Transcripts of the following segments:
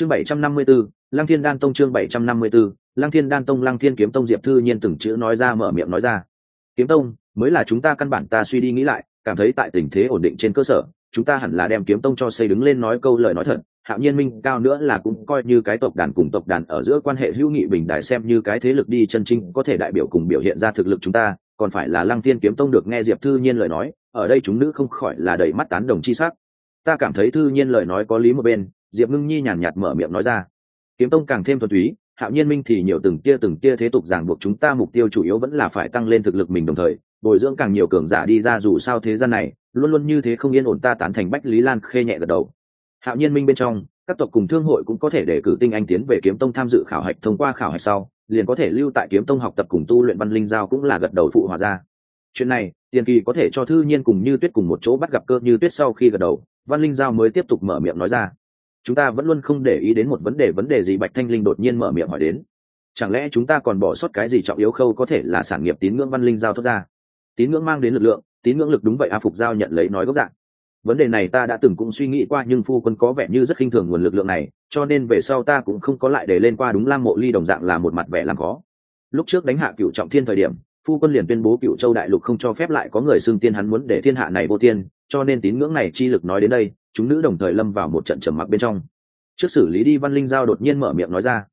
chương bảy trăm năm mươi 754, lăng thiên đan tông chương bảy trăm năm mươi 754, lăng thiên đan tông lăng thiên kiếm tông diệp thư nhiên từng chữ nói ra mở miệng nói ra. Kiếm tông mới là chúng ta căn bản ta suy đi nghĩ lại cảm thấy tại tình thế ổn định trên cơ sở chúng ta hẳn là đem kiếm tông cho xây đứng lên nói câu lời nói thật hạo nhiên minh cao nữa là cũng coi như cái tộc đàn cùng tộc đàn ở giữa quan hệ hữu nghị bình đại xem như cái thế lực đi chân chính có thể đại biểu cùng biểu hiện ra thực lực chúng ta còn phải là lăng thiên kiếm tông được nghe diệp thư nhiên lời nói ở đây chúng nữ không khỏi là đầy mắt tán đồng chi sắc. Ta cảm thấy thư nhiên lời nói có lý một bên diệp ngưng nhi nhàn nhạt mở miệng nói ra. Kiếm tông càng thêm thuần túy, hạo nhiên minh thì nhiều từng tia từng tia thế tục ràng buộc chúng ta mục tiêu chủ yếu vẫn là phải tăng lên thực lực mình đồng thời, bồi dưỡng càng nhiều cường giả đi ra dù sao thế gian này, luôn luôn như thế không yên ổn ta tán thành bách lý lan khê nhẹ gật đầu. Hạo nhiên minh bên trong, các tộc cùng thương hội cũng có thể để cử tinh anh tiến về kiếm tông tham dự khảo hạch thông qua khảo hạch sau, liền có thể lưu tại kiếm tông học tập cùng tu luyện văn linh giao cũng là gật đầu phụ hòa ra. Chuyện này, tiền kỳ có thể cho thư nhiên cùng như tuyết cùng một chỗ bắt gặp cơ như tuyết sau khi gật đầu, văn linh giao mới tiếp tục mở miệng nói ra chúng ta vẫn luôn không để ý đến một vấn đề vấn đề gì? Bạch thanh linh đột nhiên mở miệng hỏi đến. Chẳng lẽ chúng ta còn bỏ sót cái gì trọng yếu khâu có thể là sản nghiệp tín ngưỡng văn linh giao thoát ra? Tín ngưỡng mang đến lực lượng, tín ngưỡng lực đúng vậy a, phục giao nhận lấy nói gốc dạng. Vấn đề này ta đã từng cũng suy nghĩ qua, nhưng phu quân có vẻ như rất khinh thường nguồn lực lượng này, cho nên về sau ta cũng không có lại để lên qua đúng lam mộ ly đồng dạng là một mặt vẻ làm khó. Lúc trước đánh hạ cựu trọng thiên thời điểm, phu quân liền tuyên bố cựu châu đại lục không cho phép lại có người xưng tiên, hắn muốn để thiên hạ này vô tiên, cho nên tín ngưỡng này chi lực nói đến đây chúng nữ đồng thời lâm vào một trận trầm mặc bên trong. Trước xử lý đi, văn linh giao đột nhiên mở miệng nói ra,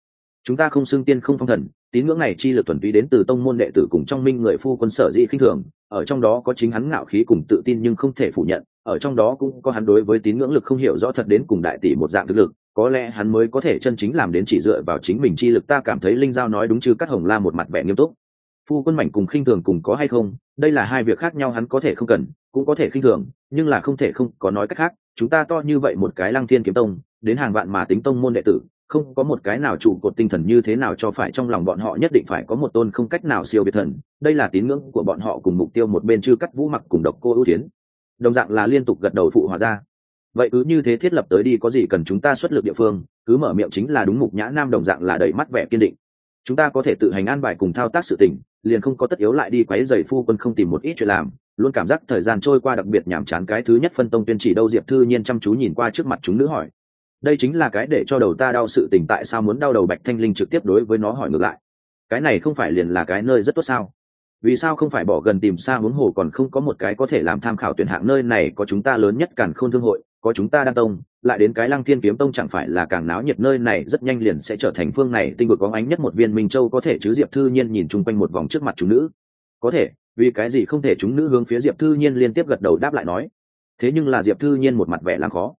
chúng ta không xưng tiên không phong thần, tín ngưỡng này chi lực thuần túy đến từ tông môn đệ tử cùng trong minh người phu quân sở dĩ khinh thường, ở trong đó có chính hắn ngạo khí cùng tự tin nhưng không thể phủ nhận, ở trong đó cũng có hắn đối với tín ngưỡng lực không hiểu rõ thật đến cùng đại tỷ một dạng thực lực, có lẽ hắn mới có thể chân chính làm đến chỉ dựa vào chính mình chi lực, ta cảm thấy linh giao nói đúng chứ, cắt hồng la một mặt vẻ nghiêm túc phu quân mảnh cùng khinh thường cùng có hay không, đây là hai việc khác nhau hắn có thể không cần, cũng có thể khinh thường, nhưng là không thể không có nói cách khác, chúng ta to như vậy một cái lăng thiên kiếm tông, đến hàng vạn mà tính tông môn đệ tử, không có một cái nào trụ cột tinh thần như thế nào cho phải trong lòng bọn họ nhất định phải có một tôn không cách nào siêu biệt thần, đây là tín ngưỡng của bọn họ cùng mục tiêu một bên chư cắt vũ mặc cùng độc cô ưu tiến đồng dạng là liên tục gật đầu phụ hòa ra. Vậy cứ như thế thiết lập tới đi có gì cần chúng ta xuất lực địa phương, cứ mở miệng chính là đúng mục nhã nam đồng dạng là đầy mắt vẻ kiên định. Chúng ta có thể tự hành an bài cùng thao tác sự tình liền không có tất yếu lại đi quấy giày phu quân không tìm một ít chuyện làm, luôn cảm giác thời gian trôi qua đặc biệt nhàm chán cái thứ nhất phân tông tuyên chỉ đâu diệp thư nhiên chăm chú nhìn qua trước mặt chúng nữ hỏi. Đây chính là cái để cho đầu ta đau sự tình tại sao muốn đau đầu bạch thanh linh trực tiếp đối với nó hỏi ngược lại. Cái này không phải liền là cái nơi rất tốt sao? Vì sao không phải bỏ gần tìm xa huống hồ còn không có một cái có thể làm tham khảo tuyển hạng nơi này có chúng ta lớn nhất càn khôn thương hội? Có chúng ta đan tông, lại đến cái lăng thiên kiếm tông chẳng phải là càng náo nhiệt nơi này, rất nhanh liền sẽ trở thành phương này, tinh vực có ánh nhất một viên minh châu có thể chứ diệp thư nhiên nhìn chung quanh một vòng trước mặt chúng nữ. Có thể, vì cái gì không thể chúng nữ hướng phía diệp thư nhiên liên tiếp gật đầu đáp lại nói. Thế nhưng là diệp thư nhiên một mặt vẻ làm khó.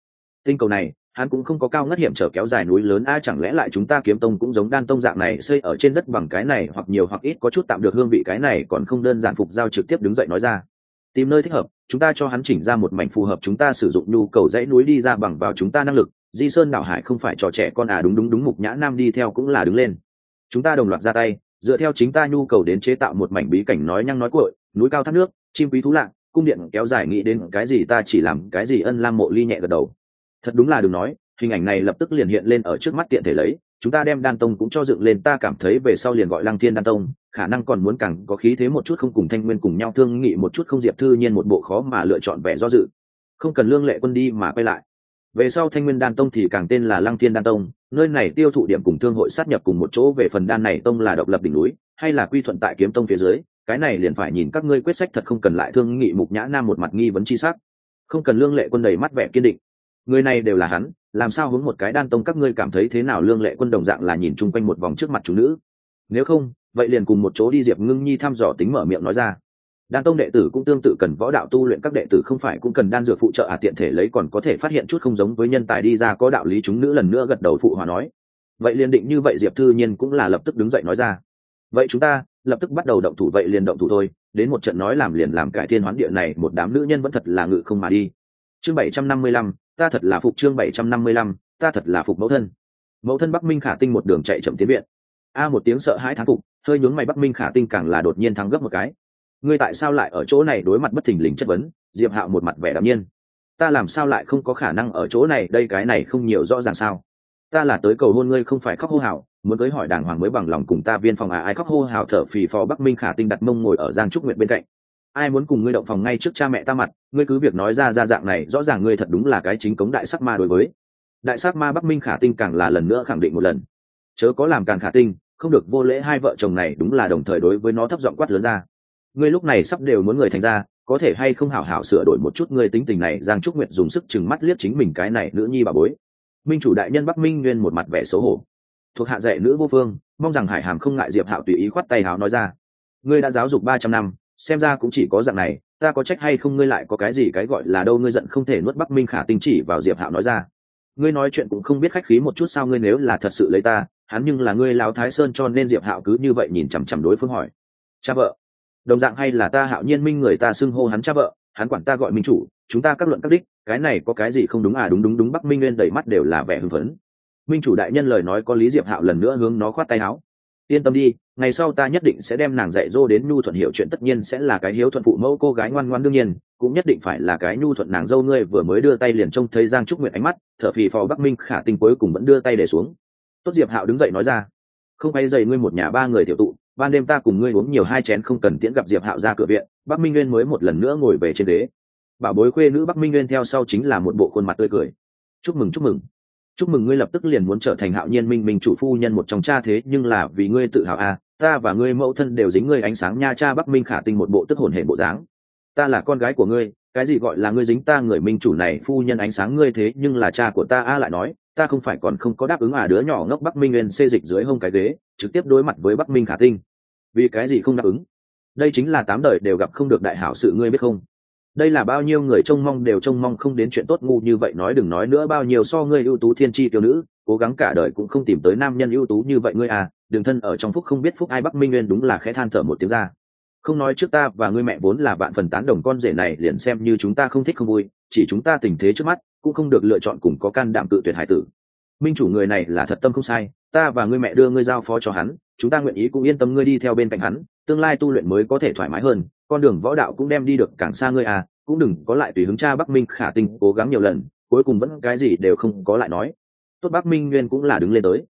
Tinh cầu này, hắn cũng không có cao ngất hiểm trở kéo dài núi lớn, a, chẳng lẽ lại chúng ta kiếm tông cũng giống đan tông dạng này xây ở trên đất bằng cái này, hoặc nhiều hoặc ít có chút tạm được hương vị cái này, còn không đơn giản phục giao trực tiếp đứng dậy nói ra tìm nơi thích hợp, chúng ta cho hắn chỉnh ra một mảnh phù hợp chúng ta sử dụng nhu cầu dãy núi đi ra bằng vào chúng ta năng lực. Di sơn đảo hải không phải trò trẻ con à đúng đúng đúng, mục nhã nam đi theo cũng là đứng lên. Chúng ta đồng loạt ra tay, dựa theo chính ta nhu cầu đến chế tạo một mảnh bí cảnh nói nhăng nói cội núi cao thác nước, chim quý thú lạ, cung điện kéo dài nghĩ đến cái gì ta chỉ làm cái gì, ân lam mộ ly nhẹ gật đầu. Thật đúng là đừng nói, hình ảnh này lập tức liền hiện lên ở trước mắt tiện thể lấy, chúng ta đem đan tông cũng cho dựng lên, ta cảm thấy về sau liền gọi lăng thiên đan tông khả năng còn muốn càng có khí thế một chút không cùng thanh nguyên cùng nhau thương nghị một chút không diệp thư nhiên một bộ khó mà lựa chọn vẻ do dự. Không cần lương lệ quân đi mà quay lại. Về sau thanh nguyên đan tông thì càng tên là lăng thiên đan tông, nơi này tiêu thụ điểm cùng thương hội sát nhập cùng một chỗ về phần đan này tông là độc lập đỉnh núi, hay là quy thuận tại kiếm tông phía dưới, cái này liền phải nhìn các ngươi quyết sách thật không cần lại thương nghị mục nhã nam một mặt nghi vấn chi sắc. Không cần lương lệ quân đầy mắt vẻ kiên định. Người này đều là hắn, làm sao hướng một cái đan tông các ngươi cảm thấy thế nào lương lệ quân đồng dạng là nhìn chung quanh một vòng trước mặt chủ nữ nếu không, vậy liền cùng một chỗ đi diệp ngưng nhi thăm dò tính mở miệng nói ra. Đan tông đệ tử cũng tương tự cần võ đạo tu luyện, các đệ tử không phải cũng cần đan dược phụ trợ à tiện thể lấy còn có thể phát hiện chút không giống với nhân tài đi ra, có đạo lý chúng nữ lần nữa gật đầu phụ hòa nói. Vậy liền định như vậy, diệp thư nhiên cũng là lập tức đứng dậy nói ra. Vậy chúng ta lập tức bắt đầu động thủ, vậy liền động thủ thôi. Đến một trận nói làm liền làm, cải thiên hoán địa này, một đám nữ nhân vẫn thật là ngự không mà đi. Chương bảy trăm năm mươi lăm, ta thật là phục chương bảy trăm năm mươi lăm, ta thật là phục mẫu thân. Mẫu thân bắc minh khả tinh một đường chạy chậm tiến viện a một tiếng sợ hãi thán phục, hơi nhướng mày bắc minh khả tinh càng là đột nhiên thắng gấp một cái. Ngươi tại sao lại ở chỗ này đối mặt bất thình lình chất vấn? Diệp hạo một mặt vẻ đạm nhiên. Ta làm sao lại không có khả năng ở chỗ này? Đây cái này không nhiều rõ ràng sao? Ta là tới cầu hôn ngươi không phải khóc hô hào, muốn tới hỏi đàng hoàng mới bằng lòng cùng ta viên phòng à ai khóc hô hào thở phì phò bắc minh khả tinh đặt mông ngồi ở giang trúc nguyện bên cạnh. Ai muốn cùng ngươi động phòng ngay trước cha mẹ ta mặt, ngươi cứ việc nói ra ra dạng này, rõ ràng ngươi thật đúng là cái chính cống đại sắc ma đối với. Đại sắc ma bắc minh khả tinh càng là lần nữa khẳng định một lần. Chớ có làm càng khả tinh không được vô lễ hai vợ chồng này đúng là đồng thời đối với nó thấp giọng quát lớn ra. Ngươi lúc này sắp đều muốn người thành ra, có thể hay không hảo hảo sửa đổi một chút ngươi tính tình này, giang trúc nguyệt dùng sức chừng mắt liếc chính mình cái này nữ nhi bà bối. Minh chủ đại nhân bắc minh nguyên một mặt vẻ xấu hổ. Thuộc hạ dạy nữ vô phương, mong rằng hải hàm không ngại diệp hạo tùy ý khoát tay hảo nói ra. Ngươi đã giáo dục ba trăm năm, xem ra cũng chỉ có dạng này, ta có trách hay không ngươi lại có cái gì cái gọi là đâu ngươi giận không thể nuốt bắc minh khả tinh chỉ vào diệp hạo nói ra. Ngươi nói chuyện cũng không biết khách khí một chút sao ngươi nếu là thật sự lấy ta hắn nhưng là ngươi lão thái sơn cho nên diệp hạo cứ như vậy nhìn chằm chằm đối phương hỏi. Cha vợ. Đồng dạng hay là ta hạo nhiên minh người ta xưng hô hắn cha vợ, hắn quản ta gọi minh chủ, chúng ta các luận các đích, cái này có cái gì không đúng à? Đúng đúng đúng, bắc minh nguyên đầy mắt đều là vẻ hưng phấn. Minh chủ đại nhân lời nói có lý diệp hạo lần nữa hướng nó khoát tay áo. Yên tâm đi, ngày sau ta nhất định sẽ đem nàng dạy dỗ đến nhu thuận hiểu chuyện tất nhiên sẽ là cái hiếu thuận phụ mẫu cô gái ngoan ngoan đương nhiên, cũng nhất định phải là cái nhu thuận nàng dâu ngươi vừa mới đưa tay liền trông thấy giang trúc nguyện ánh mắt, thở phì phò bắc minh khả tình cuối cùng vẫn đưa tay để xuống tốt diệp hạo đứng dậy nói ra, không phải dậy ngươi một nhà ba người tiểu tụ, ban đêm ta cùng ngươi uống nhiều hai chén không cần tiễn gặp diệp hạo ra cửa viện, bắc minh nguyên mới một lần nữa ngồi về trên đế bảo bối khuê nữ bắc minh nguyên theo sau chính là một bộ khuôn mặt tươi cười. Chúc mừng chúc mừng. Chúc mừng ngươi lập tức liền muốn trở thành hạo nhiên minh minh chủ phu nhân một trong cha thế, nhưng là vì ngươi tự hào à ta và ngươi mẫu thân đều dính ngươi ánh sáng nha cha bắc minh khả tinh một bộ tức hồn hệ bộ dáng. Ta là con gái của ngươi, cái gì gọi là ngươi dính ta người minh chủ này phu nhân ánh sáng ngươi thế, nhưng là cha của ta a lại nói ta không phải còn không có đáp ứng à đứa nhỏ ngốc bắc minh nguyên xê dịch dưới hông cái ghế, trực tiếp đối mặt với bắc minh khả tinh. Vì cái gì không đáp ứng? Đây chính là tám đời đều gặp không được đại hảo sự, ngươi biết không? Đây là bao nhiêu người trông mong đều trông mong không đến chuyện tốt ngu như vậy, nói đừng nói nữa, bao nhiêu so ngươi ưu tú thiên tri tiêu nữ, cố gắng cả đời cũng không tìm tới nam nhân ưu tú như vậy ngươi à đường thân ở trong phúc không biết phúc ai, bắc minh nguyên đúng là khẽ than thở một tiếng ra. Không nói trước ta và ngươi mẹ vốn là bạn phần tán đồng con rể này, liền xem như chúng ta không thích không vui, chỉ chúng ta tình thế trước mắt cũng không được lựa chọn cùng có can đảm tự tuyệt hải tử. Minh chủ người này là thật tâm không sai, ta và ngươi mẹ đưa ngươi giao phó cho hắn, chúng ta nguyện ý cũng yên tâm ngươi đi theo bên cạnh hắn, tương lai tu luyện mới có thể thoải mái hơn, con đường võ đạo cũng đem đi được càng xa ngươi à cũng đừng có lại tùy hứng cha bắc minh khả tinh, cố gắng nhiều lần, cuối cùng vẫn cái gì đều không có lại nói. Tốt bắc minh nguyên cũng là đứng lên tới.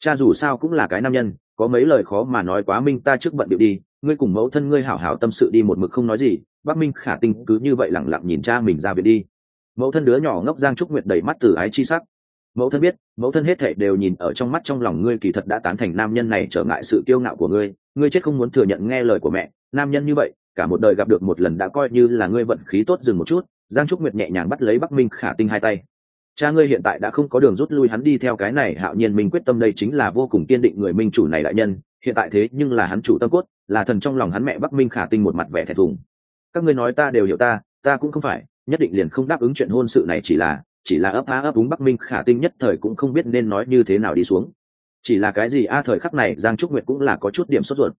Cha dù sao cũng là cái nam nhân, có mấy lời khó mà nói quá minh ta trước bận điệu đi, ngươi cùng mẫu thân ngươi hảo hảo tâm sự đi một mực không nói gì, bắc minh khả tinh cứ như vậy lẳng lặng nhìn cha mình ra việc đi mẫu thân đứa nhỏ ngốc giang trúc nguyệt đầy mắt từ ái chi sắc. Mẫu thân biết, mẫu thân hết thệ đều nhìn ở trong mắt trong lòng ngươi kỳ thật đã tán thành nam nhân này trở ngại sự kiêu ngạo của ngươi. Ngươi chết không muốn thừa nhận nghe lời của mẹ. Nam nhân như vậy, cả một đời gặp được một lần đã coi như là ngươi vận khí tốt dừng một chút. Giang trúc nguyệt nhẹ nhàng bắt lấy bắc minh khả tinh hai tay. Cha ngươi hiện tại đã không có đường rút lui, hắn đi theo cái này hạo nhiên mình quyết tâm đây chính là vô cùng kiên định người minh chủ này đại nhân. Hiện tại thế nhưng là hắn chủ tâm cốt, là thần trong lòng hắn mẹ bắc minh khả tinh một mặt vẻ thẹn thùng. Các ngươi nói ta đều hiểu ta ta cũng không phải nhất định liền không đáp ứng chuyện hôn sự này chỉ là chỉ là ấp á ấp úng bắc minh khả tinh nhất thời cũng không biết nên nói như thế nào đi xuống. Chỉ là cái gì a à, thời khắc này giang trúc nguyệt cũng là có chút điểm sốt ruột.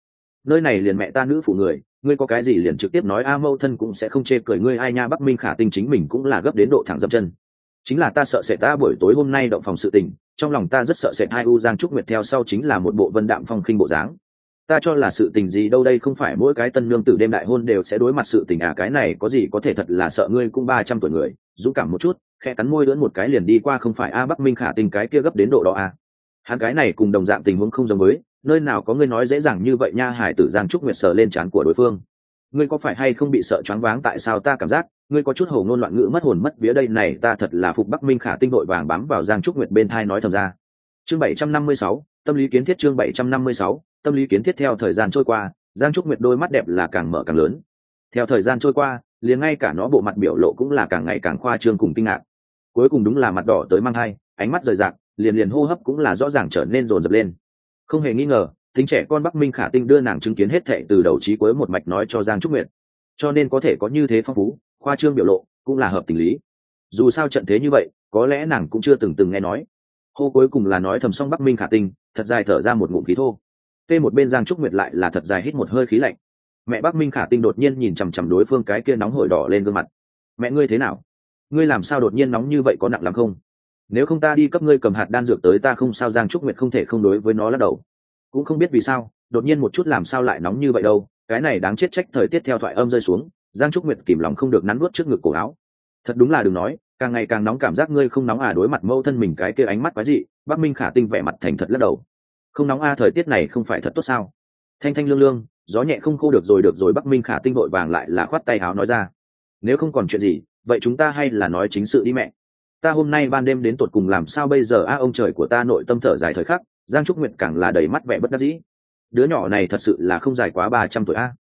Nơi này liền mẹ ta nữ phụ người, ngươi có cái gì liền trực tiếp nói a à, mâu thân cũng sẽ không chê cười ngươi, ai nha, bắc minh khả tinh chính mình cũng là gấp đến độ thẳng dập chân. Chính là ta sợ sẽ ta buổi tối hôm nay động phòng sự tình, trong lòng ta rất sợ sẽ hai u giang trúc nguyệt theo sau chính là một bộ vân đạm phong khinh bộ dáng ta cho là sự tình gì đâu đây, không phải mỗi cái tân lương tử đêm đại hôn đều sẽ đối mặt sự tình à cái này có gì có thể thật là sợ ngươi cũng ba trăm tuổi người, dũng cảm một chút khe cắn môi lưỡn một cái liền đi qua không phải a, bắc minh khả tình cái kia gấp đến độ đó à. Hắn cái này cùng đồng dạng tình huống không giống với, nơi nào có ngươi nói dễ dàng như vậy nha, hải tử giang trúc nguyệt sờ lên trán của đối phương. Ngươi có phải hay không bị sợ choáng váng, tại sao ta cảm giác, ngươi có chút hầu ngôn loạn ngữ mất hồn mất vía đây, này ta thật là phục bắc minh khả tinh đội vàng bám vào giang trúc nguyệt bên thai nói thầm ra. Chương bảy trăm năm mươi sáu, tâm lý kiến thiết chương bảy trăm năm mươi sáu tâm lý kiến thiết theo thời gian trôi qua, giang trúc nguyệt đôi mắt đẹp là càng mở càng lớn. Theo thời gian trôi qua, liền ngay cả nó bộ mặt biểu lộ cũng là càng ngày càng khoa trương cùng kinh ngạc. Cuối cùng đúng là mặt đỏ tới mang hai ánh mắt rời rạc, liền liền hô hấp cũng là rõ ràng trở nên rồn rập lên. Không hề nghi ngờ, tính trẻ con bắc minh khả tinh đưa nàng chứng kiến hết thệ từ đầu trí cuối một mạch nói cho giang trúc nguyệt. Cho nên có thể có như thế phong phú, khoa trương biểu lộ, cũng là hợp tình lý. Dù sao trận thế như vậy, có lẽ nàng cũng chưa từng từng nghe nói. Hô cuối cùng là nói thầm xong bắc minh khả tinh, thật dài thở ra một ngụm khí thô tê một bên giang trúc nguyệt lại là thật dài hít một hơi khí lạnh. Mẹ bắc minh khả tinh đột nhiên nhìn chằm chằm đối phương cái kia nóng hổi đỏ lên gương mặt. Mẹ ngươi thế nào? Ngươi làm sao đột nhiên nóng như vậy có nặng lắm không? Nếu không ta đi cấp ngươi cầm hạt đan dược tới ta không sao. Giang trúc nguyệt không thể không đối với nó lắc đầu. Cũng không biết vì sao, đột nhiên một chút làm sao lại nóng như vậy đâu. Cái này đáng chết trách thời tiết theo thoại âm rơi xuống, giang trúc nguyệt kìm lòng không được nắn nuốt trước ngực cổ áo. Thật đúng là đừng nói, càng ngày càng nóng cảm giác ngươi không nóng à. Đối mặt mâu thân mình cái kia ánh mắt quái dị, bắc minh khả tinh vẻ mặt thành thật lắc đầu không nóng a à, thời tiết này không phải thật tốt sao? Thanh thanh lương lương, gió nhẹ không khô được rồi được rồi, bắc minh khả tinh vội vàng lại là khoát tay áo nói ra. Nếu không còn chuyện gì, vậy chúng ta hay là nói chính sự đi mẹ. Ta hôm nay ban đêm đến tột cùng làm sao bây giờ a à, ông trời của ta nội tâm thở dài thời khắc, giang trúc nguyệt càng là đầy mắt vẻ bất đắc dĩ. Đứa nhỏ này thật sự là không dài quá ba trăm tuổi a.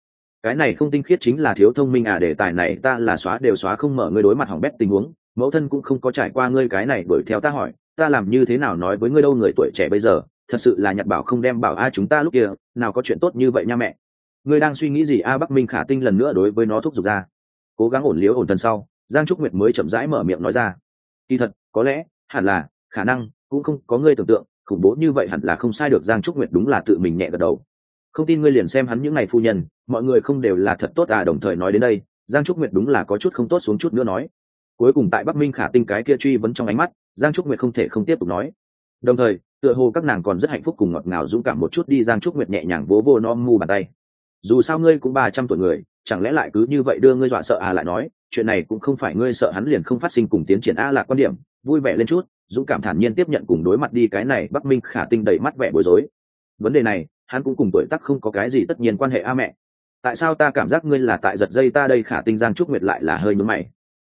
Cái này không tinh khiết chính là thiếu thông minh à đề tài này ta là xóa đều xóa không mở ngươi đối mặt hỏng bét tình huống, mẫu thân cũng không có trải qua ngươi cái này đuổi theo ta hỏi, ta làm như thế nào nói với ngươi đâu người tuổi trẻ bây giờ thật sự là nhặt bảo không đem bảo a chúng ta lúc kia, nào có chuyện tốt như vậy nha mẹ. Ngươi đang suy nghĩ gì a? Bắc minh khả tinh lần nữa đối với nó thúc giục ra. Cố gắng ổn liếu ổn thần sau, giang trúc nguyệt mới chậm rãi mở miệng nói ra. Kỳ thật, có lẽ, hẳn là, khả năng, cũng không có ngươi tưởng tượng, khủng bố như vậy hẳn là không sai được, giang trúc nguyệt đúng là tự mình nhẹ gật đầu. Không tin ngươi liền xem hắn những ngày phu nhân, mọi người không đều là thật tốt à đồng thời nói đến đây, giang trúc nguyệt đúng là có chút không tốt xuống chút nữa nói. Cuối cùng tại bắc minh khả tinh cái kia truy vấn trong ánh mắt, giang trúc nguyệt không thể không tiếp tục nói. Đồng thời tựa hồ các nàng còn rất hạnh phúc cùng ngọt ngào dũng cảm một chút đi giang trúc nguyệt nhẹ nhàng vỗ vô non mu bàn tay. Dù sao ngươi cũng ba trăm tuổi người, chẳng lẽ lại cứ như vậy đưa ngươi dọa sợ à lại nói, chuyện này cũng không phải ngươi sợ hắn liền không phát sinh cùng tiến triển a là quan điểm, vui vẻ lên chút, dũng cảm thản nhiên tiếp nhận cùng đối mặt đi cái này, bắc minh khả tinh đầy mắt vẻ bối rối. Vấn đề này, hắn cũng cùng tuổi tác không có cái gì tất nhiên quan hệ a mẹ. Tại sao ta cảm giác ngươi là tại giật dây ta đây khả tinh giang trúc nguyệt lại là hơi nhúm mày?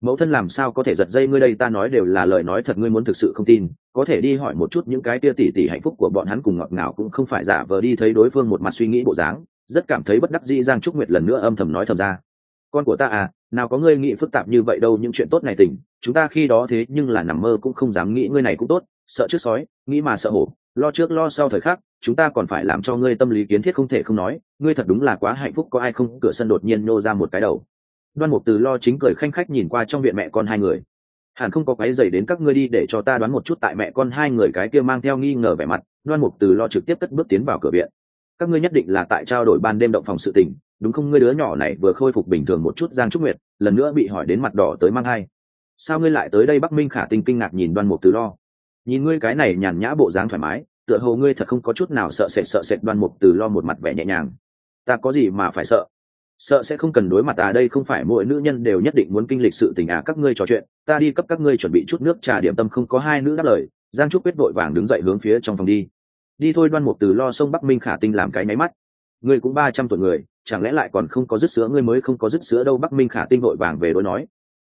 Mẫu thân làm sao có thể giật dây ngươi đây? Ta nói đều là lời nói thật, ngươi muốn thực sự không tin, có thể đi hỏi một chút những cái tia tỉ tỉ hạnh phúc của bọn hắn cùng ngọt ngào cũng không phải giả vờ đi thấy đối phương một mặt suy nghĩ bộ dáng, rất cảm thấy bất đắc dĩ. Giang trúc nguyệt lần nữa âm thầm nói thầm ra, con của ta à nào có ngươi nghĩ phức tạp như vậy đâu, những chuyện tốt này tỉnh, chúng ta khi đó thế nhưng là nằm mơ cũng không dám nghĩ ngươi này cũng tốt, sợ trước sói, nghĩ mà sợ hổ, lo trước lo sau thời khắc, chúng ta còn phải làm cho ngươi tâm lý kiến thiết không thể không nói, ngươi thật đúng là quá hạnh phúc, có ai không? Cửa sân đột nhiên nô ra một cái đầu đoan mục từ lo chính cười khanh khách nhìn qua trong viện mẹ con hai người. Hẳn không có cái dày đến các ngươi đi để cho ta đoán một chút tại mẹ con hai người cái kia mang theo nghi ngờ vẻ mặt, đoan mục từ lo trực tiếp cất bước tiến vào cửa viện. Các ngươi nhất định là tại trao đổi ban đêm động phòng sự tình, đúng không? Ngươi đứa nhỏ này vừa khôi phục bình thường một chút giang trúc nguyệt, lần nữa bị hỏi đến mặt đỏ tới mang hai sao ngươi lại tới đây? Bắc minh khả tinh kinh ngạc nhìn đoan mục từ lo. Nhìn ngươi cái này nhàn nhã bộ dáng thoải mái, tựa hồ ngươi thật không có chút nào sợ sệt sợ sệt đoan mục từ lo một mặt vẻ nhẹ nhàng. Ta có gì mà phải sợ? Sợ sẽ không cần đối mặt à đây không phải mỗi nữ nhân đều nhất định muốn kinh lịch sự tình à các ngươi trò chuyện, ta đi cấp các ngươi chuẩn bị chút nước trà điểm tâm, không có hai nữ đáp lời, giang trúc quyết vội vàng đứng dậy hướng phía trong phòng đi. Đi thôi đoan mục từ lo sông bắc minh khả tinh làm cái nháy mắt. Ngươi cũng ba trăm tuổi người, chẳng lẽ lại còn không có dứt sữa, ngươi mới không có dứt sữa đâu, bắc minh khả tinh vội vàng về đối nói.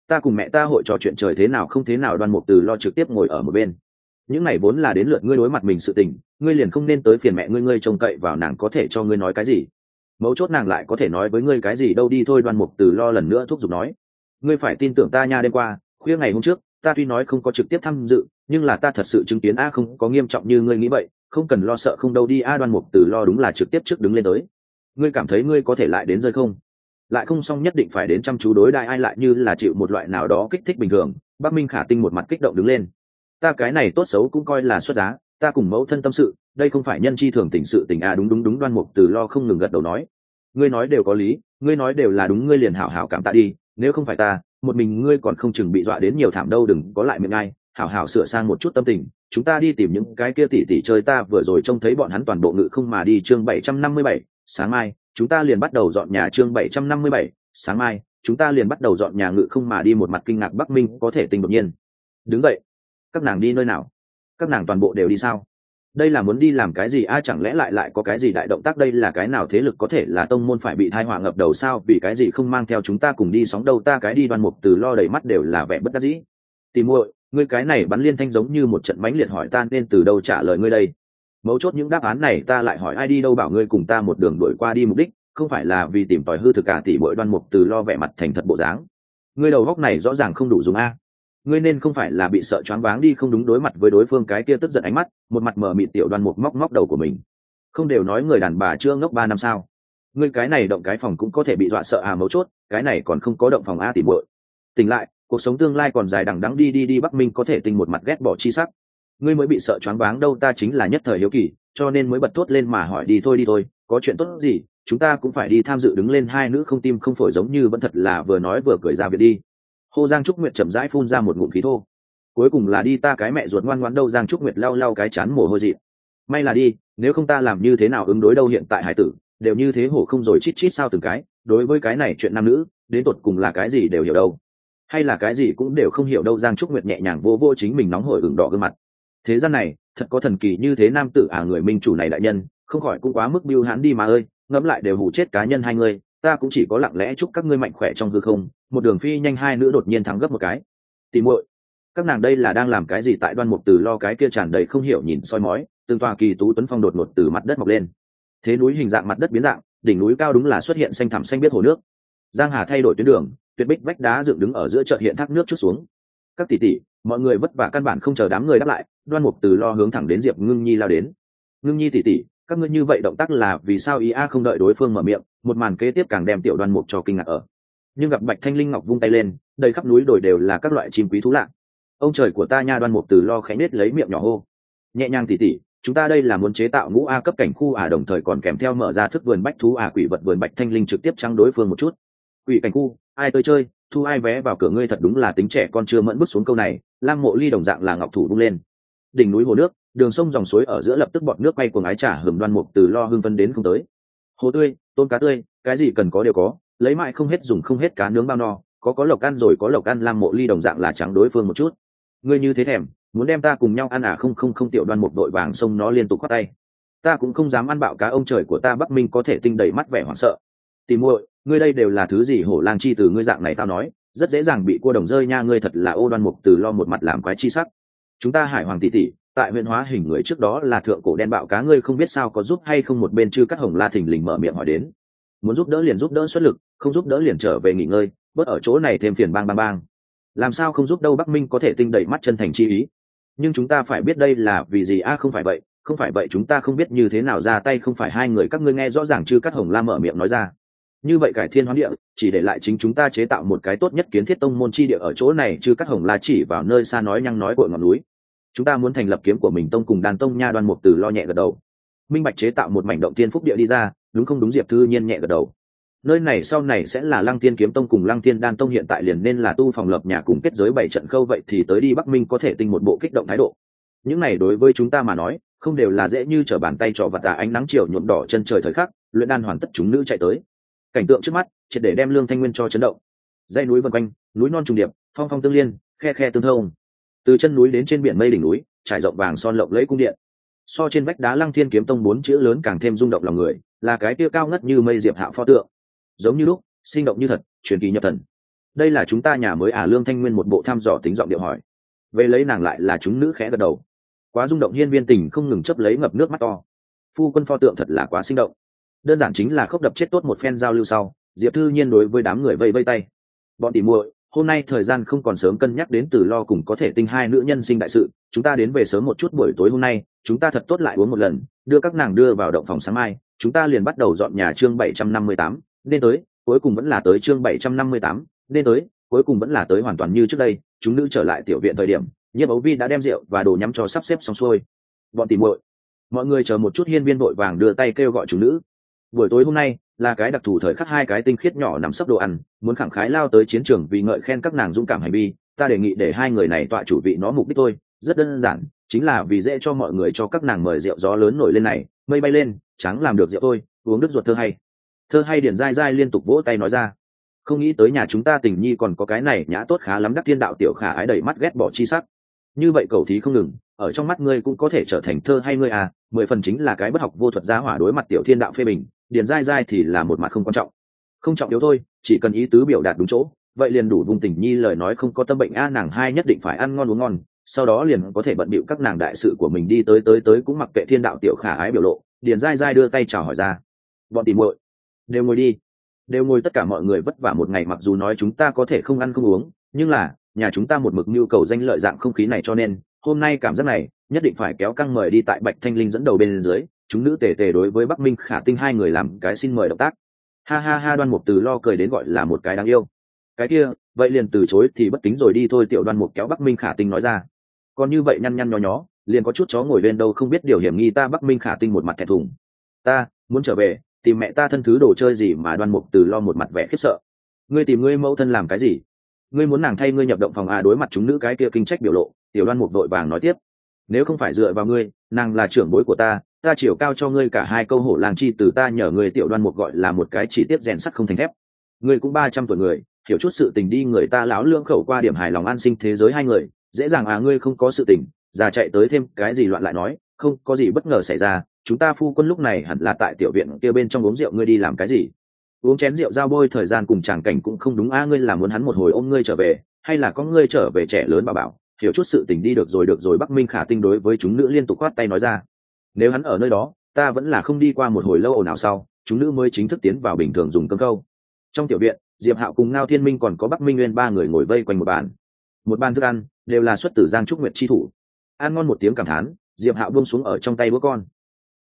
Ta cùng mẹ ta hội trò chuyện trời thế nào không thế nào, đoan mục từ lo trực tiếp ngồi ở một bên. Những này vốn là đến lượt ngươi đối mặt mình sự tình, ngươi liền không nên tới phiền mẹ ngươi ngươi trông cậy vào nàng có thể cho ngươi nói cái gì mấu chốt nàng lại có thể nói với ngươi cái gì đâu, đi thôi, đoan mục từ lo lần nữa thúc giục nói. Ngươi phải tin tưởng ta nha đêm qua, khuya ngày hôm trước, ta tuy nói không có trực tiếp tham dự, nhưng là ta thật sự chứng kiến a không có nghiêm trọng như ngươi nghĩ vậy, không cần lo sợ không đâu đi, a đoan mục từ lo đúng là trực tiếp trước đứng lên tới. Ngươi cảm thấy ngươi có thể lại đến rơi không? Lại không xong nhất định phải đến chăm chú đối đại ai lại như là chịu một loại nào đó kích thích bình thường, bắc minh khả tinh một mặt kích động đứng lên. Ta cái này tốt xấu cũng coi là xuất giá, ta cùng mẫu thân tâm sự đây không phải nhân chi thường tình sự tình à đúng đúng đúng, đoan mục từ lo không ngừng gật đầu nói. Ngươi nói đều có lý, ngươi nói đều là đúng, ngươi liền hảo hảo cảm tạ đi, nếu không phải ta, một mình ngươi còn không chừng bị dọa đến nhiều thảm đâu, đừng có lại miệng ai, hảo hảo sửa sang một chút tâm tình, chúng ta đi tìm những cái kia tỉ tỉ chơi ta, vừa rồi trông thấy bọn hắn toàn bộ ngự không mà đi, chương bảy trăm năm mươi bảy, sáng mai, chúng ta liền bắt đầu dọn nhà, chương bảy trăm năm mươi bảy, sáng mai, chúng ta liền bắt đầu dọn nhà ngự không mà đi, một mặt kinh ngạc bắc minh có thể tình đột nhiên. Đứng dậy, các nàng đi nơi nào? Các nàng toàn bộ đều đi sao? Đây là muốn đi làm cái gì? A, chẳng lẽ lại lại có cái gì đại động tác? Đây là cái nào thế lực có thể là tông môn phải bị thai họa ngập đầu sao? Vì cái gì không mang theo chúng ta cùng đi sóng đâu? Ta cái đi đoan mục từ lo đầy mắt đều là vẻ bất đắc dĩ. Tìm muội, ngươi cái này bắn liên thanh giống như một trận mánh liệt hỏi ta nên từ đâu trả lời ngươi đây? Mấu chốt những đáp án này ta lại hỏi ai đi đâu bảo ngươi cùng ta một đường đuổi qua đi mục đích, không phải là vì tìm tòi hư thực à? cả tỷ bội đoan mục từ lo vẻ mặt thành thật bộ dáng. Ngươi đầu góc này rõ ràng không đủ dùng a ngươi nên không phải là bị sợ choáng váng đi không đúng đối mặt với đối phương cái kia tức giận ánh mắt, một mặt mờ mịt tiểu đoan mục móc móc đầu của mình. Không đều nói người đàn bà chưa ngốc ba năm sao. Ngươi cái này động cái phòng cũng có thể bị dọa sợ à mấu chốt, cái này còn không có động phòng a tìm bội tỉnh lại, cuộc sống tương lai còn dài đằng đắng đi đi đi bắc minh có thể tình một mặt ghét bỏ chi sắc. Ngươi mới bị sợ choáng váng đâu, ta chính là nhất thời hiếu kỳ, cho nên mới bật thốt lên mà hỏi đi thôi đi thôi, có chuyện tốt gì, chúng ta cũng phải đi tham dự đứng lên hai nữ không tim không phổi giống như vẫn thật là vừa nói vừa cười ra việc đi hô giang trúc nguyệt chậm rãi phun ra một ngụm khí thô. Cuối cùng là đi ta cái mẹ ruột ngoan ngoãn đâu, giang trúc nguyệt lau lau cái chán mồ hôi dị may là đi, nếu không ta làm như thế nào ứng đối đâu hiện tại hải tử, đều như thế hổ không rồi chít chít sao từng cái, đối với cái này chuyện nam nữ, đến tột cùng là cái gì đều hiểu đâu. Hay là cái gì cũng đều không hiểu đâu, giang trúc nguyệt nhẹ nhàng vô vô chính mình nóng hổi ửng đỏ gương mặt. Thế gian này, thật có thần kỳ như thế nam tử à người minh chủ này đại nhân, không khỏi cũng quá mức biêu hãn đi mà ơi, ngẫm lại đều hủ chết cá nhân hai người, ta cũng chỉ có lặng lẽ chúc các ngươi mạnh khỏe trong hư không một đường phi nhanh hai nữ đột nhiên thắng gấp một cái. Tìm muội, các nàng đây là đang làm cái gì tại đoan mục từ lo cái kia tràn đầy không hiểu nhìn soi mói, từng tòa kỳ tú tuấn phong đột ngột từ mặt đất mọc lên. Thế núi hình dạng mặt đất biến dạng, đỉnh núi cao đúng là xuất hiện xanh thẳm xanh biết hồ nước. Giang hà thay đổi tuyến đường, tuyệt bích vách đá dựng đứng ở giữa chợ hiện thác nước chút xuống. Các tỷ tỷ, mọi người vất vả căn bản không chờ đám người đáp lại, đoan mục từ lo hướng thẳng đến diệp ngưng nhi lao đến. Ngưng nhi tỷ tỷ, các ngươi như vậy động tác là vì sao ý a không đợi đối phương mở miệng, một màn kế tiếp càng đem tiểu đoan mục cho kinh ngạc ở nhưng gặp bạch thanh linh ngọc vung tay lên, đầy khắp núi đồi đều là các loại chim quý thú lạ. Ông trời của ta nha đoan mục từ lo khẽ nết lấy miệng nhỏ hô. Nhẹ nhàng tỉ tỉ, chúng ta đây là muốn chế tạo ngũ a cấp cảnh khu ả đồng thời còn kèm theo mở ra thức vườn bách thú ả quỷ vật vườn bạch thanh linh trực tiếp trăng đối phương một chút. Quỷ cảnh khu, ai tới chơi, thu ai vé vào cửa ngươi thật đúng là tính trẻ con chưa mẫn bước xuống câu này, lam mộ ly đồng dạng là ngọc thủ bung lên. Đỉnh núi hồ nước, đường sông dòng suối ở giữa lập tức bọt nước quay cuồng ái trả hưởng đoan mục từ lo hương phân đến không tới. Hồ tươi, tôm cá tươi, cái gì cần có đều có lấy mãi không hết dùng không hết cá nướng bao no, có có lộc ăn rồi có lộc ăn lam mộ ly đồng dạng là trắng đối phương một chút. Ngươi như thế thèm, muốn đem ta cùng nhau ăn à? Không không không, tiểu đoan một đội vàng sông nó liên tục khoát tay. Ta cũng không dám ăn bạo cá, ông trời của ta bắc minh có thể tinh đầy mắt vẻ hoảng sợ. Tìm muội, ngươi đây đều là thứ gì? Hổ lang chi từ ngươi dạng này tao nói, rất dễ dàng bị cua đồng rơi nha, ngươi thật là ô đoan mục từ lo một mặt làm quái chi sắc. Chúng ta hải hoàng tỷ tỷ, tại huyện hóa hình người trước đó là thượng cổ đen bạo cá, ngươi không biết sao có giúp hay không một bên chưa cắt hồng la thình lình mở miệng hỏi đến muốn giúp đỡ liền giúp đỡ xuất lực, không giúp đỡ liền trở về nghỉ ngơi, bớt ở chỗ này thêm phiền bang bang bang. Làm sao không giúp đâu bắc minh có thể tinh đẩy mắt chân thành chi ý? Nhưng chúng ta phải biết đây là vì gì? A không phải vậy, không phải vậy chúng ta không biết như thế nào ra tay, không phải hai người các ngươi nghe rõ ràng chứ các hồng la mở miệng nói ra. Như vậy cải thiên hoán địa, chỉ để lại chính chúng ta chế tạo một cái tốt nhất kiến thiết tông môn chi địa ở chỗ này chứ các hồng la chỉ vào nơi xa nói nhăng nói của ngọn núi. Chúng ta muốn thành lập kiếm của mình tông cùng đàn tông nha đoan mục từ lo nhẹ gật đầu. Minh bạch chế tạo một mảnh động tiên phúc địa đi ra đúng không? Đúng, diệp thư nhiên nhẹ gật đầu. Nơi này sau này sẽ là lăng Thiên kiếm tông cùng lăng Thiên đan tông hiện tại liền nên là tu phòng lập nhà cùng kết giới bảy trận khâu vậy thì tới đi bắc minh có thể tinh một bộ kích động thái độ. Những này đối với chúng ta mà nói, không đều là dễ như t r ở bàn tay trò vật tà ánh nắng chiều nhuộm đỏ chân trời thời khắc, luyện đan hoàn tất chúng nữ chạy tới. Cảnh tượng trước mắt, triệt để đem lương thanh nguyên cho chấn động. Dây núi vân quanh, núi non trùng điệp, phong phong tương liên, khe khe tương thông. Từ chân núi đến trên biển mây đỉnh núi, trải rộng vàng son lộng lẫy cung điện. So trên vách đá lăng thiên kiếm tông bốn chữ lớn càng thêm rung động lòng người là cái kia cao ngất như mây diệp hạo pho tượng. Giống như lúc, sinh động như thật, truyền kỳ nhập thần. Đây là chúng ta nhà mới ả à lương thanh nguyên một bộ thăm dò tính giọng điệu hỏi. Về lấy nàng lại là chúng nữ khẽ gật đầu. Quá rung động hiên viên tình không ngừng chấp lấy ngập nước mắt to. Phu quân pho tượng thật là quá sinh động. Đơn giản chính là khốc đập chết tốt một phen giao lưu sau, diệp thư nhiên đối với đám người vây vây tay. Bọn tỉ muội, hôm nay thời gian không còn sớm cân nhắc đến từ lo cùng có thể tinh hai nữ nhân sinh đại sự, chúng ta đến về sớm một chút buổi tối hôm nay, chúng ta thật tốt lại uống một lần, đưa các nàng đưa vào động phòng sáng mai chúng ta liền bắt đầu dọn nhà chương bảy trăm năm mươi tám, nên tới, cuối cùng vẫn là tới chương bảy trăm năm mươi tám, nên tới, cuối cùng vẫn là tới hoàn toàn như trước đây, chúng nữ trở lại tiểu viện thời điểm, nhiếp ấu vi đã đem rượu và đồ nhắm cho sắp xếp xong xuôi. Bọn tìm muội, mọi người chờ một chút hiên viên vội vàng đưa tay kêu gọi chúng nữ. Buổi tối hôm nay, là cái đặc thù thời khắc hai cái tinh khiết nhỏ nằm sấp đồ ăn, muốn khẳng khái lao tới chiến trường vì ngợi khen các nàng dũng cảm hành vi, ta đề nghị để hai người này tọa chủ vị nó mục đích thôi, rất đơn giản chính là vì dễ cho mọi người cho các nàng mời rượu gió lớn nổi lên này, mây bay lên, trắng làm được rượu thôi, uống đứt ruột thơ hay. Thơ hay điển dai dai liên tục vỗ tay nói ra. Không nghĩ tới nhà chúng ta tình nhi còn có cái này nhã tốt khá lắm đắc thiên đạo tiểu khả ái đầy mắt ghét bỏ chi sắc. Như vậy cầu thí không ngừng, ở trong mắt ngươi cũng có thể trở thành thơ hay ngươi à mười phần chính là cái bất học vô thuật giá hỏa đối mặt tiểu thiên đạo phê bình điền dai dai thì là một mặt không quan trọng. Không trọng yếu thôi, chỉ cần ý tứ biểu đạt đúng chỗ, vậy liền đủ vùng tình nhi lời nói không có tâm bệnh a, nàng hai nhất định phải ăn ngon uống ngon sau đó liền có thể bận bịu các nàng đại sự của mình đi tới tới tới cũng mặc kệ thiên đạo tiểu khả ái biểu lộ. Điền dai dai đưa tay chào hỏi ra. Bọn tìm muội, đều ngồi đi. Đều ngồi tất cả mọi người vất vả một ngày mặc dù nói chúng ta có thể không ăn không uống, nhưng là, nhà chúng ta một mực nhu cầu danh lợi dạng không khí này cho nên, hôm nay cảm giác này, nhất định phải kéo căng mời đi tại bạch thanh linh dẫn đầu bên dưới. Chúng nữ tề tề đối với bắc minh khả tinh hai người làm cái xin mời động tác. Ha ha ha, đoan mục từ lo cười đến gọi là một cái đáng yêu. Cái kia, vậy liền từ chối thì bất kính rồi đi thôi, tiểu đoan mục kéo bắc minh khả tinh nói ra còn như vậy nhăn nhăn nho nhó, liền có chút chó ngồi lên đâu không biết điều hiểm nghi ta bắc minh khả tinh một mặt thẹn thùng. Ta, muốn trở về, tìm mẹ ta thân thứ đồ chơi gì mà đoan mục từ lo một mặt vẻ khiếp sợ. Ngươi tìm ngươi mẫu thân làm cái gì? Ngươi muốn nàng thay ngươi nhập động phòng à đối mặt chúng nữ cái kia kinh trách biểu lộ, tiểu đoan mục đội vàng nói tiếp. Nếu không phải dựa vào ngươi, nàng là trưởng bối của ta ta chiều cao cho ngươi cả hai câu hổ làng chi từ ta nhờ người tiểu đoan mục gọi là một cái chỉ tiếp rèn sắt không thành thép. Ngươi cũng ba trăm tuổi người, hiểu chút sự tình đi người ta lão lương khẩu qua điểm hài lòng an sinh thế giới hai người dễ dàng à ngươi không có sự tình, già chạy tới thêm cái gì loạn lại nói, không, có gì bất ngờ xảy ra, chúng ta phu quân lúc này hẳn là tại tiểu viện kia bên trong uống rượu, ngươi đi làm cái gì? Uống chén rượu giao bôi thời gian cùng chàng cảnh cũng không đúng a ngươi là muốn hắn một hồi ôm ngươi trở về, hay là có ngươi trở về trẻ lớn bà bảo, hiểu chút sự tình đi được rồi được rồi, bắc minh khả tinh đối với chúng nữ liên tục khoát tay nói ra. Nếu hắn ở nơi đó, ta vẫn là không đi qua một hồi lâu ồn nào sau, chúng nữ mới chính thức tiến vào bình thường dùng cơm câu. Trong tiểu viện, diệp hạo cùng ngao thiên minh còn có bắc minh nguyên ba người ngồi vây quanh một bàn. Một bàn thức ăn đều là xuất từ giang trúc nguyệt chi thủ. Ăn ngon một tiếng cảm thán, diệp hạo buông xuống ở trong tay bữa con.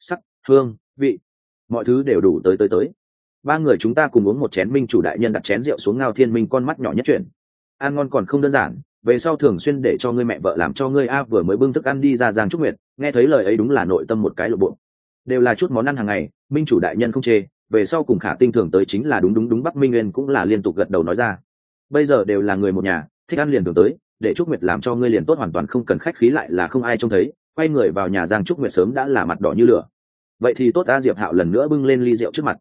Sắc, hương, vị, mọi thứ đều đủ tới tới tới. Ba người chúng ta cùng uống một chén minh chủ đại nhân đặt chén rượu xuống ngao thiên minh con mắt nhỏ nhất chuyển. Ăn ngon còn không đơn giản, về sau thường xuyên để cho ngươi mẹ vợ làm cho ngươi a vừa mới bưng thức ăn đi ra giang trúc nguyệt, nghe thấy lời ấy đúng là nội tâm một cái lộ bộ. Đều là chút món ăn hàng ngày, minh chủ đại nhân không chê, về sau cùng khả tinh thường tới chính là đúng đúng đúng bắc minh nguyên cũng là liên tục gật đầu nói ra. Bây giờ đều là người một nhà thích ăn liền tưởng tới, để trúc nguyệt làm cho ngươi liền tốt hoàn toàn không cần khách khí lại là không ai trông thấy, quay người vào nhà giang trúc nguyệt sớm đã là mặt đỏ như lửa. Vậy thì tốt ta diệp hạo lần nữa bưng lên ly rượu trước mặt.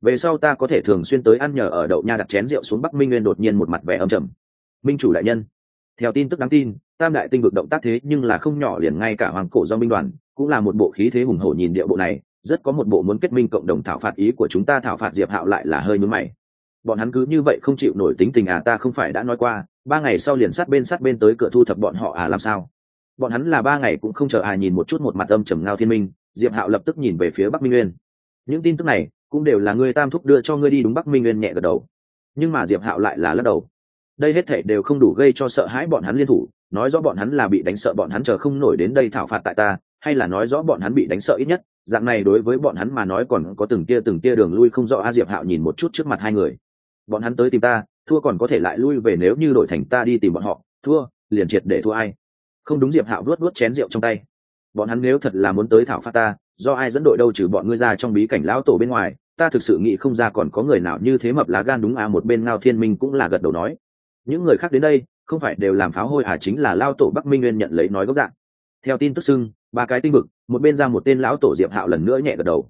Về sau ta có thể thường xuyên tới ăn nhờ ở đậu nha đặt chén rượu xuống bắc minh nguyên đột nhiên một mặt vẻ âm trầm. Minh chủ đại nhân, theo tin tức đáng tin, tam đại tinh vực động tác thế nhưng là không nhỏ liền ngay cả hoàng cổ do minh đoàn, cũng là một bộ khí thế hùng hổ nhìn địa bộ này, rất có một bộ muốn kết minh cộng đồng thảo phạt ý của chúng ta thảo phạt diệp hạo lại là hơi nhúm mày. Bọn hắn cứ như vậy không chịu nổi tính tình à ta không phải đã nói qua ba ngày sau liền sát bên sát bên tới cửa thu thập bọn họ à làm sao? Bọn hắn là ba ngày cũng không chờ à nhìn một chút một mặt âm trầm ngao thiên minh, diệp hạo lập tức nhìn về phía bắc minh nguyên. Những tin tức này cũng đều là ngươi tam thúc đưa cho ngươi đi đúng bắc minh nguyên nhẹ gật đầu. Nhưng mà diệp hạo lại là lắc đầu. Đây hết thể đều không đủ gây cho sợ hãi bọn hắn liên thủ, nói rõ bọn hắn là bị đánh sợ bọn hắn chờ không nổi đến đây thảo phạt tại ta, hay là nói rõ bọn hắn bị đánh sợ ít nhất, dạng này đối với bọn hắn mà nói còn có từng tia từng tia đường lui không rõ, a, diệp hạo nhìn một chút trước mặt hai người. Bọn hắn tới tìm ta thua còn có thể lại lui về nếu như đổi thành ta đi tìm bọn họ, thua, liền triệt để thua ai. Không đúng diệp hạo luốt luốt chén rượu trong tay. Bọn hắn nếu thật là muốn tới thảo phạt ta, do ai dẫn đội đâu trừ bọn ngươi ra trong bí cảnh lão tổ bên ngoài, ta thực sự nghĩ không ra còn có người nào như thế mập lá gan đúng a, một bên ngao thiên minh cũng là gật đầu nói. Những người khác đến đây, không phải đều làm pháo hôi à chính là lao tổ bắc minh nguyên nhận lấy nói gốc dạng. Theo tin tức xưng, ba cái tinh vực, một bên ra một tên lão tổ diệp hạo lần nữa nhẹ gật đầu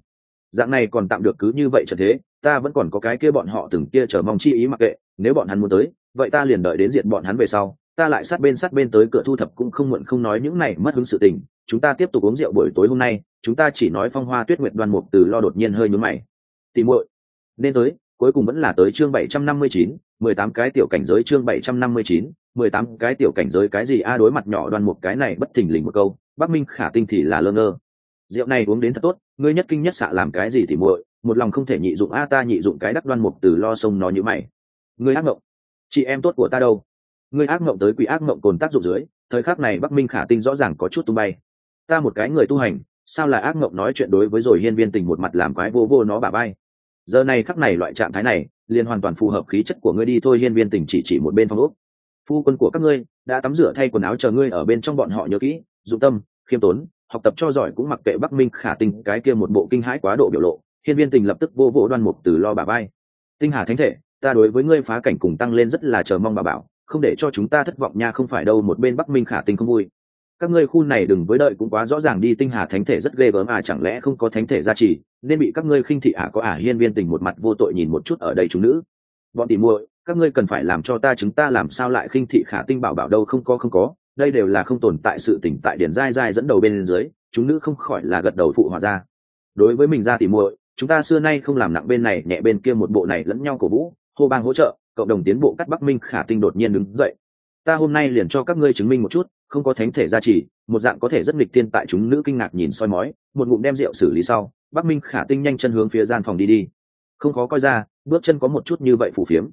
dạng này còn tạm được cứ như vậy trở thế, ta vẫn còn có cái kia bọn họ từng kia chờ mong chi ý mặc kệ, nếu bọn hắn muốn tới, vậy ta liền đợi đến diện bọn hắn về sau, ta lại sát bên sát bên tới cửa thu thập cũng không muộn không nói những này mất hứng sự tình, chúng ta tiếp tục uống rượu buổi tối hôm nay, chúng ta chỉ nói phong hoa tuyết nguyện đoan mục từ lo đột nhiên hơi nhún mày. Tìm muội, nên tới, cuối cùng vẫn là tới chương bảy trăm năm mươi chín, mười tám cái tiểu cảnh giới chương bảy trăm năm mươi chín, mười tám cái tiểu cảnh giới cái gì a à, đối mặt nhỏ đoan một cái này bất thình lình một câu, bắc minh khả tinh thì là lơ ngơ. Rượu này uống đến thật tốt ngươi nhất kinh nhất xạ làm cái gì thì muội, một lòng không thể nhị dụng a, ta nhị dụng cái đắc đoan mục từ lo sông nó như mày. Ngươi ác mộng. Chị em tốt của ta đâu? Ngươi ác mộng tới quỷ ác mộng cồn tác dụng dưới, thời khắc này bắc minh khả tinh rõ ràng có chút tung bay. Ta một cái người tu hành, sao là ác mộng nói chuyện đối với rồi hiên viên tình một mặt làm quái vô vô nó bà bay? Giờ này khắc này loại trạng thái này, liền hoàn toàn phù hợp khí chất của ngươi đi thôi, hiên viên tình chỉ chỉ một bên phòng úc phu quân của các ngươi, đã tắm rửa thay quần áo chờ ngươi ở bên trong bọn họ nhớ kỹ, dụng tâm, khiêm tốn học tập cho giỏi cũng mặc kệ bắc minh khả tinh cái kia một bộ kinh hãi quá độ biểu lộ, hiên viên tình lập tức vô vỗ đoan mục từ lo bà bay tinh hà thánh thể, ta đối với ngươi phá cảnh cùng tăng lên rất là chờ mong bà bảo, không để cho chúng ta thất vọng nha, không phải đâu, một bên bắc minh khả tinh không vui. Các ngươi khu này đừng với đợi cũng quá rõ ràng đi, tinh hà thánh thể rất ghê gớm à chẳng lẽ không có thánh thể gia trì, nên bị các ngươi khinh thị à có à hiên viên tình một mặt vô tội nhìn một chút ở đây chúng nữ. Bọn tỉ muội, các ngươi cần phải làm cho ta, chúng ta làm sao lại khinh thị khả tinh bảo bảo đâu, không có không có đây đều là không tồn tại sự tỉnh tại điển dai dai dẫn đầu bên dưới, chúng nữ không khỏi là gật đầu phụ hòa ra. Đối với mình ra thì muội, chúng ta xưa nay không làm nặng bên này, nhẹ bên kia một bộ này lẫn nhau cổ vũ, hô bang hỗ trợ, cộng đồng tiến bộ cắt bắc minh khả tinh đột nhiên đứng dậy. Ta hôm nay liền cho các ngươi chứng minh một chút, không có thánh thể gia trì, một dạng có thể rất nghịch tiên tại chúng nữ kinh ngạc nhìn soi mói, một ngụm đem rượu xử lý sau, bắc minh khả tinh nhanh chân hướng phía gian phòng đi đi. Không khó coi ra, bước chân có một chút như vậy phủ phiếm.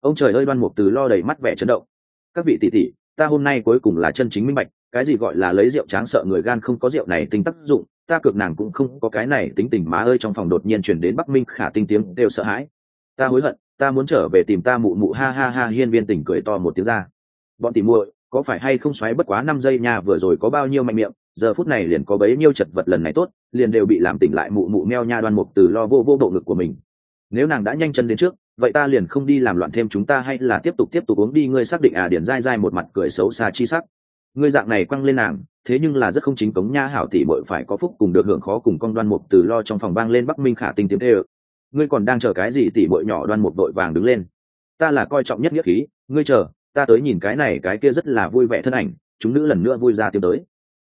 Ông trời ơi, đoan mục từ lo đầy mắt vẻ chấn động. Các vị tỷ tỷ ta hôm nay cuối cùng là chân chính minh bạch, cái gì gọi là lấy rượu tráng sợ người gan không có rượu này tính tác dụng, ta cược nàng cũng không có cái này tính tình má ơi trong phòng đột nhiên chuyển đến bắc minh khả tinh tiếng đều sợ hãi. Ta hối hận, ta muốn trở về tìm ta mụ mụ ha ha ha hiên viên tỉnh cười to một tiếng ra. Bọn tỉ muội, có phải hay không xoáy bất quá năm giây nha, vừa rồi có bao nhiêu mạnh miệng, giờ phút này liền có bấy nhiêu chật vật lần này tốt, liền đều bị làm tỉnh lại mụ mụ meo nha đoan mục từ lo vô vô độ ngực của mình. Nếu nàng đã nhanh chân đến trước vậy ta liền không đi làm loạn thêm chúng ta hay là tiếp tục tiếp tục uống đi, ngươi xác định à điển dai dai một mặt cười xấu xa chi sắc. Ngươi dạng này quăng lên nàng, thế nhưng là rất không chính cống nha, hảo tỷ bội phải có phúc cùng được hưởng khó cùng con đoan mục từ lo trong phòng vang lên bắc minh khả tinh tiếng tê ơ ngươi còn đang chờ cái gì tỷ bội nhỏ đoan mục đội vàng đứng lên. Ta là coi trọng nhất nghĩa khí, ngươi chờ, ta tới nhìn cái này, cái kia rất là vui vẻ thân ảnh, chúng nữ lần nữa vui ra tiến tới.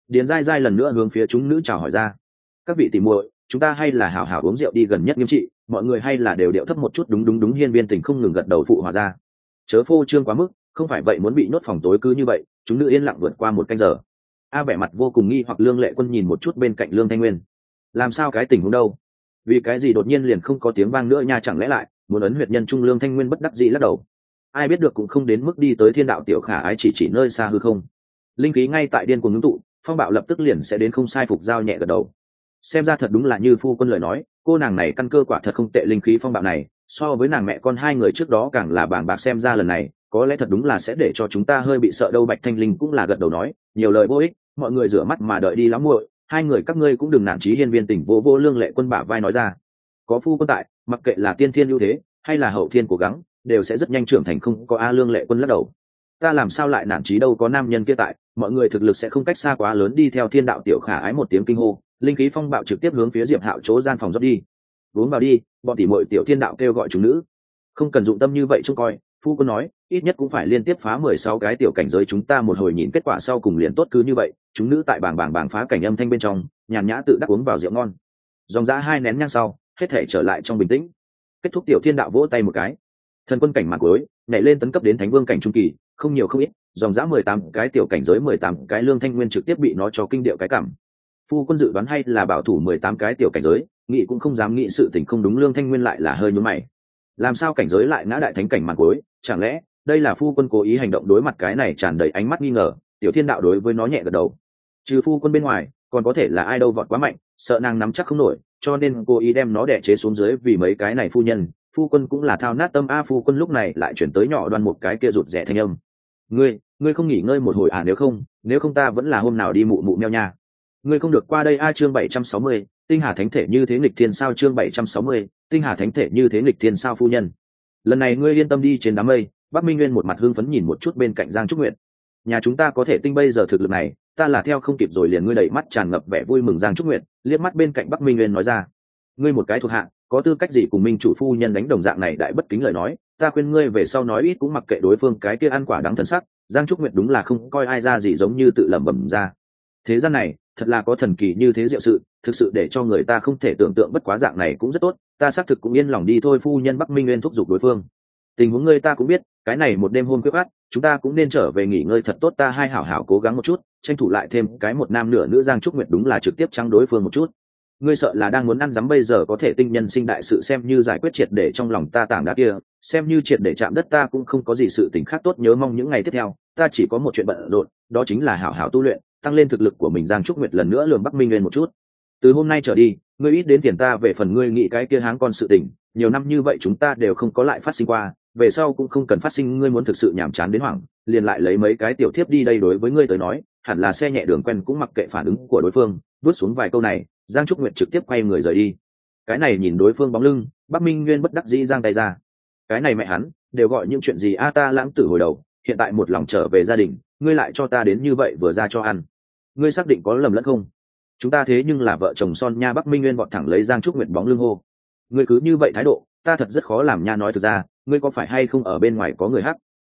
Điền dai dai lần nữa hướng phía chúng nữ chào hỏi ra. Các vị tỷ muội chúng ta hay là hào hào uống rượu đi gần nhất nghiêm trị, mọi người hay là đều điệu thấp một chút đúng đúng đúng hiên viên tình không ngừng gật đầu phụ hòa ra. Chớ phô trương quá mức, không phải vậy muốn bị nhốt phòng tối cứ như vậy, chúng nữ yên lặng vượt qua một canh giờ. A vẻ mặt vô cùng nghi hoặc lương lệ quân nhìn một chút bên cạnh lương thanh nguyên. Làm sao cái tình huống đâu? Vì cái gì đột nhiên liền không có tiếng vang nữa nha chẳng lẽ lại, muốn ấn huyệt nhân trung lương thanh nguyên bất đắc dĩ lắc đầu. Ai biết được cũng không đến mức đi tới thiên đạo tiểu khả ái chỉ chỉ nơi xa hư không. Linh khí ngay tại điên cuồng ngưng tụ, phong bạo lập tức liền sẽ đến không sai phục giao nhẹ gật đầu xem ra thật đúng là như phu quân lời nói, cô nàng này căn cơ quả thật không tệ linh khí phong bạo này, so với nàng mẹ con hai người trước đó càng là bàng bạc xem ra lần này, có lẽ thật đúng là sẽ để cho chúng ta hơi bị sợ đâu, bạch thanh linh cũng là gật đầu nói, nhiều lời vô ích, mọi người rửa mắt mà đợi đi lắm muội, hai người các ngươi cũng đừng nản trí hiên viên tỉnh vô vô lương lệ quân bả vai nói ra. Có phu quân tại, mặc kệ là tiên thiên ưu thế, hay là hậu thiên cố gắng, đều sẽ rất nhanh trưởng thành không có a lương lệ quân lắc đầu. Ta làm sao lại nản trí đâu có nam nhân kia tại, mọi người thực lực sẽ không cách xa quá lớn đi theo thiên đạo tiểu khả ái một tiếng kinh hô linh khí phong bạo trực tiếp hướng phía diệp hạo chỗ gian phòng rót đi. Uống vào đi, bọn tỷ mội tiểu thiên đạo kêu gọi chúng nữ. Không cần dụng tâm như vậy trông coi, phu quân nói, ít nhất cũng phải liên tiếp phá mười sáu cái tiểu cảnh giới chúng ta một hồi nhìn kết quả sau cùng liền tốt cứ như vậy, chúng nữ tại bảng bảng bảng phá cảnh âm thanh bên trong, nhàn nhã tự đắc uống vào rượu ngon. Dòng ra hai nén nhang sau, hết thể trở lại trong bình tĩnh. Kết thúc tiểu thiên đạo vỗ tay một cái. Thần quân cảnh mạc cuối, nhảy lên tấn cấp đến thánh vương cảnh trung kỳ, không nhiều không ít, dòng dã mười tám cái tiểu cảnh giới mười tám cái lương thanh nguyên trực tiếp bị nó cho kinh điệu cái cảm phu quân dự đoán hay là bảo thủ mười tám cái tiểu cảnh giới, nghị cũng không dám nghĩ sự tình không đúng lương thanh nguyên lại là hơi nhúm mày. Làm sao cảnh giới lại ngã đại thánh cảnh mặt cuối? Chẳng lẽ, đây là phu quân cố ý hành động đối mặt cái này tràn đầy ánh mắt nghi ngờ, tiểu thiên đạo đối với nó nhẹ gật đầu. Trừ phu quân bên ngoài, còn có thể là ai đâu vọt quá mạnh, sợ nàng nắm chắc không nổi, cho nên cố ý đem nó đẻ chế xuống dưới vì mấy cái này phu nhân. Phu quân cũng là thao nát tâm a, phu quân lúc này lại chuyển tới nhỏ đoan một cái kia rụt rẻ thanh âm. Ngươi ngươi không nghỉ ngơi một hồi à nếu không nếu không ta vẫn là hôm nào đi mụ mụ meo nha ngươi không được qua đây a chương bảy trăm sáu mươi, tinh hà thánh thể như thế nghịch thiên sao chương bảy trăm sáu mươi, tinh hà thánh thể như thế nghịch thiên sao phu nhân. Lần này ngươi yên tâm đi trên đám mây, bắc minh nguyên một mặt hưng phấn nhìn một chút bên cạnh giang trúc nguyện nhà chúng ta có thể tinh bây giờ thực lực này, ta là theo không kịp rồi liền ngươi đẩy mắt tràn ngập vẻ vui mừng giang trúc nguyện liếc mắt bên cạnh bắc minh nguyên nói ra. Ngươi một cái thuộc hạ, có tư cách gì cùng minh chủ phu nhân đánh đồng dạng này đại bất kính lời nói, ta khuyên ngươi về sau nói ít cũng mặc kệ đối phương cái kia ăn quả đắng thần sắc, giang trúc nguyệt đúng là không coi ai ra gì giống như tự lẩm bẩm ra. Thế gian này thật là có thần kỳ như thế diệu sự, thực sự để cho người ta không thể tưởng tượng bất quá dạng này cũng rất tốt, ta xác thực cũng yên lòng đi thôi, phu nhân bắc minh nguyên thúc giục đối phương. Tình huống ngươi ta cũng biết, cái này một đêm hôm quyết khát chúng ta cũng nên trở về nghỉ ngơi thật tốt, ta hai hảo hảo cố gắng một chút, tranh thủ lại thêm cái một nam nửa nữ giang trúc nguyệt đúng là trực tiếp trắng đối phương một chút. Ngươi sợ là đang muốn ăn dám bây giờ có thể tinh nhân sinh đại sự xem như giải quyết triệt để trong lòng ta tảng đá kia, xem như triệt để chạm đất ta cũng không có gì sự tình khác tốt, nhớ mong những ngày tiếp theo, ta chỉ có một chuyện bận rộn, đó chính là hảo hảo tu luyện tăng lên thực lực của mình, giang trúc nguyệt lần nữa lường bắc minh lên một chút. Từ hôm nay trở đi, ngươi ít đến tiền ta về phần ngươi nghĩ cái kia háng con sự tình, nhiều năm như vậy chúng ta đều không có lại phát sinh qua, về sau cũng không cần phát sinh, ngươi muốn thực sự nhàm chán đến hoảng, liền lại lấy mấy cái tiểu thiếp đi đây đối với ngươi tới nói, hẳn là xe nhẹ đường quen cũng mặc kệ phản ứng của đối phương, vứt xuống vài câu này, giang trúc nguyệt trực tiếp quay người rời đi. Cái này nhìn đối phương bóng lưng, bắc minh nguyên bất đắc dĩ giang tay ra. Cái này mẹ hắn, đều gọi những chuyện gì a ta lãng tử hồi đầu, hiện tại một lòng trở về gia đình, ngươi lại cho ta đến như vậy vừa ra cho ăn ngươi xác định có lầm lẫn không? Chúng ta thế nhưng là vợ chồng son nha bắc minh nguyên bọn thẳng lấy giang trúc nguyệt bóng lưng hô. Ngươi cứ như vậy thái độ, ta thật rất khó làm nha nói thực ra, ngươi có phải hay không ở bên ngoài có người hắc?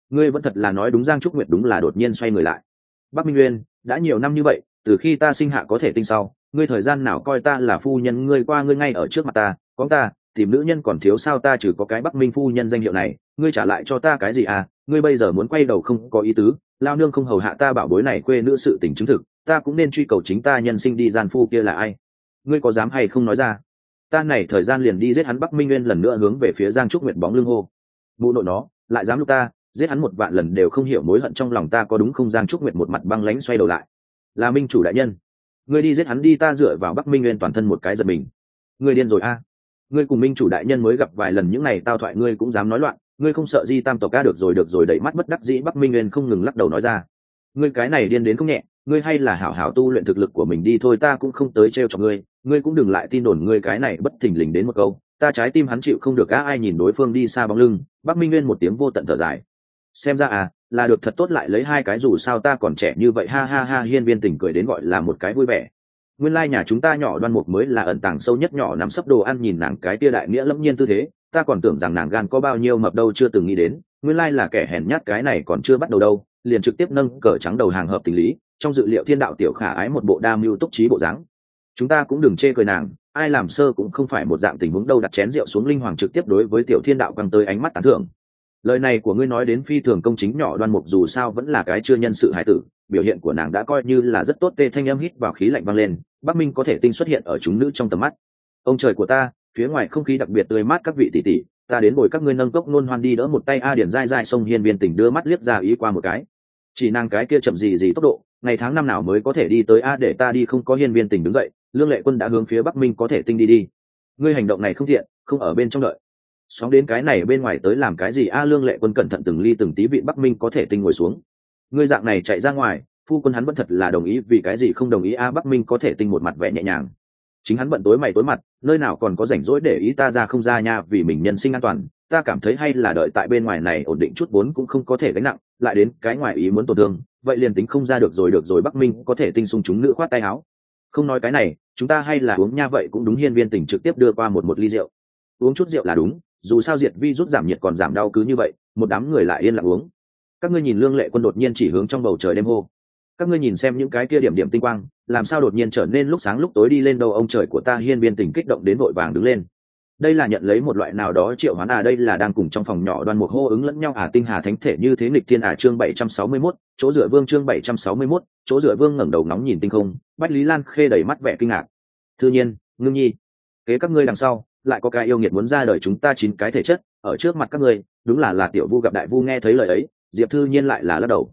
Ngươi vẫn thật là nói đúng giang trúc nguyệt đúng là đột nhiên xoay người lại. Bắc minh nguyên, đã nhiều năm như vậy, từ khi ta sinh hạ có thể tinh sau, ngươi thời gian nào coi ta là phu nhân, ngươi qua ngươi ngay ở trước mặt ta, có ta, tìm nữ nhân còn thiếu sao ta trừ có cái bắc minh phu nhân danh hiệu này, ngươi trả lại cho ta cái gì à? Ngươi bây giờ muốn quay đầu không có ý tứ, lao nương không hầu hạ ta bảo bối này quê nữ sự tình chứng thực ta cũng nên truy cầu chính ta nhân sinh đi gian phu kia là ai? Ngươi có dám hay không nói ra? Ta này thời gian liền đi giết hắn bắc minh nguyên lần nữa hướng về phía giang trúc nguyệt bóng lưng hô. Mụ nội nó, lại dám lúc ta, giết hắn một vạn lần đều không hiểu mối hận trong lòng ta có đúng không? Giang trúc nguyệt một mặt băng lánh xoay đầu lại. Là minh chủ đại nhân. Ngươi đi giết hắn đi, ta dựa vào bắc minh nguyên toàn thân một cái giật mình. Ngươi điên rồi a. Ngươi cùng minh chủ đại nhân mới gặp vài lần những này tao thoại, ngươi cũng dám nói loạn. Ngươi không sợ di tam tộc ca được rồi được rồi, đẩy mắt bất đắc dĩ bắc minh nguyên không ngừng lắc đầu nói ra. Ngươi cái này điên đến không nhẹ ngươi hay là hảo hảo tu luyện thực lực của mình đi thôi, ta cũng không tới t r e o cho ngươi ngươi cũng đừng lại tin đồn ngươi cái này bất thình lình đến một câu. Ta trái tim hắn chịu không được, á, ai nhìn đối phương đi xa bóng lưng, bắc minh nguyên một tiếng vô tận thở dài. Xem ra à là được thật tốt lại lấy hai cái dù sao ta còn trẻ như vậy, ha ha ha, hiên viên tình cười đến gọi là một cái vui vẻ. Nguyên Lai nhà chúng ta nhỏ đoan mục mới là ẩn tàng sâu nhất nhỏ nắm sấp đồ ăn, nhìn nàng cái tia đại nghĩa lẫm nhiên tư thế, ta còn tưởng rằng nàng gan có bao nhiêu mập đâu chưa từng nghĩ đến, nguyên Lai là kẻ hèn nhát cái này còn chưa bắt đầu đâu, liền trực tiếp nâng cờ trắng đầu hàng hợp tình lý trong dự liệu thiên đạo tiểu khả ái một bộ đa mưu túc trí bộ dáng. Chúng ta cũng đừng chê cười nàng, ai làm sơ cũng không phải một dạng tình huống đâu đặt chén rượu xuống linh hoàng trực tiếp đối với tiểu thiên đạo quăng tới ánh mắt tán thưởng. Lời này của ngươi nói đến phi thường công chính nhỏ đoan mục dù sao vẫn là cái chưa nhân sự hải tử, biểu hiện của nàng đã coi như là rất tốt tê thanh âm hít vào khí lạnh vang lên, bắc minh có thể tinh xuất hiện ở chúng nữ trong tầm mắt. Ông trời của ta, phía ngoài không khí đặc biệt tươi mát các vị tỷ tỷ, ta đến bồi các ngươi nâng cốc nôn hoan đi đỡ một tay a điển dai dai sông hiên viên tỉnh đưa mắt liếc ra ý qua một cái. Chỉ nàng cái kia chậm gì gì tốc độ ngày tháng năm nào mới có thể đi tới a để ta đi không có hiên viên tỉnh đứng dậy, lương lệ quân đã hướng phía bắc minh có thể tinh đi đi. Ngươi hành động này không thiện không ở bên trong đợi. Sóng đến cái này bên ngoài tới làm cái gì? A, lương lệ quân cẩn thận từng ly từng tí vị bắc minh có thể tinh ngồi xuống. Ngươi dạng này chạy ra ngoài, phu quân hắn vẫn thật là đồng ý, vì cái gì không đồng ý? A, bắc minh có thể tinh một mặt vẻ nhẹ nhàng. Chính hắn bận tối mày tối mặt, nơi nào còn có rảnh rỗi để ý ta ra không ra nha, vì mình nhân sinh an toàn ta cảm thấy hay là đợi tại bên ngoài này ổn định chút vốn cũng không có thể gánh nặng, lại đến cái ngoài ý muốn tổn thương, vậy liền tính không ra được rồi được rồi, bắc minh có thể tinh sung chúng nữ khoát tay áo. Không nói cái này, chúng ta hay là uống nha vậy cũng đúng, hiên viên tỉnh trực tiếp đưa qua một một ly rượu. Uống chút rượu là đúng, dù sao diệt vi rút giảm nhiệt còn giảm đau cứ như vậy, một đám người lại yên lặng uống. Các ngươi nhìn lương lệ quân đột nhiên chỉ hướng trong bầu trời đêm hô. Các ngươi nhìn xem những cái kia điểm điểm tinh quang, làm sao đột nhiên trở nên lúc sáng lúc tối đi lên đầu ông trời của ta, hiên viên tỉnh kích động đến vội vàng đứng lên đây là nhận lấy một loại nào đó triệu hoán à đây là đang cùng trong phòng nhỏ đoan một hô ứng lẫn nhau à tinh hà thánh thể như thế nghịch thiên à chương bảy trăm sáu mươi 761, chỗ dựa vương chương bảy trăm sáu mươi 761, chỗ dựa vương ngẩng đầu nóng nhìn tinh không bách lý lan khê đầy mắt vẻ kinh ngạc. Thư nhiên ngưng nhi kế các ngươi đằng sau lại có cái yêu nghiệt muốn ra đời chúng ta chín cái thể chất ở trước mặt các ngươi đúng là là tiểu vu gặp đại vu nghe thấy lời ấy diệp thư nhiên lại là lắc đầu.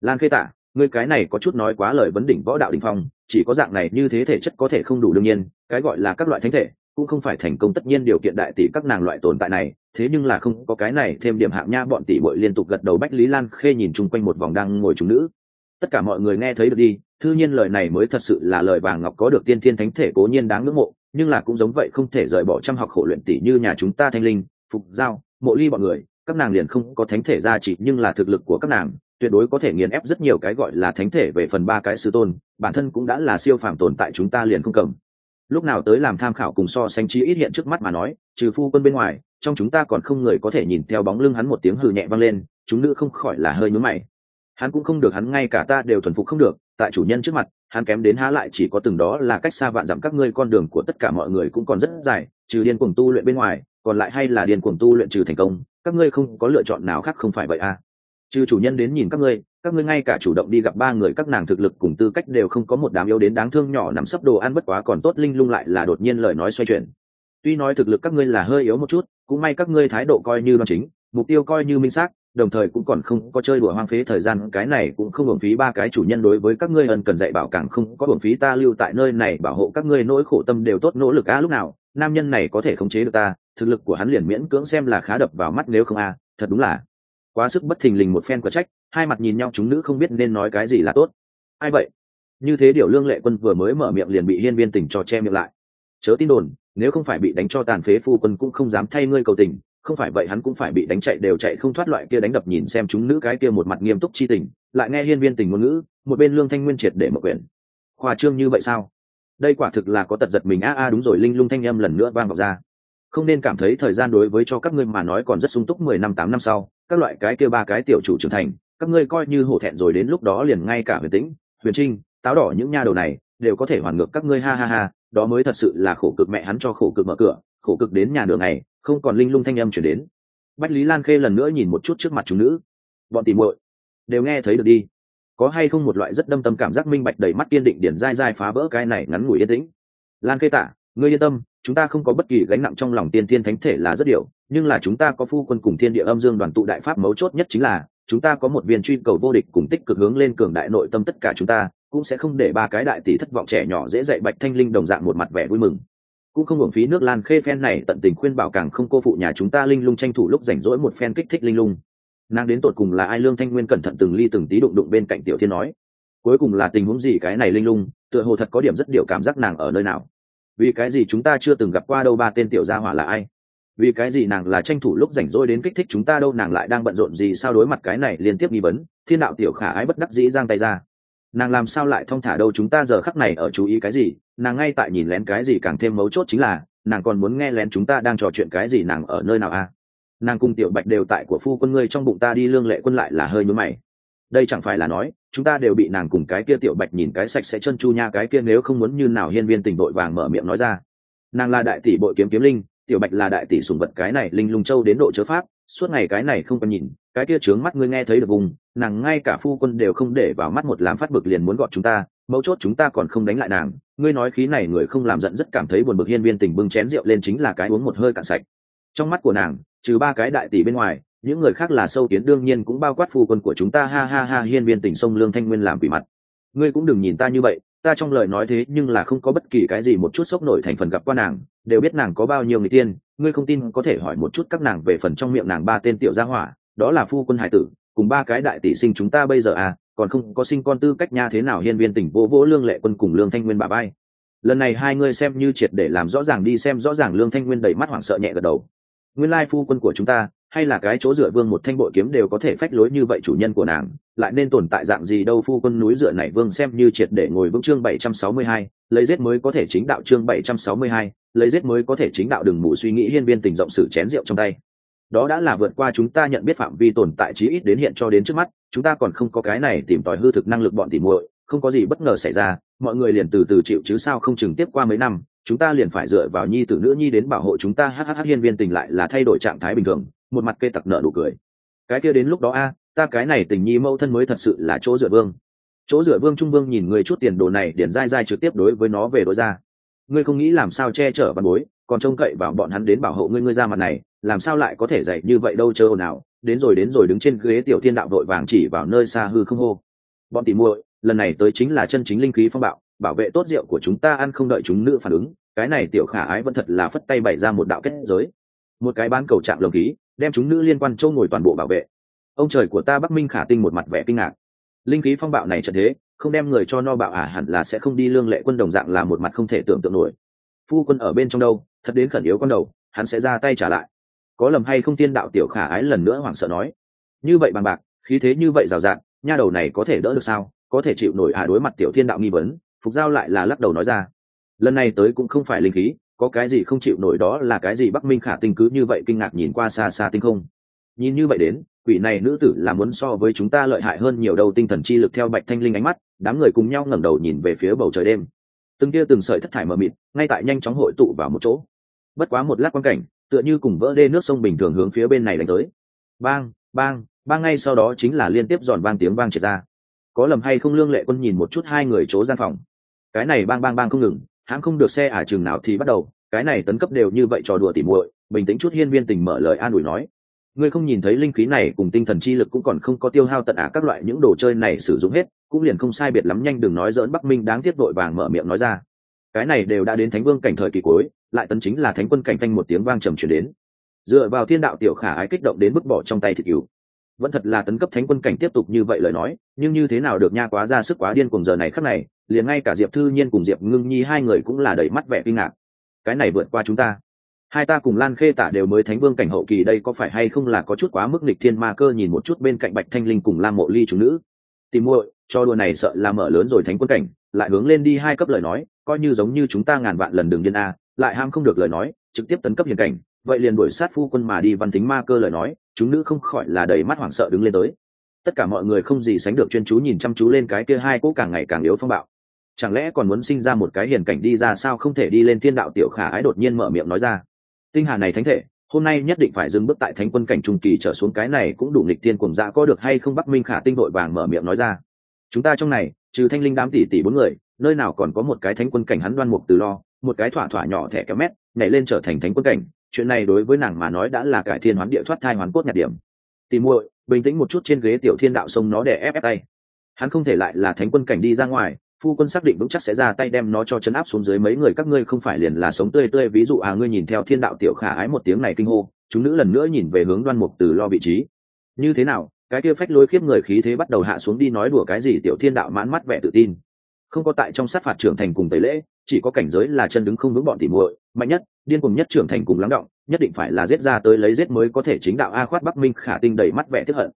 Lan khê tạ ngươi cái này có chút nói quá lời vấn đỉnh võ đạo đỉnh phong chỉ có dạng này như thế thể chất có thể không đủ đương nhiên cái gọi là các loại thánh thể cũng không phải thành công tất nhiên điều kiện đại tỷ các nàng loại tồn tại này, thế nhưng là không có cái này thêm điểm hạng nha, bọn tỷ bội liên tục gật đầu bách lý lan khê nhìn chung quanh một vòng đang ngồi chúng nữ. Tất cả mọi người nghe thấy được đi, thư nhiên lời này mới thật sự là lời vàng ngọc có được tiên thiên thánh thể cố nhiên đáng ngưỡng mộ, nhưng là cũng giống vậy không thể rời bỏ trăm học khổ luyện tỷ như nhà chúng ta thanh linh, phục giao, mộ ly bọn người, các nàng liền không có thánh thể ra chỉ, nhưng là thực lực của các nàng tuyệt đối có thể nghiền ép rất nhiều cái gọi là thánh thể về phần ba cái sư tôn, bản thân cũng đã là siêu phàm tồn tại chúng ta liền không cầm lúc nào tới làm tham khảo cùng so sánh chi ít hiện trước mắt mà nói, trừ phu quân bên ngoài, trong chúng ta còn không người có thể nhìn theo bóng lưng hắn một tiếng hừ nhẹ vang lên, chúng nữ không khỏi là hơi nhúm mày. Hắn cũng không được, hắn ngay cả ta đều thuần phục không được, tại chủ nhân trước mặt, hắn kém đến há lại chỉ có từng đó là cách xa vạn dặm các ngươi con đường của tất cả mọi người cũng còn rất dài, trừ điên cuồng tu luyện bên ngoài, còn lại hay là điên cuồng tu luyện trừ thành công, các ngươi không có lựa chọn nào khác không phải vậy à. Trừ chủ nhân đến nhìn các ngươi các ngươi ngay cả chủ động đi gặp ba người các nàng thực lực cùng tư cách đều không có một đám yếu đến đáng thương nhỏ nằm sấp đồ ăn bất quá còn tốt, linh lung lại là đột nhiên lời nói xoay chuyển. Tuy nói thực lực các ngươi là hơi yếu một chút, cũng may các ngươi thái độ coi như đoan chính, mục tiêu coi như minh xác, đồng thời cũng còn không có chơi đùa hoang phí thời gian, cái này cũng không hưởng phí ba cái chủ nhân đối với các ngươi ân cần dạy bảo càng không có hưởng phí ta lưu tại nơi này bảo hộ các ngươi nỗi khổ tâm đều tốt nỗ lực a lúc nào, nam nhân này có thể khống chế được ta, thực lực của hắn liền miễn cưỡng xem là khá đập vào mắt nếu không a, thật đúng là quá sức bất thình lình một phen quả trách hai mặt nhìn nhau, chúng nữ không biết nên nói cái gì là tốt. Ai vậy? Như thế điều lương lệ quân vừa mới mở miệng liền bị hiên viên tình cho che miệng lại. Chớ tin đồn, nếu không phải bị đánh cho tàn phế phu quân cũng không dám thay ngươi cầu tình, không phải vậy hắn cũng phải bị đánh chạy đều chạy không thoát loại kia đánh đập nhìn xem chúng nữ cái kia một mặt nghiêm túc chi tình, lại nghe hiên viên tình ngôn ngữ, một bên lương thanh nguyên triệt để mở quyển. Khoa trương như vậy sao? Đây quả thực là có tật giật mình, a a đúng rồi, linh lung thanh âm lần nữa vang vào ra. Không nên cảm thấy thời gian đối với cho các ngươi mà nói còn rất sung túc mười năm, tám năm sau, các loại cái kia ba cái tiểu chủ trưởng thành các ngươi coi như hổ thẹn rồi đến lúc đó liền ngay cả huyền tĩnh, huyền trinh, táo đỏ những nha đầu này đều có thể hoàn ngược các ngươi, ha ha ha. Đó mới thật sự là khổ cực mẹ hắn cho khổ cực mở cửa, khổ cực đến nhà đường này, không còn linh lung thanh âm chuyển đến. Bách lý lan khê lần nữa nhìn một chút trước mặt chúng nữ. Bọn tìm muội, đều nghe thấy được đi. Có hay không một loại rất đâm tâm cảm giác minh bạch đầy mắt kiên định điển dai dai phá vỡ cái này ngắn ngủi yên tĩnh? Lan khê tả ngươi yên tâm, chúng ta không có bất kỳ gánh nặng trong lòng tiên thiên thánh thể là rất điều nhưng là chúng ta có phu quân cùng thiên địa âm dương đoàn tụ đại pháp mấu chốt nhất chính là chúng ta có một viên truy cầu vô địch cùng tích cực hướng lên cường đại nội tâm tất cả chúng ta, cũng sẽ không để ba cái đại tỷ thất vọng trẻ nhỏ dễ dạy bạch thanh linh đồng dạng một mặt vẻ vui mừng. Cũng không hưởng phí nước lan khê phen này tận tình khuyên bảo càng không cô phụ nhà chúng ta linh lung tranh thủ lúc rảnh rỗi một phen kích thích linh lung. Nàng đến tột cùng là ai lương thanh nguyên cẩn thận từng ly từng tí đụng đụng bên cạnh tiểu thiên nói. Cuối cùng là tình huống gì cái này linh lung, tựa hồ thật có điểm rất điều cảm giác nàng ở nơi nào. Vì cái gì chúng ta chưa từng gặp qua đâu ba tên tiểu gia hỏa là ai? Vì cái gì nàng là tranh thủ lúc rảnh rỗi đến kích thích chúng ta đâu, nàng lại đang bận rộn gì sao đối mặt cái này liên tiếp nghi vấn, thiên đạo tiểu khả ái bất đắc dĩ giang tay ra. Nàng làm sao lại thong thả đâu, chúng ta giờ khắc này ở chú ý cái gì? Nàng ngay tại nhìn lén cái gì càng thêm mấu chốt chính là, nàng còn muốn nghe lén chúng ta đang trò chuyện cái gì, nàng ở nơi nào a à? nàng cùng tiểu bạch đều tại của phu quân ngươi trong bụng ta đi lương lệ quân lại là hơi nhúm mày. Đây chẳng phải là nói, chúng ta đều bị nàng cùng cái kia tiểu bạch nhìn cái sạch sẽ chân chu nha, cái kia nếu không muốn như nào hiên viên tình đội vàng mở miệng nói ra. Nàng là đại tỷ bội kiếm kiếm linh tiểu bạch là đại tỷ sùng vật cái này linh lung châu đến độ chớ pháp suốt ngày cái này không còn nhìn, cái kia trướng mắt ngươi nghe thấy được vùng, nàng ngay cả phu quân đều không để vào mắt một làm phát bực liền muốn gọn chúng ta, mấu chốt chúng ta còn không đánh lại nàng. Ngươi nói khí này người không làm giận rất cảm thấy buồn bực hiên viên tình bưng chén rượu lên chính là cái uống một hơi cạn sạch. Trong mắt của nàng, trừ ba cái đại tỷ bên ngoài, những người khác là sâu tiến đương nhiên cũng bao quát phu quân của chúng ta. Ha ha ha, hiên viên tình sông lương thanh nguyên làm bị mặt. Ngươi cũng đừng nhìn ta như vậy, ta trong lời nói thế nhưng là không có bất kỳ cái gì một chút sốc nổi thành phần gặp qua nàng đều biết nàng có bao nhiêu người tiên, ngươi không tin có thể hỏi một chút các nàng về phần trong miệng nàng ba tên tiểu gia hỏa, đó là phu quân hải tử, cùng ba cái đại tỷ sinh chúng ta bây giờ à còn không có sinh con tư cách nha thế nào hiên viên tỉnh vô vỗ lương lệ quân cùng lương thanh nguyên bà bay. Lần này hai ngươi xem như triệt để làm rõ ràng đi, xem rõ ràng lương thanh nguyên đầy mắt hoảng sợ nhẹ gật đầu. Nguyên lai phu quân của chúng ta hay là cái chỗ dựa vương một thanh bội kiếm đều có thể phách lối như vậy chủ nhân của nàng lại nên tồn tại dạng gì đâu phu quân núi dựa này vương xem như triệt để ngồi vững chương 762, lấy giết mới có thể chính đạo chương 762, lấy giết mới có thể chính đạo đừng mù suy nghĩ hiên viên tình rộng sự chén rượu trong tay. Đó đã là vượt qua chúng ta nhận biết phạm vi tồn tại chí ít đến hiện cho đến trước mắt chúng ta còn không có cái này tìm tòi hư thực năng lực bọn tỉ muội không có gì bất ngờ xảy ra mọi người liền từ từ chịu chứ sao không chừng tiếp qua mấy năm chúng ta liền phải dựa vào nhi tử nữ nhi đến bảo hộ chúng ta hhh hiên viên tình lại là thay đổi trạng thái bình thường một mặt kê tặc nợ nụ cười. Cái kia đến lúc đó a, ta cái này tình nhi mâu thân mới thật sự là chỗ dựa vương. Chỗ dựa vương trung vương nhìn người chút tiền đồ này điển dai dai trực tiếp đối với nó về đối ra. Ngươi không nghĩ làm sao che chở văn bối, còn trông cậy vào bọn hắn đến bảo hộ ngươi ngươi ra mặt này, làm sao lại có thể dạy như vậy đâu chờ nào đến rồi đến rồi đứng trên ghế tiểu thiên đạo đội vàng chỉ vào nơi xa hư không hô. Bọn tỉ muội, lần này tới chính là chân chính linh khí phong bạo, bảo vệ tốt rượu của chúng ta ăn không đợi chúng nữ phản ứng. Cái này tiểu khả ái vẫn thật là phất tay bày ra một đạo kết giới một cái bán cầu trạng lồng khí, đem chúng nữ liên quan châu ngồi toàn bộ bảo vệ. Ông trời của ta bắc minh khả tinh một mặt vẻ kinh ngạc. Linh khí phong bạo này trận thế, không đem người cho no bạo à hẳn là sẽ không đi lương lệ quân đồng dạng là một mặt không thể tưởng tượng nổi. Phu quân ở bên trong đâu, thật đến khẩn yếu con đầu, hắn sẽ ra tay trả lại. Có lầm hay không tiên đạo tiểu khả ái lần nữa hoảng sợ nói. Như vậy bằng bạc, khí thế như vậy rào rạt, nha đầu này có thể đỡ được sao? Có thể chịu nổi à đối mặt tiểu thiên đạo nghi vấn, phục giao lại là lắc đầu nói ra. Lần này tới cũng không phải linh khí có cái gì không chịu nổi đó là cái gì bắc minh khả tinh cứ như vậy kinh ngạc nhìn qua xa xa tinh không. Nhìn như vậy đến, quỷ này nữ tử là muốn so với chúng ta lợi hại hơn nhiều đâu, tinh thần chi lực theo bạch thanh linh ánh mắt, đám người cùng nhau ngẩng đầu nhìn về phía bầu trời đêm. Từng kia từng sợi thất thải mờ mịt, ngay tại nhanh chóng hội tụ vào một chỗ. Bất quá một lát quan cảnh, tựa như cùng vỡ đê nước sông bình thường hướng phía bên này đánh tới. Bang bang bang, ngay sau đó chính là liên tiếp giòn vang tiếng vang triệt ra. Có lầm hay không lương lệ quân nhìn một chút hai người chỗ gian phòng. Cái này bang bang bang không ngừng hãng không được xe ả chừng nào thì bắt đầu, cái này tấn cấp đều như vậy trò đùa tỉ muội, bình tĩnh chút hiên viên tình mở lời an ủi nói. Ngươi không nhìn thấy linh khí này cùng tinh thần chi lực cũng còn không có tiêu hao tận ả các loại những đồ chơi này sử dụng hết, cũng liền không sai biệt lắm nhanh đừng nói dỡn bắc minh đáng tiếc vội vàng mở miệng nói ra. Cái này đều đã đến thánh vương cảnh thời kỳ cuối, lại tấn chính là thánh quân cảnh thanh một tiếng vang trầm chuyển đến. Dựa vào thiên đạo tiểu khả ái kích động đến mức bỏ trong tay thịt cứu vẫn thật là tấn cấp thánh quân cảnh tiếp tục như vậy lời nói, nhưng như thế nào được nha quá ra sức quá điên cùng giờ này khắc này, liền ngay cả diệp thư nhiên cùng diệp ngưng nhi hai người cũng là đầy mắt vẻ kinh ngạc. Cái này vượt qua chúng ta. Hai ta cùng lan khê tả đều mới thánh vương cảnh hậu kỳ đây có phải hay không là có chút quá mức nịch thiên ma cơ nhìn một chút bên cạnh bạch thanh linh cùng lam mộ ly chủ nữ. Tìm muội, cho đùa này sợ là mở lớn rồi thánh quân cảnh, lại hướng lên đi hai cấp lời nói, coi như giống như chúng ta ngàn vạn lần đường điên a, lại ham không được lời nói, trực tiếp tấn cấp hiền cảnh, vậy liền đuổi sát phu quân mà đi văn tính ma cơ lời nói chúng nữ không khỏi là đầy mắt hoảng sợ đứng lên tới. Tất cả mọi người không gì sánh được chuyên chú nhìn chăm chú lên cái kia hai cỗ càng ngày càng yếu phong bạo. Chẳng lẽ còn muốn sinh ra một cái hiền cảnh đi ra sao không thể đi lên thiên đạo tiểu khả ái đột nhiên mở miệng nói ra. Tinh hà này thánh thể, hôm nay nhất định phải dừng bước tại thánh quân cảnh trung kỳ trở xuống, cái này cũng đủ nghịch thiên cùng dạ có được hay không bắc minh khả tinh đội vàng mở miệng nói ra. Chúng ta trong này, trừ thanh linh đám tỷ tỷ bốn người, nơi nào còn có một cái thánh quân cảnh hắn đoan mục từ lo, một cái thỏa thỏa nhỏ thẻ kéo mét, nhảy lên trở thành thánh quân cảnh chuyện này đối với nàng mà nói đã là cải thiên hoán địa thoát thai hoán cốt nhạt điểm. Tìm muội, bình tĩnh một chút trên ghế tiểu thiên đạo sông nó để ép ép tay. Hắn không thể lại là thánh quân cảnh đi ra ngoài, phu quân xác định vững chắc sẽ ra tay đem nó cho chấn áp xuống dưới mấy người các ngươi không phải liền là sống tươi tươi, ví dụ à ngươi nhìn theo thiên đạo tiểu khả ái một tiếng này kinh hô, chúng nữ lần nữa nhìn về hướng đoan mục từ lo vị trí. Như thế nào, cái kia phách lối khiếp người khí thế bắt đầu hạ xuống đi nói đùa cái gì, tiểu thiên đạo mãn mắt vẻ tự tin. Không có tại trong sát phạt trưởng thành cùng tẩy lễ, chỉ có cảnh giới là chân đứng không vững bọn tỉ muội, mạnh nhất điên cùng nhất trưởng thành cùng lắng động, nhất định phải là giết ra tới lấy giết mới có thể chính đạo a khoát bắc minh khả tinh đầy mắt vẻ tiếp hận.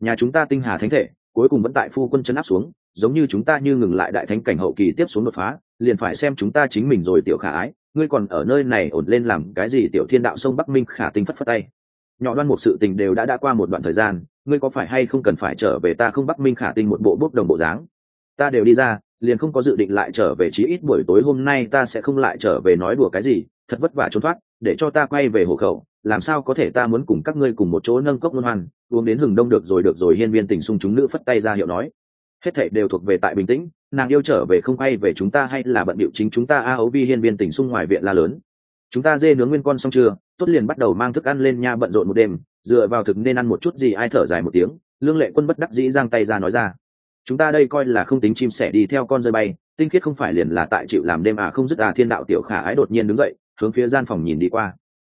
Nhà chúng ta tinh hà thánh thể, cuối cùng vẫn tại phu quân chân áp xuống, giống như chúng ta như ngừng lại đại thánh cảnh hậu kỳ tiếp xuống đột phá, liền phải xem chúng ta chính mình rồi tiểu khả ái, ngươi còn ở nơi này ổn lên làm cái gì tiểu thiên đạo sông bắc minh khả tinh phất phất tay. Nhỏ đoan một sự tình đều đã đã qua một đoạn thời gian, ngươi có phải hay không cần phải trở về ta không bắc minh khả tinh một bộ bốc đồng bộ dáng? Ta đều đi ra, liền không có dự định lại trở về, chí ít buổi tối hôm nay ta sẽ không lại trở về nói đùa cái gì thật vất vả trốn thoát, để cho ta quay về hộ khẩu, làm sao có thể ta muốn cùng các ngươi cùng một chỗ nâng cốc luân hoan, uống đến hừng đông được rồi được rồi hiên viên tình sung chúng nữ phất tay ra hiệu nói. Hết thệ đều thuộc về tại bình tĩnh, nàng yêu trở về không quay về chúng ta hay là bận điệu chính chúng ta a ấu vi hiên viên tình sung ngoài viện la lớn. Chúng ta dê nướng nguyên con xong chưa? Tốt liền bắt đầu mang thức ăn lên nha bận rộn một đêm, dựa vào thực nên ăn một chút gì ai thở dài một tiếng, lương lệ quân bất đắc dĩ giang tay ra nói ra. Chúng ta đây coi là không tính chim sẻ đi theo con rơi bay, tinh khiết không phải liền là tại chịu làm đêm à không dứt à thiên đạo tiểu khả ái đột nhiên đứng dậy hướng phía gian phòng nhìn đi qua.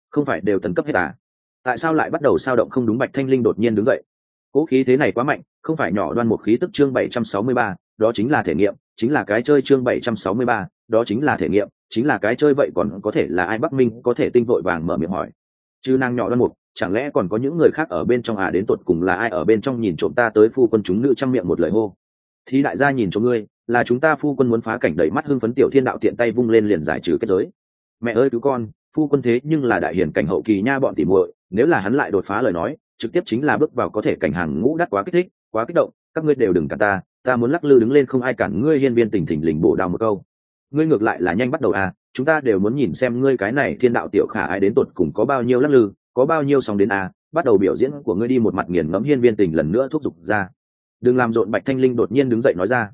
Không phải đều tấn cấp hết à? Tại sao lại bắt đầu sao động không đúng bạch thanh linh đột nhiên đứng dậy? Cố khí thế này quá mạnh, không phải nhỏ đoan một khí tức chương bảy trăm sáu mươi ba, đó chính là thể nghiệm, chính là cái chơi chương bảy trăm sáu mươi ba, đó chính là thể nghiệm, chính là cái chơi vậy còn có thể là ai bắc minh có thể tinh vội vàng mở miệng hỏi. Chứ nàng nhỏ đoan mục chẳng lẽ còn có những người khác ở bên trong à đến tột cùng là ai ở bên trong nhìn trộm ta tới phu quân chúng nữ trang miệng một lời hô. Thì đại gia nhìn cho ngươi, là chúng ta phu quân muốn phá cảnh đẩy mắt hưng phấn tiểu thiên đạo tiện tay vung lên liền giải trừ kết giới mẹ ơi cứu con, phu quân thế nhưng là đại hiển cảnh hậu kỳ nha bọn tỉ muội, nếu là hắn lại đột phá lời nói, trực tiếp chính là bước vào có thể cảnh hàng ngũ đắt quá kích thích, quá kích động, các ngươi đều đừng cản ta ta muốn lắc lư đứng lên không ai cản ngươi hiên viên tỉnh thỉnh lình bổ đào một câu. Ngươi ngược lại là nhanh bắt đầu à chúng ta đều muốn nhìn xem ngươi cái này thiên đạo tiểu khả ai đến tột cùng có bao nhiêu lắc lư, có bao nhiêu sóng đến à bắt đầu biểu diễn của ngươi đi một mặt nghiền ngẫm hiên viên tình lần nữa thúc giục ra. Đừng làm rộn bạch thanh linh đột nhiên đứng dậy nói ra.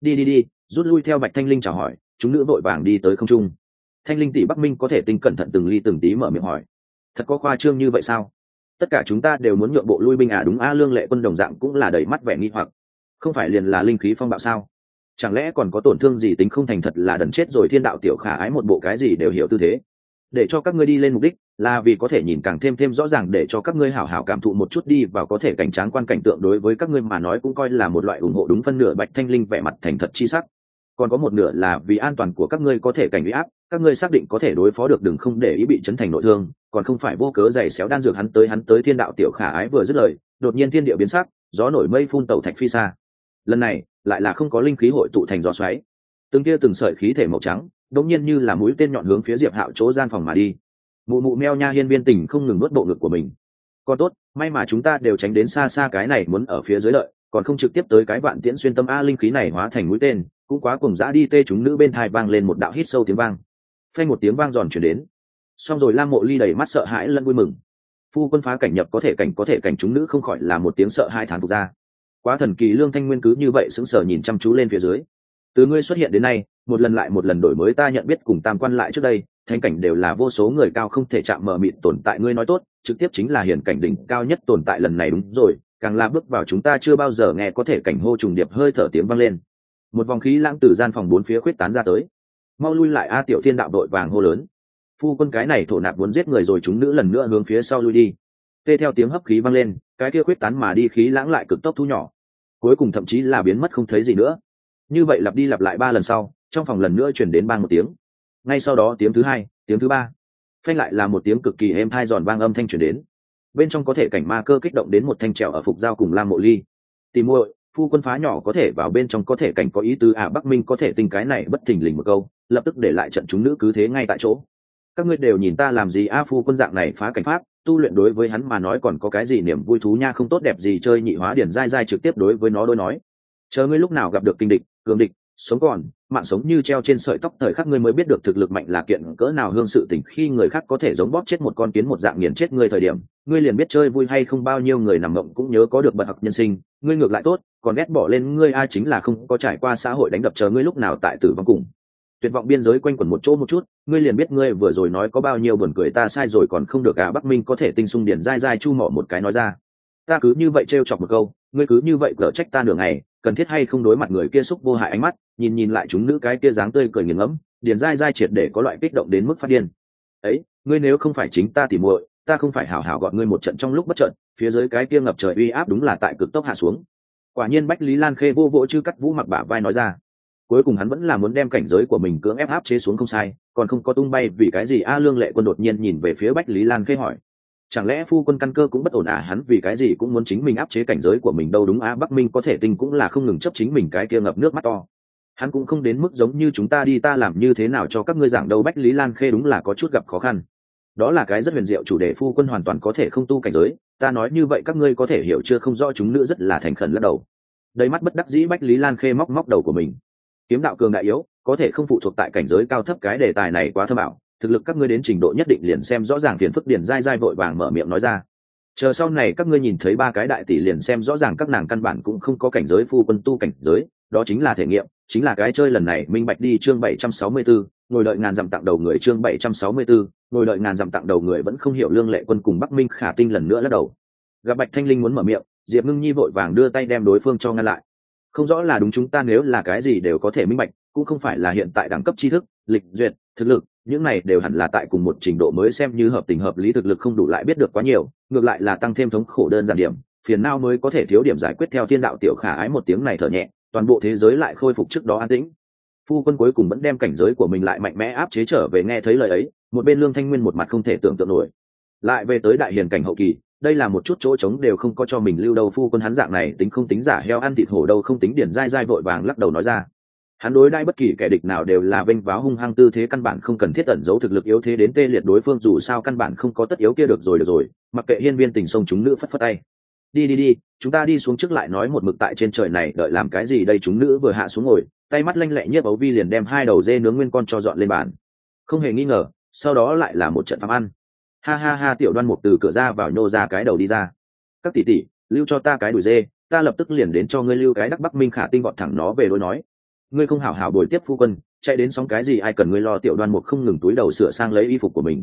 Đi đi đi, rút lui theo bạch thanh linh chào hỏi, chúng nữ vội vàng đi tới không trung thanh linh tỷ bắc minh có thể tinh cẩn thận từng ly từng tí mở miệng hỏi. Thật có khoa trương như vậy sao? Tất cả chúng ta đều muốn nhượng bộ lui binh à đúng a, lương lệ quân đồng dạng cũng là đầy mắt vẻ nghi hoặc. Không phải liền là linh khí phong bạo sao? Chẳng lẽ còn có tổn thương gì tính không thành thật là đần chết rồi thiên đạo tiểu khả ái một bộ cái gì đều hiểu tư thế? Để cho các ngươi đi lên mục đích, là vì có thể nhìn càng thêm thêm rõ ràng để cho các ngươi hảo hảo cảm thụ một chút đi và có thể cảnh tráng quan cảnh tượng đối với các ngươi mà nói cũng coi là một loại ủng hộ đúng phân nửa bạch thanh linh vẻ mặt thành thật chi sắc. Còn có một nửa là vì an toàn của các ngươi có thể cảnh bị áp các ngươi xác định có thể đối phó được đừng không để ý bị chấn thành nội thương, còn không phải vô cớ giày xéo đan dược hắn tới hắn tới thiên đạo tiểu khả ái vừa dứt lời, đột nhiên thiên địa biến sắc, gió nổi mây phun tàu thạch phi xa. Lần này, lại là không có linh khí hội tụ thành gió xoáy. Từng kia từng sợi khí thể màu trắng đống nhiên như là mũi tên nhọn hướng phía diệp hạo chỗ gian phòng mà đi. Mụ mụ meo nha hiên viên tình không ngừng nuốt bộ ngực của mình. Còn tốt, may mà chúng ta đều tránh đến xa xa cái này muốn ở phía dưới lợi, còn không trực tiếp tới cái vạn tiễn xuyên tâm a linh khí này hóa thành mũi tên, cũng quá cùng dã đi tê chúng nữ bên thai vang lên một đạo hít sâu tiếng vang phanh một tiếng vang giòn chuyển đến. Xong rồi lam mộ ly đầy mắt sợ hãi lẫn vui mừng. Phu quân phá cảnh nhập có thể cảnh có thể cảnh chúng nữ không khỏi là một tiếng sợ hai thán phục ra. Quá thần kỳ lương thanh nguyên cứ như vậy sững sờ nhìn chăm chú lên phía dưới. Từ ngươi xuất hiện đến nay, một lần lại một lần đổi mới ta nhận biết cùng tam quan lại trước đây, thánh cảnh đều là vô số người cao không thể chạm mờ mịt tồn tại ngươi nói tốt, trực tiếp chính là hiển cảnh đỉnh cao nhất tồn tại lần này đúng rồi, càng là bước vào chúng ta chưa bao giờ nghe có thể cảnh hô trùng điệp hơi thở tiếng vang lên. Một vòng khí lãng từ gian phòng bốn phía khuyết tán ra tới mau lui lại a, tiểu thiên đạo đội vàng hô lớn. Phu quân cái này thổ nạp muốn giết người rồi chúng nữ lần nữa hướng phía sau lui đi. Tê theo tiếng hấp khí vang lên, cái kia khuyết tán mà đi khí lãng lại cực tốc thu nhỏ. Cuối cùng thậm chí là biến mất không thấy gì nữa. Như vậy lặp đi lặp lại ba lần sau, trong phòng lần nữa chuyển đến bang một tiếng. Ngay sau đó tiếng thứ hai, tiếng thứ ba. Phanh lại là một tiếng cực kỳ êm thai giòn vang âm thanh chuyển đến. Bên trong có thể cảnh ma cơ kích động đến một thanh trèo ở phục giao cùng lam mộ ly. Tìm muội phu quân phá nhỏ có thể vào bên trong có thể cảnh có ý tứ à bắc minh có thể tình cái này bất thình lình một câu, lập tức để lại trận chúng nữ cứ thế ngay tại chỗ. Các ngươi đều nhìn ta làm gì a phu quân dạng này phá cảnh pháp, tu luyện đối với hắn mà nói còn có cái gì niềm vui thú nha, không tốt đẹp gì, chơi nhị hóa điển dai dai trực tiếp đối với nó đôi nói. Chờ ngươi lúc nào gặp được kinh địch, cường địch, sống còn, mạng sống như treo trên sợi tóc thời khắc ngươi mới biết được thực lực mạnh là kiện cỡ nào, hương sự tỉnh khi người khác có thể giống bóp chết một con kiến một dạng nghiền chết ngươi thời điểm, ngươi liền biết chơi vui hay không, bao nhiêu người nằm mộng cũng nhớ có được bật học nhân sinh ngươi ngược lại tốt còn ghét bỏ lên ngươi ai chính là không có trải qua xã hội đánh đập chờ ngươi lúc nào tại tử vong cùng. Tuyệt vọng biên giới quanh quẩn một chỗ một chút ngươi liền biết ngươi vừa rồi nói có bao nhiêu buồn cười ta sai rồi còn không được à, bắc minh có thể tinh sung điển dai dai chu mỏ một cái nói ra. Ta cứ như vậy trêu chọc một câu ngươi cứ như vậy cở trách ta nửa ngày cần thiết hay không đối mặt người kia xúc vô hại ánh mắt nhìn nhìn lại chúng nữ cái kia dáng tươi cười nghiền ngẫm điền dai dai triệt để có loại kích động đến mức phát điên. Ấy ngươi nếu không phải chính ta tỉ muội ta không phải hảo hảo gọi ngươi một trận trong lúc bất trận phía dưới cái kia ngập trời uy áp đúng là tại cực tốc hạ xuống. Quả nhiên bách lý lan khê vô vỗ chư cắt vũ mặc bả vai nói ra. Cuối cùng hắn vẫn là muốn đem cảnh giới của mình cưỡng ép áp chế xuống không sai, còn không có tung bay vì cái gì a lương lệ quân đột nhiên nhìn về phía bách lý lan khê hỏi. Chẳng lẽ phu quân căn cơ cũng bất ổn à? Hắn vì cái gì cũng muốn chính mình áp chế cảnh giới của mình đâu đúng a bắc minh có thể tinh cũng là không ngừng chấp chính mình cái kia ngập nước mắt to. Hắn cũng không đến mức giống như chúng ta đi ta làm như thế nào cho các ngươi giảng đâu. Bách lý lan khê đúng là có chút gặp khó khăn đó là cái rất huyền diệu chủ đề phu quân hoàn toàn có thể không tu cảnh giới. Ta nói như vậy các ngươi có thể hiểu chưa không rõ chúng nữ rất là thành khẩn lắc đầu. Đầy mắt bất đắc dĩ bách lý lan khê móc móc đầu của mình. Kiếm đạo cường đại yếu có thể không phụ thuộc tại cảnh giới cao thấp cái đề tài này quá thơ bảo thực lực các ngươi đến trình độ nhất định liền xem rõ ràng phiền phức điển dai dai vội vàng mở miệng nói ra. Chờ sau này các ngươi nhìn thấy ba cái đại tỷ liền xem rõ ràng các nàng căn bản cũng không có cảnh giới phu quân tu cảnh giới. Đó chính là thể nghiệm chính là cái chơi lần này. Minh bạch đi chương 764, ngồi đợi ngàn dặm tặng đầu người chương 764, ngồi đợi ngàn dặm tặng đầu người vẫn không hiểu lương lệ quân cùng bắc minh khả tinh lần nữa lắc đầu. Gặp bạch thanh linh muốn mở miệng, diệp ngưng nhi vội vàng đưa tay đem đối phương cho ngăn lại. Không rõ là đúng chúng ta nếu là cái gì đều có thể minh bạch, cũng không phải là hiện tại đẳng cấp tri thức, lịch duyệt, thực lực, những này đều hẳn là tại cùng một trình độ mới xem như hợp tình hợp lý thực lực không đủ lại biết được quá nhiều, ngược lại là tăng thêm thống khổ đơn giản điểm, phiền nào mới có thể thiếu điểm giải quyết theo thiên đạo tiểu khả ái một tiếng này thở nhẹ, toàn bộ thế giới lại khôi phục trước đó an tĩnh. Phu quân cuối cùng vẫn đem cảnh giới của mình lại mạnh mẽ áp chế trở về nghe thấy lời ấy một bên lương thanh nguyên một mặt không thể tưởng tượng nổi. Lại về tới đại hiền cảnh hậu kỳ, đây là một chút chỗ trống đều không có cho mình lưu đầu phu quân hắn dạng này tính không tính giả heo ăn thịt hổ đâu, không tính điển dai dai vội vàng lắc đầu nói ra. Hắn đối đãi bất kỳ kẻ địch nào đều là vênh váo hung hăng tư thế căn bản không cần thiết tẩn giấu thực lực yếu thế đến tê liệt đối phương, dù sao căn bản không có tất yếu kia được rồi được rồi. Mặc kệ hiên viên tình sông chúng nữ phất phất tay. Đi đi đi, chúng ta đi xuống trước lại nói một mực tại trên trời này, đợi làm cái gì đây, chúng nữ vừa hạ xuống ngồi, tay mắt lanh lẹ nhiếp ấu vi liền đem hai đầu dê nướng nguyên con cho dọn lên bàn. Không hề nghi ngờ sau đó lại là một trận phạm ăn. Ha ha ha, tiểu đoan mục từ cửa ra vào nhô ra cái đầu đi ra. Các tỷ tỷ, lưu cho ta cái đùi dê, ta lập tức liền đến cho ngươi lưu cái đắc bắc minh khả tinh vọt thẳng nó về đối nói. Ngươi không hảo hảo bồi tiếp phu quân, chạy đến sóng cái gì ai cần ngươi lo, tiểu đoan mục không ngừng túi đầu sửa sang lấy y phục của mình.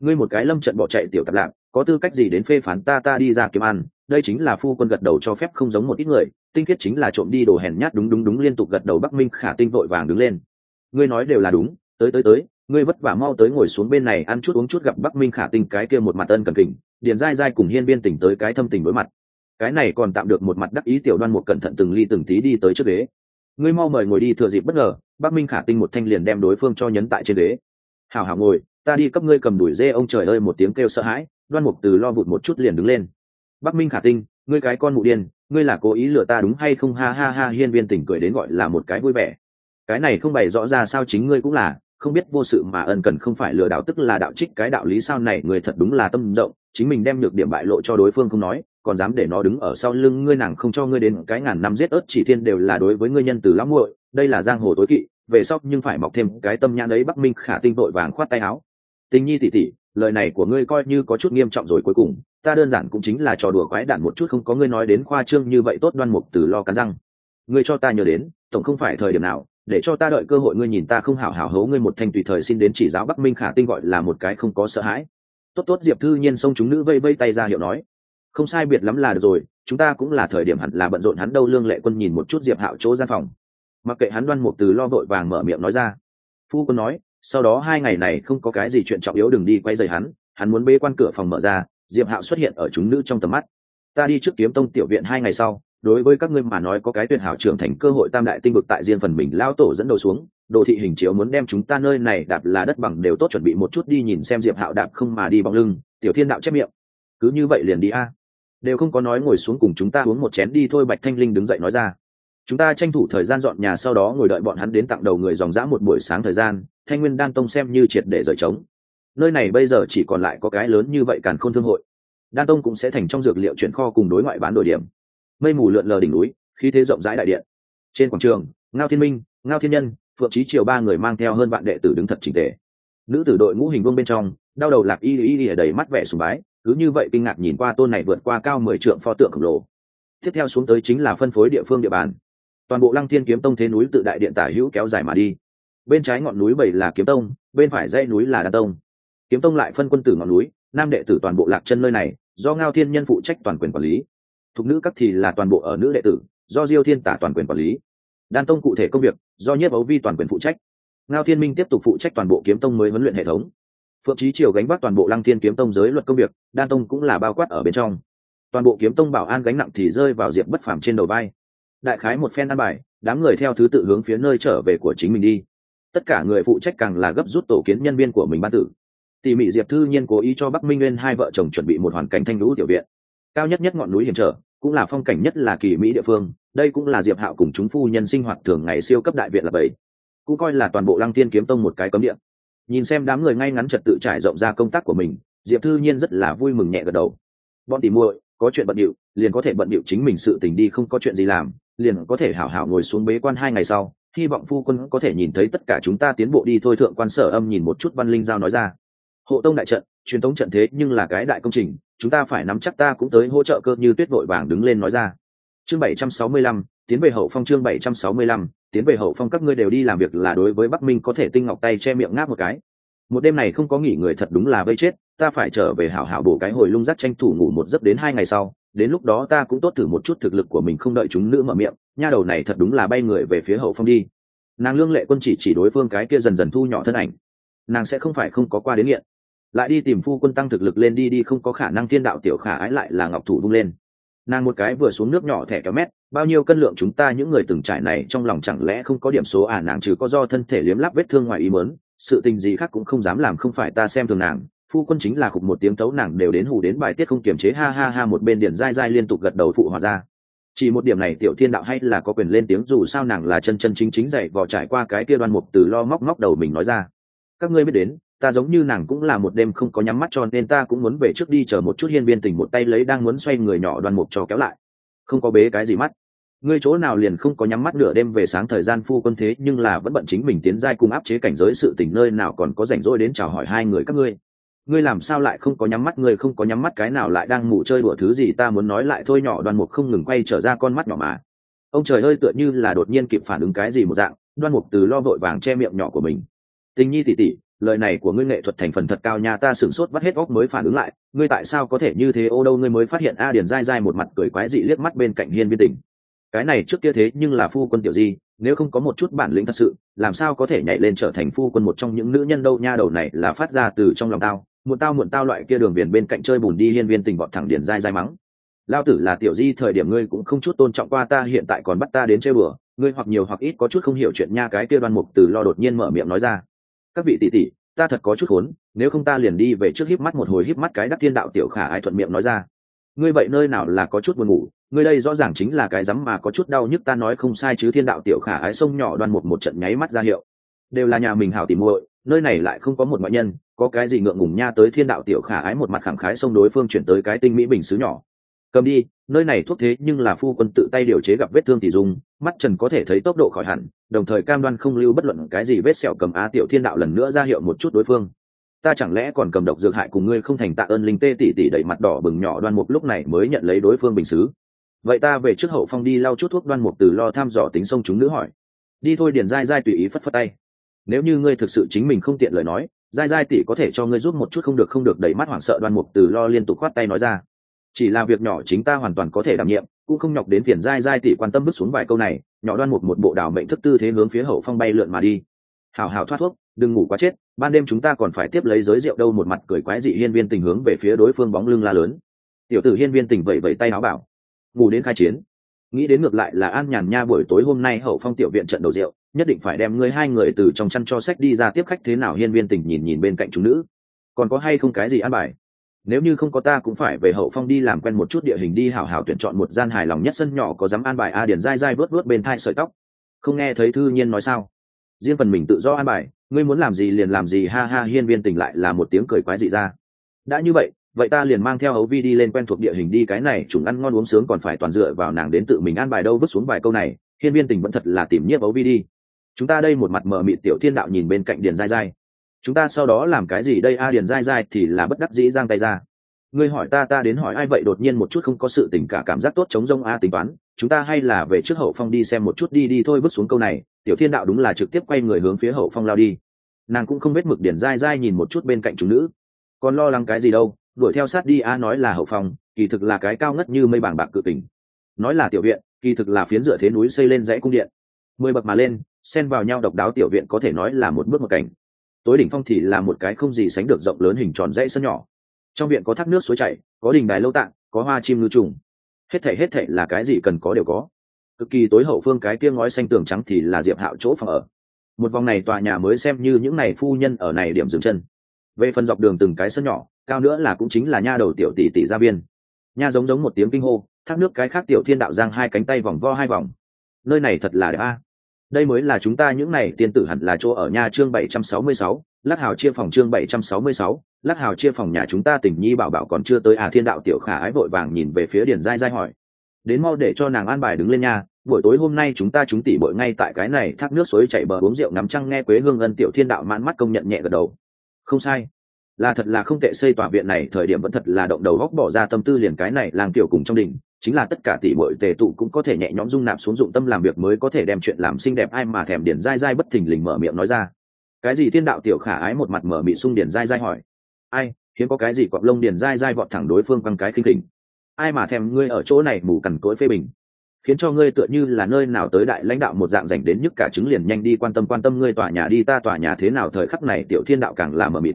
Ngươi một cái lâm trận bỏ chạy tiểu tạp lạc có tư cách gì đến phê phán ta ta đi ra kiếm ăn. Đây chính là phu quân gật đầu cho phép không giống một ít người, tinh khiết chính là trộm đi đồ hèn nhát, đúng đúng đúng, liên tục gật đầu bắc minh khả tinh vội vàng đứng lên. Ngươi nói đều là đúng, tới tới tới ngươi vất vả mau tới ngồi xuống bên này ăn chút uống chút gặp bắc minh khả tinh cái kia một mặt ân cần kình, điền dai dai cùng hiên biên tỉnh tới cái thâm tình đối mặt. Cái này còn tạm được một mặt đắc ý tiểu đoan một cẩn thận từng ly từng tí đi tới trước ghế. Ngươi mau mời ngồi đi thừa dịp bất ngờ, bắc minh khả tinh một thanh liền đem đối phương cho nhấn tại trên ghế. Hào hào ngồi, ta đi cấp ngươi cầm đuổi dê, ông trời ơi, một tiếng kêu sợ hãi, đoan mục từ lo vụt một chút liền đứng lên. Bắc minh khả tinh, ngươi cái con mụ điên, ngươi là cố ý lừa ta đúng hay không? Ha ha ha, hiên viên tỉnh cười đến gọi là một cái vui vẻ. Cái này không bày rõ ra sao chính ngươi cũng là không biết vô sự mà ân cần không phải lừa đảo, tức là đạo trích cái đạo lý sao này, người thật đúng là tâm rộng, chính mình đem nhược điểm bại lộ cho đối phương không nói, còn dám để nó đứng ở sau lưng ngươi nàng không cho ngươi đến cái ngàn năm giết ớt chỉ thiên đều là đối với ngươi nhân từ lắm muội, đây là giang hồ tối kỵ, về sau nhưng phải mọc thêm cái tâm nhãn ấy bắc minh khả tinh vội vàng khoát tay áo. Tình nhi tỉ tỉ lời này của ngươi coi như có chút nghiêm trọng rồi cuối cùng, ta đơn giản cũng chính là trò đùa quái đản một chút không có ngươi nói đến khoa trương như vậy tốt đoan mục từ lo cắn răng. Ngươi cho ta nhớ đến, tổng không phải thời điểm nào để cho ta đợi cơ hội ngươi nhìn ta không hảo hảo hấu ngươi một thanh tùy thời xin đến chỉ giáo bắc minh khả tinh gọi là một cái không có sợ hãi. Tốt tốt, diệp thư nhiên xông chúng nữ vây vây tay ra hiệu nói, không sai biệt lắm là được rồi, chúng ta cũng là thời điểm hẳn là bận rộn hắn đâu lương lệ quân nhìn một chút diệp hạo chỗ gian phòng. Mặc kệ hắn đoan một từ lo vội vàng mở miệng nói ra. Phu quân nói, sau đó hai ngày này không có cái gì chuyện trọng yếu đừng đi quay dày hắn hắn muốn bê quan cửa phòng mở ra, diệp hạo xuất hiện ở chúng nữ trong tầm mắt. Ta đi trước kiếm tông tiểu viện hai ngày sau đối với các ngươi mà nói có cái tuyệt hảo trưởng thành cơ hội tam đại tinh vực tại riêng phần mình lao tổ dẫn đầu xuống, đồ thị hình chiếu muốn đem chúng ta nơi này đạp là đất bằng đều tốt chuẩn bị một chút đi nhìn xem diệp hạo đạp không mà đi bóng lưng, tiểu thiên đạo chép miệng. Cứ như vậy liền đi a. Đều không có nói ngồi xuống cùng chúng ta uống một chén đi thôi, bạch thanh linh đứng dậy nói ra. Chúng ta tranh thủ thời gian dọn nhà sau đó ngồi đợi bọn hắn đến tặng đầu người dòng dã một buổi sáng thời gian, thanh nguyên đan tông xem như triệt để rời trống. Nơi này bây giờ chỉ còn lại có cái lớn như vậy càn khôn thương hội. Đan tông cũng sẽ thành trong dược liệu chuyển kho cùng đối ngoại bán đổi điểm mây mù lượn lờ đỉnh núi, khí thế rộng rãi đại điện. Trên quảng trường, ngao thiên minh, ngao thiên nhân, phượng trí triều ba người mang theo hơn bạn đệ tử đứng thật trình tề. Nữ tử đội ngũ hình vương bên trong, đau đầu lạc y y y ở đầy mắt vẻ sùng bái, cứ như vậy kinh ngạc nhìn qua tôn này vượt qua cao mười trượng pho tượng khổng lồ. Tiếp theo xuống tới chính là phân phối địa phương địa bàn. Toàn bộ lăng thiên kiếm tông thế núi tự đại điện tả hữu kéo dài mà đi. Bên trái ngọn núi bảy là kiếm tông, bên phải dãy núi là đan tông. Kiếm tông lại phân quân tử ngọn núi, nam đệ tử toàn bộ lạc chân nơi này, do ngao thiên nhân phụ trách toàn quyền quản lý thục nữ các thì là toàn bộ ở nữ đệ tử, do diêu thiên tả toàn quyền quản lý. Đan tông cụ thể công việc, do nhiếp ấu vi toàn quyền phụ trách. Ngao thiên minh tiếp tục phụ trách toàn bộ kiếm tông mới huấn luyện hệ thống. Phượng trí triều gánh vác toàn bộ lăng thiên kiếm tông giới luật công việc, đan tông cũng là bao quát ở bên trong. Toàn bộ kiếm tông bảo an gánh nặng thì rơi vào diệp bất phàm trên đầu vai. Đại khái một phen ăn bài, đám người theo thứ tự hướng phía nơi trở về của chính mình đi. Tất cả người phụ trách càng là gấp rút tổ kiến nhân viên của mình ban tử. Tỉ mỉ diệp thư nhiên cố ý cho bắc minh nguyên hai vợ chồng chuẩn bị một hoàn cảnh thanh lũ tiểu viện cao nhất nhất ngọn núi hiểm trở, cũng là phong cảnh nhất là kỳ mỹ địa phương, đây cũng là diệp hạo cùng chúng phu nhân sinh hoạt thường ngày siêu cấp đại viện là bảy. Cũng coi là toàn bộ lăng tiên kiếm tông một cái cấm địa. Nhìn xem đám người ngay ngắn trật tự trải rộng ra công tác của mình, diệp thư nhiên rất là vui mừng nhẹ gật đầu. Bọn tỉ muội, có chuyện bận điệu, liền có thể bận điệu chính mình sự tình đi, không có chuyện gì làm, liền có thể hảo hảo ngồi xuống bế quan hai ngày sau, hy vọng phu quân có thể nhìn thấy tất cả chúng ta tiến bộ đi thôi, thượng quan sở âm nhìn một chút văn linh giao nói ra. Hộ tông đại trận, truyền thống trận thế nhưng là cái đại công trình chúng ta phải nắm chắc ta cũng tới hỗ trợ cơ như tuyết vội vàng đứng lên nói ra. Chương bảy trăm sáu mươi lăm, tiến về hậu phong chương bảy trăm sáu mươi lăm, tiến về hậu phong các ngươi đều đi làm việc là đối với bắc minh có thể tinh ngọc tay che miệng ngáp một cái. Một đêm này không có nghỉ người thật đúng là vây chết, ta phải trở về hảo hảo bổ cái hồi lung rắc tranh thủ ngủ một giấc đến hai ngày sau, đến lúc đó ta cũng tốt thử một chút thực lực của mình không đợi chúng nữ mở miệng, nha đầu này thật đúng là bay người về phía hậu phong đi. Nàng lương lệ quân chỉ chỉ đối phương cái kia dần dần thu nhỏ thân ảnh. Nàng sẽ không phải không có qua đến nghiện lại đi tìm phu quân tăng thực lực lên đi đi, không có khả năng thiên đạo tiểu khả ái lại là ngọc thủ vung lên. Nàng một cái vừa xuống nước nhỏ thẻ kéo mét, bao nhiêu cân lượng chúng ta những người từng trải này trong lòng chẳng lẽ không có điểm số à nàng trừ có do thân thể liếm lắp vết thương ngoài ý mớn sự tình gì khác cũng không dám làm, không phải ta xem thường nàng. Phu quân chính là khục một tiếng tấu, nàng đều đến hù đến bài tiết không kiềm chế, ha ha ha, một bên điển dai dai liên tục gật đầu phụ hòa ra. Chỉ một điểm này, tiểu thiên đạo hay là có quyền lên tiếng, dù sao nàng là chân chân chính chính dậy vò trải qua cái kia đoan mục từ lo móc móc đầu mình nói ra. Các ngươi biết đến ta giống như nàng cũng là một đêm không có nhắm mắt cho nên ta cũng muốn về trước đi chờ một chút hiên viên tình một tay lấy đang muốn xoay người nhỏ đoan mục cho kéo lại. Không có bế cái gì mắt. Ngươi chỗ nào liền không có nhắm mắt nửa đêm về sáng thời gian phu quân thế nhưng là vẫn bận chính mình tiến giai cùng áp chế cảnh giới sự tình nơi nào còn có rảnh rỗi đến chào hỏi hai người các ngươi. Ngươi làm sao lại không có nhắm mắt, ngươi không có nhắm mắt cái nào lại đang ngủ chơi đùa thứ gì ta muốn nói lại thôi nhỏ đoan mục không ngừng quay trở ra con mắt nhỏ mà. Ông trời ơi, tựa như là đột nhiên kịp phản ứng cái gì một dạng đoan mục từ lo vội vàng che miệng nhỏ của mình. Tình nhi tỉ tỉ lời này của ngươi nghệ thuật thành phần thật cao nhà ta sửng sốt bắt hết óc mới phản ứng lại. Ngươi tại sao có thể như thế? Ô đâu, ngươi mới phát hiện a điền dai dai một mặt cười quái dị liếc mắt bên cạnh hiên viên tình. Cái này trước kia thế nhưng là phu quân tiểu di, nếu không có một chút bản lĩnh thật sự, làm sao có thể nhảy lên trở thành phu quân một trong những nữ nhân đâu nha? Đầu này là phát ra từ trong lòng tao. Muộn tao muộn tao loại kia đường viền bên cạnh chơi bùn đi, hiên viên tình bọn thẳng điền dai dai mắng. Lao tử là tiểu di, thời điểm ngươi cũng không chút tôn trọng qua ta, hiện tại còn bắt ta đến chơi bừa. Ngươi hoặc nhiều hoặc ít có chút không hiểu chuyện nha, cái kia đoan mục từ lo đột nhiên mở miệng nói ra các vị tỷ tỷ, ta thật có chút khốn, nếu không ta liền đi về trước híp mắt một hồi híp mắt cái đắc thiên đạo tiểu khả ai thuận miệng nói ra. Ngươi vậy nơi nào là có chút buồn ngủ, ngươi đây rõ ràng chính là cái rắm mà có chút đau nhức ta nói không sai chứ thiên đạo tiểu khả ái sông nhỏ đoan một một trận nháy mắt ra hiệu. Đều là nhà mình hảo tìm muội, nơi này lại không có một ngoại nhân, có cái gì ngượng ngùng nha tới thiên đạo tiểu khả ái một mặt khẳng khái sông đối phương chuyển tới cái tinh mỹ bình xứ nhỏ cầm đi, nơi này thuốc thế nhưng là phu quân tự tay điều chế gặp vết thương thì dùng, mắt trần có thể thấy tốc độ khỏi hẳn, đồng thời cam đoan không lưu bất luận cái gì vết sẹo cầm á tiểu thiên đạo lần nữa ra hiệu một chút đối phương. Ta chẳng lẽ còn cầm độc dược hại cùng ngươi không thành tạ ơn linh tê tỷ tỷ đẩy mặt đỏ bừng nhỏ đoan mục lúc này mới nhận lấy đối phương bình xứ. Vậy ta về trước hậu phong đi lau chút thuốc đoan mục từ lo thăm dò tính sông chúng nữ hỏi. Đi thôi điền dai dai tùy ý phất phất tay. Nếu như ngươi thực sự chính mình không tiện lời nói dai dai tỷ có thể cho ngươi giúp một chút không được không được đẩy mắt hoảng sợ đoan mục từ lo liên tục khoát tay nói ra chỉ là việc nhỏ chính ta hoàn toàn có thể đảm nhiệm, cũng không nhọc đến phiền dai dai tỷ quan tâm bước xuống vài câu này, nhỏ đoan mục một bộ đảo mệnh thức tư thế hướng phía hậu phong bay lượn mà đi. Hào hào thoát thuốc, đừng ngủ quá chết, ban đêm chúng ta còn phải tiếp lấy giới rượu đâu một mặt cười quái dị hiên viên tình hướng về phía đối phương bóng lưng la lớn. Tiểu tử hiên viên tình vẩy vẩy tay áo bảo, ngủ đến khai chiến. Nghĩ đến ngược lại là an nhàn nha buổi tối hôm nay hậu phong tiểu viện trận đầu rượu, nhất định phải đem ngươi hai người từ trong chăn cho sách đi ra tiếp khách thế nào hiên viên tình nhìn nhìn bên cạnh chúng nữ. Còn có hay không cái gì an bài? Nếu như không có ta cũng phải về hậu phong đi làm quen một chút địa hình đi hảo hảo tuyển chọn một gian hài lòng nhất sân nhỏ có dám an bài a điển dai dai vớt vớt bên thai sợi tóc. Không nghe thấy thư nhiên nói sao? Riêng phần mình tự do an bài, ngươi muốn làm gì liền làm gì, ha ha, hiên viên tình lại là một tiếng cười quái dị ra. Đã như vậy vậy ta liền mang theo hấu vi đi lên quen thuộc địa hình đi, cái này chúng ăn ngon uống sướng còn phải toàn dựa vào nàng đến tự mình an bài đâu, vứt xuống vài câu này, hiên viên tình vẫn thật là tìm nhiếp hấu vi đi. Chúng ta đây một mặt mờ mịt tiểu thiên đạo nhìn bên cạnh điền dai dai chúng ta sau đó làm cái gì đây? A điền dai dai thì là bất đắc dĩ giang tay ra. Ngươi hỏi ta ta đến hỏi ai vậy? Đột nhiên một chút không có sự tình cả cảm giác tốt chống rông a tính toán. Chúng ta hay là về trước hậu phong đi xem một chút, đi đi thôi vứt xuống câu này. Tiểu thiên đạo đúng là trực tiếp quay người hướng phía hậu phong lao đi. Nàng cũng không biết mực điển dai dai nhìn một chút bên cạnh chúng nữ. Còn lo lắng cái gì đâu? Đuổi theo sát đi, a nói là hậu phong, kỳ thực là cái cao ngất như mây bảng bạc cự tỉnh nói là tiểu viện, kỳ thực là phiến dựa thế núi xây lên dãy cung điện. Mười bậc mà lên, xen vào nhau độc đáo tiểu viện có thể nói là một bước một cảnh tối đỉnh phong thì là một cái không gì sánh được rộng lớn hình tròn dãy sân nhỏ. Trong viện có thác nước suối chảy, có đình đài lâu tạng, có hoa chim ngư trùng. Hết thể hết thể là cái gì cần có đều có. Cực kỳ tối hậu phương cái kia ngói xanh tường trắng thì là diệp hạo chỗ phòng ở. Một vòng này tòa nhà mới xem như những này phu nhân ở này điểm dừng chân. Về phần dọc đường từng cái sân nhỏ, cao nữa là cũng chính là nha đầu tiểu tỷ tỷ gia viên. Nha giống giống một tiếng kinh hô, thác nước cái khác tiểu thiên đạo giang hai cánh tay vòng vo hai vòng. Nơi này thật là đẹp a đây mới là chúng ta những này tiên tử hẳn là chỗ ở nha chương bảy trăm sáu mươi sáu, lắc hào chia phòng chương bảy trăm sáu mươi sáu, lắc hào chia phòng nhà chúng ta tình nhi bảo bảo còn chưa tới à thiên đạo tiểu khả ái vội vàng nhìn về phía điền dai dai hỏi. Đến mau để cho nàng an bài đứng lên nha, buổi tối hôm nay chúng ta chúng tỉ bội ngay tại cái này thác nước suối chảy bờ uống rượu ngắm trăng nghe quế hương ân tiểu thiên đạo mãn mắt công nhận nhẹ gật đầu. Không sai là thật là không tệ, xây tòa viện này thời điểm vẫn thật là động đầu góc bỏ ra tâm tư liền cái này làng tiểu cùng trong đình, chính là tất cả tỷ bội tề tụ cũng có thể nhẹ nhõm dung nạp xuống dụng tâm làm việc mới có thể đem chuyện làm xinh đẹp ai mà thèm điển dai dai bất thình lình mở miệng nói ra. Cái gì thiên đạo tiểu khả ái một mặt mở mị sung điển dai dai hỏi. Ai, hiếm có cái gì cọp lông điển dai dai vọt thẳng đối phương bằng cái khinh khỉnh. Ai mà thèm ngươi ở chỗ này mù cằn cỗi phê bình. Khiến cho ngươi tựa như là nơi nào tới đại lãnh đạo một dạng dành đến nhức cả chứng liền nhanh đi quan tâm quan tâm ngươi tòa nhà đi, ta tòa nhà thế nào, thời khắc này tiểu thiên đạo càng là mờ mịt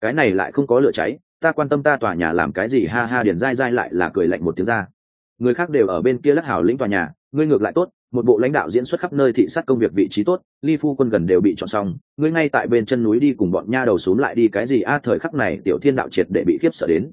cái này lại không có lửa cháy, ta quan tâm ta tòa nhà làm cái gì, ha ha, điền dai dai lại là cười lạnh một tiếng ra. Người khác đều ở bên kia lắc hào lĩnh tòa nhà, ngươi ngược lại tốt, một bộ lãnh đạo diễn xuất khắp nơi thị sát công việc vị trí tốt ly phu quân gần đều bị chọn xong, ngươi ngay tại bên chân núi đi cùng bọn nha đầu xuống lại đi cái gì? A, thời khắc này tiểu thiên đạo triệt để bị khiếp sợ đến.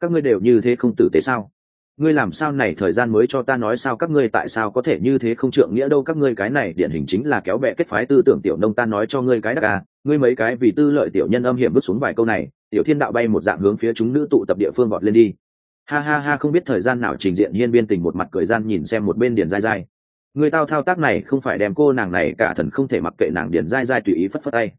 Các ngươi đều như thế không tử tế sao? Ngươi làm sao này thời gian mới cho ta nói sao? Các ngươi tại sao có thể như thế không trượng nghĩa đâu? Các ngươi cái này điển hình chính là kéo bè kết phái tư tưởng tiểu nông, ta nói cho ngươi cái đắc à ngươi mấy cái vì tư lợi tiểu nhân âm hiểm bước xuống vài câu này, tiểu thiên đạo bay một dạng hướng phía chúng nữ tụ tập địa phương vọt lên đi. Ha ha ha, không biết thời gian nào trình diện hiên biên tình một mặt cười gian nhìn xem một bên điền dai dai. Người tao thao tác này không phải đem cô nàng này cả thần không thể mặc kệ nàng điền dai dai tùy ý phất phất tay.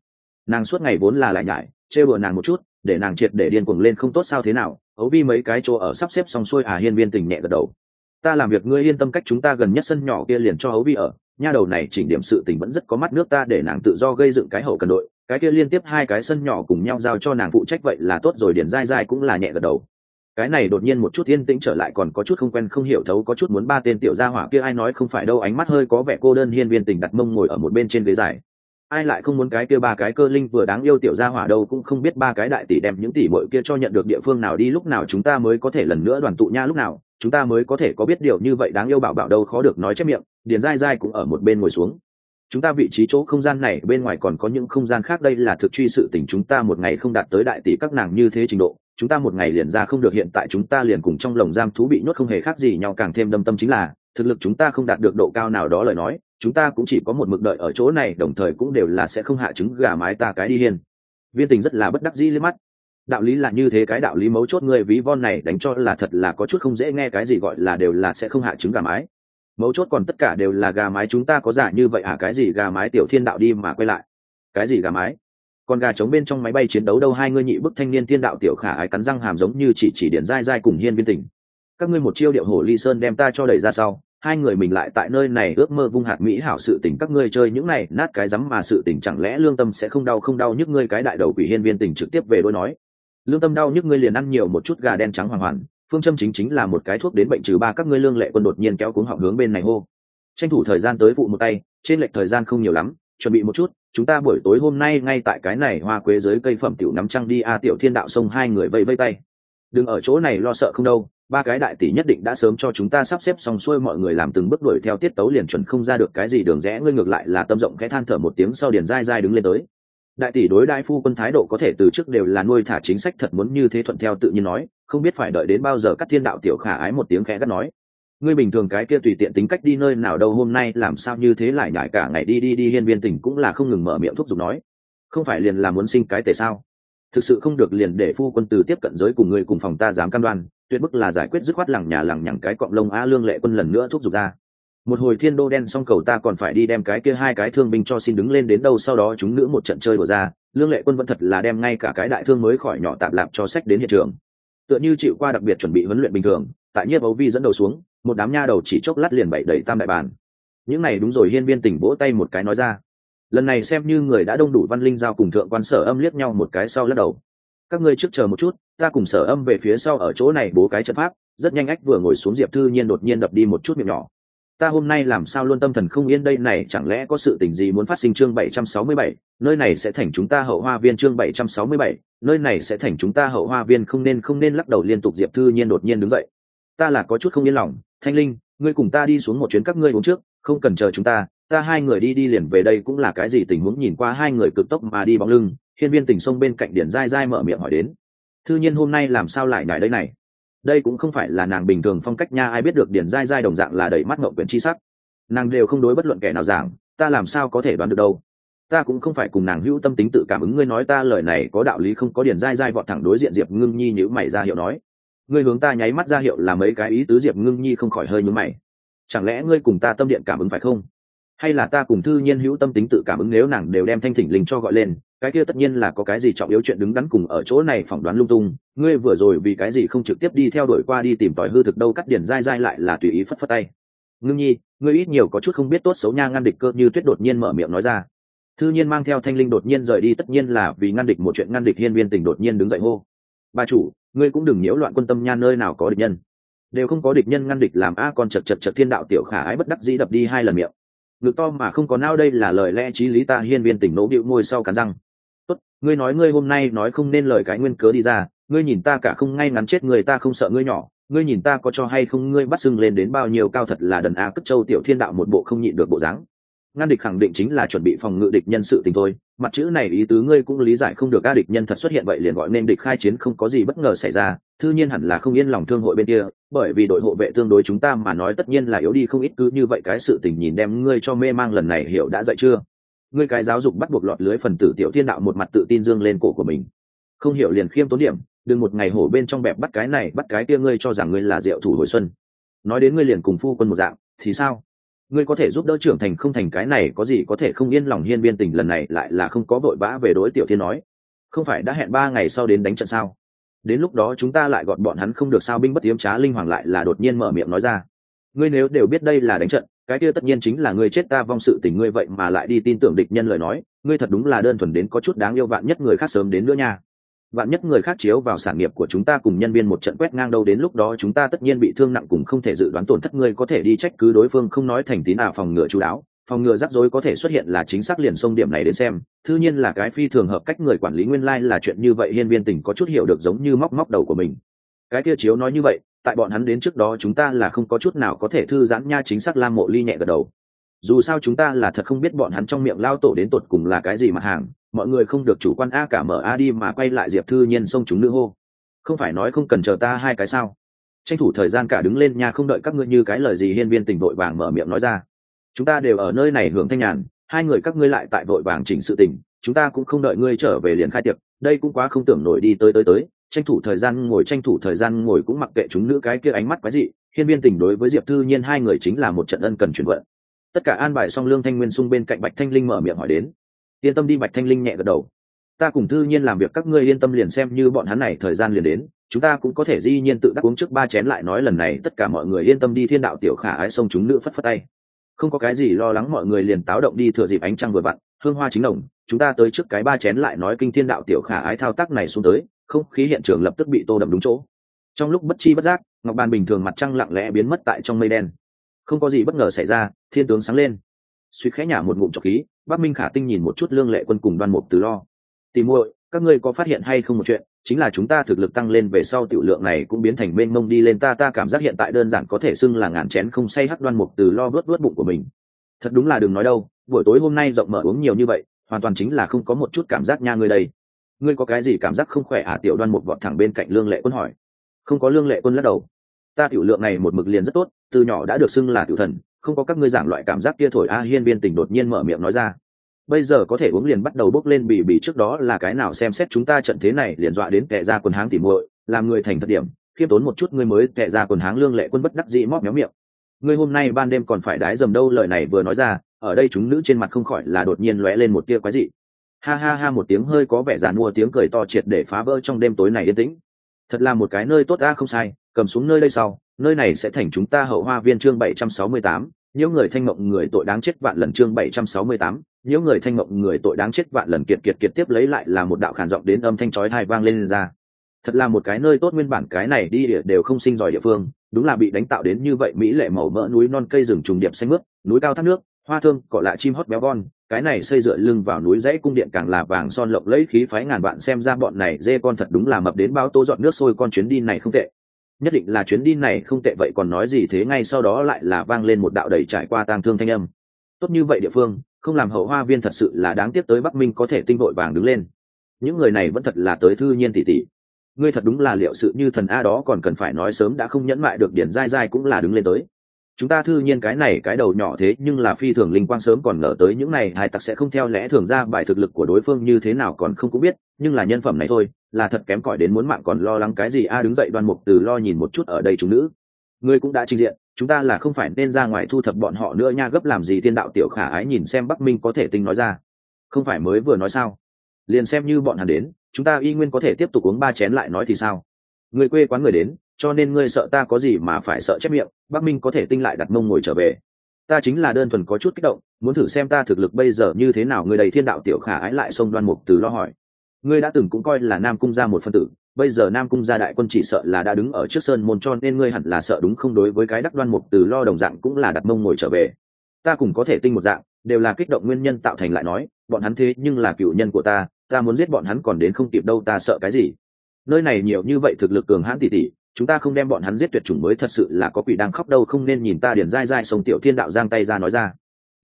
Nàng suốt ngày vốn là lại nhải chê bừa nàng một chút, để nàng triệt để điên cuồng lên không tốt sao thế nào. Ấu vi mấy cái chỗ ở sắp xếp xong xuôi à hiên viên tình nhẹ gật đầu. Ta làm việc, ngươi yên tâm cách chúng ta gần nhất sân nhỏ kia liền cho ấu vi ở. Nha đầu này chỉnh điểm sự tình vẫn rất có mắt nước ta, để nàng tự do gây dựng cái hậu cần đội cái kia liên tiếp hai cái sân nhỏ cùng nhau giao cho nàng phụ trách vậy là tốt rồi, điền dai dai cũng là nhẹ gật đầu. Cái này đột nhiên một chút yên tĩnh trở lại còn có chút không quen, không hiểu thấu, có chút muốn ba tên tiểu gia hỏa kia ai nói không phải đâu, ánh mắt hơi có vẻ cô đơn, hiên viên tình đặt mông ngồi ở một bên trên ghế dài. Ai lại không muốn cái kia ba cái cơ linh vừa đáng yêu tiểu gia hỏa đâu, cũng không biết ba cái đại tỷ đem những tỷ bội kia cho nhận được địa phương nào đi, lúc nào chúng ta mới có thể lần nữa đoàn tụ nha, lúc nào chúng ta mới có thể có biết điều như vậy đáng yêu bảo bảo đâu, khó được nói chép miệng. Điền dai dai cũng ở một bên ngồi xuống chúng ta vị trí chỗ không gian này bên ngoài còn có những không gian khác, đây là thực truy sự tình chúng ta một ngày không đạt tới đại tỷ các nàng như thế trình độ, chúng ta một ngày liền ra không được, hiện tại chúng ta liền cùng trong lồng giam thú bị nhốt không hề khác gì nhau, càng thêm đâm tâm chính là, thực lực chúng ta không đạt được độ cao nào đó lời nói, chúng ta cũng chỉ có một mực đợi ở chỗ này, đồng thời cũng đều là sẽ không hạ trứng gà mái ta cái đi hiên. Viên tình rất là bất đắc dĩ lên mắt. Đạo lý là như thế, cái đạo lý mấu chốt người ví von này đánh cho là thật là có chút không dễ nghe, cái gì gọi là đều là sẽ không hạ trứng gà mái mấu chốt còn tất cả đều là gà mái chúng ta có giả như vậy à? Cái gì gà mái tiểu thiên đạo đi mà quay lại? Cái gì gà mái? Còn gà trống bên trong máy bay chiến đấu đâu? Hai ngươi nhị bức thanh niên thiên đạo tiểu khả ái cắn răng hàm giống như chỉ chỉ điển dai dai cùng hiên viên tình. Các ngươi một chiêu điệu hổ ly sơn đem ta cho đẩy ra sau, hai người mình lại tại nơi này ước mơ vung hạt mỹ hảo sự tình các ngươi chơi những này, nát cái rắm mà sự tình chẳng lẽ lương tâm sẽ không đau không đau nhức ngươi? Cái đại đầu quỷ hiên viên tình trực tiếp về đôi nói. Lương tâm đau nhức ngươi liền ăn nhiều một chút gà đen trắng hoàng hoàn phương châm chính chính là một cái thuốc đến bệnh trừ ba các ngươi lương lệ quân đột nhiên kéo cuống họng hướng bên này hô. Tranh thủ thời gian tới vụ một tay, trên lệch thời gian không nhiều lắm, chuẩn bị một chút, chúng ta buổi tối hôm nay ngay tại cái này hoa quế dưới cây phẩm tiểu nắm trăng đi a, tiểu thiên đạo sông hai người vây vây tay. Đừng ở chỗ này lo sợ không đâu, ba cái đại tỷ nhất định đã sớm cho chúng ta sắp xếp xong xuôi mọi người làm từng bước đuổi theo tiết tấu liền chuẩn không ra được cái gì, đường rẽ ngươi ngược lại là tâm rộng khẽ than thở một tiếng sau điền dai dai đứng lên tới đại tỷ đối đại phu quân thái độ có thể từ trước đều là nuôi thả chính sách thật muốn như thế thuận theo tự nhiên nói, không biết phải đợi đến bao giờ các thiên đạo tiểu khả ái một tiếng khẽ gắt nói. Ngươi bình thường cái kia tùy tiện tính cách đi nơi nào đâu, hôm nay làm sao như thế lại nhải cả ngày đi đi đi, hiên viên tỉnh cũng là không ngừng mở miệng thúc giục nói. Không phải liền là muốn sinh cái tề sao? Thực sự không được liền để phu quân từ tiếp cận giới cùng ngươi cùng phòng ta dám cam đoan, tuyệt bức là giải quyết dứt khoát lằng nhà lằng nhằng cái cọng lông a lương lệ quân lần nữa thúc giục ra một hồi thiên đô đen xong cầu ta còn phải đi đem cái kia hai cái thương binh cho xin đứng lên đến đâu, sau đó chúng nữ một trận chơi đổ ra, lương lệ quân vẫn thật là đem ngay cả cái đại thương mới khỏi nhỏ tạp lạp cho sách đến hiện trường. Tựa như chịu qua đặc biệt chuẩn bị huấn luyện bình thường, tại nhiếp ấu vi dẫn đầu xuống, một đám nha đầu chỉ chốc lát liền bậy đẩy tam đại bàn. Những này đúng rồi, hiên viên tỉnh vỗ tay một cái nói ra. Lần này xem như người đã đông đủ văn linh giao cùng thượng quan sở âm liếc nhau một cái sau lắc đầu. Các ngươi trước chờ một chút, ta cùng sở âm về phía sau ở chỗ này bố cái trận pháp, rất nhanh ách vừa ngồi xuống diệp thư nhiên đột nhiên đập đi một chút miệng nhỏ ta hôm nay làm sao luôn tâm thần không yên đây này chẳng lẽ có sự tình gì muốn phát sinh chương 767, nơi này sẽ thành chúng ta hậu hoa viên chương 767, nơi này sẽ thành chúng ta hậu hoa viên không nên không nên lắc đầu liên tục diệp thư nhiên đột nhiên đứng dậy. Ta là có chút không yên lòng. Thanh linh ngươi cùng ta đi xuống một chuyến các ngươi uống trước không cần chờ chúng ta. Ta hai người đi đi liền về đây cũng là cái gì tình huống nhìn qua hai người cực tốc mà đi bóng lưng. Hiên viên tình sông bên cạnh điển dai dai mở miệng hỏi đến. Thư nhiên hôm nay làm sao lại nhảy đây này? Đây cũng không phải là nàng bình thường phong cách nha, ai biết được điển dai dai đồng dạng là đầy mắt ngậu quyển chi sắc. Nàng đều không đối bất luận kẻ nào giảng, ta làm sao có thể đoán được đâu. Ta cũng không phải cùng nàng hữu tâm tính tự cảm ứng, ngươi nói ta lời này có đạo lý không, có điển dai dai vọt thẳng đối diện diệp ngưng nhi nhữ mày ra hiệu nói. Ngươi hướng ta nháy mắt ra hiệu là mấy cái ý tứ diệp ngưng nhi không khỏi hơi nhướng mày. Chẳng lẽ ngươi cùng ta tâm điện cảm ứng phải không? Hay là ta cùng thư nhiên hữu tâm tính tự cảm ứng nếu nàng đều đem thanh thỉnh linh cho gọi lên cái kia tất nhiên là có cái gì trọng yếu chuyện đứng đắn cùng ở chỗ này phỏng đoán lung tung. Ngươi vừa rồi vì cái gì không trực tiếp đi theo đuổi qua đi tìm tòi hư thực đâu, cắt điển dai dai lại là tùy ý phất phất tay. Ngưng nhi, ngươi ít nhiều có chút không biết tốt xấu nha, ngăn địch cơ như tuyết đột nhiên mở miệng nói ra. Thư nhiên mang theo thanh linh đột nhiên rời đi, tất nhiên là vì ngăn địch một chuyện, ngăn địch hiên viên tình đột nhiên đứng dậy hô. Bà chủ, ngươi cũng đừng nhiễu loạn quân tâm nha, nơi nào có địch nhân. Đều không có địch nhân, ngăn địch làm a còn chật chật chật thiên đạo tiểu khả ái bất đắc dĩ đập đi hai lần miệng. Ngực to mà không có nao, đây là lời lẽ t r í lý ta hiên viên tỉnh nỗ bịu ngôi sau cắn răng ngươi nói ngươi hôm nay nói không nên lời cái nguyên cớ đi ra, ngươi nhìn ta cả không ngay ngắn chết người ta không sợ ngươi nhỏ, ngươi nhìn ta có cho hay không, ngươi bắt sưng lên đến bao nhiêu cao thật là đần a cất châu tiểu thiên đạo một bộ không nhịn được bộ dáng. Ngăn địch khẳng định chính là chuẩn bị phòng ngự địch nhân sự tình thôi, mặt chữ này ý tứ ngươi cũng lý giải không được, a địch nhân thật xuất hiện vậy liền gọi nên địch khai chiến không có gì bất ngờ xảy ra, thư nhiên hẳn là không yên lòng thương hội bên kia, bởi vì đội hộ vệ tương đối chúng ta mà nói tất nhiên là yếu đi không ít, cứ như vậy cái sự tình nhìn đem ngươi cho mê mang lần này hiểu đã dậy chưa? Ngươi cái giáo dục bắt buộc lọt lưới phần tử tiểu thiên đạo một mặt tự tin dương lên cổ của mình. Không hiểu liền khiêm tốn điểm, đừng một ngày hổ bên trong bẹp bắt cái này, bắt cái kia ngươi cho rằng ngươi là diệu thủ hồi xuân. Nói đến ngươi liền cùng phu quân một dạng, thì sao? Ngươi có thể giúp đỡ trưởng thành không thành cái này có gì có thể không yên lòng hiên viên tình lần này lại là không có vội vã về đối tiểu thiên nói. Không phải đã hẹn ba ngày sau đến đánh trận sao? Đến lúc đó chúng ta lại gọn bọn hắn không được sao binh bất tiếm trá linh hoàng lại là đột nhiên mở miệng nói ra. Ngươi nếu đều biết đây là đánh trận cái kia tất nhiên chính là ngươi chết ta vong sự tình ngươi vậy mà lại đi tin tưởng địch nhân lời nói, ngươi thật đúng là đơn thuần đến có chút đáng yêu vạn nhất người khác sớm đến nữa nha. Vạn nhất người khác chiếu vào sản nghiệp của chúng ta cùng nhân viên một trận quét ngang đâu đến lúc đó chúng ta tất nhiên bị thương nặng cùng không thể dự đoán tổn thất, ngươi có thể đi trách cứ đối phương không nói thành tín à phòng ngừa chú đáo, phòng ngừa rắc rối có thể xuất hiện là chính xác liền sông điểm này đến xem. Thứ nhiên là cái phi thường hợp cách người quản lý nguyên lai là chuyện như vậy, hiên viên tỉnh có chút hiểu được giống như móc móc đầu của mình. Cái kia chiếu nói như vậy tại bọn hắn đến trước đó chúng ta là không có chút nào có thể thư giãn nha chính xác lam mộ ly nhẹ gật đầu. Dù sao chúng ta là thật không biết bọn hắn trong miệng lao tổ đến tột cùng là cái gì mà hàng, mọi người không được chủ quan a cả mở a đi mà quay lại diệp thư nhiên xông chúng nữ hô. Không phải nói không cần chờ ta hai cái sao? Tranh thủ thời gian cả đứng lên nhà không đợi các ngươi như cái lời gì hiên viên tình vội vàng mở miệng nói ra. Chúng ta đều ở nơi này hưởng thanh nhàn, hai người các ngươi lại tại vội vàng chỉnh sự tình, chúng ta cũng không đợi ngươi trở về liền khai tiệc, đây cũng quá không tưởng nổi đi tới tới tới tranh thủ thời gian ngồi, tranh thủ thời gian ngồi cũng mặc kệ chúng nữ cái kia ánh mắt quái dị. Hiên viên tình đối với diệp thư nhiên hai người chính là một trận ân cần chuyển vận. Tất cả an bài xong lương thanh nguyên sung bên cạnh bạch thanh linh mở miệng hỏi đến. Yên tâm đi, bạch thanh linh nhẹ gật đầu. Ta cùng thư nhiên làm việc, các ngươi yên tâm liền xem như bọn hắn này thời gian liền đến. Chúng ta cũng có thể di nhiên tự đắc uống trước ba chén lại nói lần này tất cả mọi người yên tâm đi, thiên đạo tiểu khả ái sông chúng nữ phất phất tay. Không có cái gì lo lắng, mọi người liền táo động đi, thừa dịp ánh trăng vừa vặn, hương hoa chính đồng, chúng ta tới trước cái ba chén lại nói kinh thiên đạo tiểu khả ái thao tác này xuống tới không khí hiện trường lập tức bị tô đậm đúng chỗ. Trong lúc bất chi bất giác, ngọc bàn bình thường mặt trăng lặng lẽ biến mất tại trong mây đen. Không có gì bất ngờ xảy ra, thiên tướng sáng lên. Suýt khẽ nhả một ngụm trọc khí, bắc minh khả tinh nhìn một chút lương lệ quân cùng đoan mục từ lo. Tìm muội, các ngươi có phát hiện hay không một chuyện? Chính là chúng ta thực lực tăng lên về sau tiểu lượng này cũng biến thành mênh mông đi lên ta ta cảm giác hiện tại đơn giản có thể xưng là ngàn chén không say hắc đoan mục từ lo vớt vớt bụng của mình. Thật đúng là đừng nói đâu, buổi tối hôm nay rộng mở uống nhiều như vậy, hoàn toàn chính là không có một chút cảm giác nha ngươi đây ngươi có cái gì cảm giác không khỏe à? Tiểu đoan một vọt thẳng bên cạnh lương lệ quân hỏi. Không có lương lệ quân lắc đầu. Ta tiểu lượng này một mực liền rất tốt, từ nhỏ đã được xưng là tiểu thần, không có các ngươi giảng loại cảm giác kia thổi a hiên viên tình đột nhiên mở miệng nói ra. Bây giờ có thể uống liền bắt đầu bốc lên bì bì trước đó là cái nào xem xét chúng ta trận thế này liền dọa đến kẻ ra quần háng tỉ muội, làm người thành thật điểm, khiêm tốn một chút ngươi mới kẻ ra quần háng lương lệ quân bất đắc dĩ móc méo miệng. Ngươi hôm nay ban đêm còn phải đái dầm đâu lời này vừa nói ra, ở đây chúng nữ trên mặt không khỏi là đột nhiên lóe lên một tia quái dị ha ha ha một tiếng hơi có vẻ giàn mua tiếng cười to triệt để phá vỡ trong đêm tối này yên tĩnh. Thật là một cái nơi tốt đã không sai cầm xuống nơi đây sau nơi này sẽ thành chúng ta hậu hoa viên chương bảy trăm sáu mươi tám những người thanh mộng người tội đáng chết vạn lần chương bảy trăm sáu mươi tám những người thanh mộng người tội đáng chết vạn lần kiệt kiệt kiệt tiếp lấy lại là một đạo khản giọng đến âm thanh chói tai vang lên, lên ra. Thật là một cái nơi tốt nguyên bản cái này đi địa đều không sinh giỏi địa phương đúng là bị đánh tạo đến như vậy mỹ lệ màu mỡ núi non cây rừng trùng điệp xanh mướt núi cao thác nước hoa thương, cỏ lạ chim hót béo von cái này xây dựa lưng vào núi dãy cung điện càng là vàng son lộng lẫy khí phái ngàn vạn xem ra bọn này dê con thật đúng là mập đến bao tô dọn nước sôi con chuyến đi này không tệ. Nhất định là chuyến đi này không tệ vậy còn nói gì thế ngay sau đó lại là vang lên một đạo đầy trải qua tang thương thanh âm. Tốt như vậy địa phương, không làm hậu hoa viên thật sự là đáng tiếc tới bắc minh có thể tinh vội vàng đứng lên. Những người này vẫn thật là tới thư nhiên tỷ tỷ ngươi thật đúng là liệu sự như thần a đó còn cần phải nói sớm đã không nhẫn mại được điển dai dai cũng là đứng lên tới chúng ta thư nhiên cái này cái đầu nhỏ thế nhưng là phi thường linh quang sớm còn ngờ tới những này, hai tặc sẽ không theo lẽ thường ra bài thực lực của đối phương như thế nào còn không cũng biết, nhưng là nhân phẩm này thôi, là thật kém cỏi đến muốn mạng còn lo lắng cái gì. A đứng dậy đoan mục từ lo nhìn một chút ở đây chúng nữ. Ngươi cũng đã trình diện, chúng ta là không phải nên ra ngoài thu thập bọn họ nữa nha, gấp làm gì thiên đạo tiểu khả ái nhìn xem bắc minh có thể tinh nói ra. Không phải mới vừa nói sao? Liền xem như bọn hắn đến, chúng ta y nguyên có thể tiếp tục uống ba chén lại nói thì sao? Người quê quán người đến cho nên ngươi sợ ta có gì mà phải sợ chép miệng, bắc minh có thể tinh lại đặt mông ngồi trở về. Ta chính là đơn thuần có chút kích động, muốn thử xem ta thực lực bây giờ như thế nào. Người đầy thiên đạo tiểu khả ái lại xông đoan mục từ lo hỏi. Ngươi đã từng cũng coi là nam cung gia một phân tử, bây giờ nam cung gia đại quân chỉ sợ là đã đứng ở trước sơn môn cho nên ngươi hẳn là sợ đúng không? Đối với cái đắc đoan mục từ lo đồng dạng cũng là đặt mông ngồi trở về. Ta cũng có thể tinh một dạng, đều là kích động nguyên nhân tạo thành lại nói, bọn hắn thế nhưng là cựu nhân của ta ta muốn giết bọn hắn còn đến không kịp đâu, ta sợ cái gì? Nơi này nhiều như vậy thực lực cường hãn tỷ tỷ chúng ta không đem bọn hắn giết tuyệt chủng mới thật sự là có quỷ đang khóc đâu, không nên nhìn ta điền dai dai sông tiểu thiên đạo giang tay ra nói ra.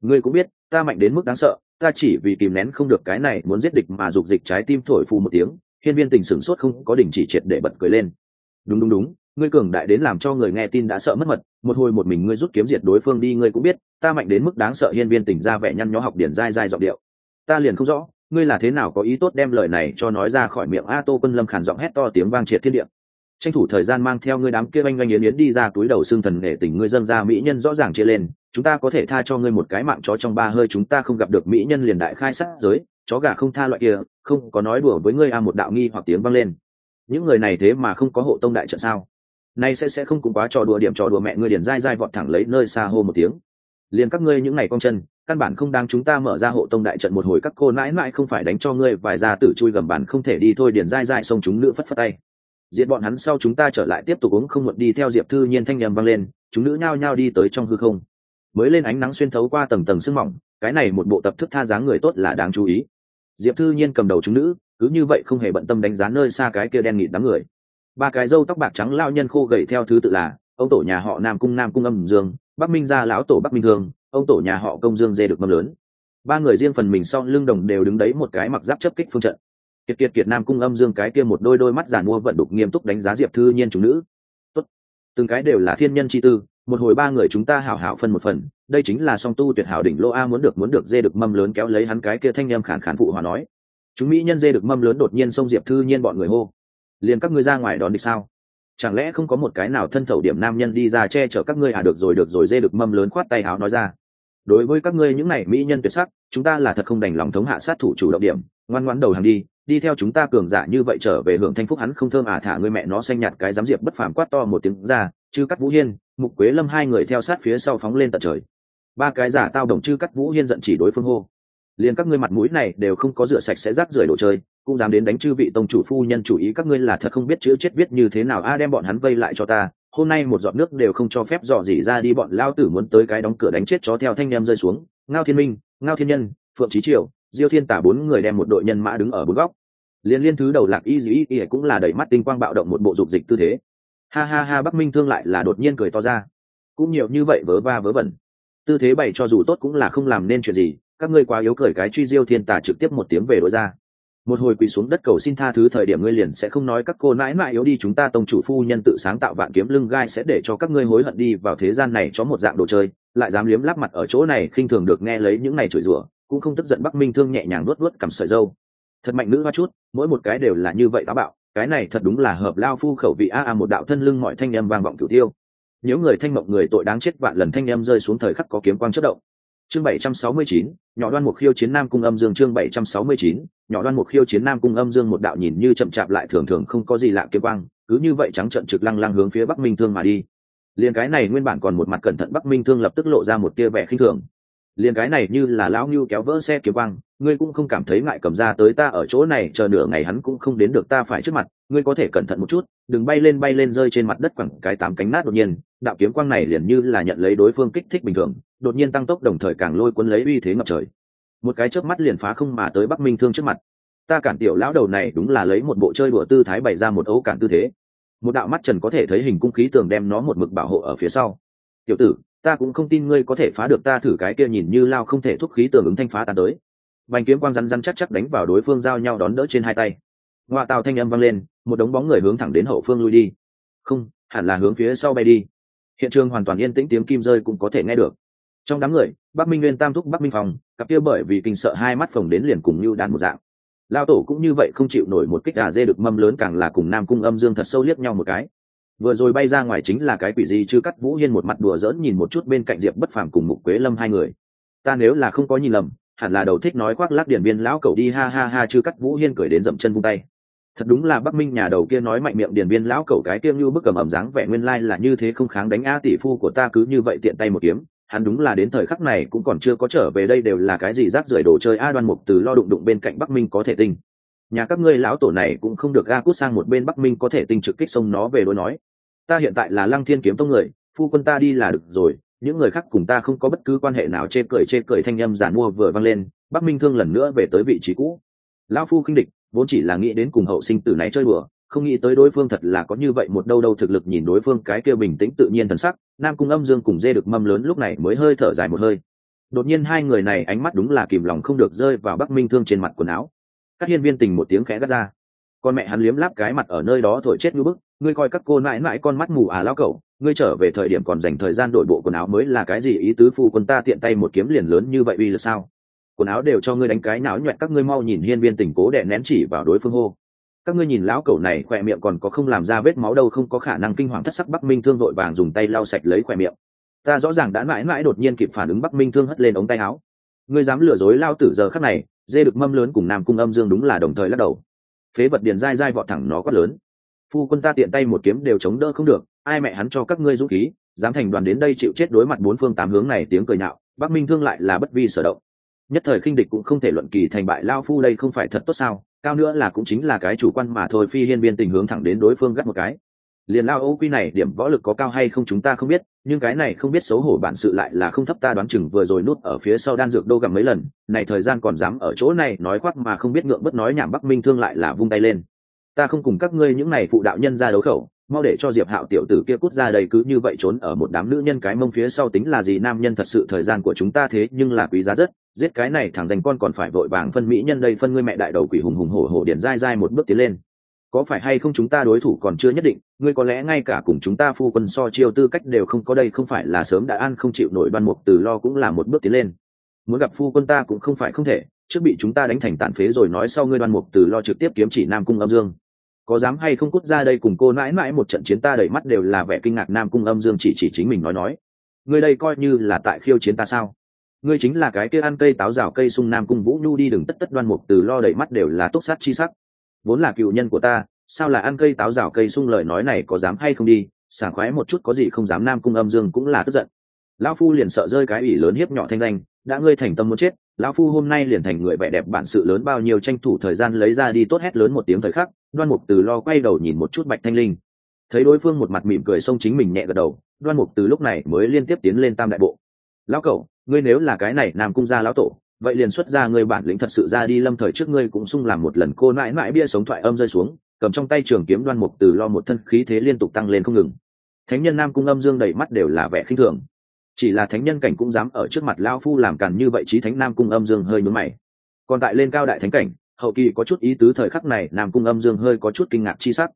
Ngươi cũng biết, ta mạnh đến mức đáng sợ, ta chỉ vì kìm nén không được cái này, muốn giết địch mà dục dịch trái tim thổi phù một tiếng, hiên viên tình sửng sốt không có đình chỉ triệt để bật cười lên. Đúng đúng đúng, ngươi cường đại đến làm cho người nghe tin đã sợ mất mật, một hồi một mình ngươi rút kiếm diệt đối phương đi, ngươi cũng biết, ta mạnh đến mức đáng sợ, hiên viên tình ra vẻ nhăn nhó học điển dai dai giọng điệu. Ta liền không rõ, ngươi là thế nào có ý tốt đem lời này cho nói ra khỏi miệng a tô quân lâm khàn giọng hét to tiếng vang triệt thiên địa tranh thủ thời gian mang theo ngươi đám kia oanh oanh yến yến đi ra túi đầu xương thần để tình ngươi dâng ra, mỹ nhân rõ ràng chia lên, chúng ta có thể tha cho ngươi một cái mạng chó trong ba hơi, chúng ta không gặp được mỹ nhân liền đại khai sát giới, chó gà không tha loại kia, không có nói đùa với ngươi a, một đạo nghi hoặc tiếng vang lên. Những người này thế mà không có hộ tông đại trận sao? Nay sẽ sẽ không cũng quá trò đùa điểm trò đùa mẹ ngươi điền dai dai vọt thẳng lấy nơi xa hô một tiếng. Liền các ngươi những ngày cong chân, căn bản không đang chúng ta mở ra hộ tông đại trận một hồi, các cô mãi mãi không phải đánh cho ngươi vài ra tử chui gầm bàn không thể đi thôi, điền dai dai xông chúng nữ phất phất tay diệt bọn hắn sau chúng ta trở lại tiếp tục uống không muộn đi theo diệp thư nhiên thanh nhầm vang lên, chúng nữ nhao nhao đi tới trong hư không. Mới lên ánh nắng xuyên thấu qua tầng tầng sương mỏng, cái này một bộ tập thức tha dáng người tốt là đáng chú ý. Diệp thư nhiên cầm đầu chúng nữ, cứ như vậy không hề bận tâm đánh giá nơi xa cái kia đen nghịt đám người. Ba cái râu tóc bạc trắng lao nhân khô gầy theo thứ tự là, ông tổ nhà họ nam cung nam cung âm dương, bắc minh gia lão tổ bắc minh hương ông tổ nhà họ công dương dê được mâm lớn. Ba người riêng phần mình sau lưng đồng đều đứng đấy một cái mặc giáp chấp kích phương trận kiệt kiệt kiệt nam cung âm dương cái kia một đôi đôi mắt giàn mua vận đục nghiêm túc đánh giá diệp thư nhiên chủ nữ. Tốt. từng cái đều là thiên nhân chi tư, một hồi ba người chúng ta hảo hảo phân một phần, đây chính là song tu tuyệt hảo đỉnh lô a muốn được muốn được dê được mâm lớn kéo lấy hắn cái kia thanh em khản khản phụ hòa nói. Chúng mỹ nhân dê được mâm lớn đột nhiên xông diệp thư nhiên bọn người hô. Liền các ngươi ra ngoài đón địch sao? Chẳng lẽ không có một cái nào thân thầu điểm nam nhân đi ra che chở các ngươi à? Được rồi được rồi, dê được mâm lớn khoát tay hào nói ra. Đối với các ngươi những này mỹ nhân tuyệt sắc, chúng ta là thật không đành lòng thống hạ sát thủ chủ động điểm, ngoan ngoãn đầu hàng đi đi theo chúng ta cường giả như vậy trở về hưởng thanh phúc hắn không thơm à thả ngươi mẹ nó xanh nhạt cái dám diệp bất phàm quát to một tiếng ra, chư cắt vũ hiên, mục quế lâm hai người theo sát phía sau phóng lên tận trời. Ba cái giả tao đồng chư cắt vũ hiên giận chỉ đối phương hô. Liền các ngươi mặt mũi này đều không có rửa sạch sẽ rác rưởi đồ chơi, cũng dám đến đánh chư vị tông chủ phu nhân chủ ý các ngươi là thật không biết chữ chết viết như thế nào, a, đem bọn hắn vây lại cho ta. Hôm nay một giọt nước đều không cho phép dò dỉ ra đi, bọn lao tử muốn tới cái đóng cửa đánh chết chó theo thanh em rơi xuống. Ngao thiên minh, ngao thiên nhân, phượng trí triều diêu thiên tả bốn người đem một đội nhân mã đứng ở bốn góc. Liên liên thứ đầu lạc y dĩ y cũng là đẩy mắt tinh quang bạo động một bộ dục dịch tư thế. Ha ha ha, bắc minh thương lại là đột nhiên cười to ra. Cũng nhiều như vậy vớ va vớ vẩn. Tư thế bày cho dù tốt cũng là không làm nên chuyện gì. Các ngươi quá yếu cười cái truy diêu thiên tả trực tiếp một tiếng về đối ra. Một hồi quỳ xuống đất cầu xin tha thứ thời điểm ngươi liền sẽ không nói các cô nãi nãi yếu đi, chúng ta tông chủ phu nhân tự sáng tạo vạn kiếm lưng gai sẽ để cho các ngươi hối hận đi vào thế gian này cho một dạng đồ chơi. Lại dám liếm lắp mặt ở chỗ này, khinh thường được nghe lấy những này chửi rủa cũng không tức giận bắc minh thương nhẹ nhàng nuốt nuốt cầm sợi dâu. Thật mạnh nữ hoa chút mỗi một cái đều là như vậy táo bạo cái này thật đúng là hợp lao phu khẩu vị a a một đạo thân lưng mọi thanh âm vang vọng cửu tiêu. Những người thanh mộng người tội đáng chết vạn lần thanh âm rơi xuống thời khắc có kiếm quang chất động. Chương 769, nhỏ đoan mục khiêu chiến nam cung âm dương chương 769, nhỏ đoan mục khiêu chiến nam cung âm dương một đạo nhìn như chậm chạp lại thường thường không có gì lạ kiếm quang cứ như vậy trắng trận trực lăng lăng hướng phía bắc minh thương mà đi. Liền cái này nguyên bản còn một mặt cẩn thận bắc minh thương lập tức lộ ra một tia vẻ khinh thường liền cái này như là lão như kéo vỡ xe kiếm quang, ngươi cũng không cảm thấy ngại cầm ra tới ta ở chỗ này chờ nửa ngày hắn cũng không đến được ta phải trước mặt, ngươi có thể cẩn thận một chút, đừng bay lên bay lên rơi trên mặt đất quẳng cái tám cánh nát đột nhiên, đạo kiếm quang này liền như là nhận lấy đối phương kích thích bình thường, đột nhiên tăng tốc đồng thời càng lôi cuốn lấy uy thế ngập trời. Một cái chớp mắt liền phá không mà tới bắc minh thương trước mặt. Ta cản tiểu lão đầu này đúng là lấy một bộ chơi đùa tư thái bày ra một ấu cản tư thế. Một đạo mắt trần có thể thấy hình cung khí tường đem nó một mực bảo hộ ở phía sau. Tiểu tử ta cũng không tin ngươi có thể phá được ta thử cái kia nhìn như lao không thể thúc khí tường ứng thanh phá ta tới. Vành kiếm quang rắn rắn chắc chắc đánh vào đối phương giao nhau đón đỡ trên hai tay. Ngoại tàu thanh âm vang lên, một đống bóng người hướng thẳng đến hậu phương lui đi. Không, hẳn là hướng phía sau bay đi. Hiện trường hoàn toàn yên tĩnh, tiếng kim rơi cũng có thể nghe được. Trong đám người, bắc minh nguyên tam thúc, bắc minh phòng, cặp kia bởi vì kinh sợ hai mắt phồng đến liền cùng như đàn một dạng. Lao tổ cũng như vậy không chịu nổi một kích gà dê được mâm lớn càng là cùng nam cung âm dương thật sâu liếc nhau một cái vừa rồi bay ra ngoài chính là cái quỷ gì chứ? Cắt vũ hiên một mặt đùa giỡn nhìn một chút bên cạnh diệp bất phàm cùng mục quế lâm hai người. Ta nếu là không có nhìn lầm, hẳn là đầu thích nói khoác lác điển viên lão cậu đi, ha ha ha, chứ cắt vũ hiên cười đến dậm chân vung tay. Thật đúng là bắc minh nhà đầu kia nói mạnh miệng điển viên lão cậu cái kiêng như bức cầm ẩm dáng vẻ nguyên lai là như thế không kháng đánh a tỷ phu của ta cứ như vậy tiện tay một kiếm. Hắn đúng là đến thời khắc này cũng còn chưa có trở về đây đều là cái gì rác rưởi đồ chơi a đoan mục từ lo đụng đụng bên cạnh bắc minh có thể tinh. Nhà các ngươi lão tổ này cũng không được ga cút sang một bên bắc minh có thể tinh trực kích sông nó về đối nói ta hiện tại là lăng thiên kiếm tông người, phu quân ta đi là được rồi, những người khác cùng ta không có bất cứ quan hệ nào, chê cười chê cười, thanh â m giản mua vừa vang lên, bắc minh thương lần nữa về tới vị trí cũ. Lão phu khinh địch, vốn chỉ là nghĩ đến cùng hậu sinh tử này chơi bừa không nghĩ tới đối phương thật là có như vậy một đâu đâu thực lực nhìn đối phương cái kia bình tĩnh tự nhiên thần sắc, nam cung âm dương cùng dê được mâm lớn lúc này mới hơi thở dài một hơi. Đột nhiên hai người này ánh mắt đúng là kìm lòng không được rơi vào bắc minh thương trên mặt quần áo. Các hiên viên tình một tiếng khẽ gắt ra con mẹ hắn liếm láp cái mặt ở nơi đó thổi chết như bức, ngươi coi các cô mãi mãi con mắt mù à lao cẩu, ngươi trở về thời điểm còn dành thời gian đổi bộ quần áo mới là cái gì ý tứ phu quân ta tiện tay một kiếm liền lớn như vậy uy là sao? Quần áo đều cho ngươi đánh cái não nhuẹn các ngươi mau nhìn hiên viên tình cố đè nén chỉ vào đối phương hô. Các ngươi nhìn lão cẩu này khỏe miệng còn có không làm ra vết máu đâu, không có khả năng kinh hoàng thất sắc bắc minh thương vội vàng dùng tay lau sạch lấy khỏe miệng. Ta rõ ràng đã mãi mãi đột nhiên kịp phản ứng bắc minh thương hất lên ống tay áo. Ngươi dám lừa dối lao tử giờ khắc này, dê được mâm lớn cùng nam cung âm dương đúng là đồng thời lắc đầu phế vật điền dai dai vọt thẳng nó quát lớn. Phu quân ta tiện tay một kiếm đều chống đỡ không được, ai mẹ hắn cho các ngươi dũng khí, dám thành đoàn đến đây chịu chết đối mặt bốn phương tám hướng này tiếng cười nhạo, bắc minh thương lại là bất vi sở động. Nhất thời khinh địch cũng không thể luận kỳ thành bại, lao phu đây không phải thật tốt sao, cao nữa là cũng chính là cái chủ quan mà thôi, phi hiên viên tình hướng thẳng đến đối phương gắt một cái. Liền lao ô quy này điểm võ lực có cao hay không chúng ta không biết nhưng cái này không biết xấu hổ bản sự lại là không thấp ta đoán chừng vừa rồi nút ở phía sau đan dược đô gặm mấy lần, này thời gian còn dám ở chỗ này nói khoác mà không biết ngượng bất nói nhảm bắc minh thương lại là vung tay lên. Ta không cùng các ngươi những này phụ đạo nhân ra đấu khẩu, mau để cho diệp hạo tiểu tử kia cút ra đây cứ như vậy trốn ở một đám nữ nhân cái mông phía sau tính là gì nam nhân thật sự thời gian của chúng ta thế nhưng là quý giá rất, giết cái này thằng dành con còn phải vội vàng phân mỹ nhân đây phân ngươi mẹ đại đầu quỷ hùng hùng hổ hổ điển dai dai một bước tiến lên có phải hay không chúng ta đối thủ còn chưa nhất định, ngươi có lẽ ngay cả cùng chúng ta phu quân so chiêu tư cách đều không có đây không phải là sớm đã ăn không chịu nổi đoan mục từ lo cũng là một bước tiến lên. Muốn gặp phu quân ta cũng không phải không thể, trước bị chúng ta đánh thành tàn phế rồi nói sau ngươi đoan mục từ lo trực tiếp kiếm chỉ nam cung âm dương. Có dám hay không cút ra đây cùng cô mãi mãi một trận chiến ta đẩy mắt đều là vẻ kinh ngạc nam cung âm dương chỉ chỉ chính mình nói nói. Ngươi đây coi như là tại khiêu chiến ta sao? Ngươi chính là cái kia ăn cây táo rào cây sung nam cung vũ nhu đi đừng tất tất đoan mục từ lo đẩy mắt đều là túc sát chi sắc vốn là cựu nhân của ta, sao là ăn cây táo rào cây sung lời nói này có dám hay không đi? Sảng khoái một chút có gì không dám, nam cung âm dương cũng là tức giận. Lão phu liền sợ rơi cái ủy lớn hiếp nhỏ thanh danh, đã ngươi thành tâm muốn chết, lão phu hôm nay liền thành người vẻ đẹp bản sự lớn bao nhiêu tranh thủ thời gian lấy ra đi tốt hét lớn một tiếng thời khắc, đoan mục từ lo quay đầu nhìn một chút bạch thanh linh. Thấy đối phương một mặt mỉm cười xông chính mình nhẹ gật đầu, đoan mục từ lúc này mới liên tiếp tiến lên tam đại bộ. Lão cậu, ngươi nếu là cái này, nam cung gia lão tổ vậy liền xuất ra ngươi bản lĩnh thật sự ra đi, lâm thời trước ngươi cũng sung làm một lần, cô mãi mãi bia sống thoại âm rơi xuống, cầm trong tay trường kiếm đoan mục từ lo một thân khí thế liên tục tăng lên không ngừng. Thánh nhân nam cung âm dương đầy mắt đều là vẻ khinh thường. Chỉ là thánh nhân cảnh cũng dám ở trước mặt lao phu làm càn như vậy, chí thánh nam cung âm dương hơi nhúm mày. Còn tại lên cao đại thánh cảnh, hậu kỳ có chút ý tứ thời khắc này, nam cung âm dương hơi có chút kinh ngạc chi sắc.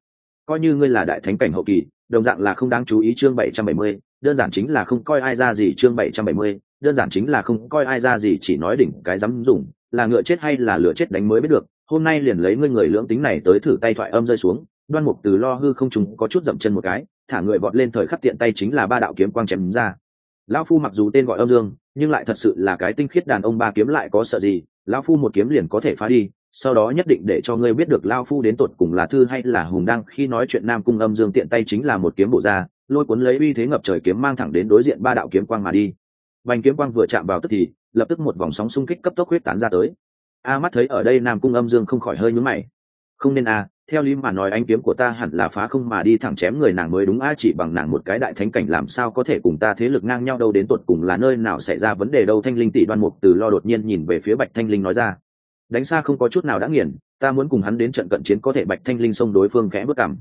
Coi như ngươi là đại thánh cảnh hậu kỳ, đồng dạng là không đáng chú ý chương bảy trăm bảy mươi, đơn giản chính là không coi ai ra gì chương bảy trăm bảy mươi đơn giản chính là không coi ai ra gì, chỉ nói đỉnh cái dám dùng, là ngựa chết hay là lửa chết đánh mới biết được. Hôm nay liền lấy ngươi người lưỡng tính này tới thử tay thoại âm rơi xuống, đoan mục từ lo hư không trùng có chút dậm chân một cái, thả người vọt lên thời khắc tiện tay chính là ba đạo kiếm quang chém ra. Lão phu mặc dù tên gọi âm dương, nhưng lại thật sự là cái tinh khiết đàn ông ba kiếm lại có sợ gì, lão phu một kiếm liền có thể phá đi, sau đó nhất định để cho ngươi biết được lao phu đến tột cùng là thư hay là hùng đăng. Khi nói chuyện nam cung âm dương tiện tay chính là một kiếm bổ ra, lôi cuốn lấy uy thế ngập trời kiếm mang thẳng đến đối diện ba đạo kiếm quang mà đi vành kiếm quang vừa chạm vào tức thì, lập tức một vòng sóng xung kích cấp tốc huyết tán ra tới. A mắt thấy ở đây nam cung âm dương không khỏi hơi nhúm mày. Không nên a theo lý mà nói anh kiếm của ta hẳn là phá không mà đi thẳng chém người nàng mới đúng a, chỉ bằng nàng một cái đại thánh cảnh làm sao có thể cùng ta thế lực ngang nhau đâu, đến tột cùng là nơi nào xảy ra vấn đề đâu, thanh linh tỷ đoan mục từ lo đột nhiên nhìn về phía bạch thanh linh nói ra. Đánh xa không có chút nào đã nghiền, ta muốn cùng hắn đến trận cận chiến có thể bạch thanh linh xông đối phương khẽ bước cảm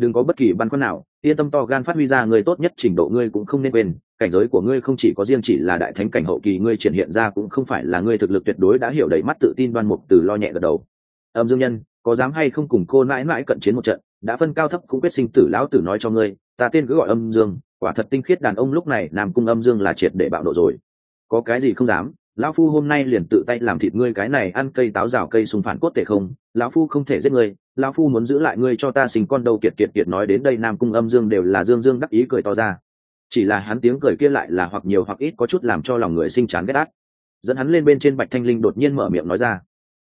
đừng có bất kỳ băn khoăn nào yên tâm to gan phát huy ra người tốt nhất trình độ ngươi cũng không nên quên, cảnh giới của ngươi không chỉ có riêng chỉ là đại thánh cảnh hậu kỳ ngươi triển hiện ra cũng không phải là ngươi thực lực tuyệt đối đã hiểu đầy mắt tự tin đoan mục từ lo nhẹ gật đầu. Âm dương nhân, có dám hay không cùng cô mãi mãi cận chiến một trận, đã phân cao thấp cũng quyết sinh tử lão tử nói cho ngươi, ta tên cứ gọi âm dương, quả thật tinh khiết đàn ông lúc này nam cung âm dương là triệt để bạo độ rồi. Có cái gì không dám, lão phu hôm nay liền tự tay làm thịt ngươi cái này ăn cây táo rào cây sùng phản cốt thể không, lão phu không thể giết ngươi Lão phu muốn giữ lại ngươi cho ta sinh con đâu, kiệt kiệt kiệt nói đến đây, nam cung âm dương đều là dương dương đắc ý cười to ra. Chỉ là hắn tiếng cười kia lại là hoặc nhiều hoặc ít có chút làm cho lòng người sinh chán ghét ác. Dẫn hắn lên bên trên bạch thanh linh đột nhiên mở miệng nói ra.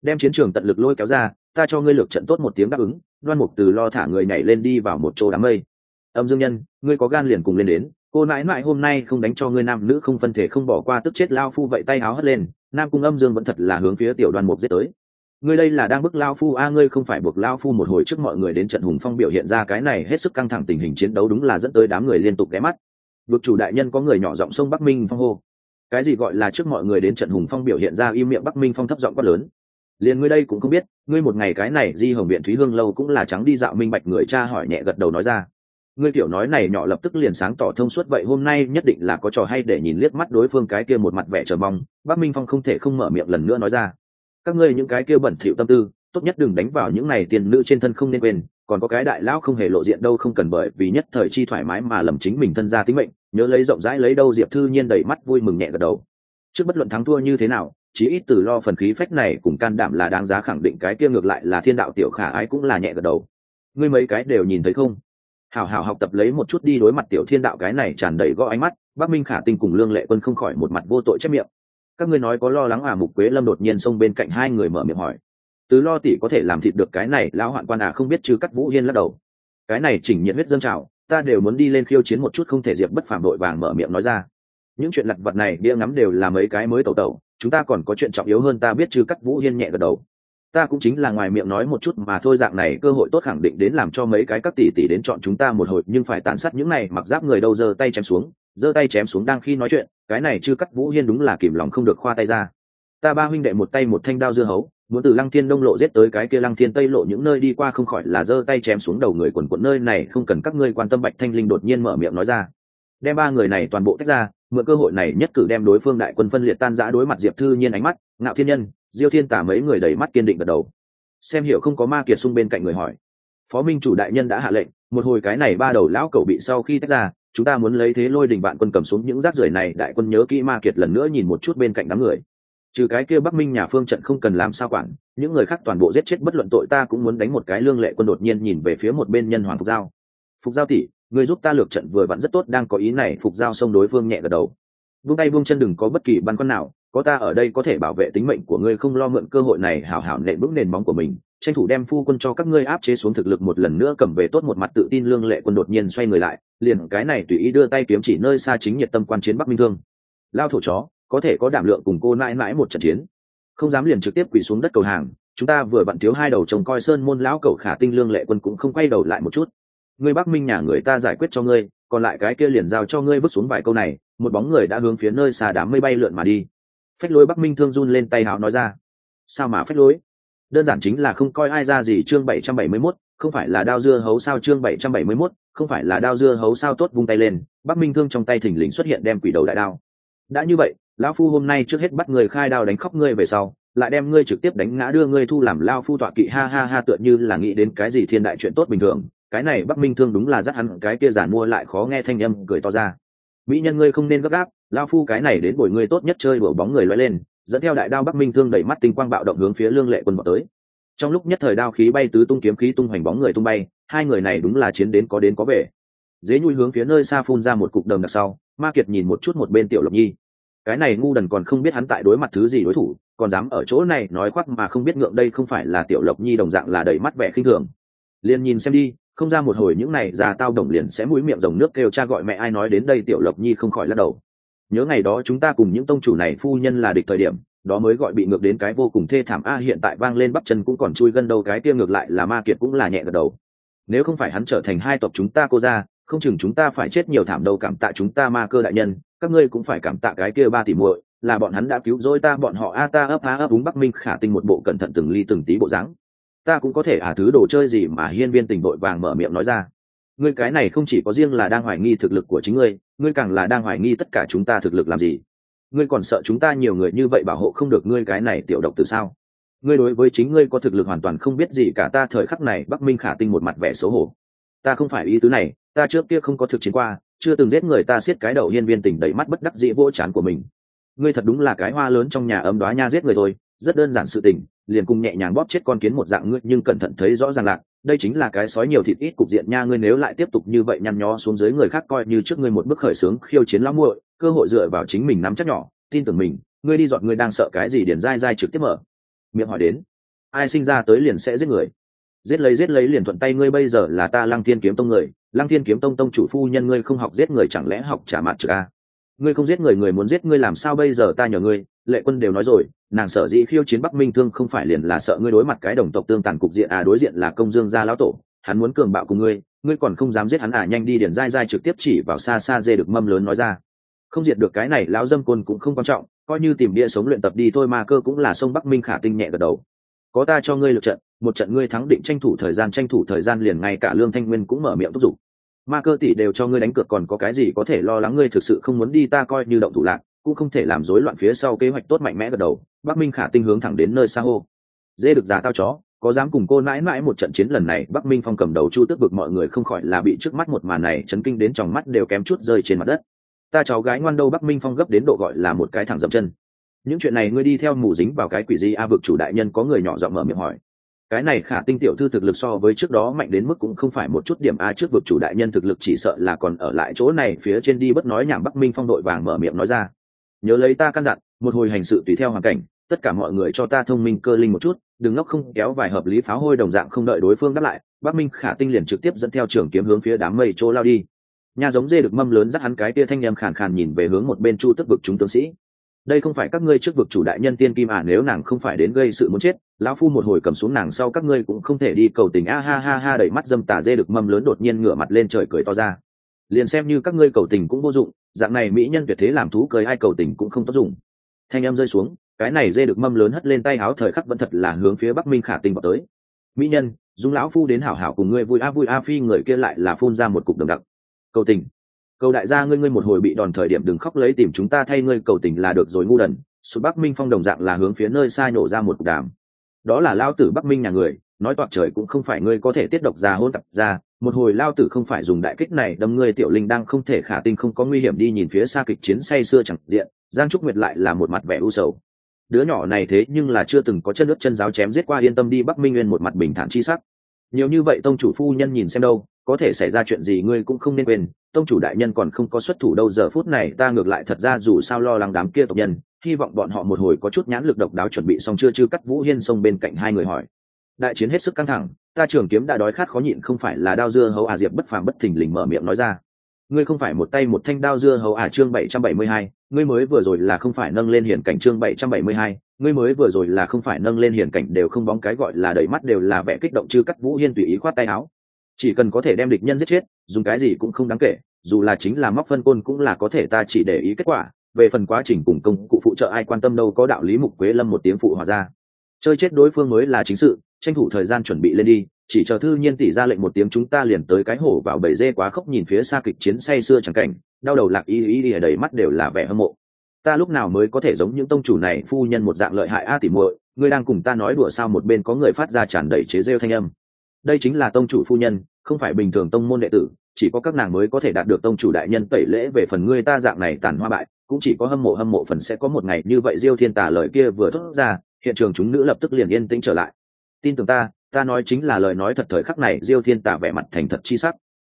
Đem chiến trường tận lực lôi kéo ra, ta cho ngươi lược trận tốt một tiếng đáp ứng, đoan mục từ lo thả người nhảy lên đi vào một chỗ đám mây. Âm dương nhân, ngươi có gan liền cùng lên đến, cô nãi nãi hôm nay không đánh cho ngươi nam nữ không phân thể không bỏ qua, tức chết lao phu vậy tay áo hất lên, nam cung âm dương vẫn thật là hướng phía tiểu Đoan mục giết tới ngươi đây là đang bức lao phu a, ngươi không phải buộc lao phu một hồi trước mọi người đến trận hùng phong biểu hiện ra cái này hết sức căng thẳng tình hình chiến đấu đúng là dẫn tới đám người liên tục ghé mắt. Vực chủ đại nhân có người nhỏ giọng sông bắc minh phong hô. Cái gì gọi là trước mọi người đến trận hùng phong biểu hiện ra im miệng bắc minh phong thấp giọng quát lớn. Liền ngươi đây cũng không biết, ngươi một ngày cái này di hồng biện thúy hương lâu cũng là trắng đi dạo minh bạch người cha hỏi nhẹ gật đầu nói ra. Ngươi tiểu nói này nhỏ lập tức liền sáng tỏ thông suốt vậy hôm nay nhất định là có trò hay để nhìn liếc mắt đối phương cái kia một mặt vẻ chờ mong. Bắc minh phong không thể không mở miệng lần nữa nói ra các ngươi những cái kia bẩn thỉu tâm tư, tốt nhất đừng đánh vào những này tiền nữ trên thân không nên quên, còn có cái đại lão không hề lộ diện đâu không cần bởi vì nhất thời chi thoải mái mà lầm chính mình thân ra tính mệnh, nhớ lấy rộng rãi lấy đâu diệp thư nhiên đầy mắt vui mừng nhẹ gật đầu. Trước bất luận thắng thua như thế nào, chí ít từ lo phần khí phách này cùng can đảm là đáng giá khẳng định cái kia ngược lại là thiên đạo tiểu khả ái cũng là nhẹ gật đầu. Ngươi mấy cái đều nhìn thấy không? Hảo hảo học tập lấy một chút đi đối mặt tiểu thiên đạo cái này tràn đầy gõ ánh mắt, bắc minh khả tinh cùng lương lệ quân không khỏi một mặt vô tội chép miệng các ngươi nói có lo lắng à mục quế lâm đột nhiên xông bên cạnh hai người mở miệng hỏi. Tứ lo tỷ có thể làm thịt được cái này, lão hoạn quan à không biết chứ, cắt vũ hiên lắc đầu. Cái này chỉnh nhiệt huyết dâng trào, ta đều muốn đi lên khiêu chiến một chút, không thể diệp bất phàm đội vàng mở miệng nói ra. Những chuyện lặt vặt này, bia ngắm đều là mấy cái mới tẩu tẩu, chúng ta còn có chuyện trọng yếu hơn, ta biết chứ, cắt vũ hiên nhẹ gật đầu. Ta cũng chính là ngoài miệng nói một chút mà thôi, dạng này cơ hội tốt khẳng định đến làm cho mấy cái các tỷ tỷ đến chọn chúng ta một hồi, nhưng phải tàn sát những này, mặc giáp người đâu, giơ tay chém xuống giơ tay chém xuống đang khi nói chuyện, cái này chưa cắt vũ hiên đúng là kìm lòng không được khoa tay ra. Ta ba huynh đệ một tay một thanh đao dưa hấu, muốn từ lăng thiên đông lộ giết tới cái kia lăng thiên tây lộ những nơi đi qua không khỏi là giơ tay chém xuống đầu người quần quận nơi này, không cần các ngươi quan tâm bạch thanh linh đột nhiên mở miệng nói ra. Đem ba người này toàn bộ tách ra, mượn cơ hội này nhất cử đem đối phương đại quân phân liệt tan giã đối mặt diệp thư nhiên ánh mắt, ngạo thiên nhân, diêu thiên tả mấy người đầy mắt kiên định gật đầu. Xem hiểu không có ma kiệt xung bên cạnh người hỏi. Phó minh chủ đại nhân đã hạ lệnh, một hồi cái này ba đầu lão cẩu bị sau khi tách ra chúng ta muốn lấy thế lôi đình bạn quân cầm xuống những rác rưởi này, đại quân nhớ kỹ ma kiệt lần nữa nhìn một chút bên cạnh đám người. Trừ cái kia bắc minh nhà phương trận không cần làm sao quản, những người khác toàn bộ giết chết bất luận tội ta cũng muốn đánh một cái lương lệ quân đột nhiên nhìn về phía một bên nhân hoàng phục giao. Phục giao tỷ, người giúp ta lược trận vừa vặn rất tốt, đang có ý này, phục giao xông đối phương nhẹ gật đầu. Vung tay vung chân đừng có bất kỳ băn khoăn nào có ta ở đây có thể bảo vệ tính mệnh của ngươi không lo mượn cơ hội này, hảo hảo nện bước nền móng của mình. Tranh thủ đem phu quân cho các ngươi áp chế xuống thực lực một lần nữa, cầm về tốt một mặt tự tin lương lệ quân đột nhiên xoay người lại, liền cái này tùy ý đưa tay kiếm chỉ nơi xa chính nhiệt tâm quan chiến bắc minh thương. Lao thổ chó, có thể có đảm lượng cùng cô mãi mãi một trận chiến. Không dám liền trực tiếp quỳ xuống đất cầu hàng, chúng ta vừa bận thiếu hai đầu trông coi sơn môn lão cầu khả tinh lương lệ quân cũng không quay đầu lại một chút. Ngươi bắc minh nhà người ta giải quyết cho ngươi, còn lại cái kia liền giao cho ngươi vứt xuống vài câu này, một bóng người đã hướng phía nơi xa đám mây bay lượn mà đi phách lối bắc minh thương run lên tay hào nói ra. Sao mà phách lối? Đơn giản chính là không coi ai ra gì chương bảy trăm bảy mươi mốt, không phải là đao dưa hấu sao chương bảy trăm bảy mươi mốt, không phải là đao dưa hấu sao tốt vung tay lên, bắc minh thương trong tay thình lình xuất hiện đem quỷ đầu đại đao. Đã như vậy, lão phu hôm nay trước hết bắt người khai đao đánh khóc ngươi về sau, lại đem ngươi trực tiếp đánh ngã đưa ngươi thu làm lao phu tọa kỵ, ha ha ha tựa như là nghĩ đến cái gì thiên đại chuyện tốt bình thường. Cái này bắc minh thương đúng là dắt hắn, cái kia giản mua lại khó nghe thanh âm cười to ra. Mỹ nhân ngươi không nên gấp gáp lao phu cái này đến bồi ngươi tốt nhất chơi đùa bóng người loay lên, dẫn theo đại đao bắc minh thương đẩy mắt tinh quang bạo động hướng phía lương lệ quân vào tới. Trong lúc nhất thời đao khí bay tứ tung kiếm khí tung hoành bóng người tung bay, hai người này đúng là chiến đến có đến có về. Dế nhui hướng phía nơi xa phun ra một cục đầm đặc sau, ma kiệt nhìn một chút một bên tiểu lộc nhi. Cái này ngu đần còn không biết hắn tại đối mặt thứ gì đối thủ, còn dám ở chỗ này nói khoác mà không biết ngượng đây không phải là tiểu lộc nhi đồng dạng là đầy mắt vẻ khinh thường. Liền nhìn xem đi, không ra một hồi những này già tao đồng liền sẽ mũi miệng dòng nước kêu cha gọi mẹ ai nói đến đây tiểu lộc nhi không khỏi lắc đầu nhớ ngày đó chúng ta cùng những tông chủ này phu nhân là địch thời điểm, đó mới gọi bị ngược đến cái vô cùng thê thảm. A, hiện tại vang lên bắp chân cũng còn chui gân đâu, cái kia ngược lại là ma kiệt cũng là nhẹ gật đầu. Nếu không phải hắn trở thành hai tộc chúng ta cô ra không chừng chúng ta phải chết nhiều thảm đâu, cảm tạ chúng ta ma cơ đại nhân, các ngươi cũng phải cảm tạ cái kia ba tỷ muội, là bọn hắn đã cứu rỗi ta, bọn họ a, ta ấp á ấp đúng bắc minh khả tinh một bộ cẩn thận từng ly từng tí bộ dáng. Ta cũng có thể à thứ đồ chơi gì mà hiên viên tình đội vàng mở miệng nói ra ngươi cái này không chỉ có riêng là đang hoài nghi thực lực của chính ngươi ngươi càng là đang hoài nghi tất cả chúng ta thực lực làm gì. Ngươi còn sợ chúng ta nhiều người như vậy bảo hộ không được ngươi cái này tiểu độc từ sao? Ngươi đối với chính ngươi có thực lực hoàn toàn không biết gì cả, ta thời khắc này bắc minh khả tinh một mặt vẻ xấu hổ. Ta không phải ý tứ này, ta trước kia không có thực chiến qua, chưa từng giết người ta siết cái đầu hiên viên tình đẩy mắt bất đắc dĩ vỗ chán của mình. Ngươi thật đúng là cái hoa lớn trong nhà ấm đoá nha giết người thôi, rất đơn giản sự tình liền cùng nhẹ nhàng bóp chết con kiến một dạng ngươi, nhưng cẩn thận thấy rõ ràng lạc đây chính là cái sói nhiều thịt ít cục diện nha, ngươi nếu lại tiếp tục như vậy nhăn nhó xuống dưới người khác coi như trước ngươi một bước khởi sướng khiêu chiến lão muội, cơ hội dựa vào chính mình nắm chắc nhỏ, tin tưởng mình, ngươi đi dọn ngươi đang sợ cái gì điển dai dai trực tiếp mở. Miệng hỏi đến, ai sinh ra tới liền sẽ giết người? Giết lấy giết lấy liền thuận tay ngươi bây giờ là ta lăng thiên kiếm tông người, lăng thiên kiếm tông tông chủ phu nhân ngươi không học giết người chẳng lẽ học trả mặt trực a ngươi không giết người người muốn giết ngươi làm sao bây giờ, ta nhờ ngươi. Lệ quân đều nói rồi, nàng sợ dĩ khiêu chiến bắc minh thương không phải liền là sợ ngươi đối mặt cái đồng tộc tương tàn cục diện à đối diện là công dương gia lão tổ, hắn muốn cường bạo cùng ngươi ngươi còn không dám giết hắn à nhanh đi điển dai dai trực tiếp chỉ vào xa xa dê được mâm lớn nói ra. Không diệt được cái này, lão dâm côn cũng không quan trọng, coi như tìm bia sống luyện tập đi thôi mà cơ cũng là sông bắc minh khả tinh nhẹ gật đầu. Có ta cho ngươi lượt trận, một trận ngươi thắng định tranh thủ thời gian, tranh thủ thời gian liền ngay cả lương thanh nguyên cũng mở miệng thúc giục ma cơ tỷ đều cho ngươi đánh cược còn có cái gì có thể lo lắng ngươi thực sự không muốn đi ta coi như động thủ lạc, cũng không thể làm rối loạn phía sau kế hoạch tốt mạnh mẽ gật đầu, bắc minh khả tinh hướng thẳng đến nơi xa hô. Dễ được giả tao chó, có dám cùng cô mãi mãi một trận chiến lần này, bắc minh phong cầm đầu chu tước vực mọi người không khỏi là bị trước mắt một màn này chấn kinh đến trong mắt đều kém chút rơi trên mặt đất. Ta cháu gái ngoan đâu, bắc minh phong gấp đến độ gọi là một cái thẳng dậm chân. Những chuyện này ngươi đi theo mù dính vào cái quỷ gì a vực chủ đại nhân có người nhỏ giọng mở miệng hỏi cái này khả tinh tiểu thư thực lực so với trước đó mạnh đến mức cũng không phải một chút điểm a trước vực chủ đại nhân thực lực chỉ sợ là còn ở lại chỗ này, phía trên đi bất nói nhảm bắc minh phong đội vàng mở miệng nói ra. Nhớ lấy ta căn dặn, một hồi hành sự tùy theo hoàn cảnh, tất cả mọi người cho ta thông minh cơ linh một chút, đừng ngốc không kéo vài hợp lý pháo hôi đồng dạng không đợi đối phương đáp lại, bắc minh khả tinh liền trực tiếp dẫn theo trường kiếm hướng phía đám mây chỗ lao đi. Nhà giống dê được mâm lớn dắt hắn cái tia thanh em khàn khàn nhìn về hướng một bên chu tức vực chúng tướng sĩ. Đây không phải các ngươi trước vực chủ đại nhân tiên kim à nếu nàng không phải đến gây sự muốn chết lão phu một hồi cầm xuống nàng sau các ngươi cũng không thể đi cầu tình. A ha ha ha, đẩy mắt dâm tà dê được mâm lớn đột nhiên ngửa mặt lên trời cười to ra. Liền xem như các ngươi cầu tình cũng vô dụng, dạng này mỹ nhân tuyệt thế làm thú cười, ai cầu tình cũng không tốt dùng. Thanh em rơi xuống, cái này dê được mâm lớn hất lên tay áo thời khắc vẫn thật là hướng phía bắc minh khả tình vào tới. Mỹ nhân dung lão phu đến hảo hảo cùng ngươi vui a vui a, phi người kia lại là phun ra một cục đường đặc. Cầu tình. Cầu đại gia ngươi ngươi một hồi bị đòn thời điểm đừng khóc lấy tìm chúng ta thay ngươi cầu tình là được rồi ngu đần. Sụt bắc minh phong đồng dạng là hướng phía nơi xa nhổ ra một cục đàm đó là lao tử bắc minh nhà người, nói toạc trời cũng không phải ngươi có thể tiết độc ra, hôn tập ra. Một hồi lao tử không phải dùng đại kích này đâm ngươi tiểu linh đang không thể khả tinh không có nguy hiểm đi nhìn phía xa kịch chiến say xưa chẳng diện. Giang trúc nguyệt lại là một mặt vẻ u sầu. Đứa nhỏ này thế nhưng là chưa từng có chân nước chân giáo chém giết qua, yên tâm đi, bắc minh nguyên một mặt bình thản chi sắc. Nhiều như vậy tông chủ phu nhân nhìn xem đâu, có thể xảy ra chuyện gì ngươi cũng không nên quên tông chủ đại nhân còn không có xuất thủ đâu, giờ phút này ta ngược lại thật ra dù sao lo lắng đám kia tộc nhân, hy vọng bọn họ một hồi có chút nhãn lực độc đáo chuẩn bị xong chưa chưa cắt vũ hiên xông bên cạnh hai người hỏi. Đại chiến hết sức căng thẳng, ta trường kiếm đã đói khát khó nhịn, không phải là đao dưa hấu à diệp bất phàm bất thình lình mở miệng nói ra. Ngươi không phải một tay một thanh đao dưa hầu à chương bảy trăm bảy mươi hai, ngươi mới vừa rồi là không phải nâng lên hiển cảnh chương bảy trăm bảy mươi hai, ngươi mới vừa rồi là không phải nâng lên hiển cảnh đều không bóng cái gọi là đẩy mắt đều là vẻ kích động chư cắt vũ hiên tùy ý khoát tay áo chỉ cần có thể đem địch nhân giết chết, dùng cái gì cũng không đáng kể, dù là chính là móc phân côn cũng là có thể ta chỉ để ý kết quả, về phần quá trình cùng công cụ phụ trợ ai quan tâm đâu có đạo lý mục quế lâm một tiếng phụ hòa ra. Chơi chết đối phương mới là chính sự, tranh thủ thời gian chuẩn bị lên đi, chỉ chờ thư nhiên tỷ ra lệnh một tiếng chúng ta liền tới cái hổ vào bầy dê quá khốc nhìn phía xa kịch chiến say xưa chẳng cảnh, đau đầu lạc y y y đầy mắt đều là vẻ hâm mộ. Ta lúc nào mới có thể giống những tông chủ này phu nhân một dạng lợi hại a tỉ muội, ngươi đang cùng ta nói đùa sao một bên có người phát ra tràn đầy chế rêu thanh âm đây chính là tông chủ phu nhân, không phải bình thường tông môn đệ tử, chỉ có các nàng mới có thể đạt được tông chủ đại nhân tẩy lễ về phần ngươi ta dạng này tàn hoa bại, cũng chỉ có hâm mộ hâm mộ phần sẽ có một ngày như vậy diêu thiên tả lời kia vừa thốt ra, hiện trường chúng nữ lập tức liền yên tĩnh trở lại. Tin tưởng ta ta nói chính là lời nói thật thời khắc này diêu thiên tả vẻ mặt thành thật chi sắc.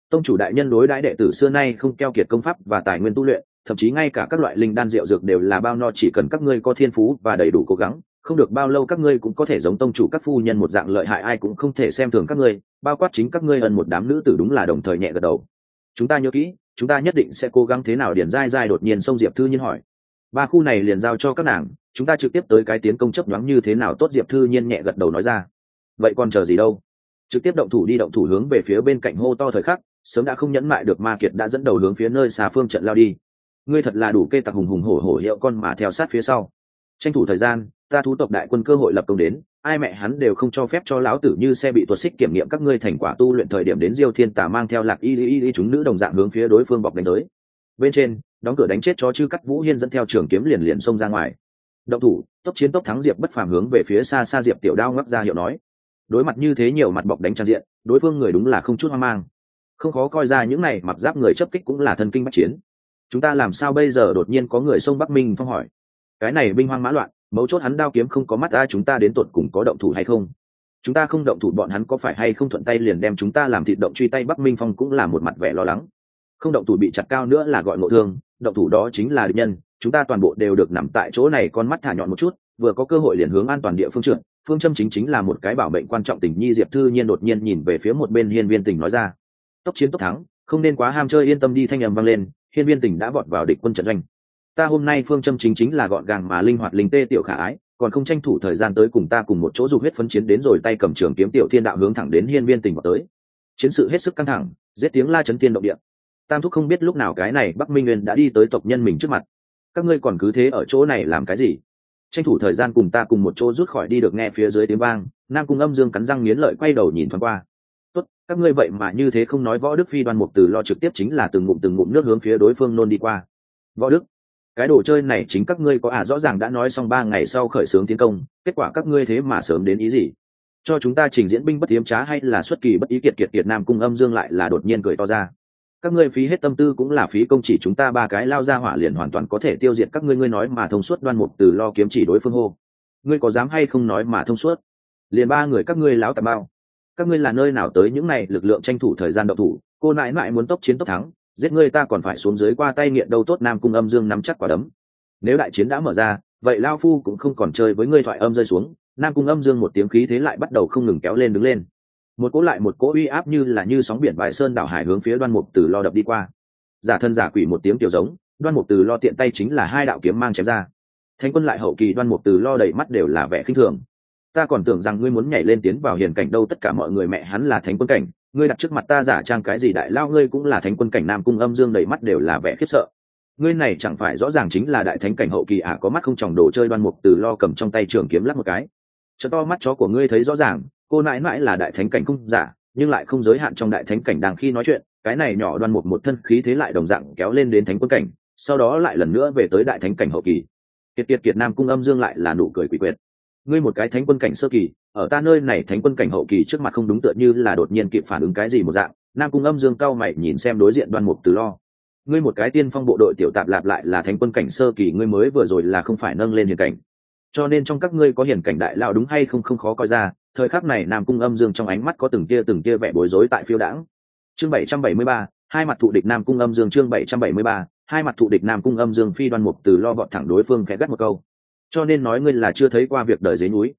Tông chủ đại nhân đối đãi đệ tử xưa nay không keo kiệt công pháp và tài nguyên tu luyện, thậm chí ngay cả các loại linh đan rượu dược đều là bao no, chỉ cần các ngươi có thiên phú và đầy đủ cố gắng không được bao lâu các ngươi cũng có thể giống tông chủ các phu nhân một dạng lợi hại, ai cũng không thể xem thường các ngươi, bao quát chính các ngươi ân một đám nữ tử đúng là đồng thời nhẹ gật đầu. Chúng ta nhớ kỹ, chúng ta nhất định sẽ cố gắng thế nào điền dai dai đột nhiên sông diệp thư nhiên hỏi. Ba khu này liền giao cho các nàng, chúng ta trực tiếp tới cái tiến công chấp nhoáng như thế nào tốt, diệp thư nhiên nhẹ gật đầu nói ra. Vậy còn chờ gì đâu? Trực tiếp động thủ đi động thủ hướng về phía bên cạnh hô to thời khắc, sớm đã không nhẫn mại được ma kiệt đã dẫn đầu hướng phía nơi xà phương trận lao đi. Ngươi thật là đủ kê tặc hùng hùng hổ hổ hiệu con mà theo sát phía sau. Tranh thủ thời gian ta thú tộc đại quân cơ hội lập công đến, ai mẹ hắn đều không cho phép cho lão tử như xe bị tuột xích kiểm nghiệm các ngươi thành quả tu luyện thời điểm đến diêu thiên tà mang theo lạc y y y chúng nữ đồng dạng hướng phía đối phương bọc đánh tới. Bên trên, đóng cửa đánh chết cho chư cắt vũ hiên dẫn theo trường kiếm liền liền xông ra ngoài. Động thủ, tốc chiến tốc thắng diệp bất phàm hướng về phía xa xa diệp tiểu đao ngắc ra hiệu nói. Đối mặt như thế nhiều mặt bọc đánh trang diện, đối phương người đúng là không chút hoang mang. Không khó coi ra những này mặc giáp người chấp kích cũng là thân kinh bắt chiến. Chúng ta làm sao bây giờ đột nhiên có người xông bắc minh phong hỏi? Cái này binh hoang mã loạn mấu chốt hắn đao kiếm không có mắt ta chúng ta đến tột cùng có động thủ hay không. Chúng ta không động thủ bọn hắn có phải hay không thuận tay liền đem chúng ta làm thịt động truy tay bắc minh phong cũng là một mặt vẻ lo lắng. Không động thủ bị chặt cao nữa là gọi ngộ thương, động thủ đó chính là địch nhân, chúng ta toàn bộ đều được nằm tại chỗ này con mắt thả nhọn một chút, vừa có cơ hội liền hướng an toàn địa phương trưởng phương châm chính chính là một cái bảo mệnh quan trọng tình nhi diệp thư nhiên đột nhiên nhìn về phía một bên hiên viên tỉnh nói ra. Tốc chiến tốc thắng, không nên quá ham chơi yên tâm đi, thanh âm vang lên, hiên viên tỉnh đã vọt vào địch quân trận doanh ta hôm nay phương châm chính chính là gọn gàng mà linh hoạt linh tê tiểu khả ái, còn không tranh thủ thời gian tới cùng ta cùng một chỗ dục huyết phấn chiến đến rồi tay cầm trường kiếm tiểu thiên đạo hướng thẳng đến hiên viên tình vào tới. Chiến sự hết sức căng thẳng, giết tiếng la chấn tiên động địa. Tam thúc không biết lúc nào cái này bắc minh nguyên đã đi tới tộc nhân mình trước mặt. Các ngươi còn cứ thế ở chỗ này làm cái gì? Tranh thủ thời gian cùng ta cùng một chỗ rút khỏi đi được nghe phía dưới tiếng vang, nam cung âm dương cắn răng nghiến lợi quay đầu nhìn thoáng qua. Tốt, các ngươi vậy mà như thế không nói võ đức phi đoan mục từ lo trực tiếp chính là từng ngụm từng ngụm nước hướng phía đối phương nôn đi qua. Võ đức cái đồ chơi này chính các ngươi có à rõ ràng đã nói xong ba ngày sau khởi xướng tiến công, kết quả các ngươi thế mà sớm đến ý gì? Cho chúng ta trình diễn binh bất tiếm trá hay là xuất kỳ bất ý kiệt kiệt kiệt nam cung âm dương lại là đột nhiên cười to ra. Các ngươi phí hết tâm tư cũng là phí công chỉ chúng ta ba cái lao ra hỏa liền hoàn toàn có thể tiêu diệt các ngươi ngươi nói mà thông suốt đoan mục từ lo kiếm chỉ đối phương hô. Ngươi có dám hay không nói mà thông suốt? Liền ba người các ngươi láo tà bao. Các ngươi là nơi nào tới những này lực lượng tranh thủ thời gian đậu thủ? Cô nãi mãi muốn tốc chiến tốc thắng giết ngươi ta còn phải xuống dưới qua tay nghiện đâu tốt nam cung âm dương nắm chắc quả đấm. Nếu đại chiến đã mở ra, vậy lao phu cũng không còn chơi với ngươi thoại âm rơi xuống, nam cung âm dương một tiếng khí thế lại bắt đầu không ngừng kéo lên đứng lên. Một cỗ lại một cỗ uy áp như là như sóng biển bài sơn đảo hải hướng phía đoan mục từ lo đập đi qua. Giả thân giả quỷ một tiếng tiểu giống, đoan mục từ lo tiện tay chính là hai đạo kiếm mang chém ra. Thánh quân lại hậu kỳ đoan mục từ lo đầy mắt đều là vẻ khinh thường. Ta còn tưởng rằng ngươi muốn nhảy lên tiến vào hiền cảnh đâu, tất cả mọi người mẹ hắn là thánh quân cảnh ngươi đặt trước mặt ta giả trang cái gì đại lao, ngươi cũng là thánh quân cảnh nam cung âm dương đầy mắt đều là vẻ khiếp sợ. Ngươi này chẳng phải rõ ràng chính là đại thánh cảnh hậu kỳ à có mắt không tròng đồ chơi đoan mục từ lo cầm trong tay trường kiếm lắc một cái. Chợ to mắt chó của ngươi thấy rõ ràng, cô nãi mãi là đại thánh cảnh cung giả, nhưng lại không giới hạn trong đại thánh cảnh đang khi nói chuyện, cái này nhỏ đoan mục một thân khí thế lại đồng dạng kéo lên đến thánh quân cảnh, sau đó lại lần nữa về tới đại thánh cảnh hậu kỳ. Kiệt kiệt kiệt nam cung âm dương lại là nụ cười quỷ quyệt. Ngươi một cái thánh quân cảnh sơ kỳ ở ta nơi này thánh quân cảnh hậu kỳ trước mặt không đúng tựa như là đột nhiên kịp phản ứng cái gì một dạng, nam cung âm dương cao mày nhìn xem đối diện đoan mục từ lo. Ngươi một cái tiên phong bộ đội tiểu tạp lạp lại là thánh quân cảnh sơ kỳ, ngươi mới vừa rồi là không phải nâng lên hiền cảnh. Cho nên trong các ngươi có hiền cảnh đại lao đúng hay không không khó coi ra, thời khắc này nam cung âm dương trong ánh mắt có từng tia từng tia vẻ bối rối tại phiêu đãng. Chương bảy trăm bảy mươi ba, hai mặt thụ địch nam cung âm dương chương bảy trăm bảy mươi ba, hai mặt thụ địch nam cung âm dương phi đoan mục từ lo gọn thẳng đối phương khẽ gắt một câu. Cho nên nói ngươi là chưa thấy qua việc đời dưới núi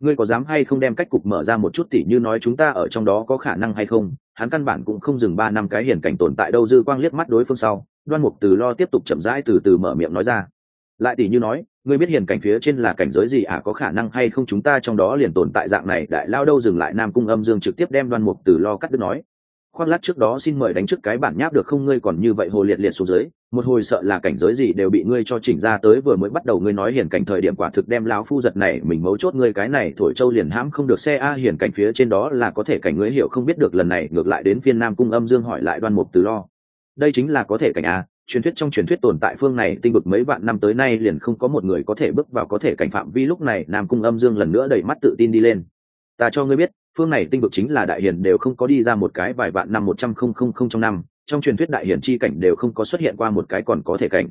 ngươi có dám hay không đem cách cục mở ra một chút tỉ như nói chúng ta ở trong đó có khả năng hay không? Hắn căn bản cũng không dừng ba năm cái hiển cảnh tồn tại đâu, dư quang liếc mắt đối phương sau, đoan mục từ lo tiếp tục chậm rãi từ từ mở miệng nói ra. Lại tỉ như nói, ngươi biết hiển cảnh phía trên là cảnh giới gì à có khả năng hay không chúng ta trong đó liền tồn tại dạng này? Đại lao đâu dừng lại nam cung âm dương trực tiếp đem đoan mục từ lo cắt đứt nói khoác lát trước đó xin mời đánh trước cái bản nháp được không? Ngươi còn như vậy hồ liệt liệt xuống dưới, một hồi sợ là cảnh giới gì đều bị ngươi cho chỉnh ra tới, vừa mới bắt đầu ngươi nói hiển cảnh thời điểm quả thực đem lão phu giật này, mình mấu chốt ngươi cái này thổi châu liền hãm không được xe a, hiển cảnh phía trên đó là có thể cảnh ngươi hiểu không biết được lần này, ngược lại đến phiên nam cung âm dương hỏi lại đoan mục từ lo. Đây chính là có thể cảnh a, truyền thuyết trong truyền thuyết tồn tại phương này, tinh vực mấy vạn năm tới nay liền không có một người có thể bước vào có thể cảnh phạm vi lúc này nam cung âm dương lần nữa đẩy mắt tự tin đi lên. Ta cho ngươi biết phương này tinh vực chính là đại hiền đều không có đi ra một cái vài vạn năm một trăm không không không trong năm, trong truyền thuyết đại hiền chi cảnh đều không có xuất hiện qua một cái còn có thể cảnh.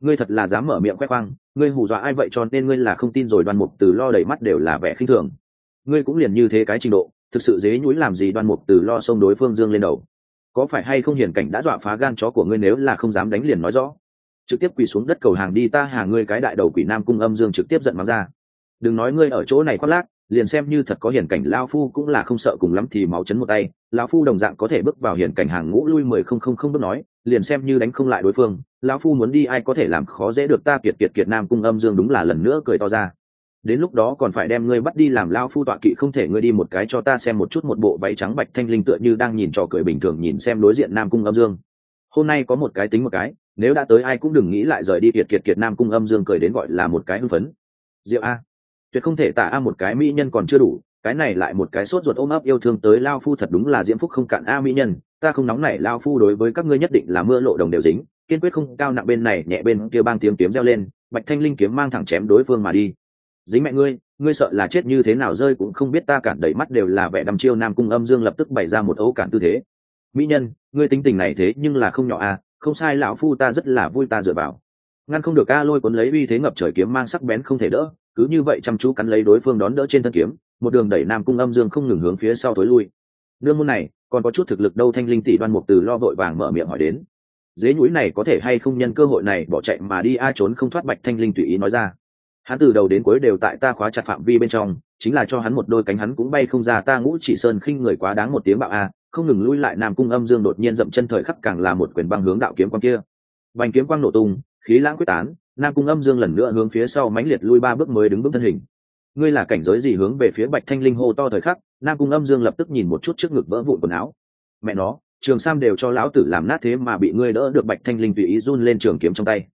Ngươi thật là dám mở miệng khoe khoang, ngươi hù dọa ai vậy cho nên ngươi là không tin rồi đoan mục từ lo đầy mắt đều là vẻ khinh thường. Ngươi cũng liền như thế cái trình độ, thực sự dế nhúi làm gì đoan mục từ lo xông đối phương dương lên đầu. Có phải hay không hiển cảnh đã dọa phá gan chó của ngươi nếu là không dám đánh liền nói rõ. Trực tiếp quỳ xuống đất cầu hàng đi ta hàng ngươi cái đại đầu quỷ nam cung âm dương trực tiếp giận mắng ra. Đừng nói ngươi ở chỗ này khoác lác liền xem như thật có hiển cảnh lao phu cũng là không sợ cùng lắm thì máu chấn một tay. Lão phu đồng dạng có thể bước vào hiển cảnh hàng ngũ lui mười không không không bước nói, liền xem như đánh không lại đối phương, lão phu muốn đi ai có thể làm khó dễ được ta kiệt kiệt kiệt nam cung âm dương đúng là lần nữa cười to ra. Đến lúc đó còn phải đem ngươi bắt đi làm lao phu tọa kỵ không thể ngươi đi một cái cho ta xem một chút một bộ váy trắng bạch thanh linh tựa như đang nhìn trò cười bình thường nhìn xem đối diện nam cung âm dương. Hôm nay có một cái tính một cái, nếu đã tới ai cũng đừng nghĩ lại rời đi kiệt kiệt kiệt nam cung âm dương cười đến gọi là một cái hưng phấn. Diệu a tuyệt không thể tả a một cái mỹ nhân còn chưa đủ, cái này lại một cái sốt ruột ôm ấp yêu thương tới lao phu thật đúng là diễm phúc không cạn a mỹ nhân, ta không nóng này lao phu đối với các ngươi nhất định là mưa lộ đồng đều dính, kiên quyết không cao nặng bên này, nhẹ bên kia bang tiếng kiếm reo lên, bạch thanh linh kiếm mang thẳng chém đối phương mà đi. Dính mẹ ngươi ngươi sợ là chết như thế nào rơi cũng không biết ta cản đẩy mắt đều là vẻ đăm chiêu nam cung âm dương lập tức bày ra một ấu cản tư thế. Mỹ nhân, ngươi tính tình này thế nhưng là không nhỏ a không sai lão phu ta rất là vui ta dựa vào. Ngăn không được a lôi cuốn lấy uy thế ngập trời kiếm mang sắc bén không thể đỡ cứ như vậy chăm chú cắn lấy đối phương đón đỡ trên thân kiếm, một đường đẩy nam cung âm dương không ngừng hướng phía sau thối lui. Nương môn này, còn có chút thực lực đâu thanh linh tỷ đoan mục từ lo vội vàng mở miệng hỏi đến. Dế nhũi này có thể hay không nhân cơ hội này bỏ chạy mà đi ai trốn không thoát bạch thanh linh tùy ý nói ra. Hắn từ đầu đến cuối đều tại ta khóa chặt phạm vi bên trong, chính là cho hắn một đôi cánh hắn cũng bay không ra, ta ngũ chỉ sơn khinh người quá đáng một tiếng bạo a, không ngừng lui lại nam cung âm dương đột nhiên dậm chân thời khắc càng là một quyền băng hướng đạo kiếm quang kia. Vành kiếm quang nổ tung, khí lãng quyết tán nam cung âm dương lần nữa hướng phía sau mãnh liệt lui ba bước mới đứng bước thân hình. Ngươi là cảnh giới gì hướng về phía bạch thanh linh hô to thời khắc, nam cung âm dương lập tức nhìn một chút trước ngực vỡ vụn quần áo. Mẹ nó, trường sam đều cho lão tử làm nát thế mà bị ngươi đỡ được bạch thanh linh tùy ý run lên trường kiếm trong tay.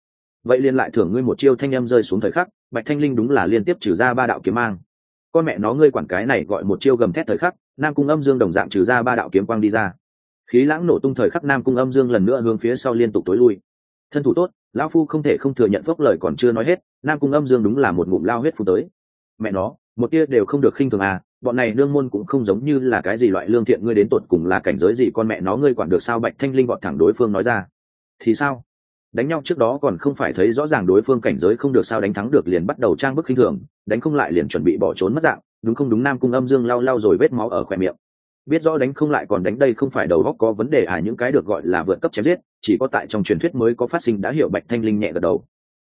Vậy liên lại thưởng ngươi một chiêu thanh âm rơi xuống thời khắc, bạch thanh linh đúng là liên tiếp trừ ra ba đạo kiếm mang. Con mẹ nó ngươi quản cái này gọi một chiêu gầm thét thời khắc, nam cung âm dương đồng dạng trừ ra ba đạo kiếm quang đi ra. Khí lãng nổ tung thời khắc, nam cung âm dương lần nữa hướng phía sau liên tục tối lui. Thân thủ tốt lão phu không thể không thừa nhận phốc lời còn chưa nói hết, nam cung âm dương đúng là một ngụm lao huyết phu tới. Mẹ nó, một tia đều không được khinh thường à bọn này nương môn cũng không giống như là cái gì loại lương thiện ngươi đến tột cùng là cảnh giới gì, con mẹ nó ngươi quản được sao bạch thanh linh bọn thẳng đối phương nói ra. Thì sao? Đánh nhau trước đó còn không phải thấy rõ ràng đối phương cảnh giới không được sao đánh thắng được liền bắt đầu trang bức khinh thường, đánh không lại liền chuẩn bị bỏ trốn mất dạng, đúng không? Đúng, nam cung âm dương lau lau rồi vết máu ở khỏe miệng. Biết rõ đánh không lại còn đánh đây không phải đầu góc có vấn đề à những cái được gọi là vượt cấp chém giết chỉ có tại trong truyền thuyết mới có phát sinh đã hiểu bạch thanh linh nhẹ gật đầu.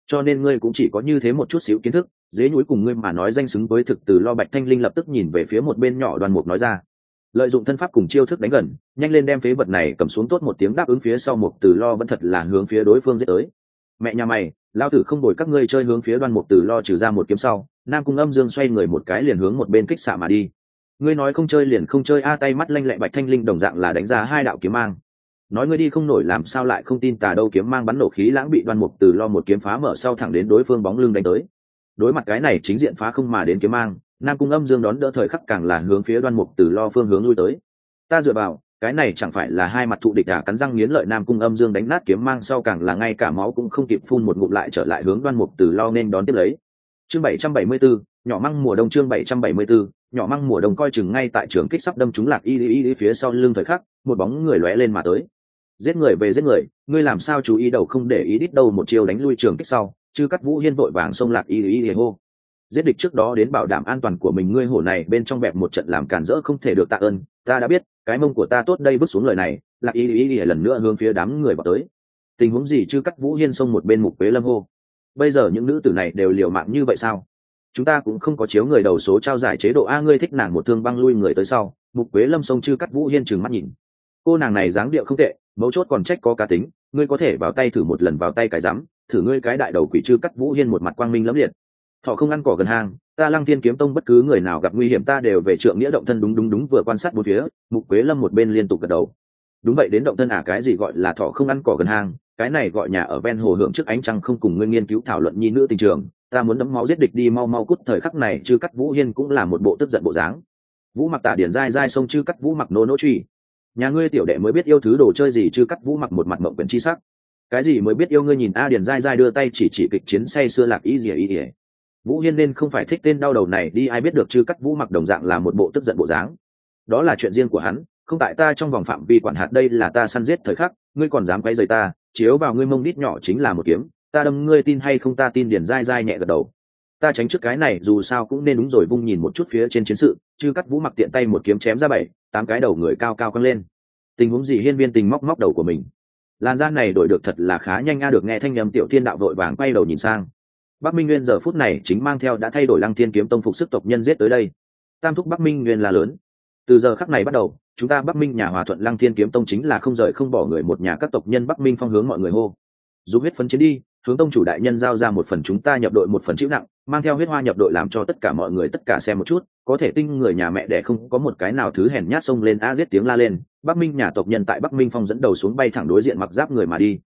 Cho nên ngươi cũng chỉ có như thế một chút xíu kiến thức, dế núi cùng ngươi mà nói danh xứng với thực từ lo bạch thanh linh lập tức nhìn về phía một bên nhỏ đoàn mục nói ra. Lợi dụng thân pháp cùng chiêu thức đánh gần, nhanh lên đem phế vật này cầm xuống tốt một tiếng đáp ứng phía sau một từ lo vẫn thật là hướng phía đối phương giết tới. Mẹ nhà mày, lao tử không đổi các ngươi chơi hướng phía đoan một từ lo trừ ra một kiếm sau, nam cung âm dương xoay người một cái liền hướng một bên kích xạ mà đi. Ngươi nói không chơi liền không chơi, a, tay mắt lanh lẹ bạch thanh linh đồng dạng là đánh ra hai đạo kiếm mang nói ngươi đi không nổi làm sao lại không tin tà đâu kiếm mang bắn nổ khí lãng bị đoan mục từ lo một kiếm phá mở sau thẳng đến đối phương bóng lưng đánh tới. Đối mặt cái này chính diện phá không mà đến kiếm mang, nam cung âm dương đón đỡ thời khắc càng là hướng phía đoan mục từ lo phương hướng lui tới. Ta dựa vào, cái này chẳng phải là hai mặt thụ địch à cắn răng nghiến lợi nam cung âm dương đánh nát kiếm mang sau càng là ngay cả máu cũng không kịp phun một ngụm lại trở lại hướng đoan mục từ lo nên đón tiếp lấy. Chương bảy trăm bảy mươi bốn nhỏ măng mùa đông chương bảy trăm bảy mươi bốn nhỏ măng mùa đông coi chừng ngay tại trường kích sắp đâm chúng lạc y y y phía sau lưng thời khắc, một bóng người lóe lên mà tới. Giết người về giết người, ngươi làm sao chú ý đầu không để ý đít đâu một chiều đánh lui trường kích sau, chứ cắt vũ hiên vội vàng xông lạc y y y hô. Giết địch trước đó đến bảo đảm an toàn của mình, ngươi hổ này bên trong bẹp một trận làm cản rỡ không thể được tạ ơn, ta đã biết, cái mông của ta tốt đây bước xuống lời này, lạc y y y lần nữa hướng phía đám người vào tới. Tình huống gì chứ cắt vũ hiên xông một bên mục quế lâm hô. Bây giờ những nữ tử này đều liều mạng như vậy sao? Chúng ta cũng không có chiếu người đầu số trao giải chế độ a, ngươi thích nàng một thương băng lui người tới sau, mục quế lâm sông chư cắt vũ hiên trừng mắt nhìn. Cô nàng này dáng điệu không tệ, mấu chốt còn trách có cá tính, ngươi có thể vào tay thử một lần vào tay cái rắm, thử ngươi cái đại đầu quỷ chư cắt vũ hiên một mặt quang minh lẫm liệt. Thọ không ăn cỏ gần hang, ta lăng thiên kiếm tông bất cứ người nào gặp nguy hiểm ta đều về trượng nghĩa động thân đúng đúng đúng vừa quan sát bốn phía, mục quế lâm một bên liên tục gật đầu. Đúng vậy, đến động thân à cái gì gọi là thọ không ăn cỏ gần hang, cái này gọi nhà ở ven hồ hưởng trước ánh trăng không cùng ngươi nghiên cứu thảo luận nhi nữ tình trường ta muốn đấm máu giết địch đi, mau mau cút. Thời khắc này, chư cắt vũ hiên cũng là một bộ tức giận bộ dáng. Vũ mặc tả điển dai dai sông chư cắt vũ mặc nô nỗ truy. Nhà ngươi tiểu đệ mới biết yêu thứ đồ chơi gì, chư cắt vũ mặc một mặt mộng quyển chi sắc. Cái gì mới biết yêu ngươi nhìn a điển dai dai đưa tay chỉ chỉ kịch chiến say xưa lạc ý gì ý ỉa vũ hiên nên không phải thích tên đau đầu này đi, ai biết được chư cắt vũ mặc đồng dạng là một bộ tức giận bộ dáng. Đó là chuyện riêng của hắn, không tại ta trong vòng phạm vi quản hạt, đây là ta săn giết thời khắc, ngươi còn dám quay rời ta, chiếu vào ngươi mông đít nhỏ chính là một kiếm ta đâm ngươi tin hay không ta tin điển dai dai nhẹ gật đầu. Ta tránh trước cái này, dù sao cũng nên đúng rồi, vung nhìn một chút phía trên chiến sự, chứ cắt vũ mặc tiện tay một kiếm chém ra bảy, tám cái đầu người cao cao căng lên. Tình huống gì hiên viên tình móc móc đầu của mình. Làn da này đổi được thật là khá nhanh a, được nghe thanh nhầm tiểu thiên đạo vội vàng quay đầu nhìn sang. Bắc minh nguyên giờ phút này chính mang theo đã thay đổi lăng thiên kiếm tông phục sức tộc nhân giết tới đây. Tam thúc bắc minh nguyên là lớn. Từ giờ khắc này bắt đầu, chúng ta bắc minh nhà hòa thuận lăng thiên kiếm tông chính là không rời không bỏ người một nhà các tộc nhân bắc minh phong hướng mọi người hô. Dù huyết phấn chiến đi hướng tông chủ đại nhân giao ra một phần chúng ta nhập đội một phần chịu nặng, mang theo huyết hoa nhập đội làm cho tất cả mọi người tất cả xem một chút, có thể tinh người nhà mẹ đẻ không có một cái nào thứ hèn nhát xông lên a giết tiếng la lên, bắc minh nhà tộc nhân tại bắc minh phong dẫn đầu xuống bay thẳng đối diện mặc giáp người mà đi.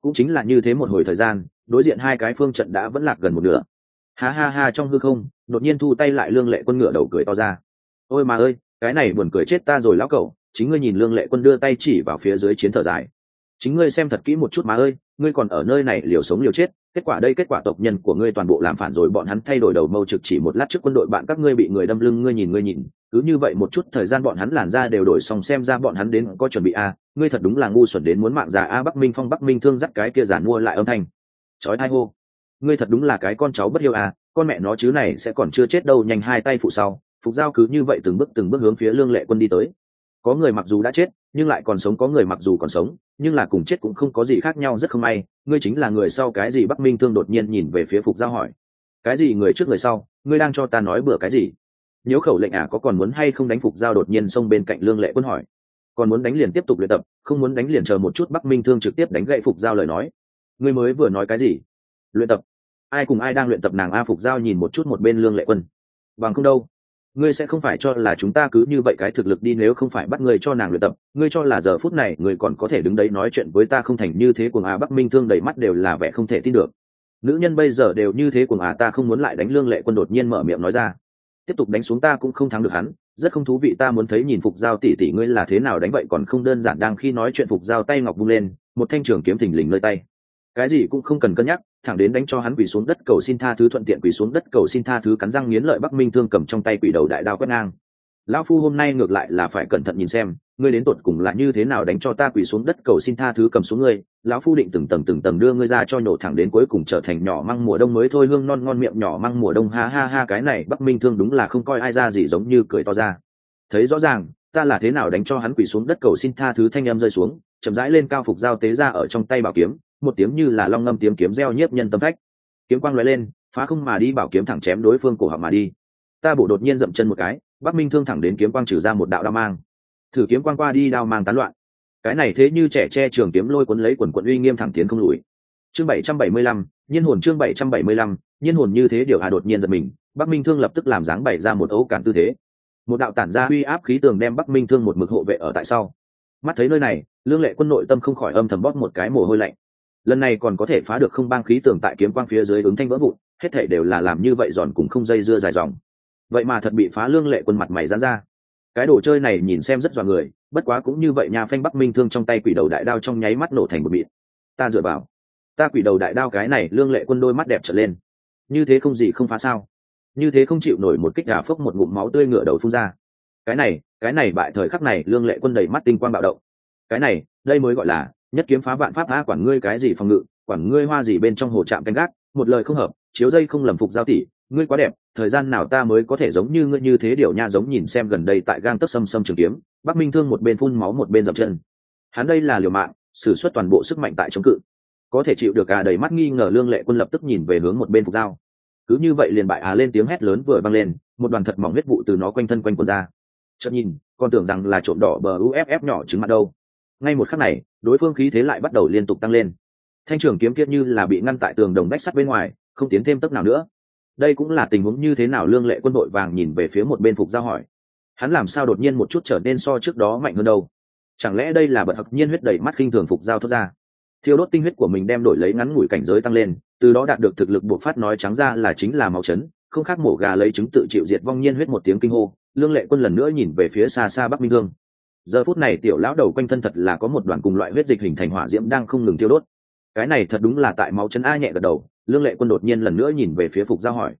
Cũng chính là như thế một hồi thời gian, đối diện hai cái phương trận đã vẫn lạc gần một nửa. Ha ha ha, trong hư không, đột nhiên thu tay lại lương lệ quân ngựa đầu cười to ra. Ôi mà ơi, cái này buồn cười chết ta rồi lão cậu chính ngươi nhìn lương lệ quân đưa tay chỉ vào phía dưới chiến thở dài chính ngươi xem thật kỹ một chút mà ơi, ngươi còn ở nơi này liều sống liều chết, kết quả đây kết quả tộc nhân của ngươi toàn bộ làm phản rồi, bọn hắn thay đổi đầu mâu trực chỉ một lát trước quân đội bạn các ngươi bị người đâm lưng, ngươi nhìn ngươi nhìn. Cứ như vậy một chút thời gian bọn hắn làn ra đều đổi xong, xem ra bọn hắn đến có chuẩn bị a à. ngươi thật đúng là ngu xuẩn đến muốn mạng già a, bắc minh phong, bắc minh thương dắt cái kia giản mua lại âm thanh. Chói tai hô. Ngươi thật đúng là cái con cháu bất hiếu a, con mẹ nó chứ này sẽ còn chưa chết đâu, nhanh hai tay phụ sau. Phục giao cứ như vậy từng bước từng bước hướng phía lương lệ quân đi tới có người mặc dù đã chết, nhưng lại còn sống, có người mặc dù còn sống, nhưng là cùng chết cũng không có gì khác nhau, rất không may, ngươi chính là người sau cái gì bắc minh thương đột nhiên nhìn về phía phục giao hỏi. Cái gì người trước người sau, ngươi đang cho ta nói bừa cái gì? Nhớ khẩu lệnh à có còn muốn hay không đánh phục giao đột nhiên xông bên cạnh lương lệ quân hỏi. Còn muốn đánh liền tiếp tục luyện tập, không muốn đánh liền chờ một chút bắc minh thương trực tiếp đánh gậy phục giao lời nói. Ngươi mới vừa nói cái gì? Luyện tập. Ai cùng ai đang luyện tập nàng a phục giao nhìn một chút một bên lương lệ quân. Bằng không đâu ngươi sẽ không phải cho là chúng ta cứ như vậy cái thực lực đi nếu không phải bắt ngươi cho nàng luyện tập, ngươi cho là giờ phút này ngươi còn có thể đứng đấy nói chuyện với ta không thành như thế cuồng à bắc minh thương đầy mắt đều là vẻ không thể tin được. Nữ nhân bây giờ đều như thế cuồng à ta không muốn lại đánh lương lệ quân đột nhiên mở miệng nói ra. Tiếp tục đánh xuống ta cũng không thắng được hắn, rất không thú vị ta muốn thấy nhìn phục giao tỷ tỷ ngươi là thế nào đánh vậy còn không đơn giản đang khi nói chuyện phục giao tay ngọc bung lên, một thanh trường kiếm thình lình nơi tay. Cái gì cũng không cần cân nhắc thẳng đến đánh cho hắn quỳ xuống đất cầu xin tha thứ thuận tiện quỳ xuống đất cầu xin tha thứ cắn răng nghiến lợi bắc minh thương cầm trong tay quỷ đầu đại đao quét ngang. Lão phu hôm nay ngược lại là phải cẩn thận nhìn xem, ngươi đến tột cùng là như thế nào đánh cho ta quỳ xuống đất cầu xin tha thứ cầm xuống ngươi, lão phu định từng tầng từng tầng đưa ngươi ra cho nhổ thẳng đến cuối cùng trở thành nhỏ măng mùa đông mới thôi, hương non ngon miệng nhỏ măng mùa đông, ha ha ha, cái này bắc minh thương đúng là không coi ai ra gì giống như cười to ra. Thấy rõ ràng, ta là thế nào đánh cho hắn quỳ xuống đất cầu xin tha thứ, thanh em rơi xuống, chậm rãi lên cao phục giao tế ra ở trong tay bảo kiếm một tiếng như là long ngâm tiếng kiếm reo nhiếp nhân tâm phách. Kiếm quang lóe lên, phá không mà đi, bảo kiếm thẳng chém đối phương cổ họng mà đi. Ta bổ đột nhiên dậm chân một cái, bắc minh thương thẳng đến kiếm quang trừ ra một đạo đao mang. Thử kiếm quang qua đi, đao mang tán loạn. Cái này thế như trẻ che trường kiếm lôi cuốn lấy quần quận uy nghiêm thẳng tiến không lùi. Chương bảy trăm bảy mươi lăm, nhiên hồn chương bảy trăm bảy mươi lăm, nhiên hồn như thế điều hà đột nhiên giật mình, bắc minh thương lập tức làm dáng bày ra một ấu cản tư thế. Một đạo tản ra uy áp khí tường đem bắc minh thương một mực hộ vệ ở tại sau. Mắt thấy nơi này, lương lệ quân nội tâm không khỏi âm thầm bóp một cái mồ hôi lạnh lần này còn có thể phá được không bang khí tường tại kiếm quang phía dưới ứng thanh vỡ vụn, hết thể đều là làm như vậy giòn cùng không dây dưa dài dòng. Vậy mà thật bị phá lương lệ quân mặt mày dán ra. Cái đồ chơi này nhìn xem rất dọa người, bất quá cũng như vậy nhà phanh bắc minh thương trong tay quỷ đầu đại đao trong nháy mắt nổ thành một bịt ta dựa vào. Ta quỷ đầu đại đao cái này, lương lệ quân đôi mắt đẹp trở lên. Như thế không gì không phá sao? Như thế không chịu nổi một kích gà phốc một ngụm máu tươi ngựa đầu phun ra. Cái này cái này bại thời khắc này, lương lệ quân đầy mắt tinh quang bạo động. Cái này, đây mới gọi là nhất kiếm phá vạn pháp a quản ngươi cái gì phòng ngự, quản ngươi hoa gì bên trong hồ trạm canh gác, một lời không hợp, chiếu dây không lầm phục giao tỷ, ngươi quá đẹp, thời gian nào ta mới có thể giống như ngươi như thế điều nha giống nhìn xem gần đây tại gang tấc sâm sâm trường kiếm, bắc minh thương một bên phun máu một bên dập chân. Hắn đây là liều mạng, sử suất toàn bộ sức mạnh tại chống cự. Có thể chịu được à đầy mắt nghi ngờ lương lệ quân lập tức nhìn về hướng một bên phục giao. Cứ như vậy liền bại á lên tiếng hét lớn vừa vang lên, một đoàn thật mỏng huyết vụ từ nó quanh thân quanh quần ra. Chợt nhìn, còn tưởng rằng là trộm đỏ bờ uff nhỏ trứng mặt đâu ngay một khắc này, đối phương khí thế lại bắt đầu liên tục tăng lên. Thanh trường kiếm kiếp như là bị ngăn tại tường đồng bách sắt bên ngoài, không tiến thêm tấc nào nữa. Đây cũng là tình huống như thế nào lương lệ quân đội vàng nhìn về phía một bên phục giao hỏi. Hắn làm sao đột nhiên một chút trở nên so trước đó mạnh hơn đâu? Chẳng lẽ đây là bật hặc nhiên huyết đầy mắt khinh thường phục giao thoát ra? Thiêu đốt tinh huyết của mình đem đổi lấy ngắn ngủi cảnh giới tăng lên, từ đó đạt được thực lực buộc phát nói trắng ra là chính là máu chấn, không khác mổ gà lấy chứng tự chịu diệt vong nhiên huyết một tiếng kinh hô. Lương lệ quân lần nữa nhìn về phía xa xa bắc minh hương giờ phút này tiểu lão đầu quanh thân thật là có một đoàn cùng loại huyết dịch hình thành hỏa diễm đang không ngừng tiêu đốt. Cái này thật đúng là tại máu chân a nhẹ gật đầu, lương lệ quân đột nhiên lần nữa nhìn về phía phục giao hỏi.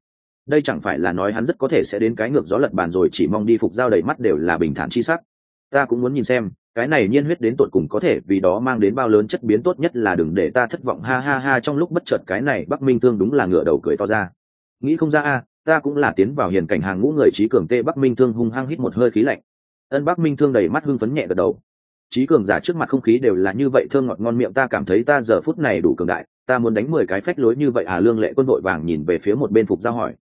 Đây chẳng phải là nói hắn rất có thể sẽ đến cái ngược gió lật bàn rồi chỉ mong đi phục giao đầy mắt đều là bình thản chi sắc. Ta cũng muốn nhìn xem, cái này nhiên huyết đến tột cùng có thể vì đó mang đến bao lớn chất biến tốt nhất là đừng để ta thất vọng. Ha ha ha, trong lúc bất chợt cái này bắc minh thương đúng là ngựa đầu cười to ra. Nghĩ không ra a, ta cũng là tiến vào hiền cảnh hàng ngũ người trí cường tê bắc minh thương hung hăng hít một hơi khí lạnh ân bắc minh thương đầy mắt hưng phấn nhẹ gật đầu. Trí cường giả trước mặt không khí đều là như vậy thơm ngọt ngon miệng, ta cảm thấy ta giờ phút này đủ cường đại, ta muốn đánh mười cái phách lối như vậy à? Lương lệ quân đội vàng nhìn về phía một bên phục giao hỏi.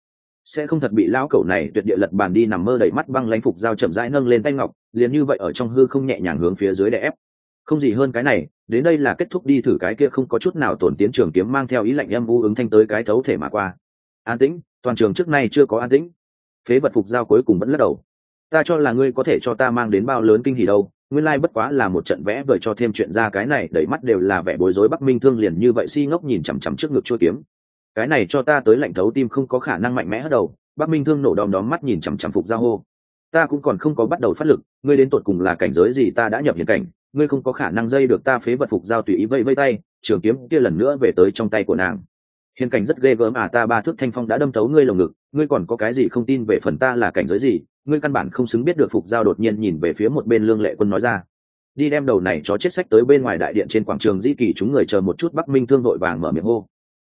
Sẽ không thật bị lão cẩu này tuyệt địa lật bàn đi nằm mơ đầy mắt băng lãnh phục giao chậm rãi nâng lên tay ngọc, liền như vậy ở trong hư không nhẹ nhàng hướng phía dưới đè ép. Không gì hơn cái này, đến đây là kết thúc đi thử cái kia không có chút nào tổn tiến trường kiếm mang theo ý lạnh em vu ứng thanh tới cái thấu thể mà qua. An tĩnh, toàn trường trước nay chưa có an tĩnh. Phế vật phục giao cuối cùng vẫn lắc đầu ta cho là ngươi có thể cho ta mang đến bao lớn kinh hỉ đâu, nguyên lai bất quá là một trận vẽ vời cho thêm chuyện ra cái này đẩy mắt đều là vẻ bối rối bắc minh thương liền như vậy si ngốc nhìn chằm chằm trước ngực chua kiếm. Cái này cho ta tới lạnh thấu tim không có khả năng mạnh mẽ hết đầu bắc minh thương nổ đom đóm mắt nhìn chằm chằm phục giao hô. Ta cũng còn không có bắt đầu phát lực, ngươi đến tột cùng là cảnh giới gì ta đã nhập hiện cảnh, ngươi không có khả năng dây được ta phế vật phục giao tùy ý vây vây tay, trường kiếm kia lần nữa về tới trong tay của nàng hiền cảnh rất ghê gớm à ta ba thước thanh phong đã đâm thấu ngươi lồng ngực, ngươi còn có cái gì không tin về phần ta là cảnh giới gì? Ngươi căn bản không xứng biết được phục giao đột nhiên nhìn về phía một bên lương lệ quân nói ra. Đi đem đầu này chó chết sách tới bên ngoài đại điện trên quảng trường di kỳ, chúng người chờ một chút bắc minh thương đội vàng mở miệng hô.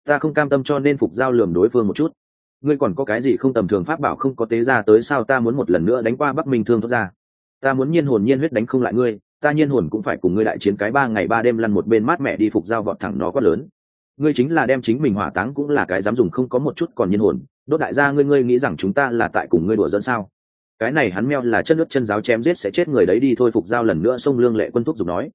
Ta không cam tâm cho nên phục giao lườm đối phương một chút. Ngươi còn có cái gì không tầm thường pháp bảo không có tế ra tới sao ta muốn một lần nữa đánh qua bắc minh thương thoát ra. Ta muốn nhiên hồn nhiên huyết đánh không lại ngươi, ta nhiên hồn cũng phải cùng ngươi đại chiến cái ba ngày ba đêm lăn một bên mát mẹ đi phục giao vọt thẳng nó quá lớn ngươi chính là đem chính mình hỏa táng cũng là cái dám dùng, không có một chút còn nhiên hồn. Đốt đại gia ngươi ngươi nghĩ rằng chúng ta là tại cùng ngươi đùa dẫn sao? Cái này hắn meo là chân nước chân giáo chém giết sẽ chết người đấy đi thôi, phục giao lần nữa xông lương lệ quân thúc dùng nói.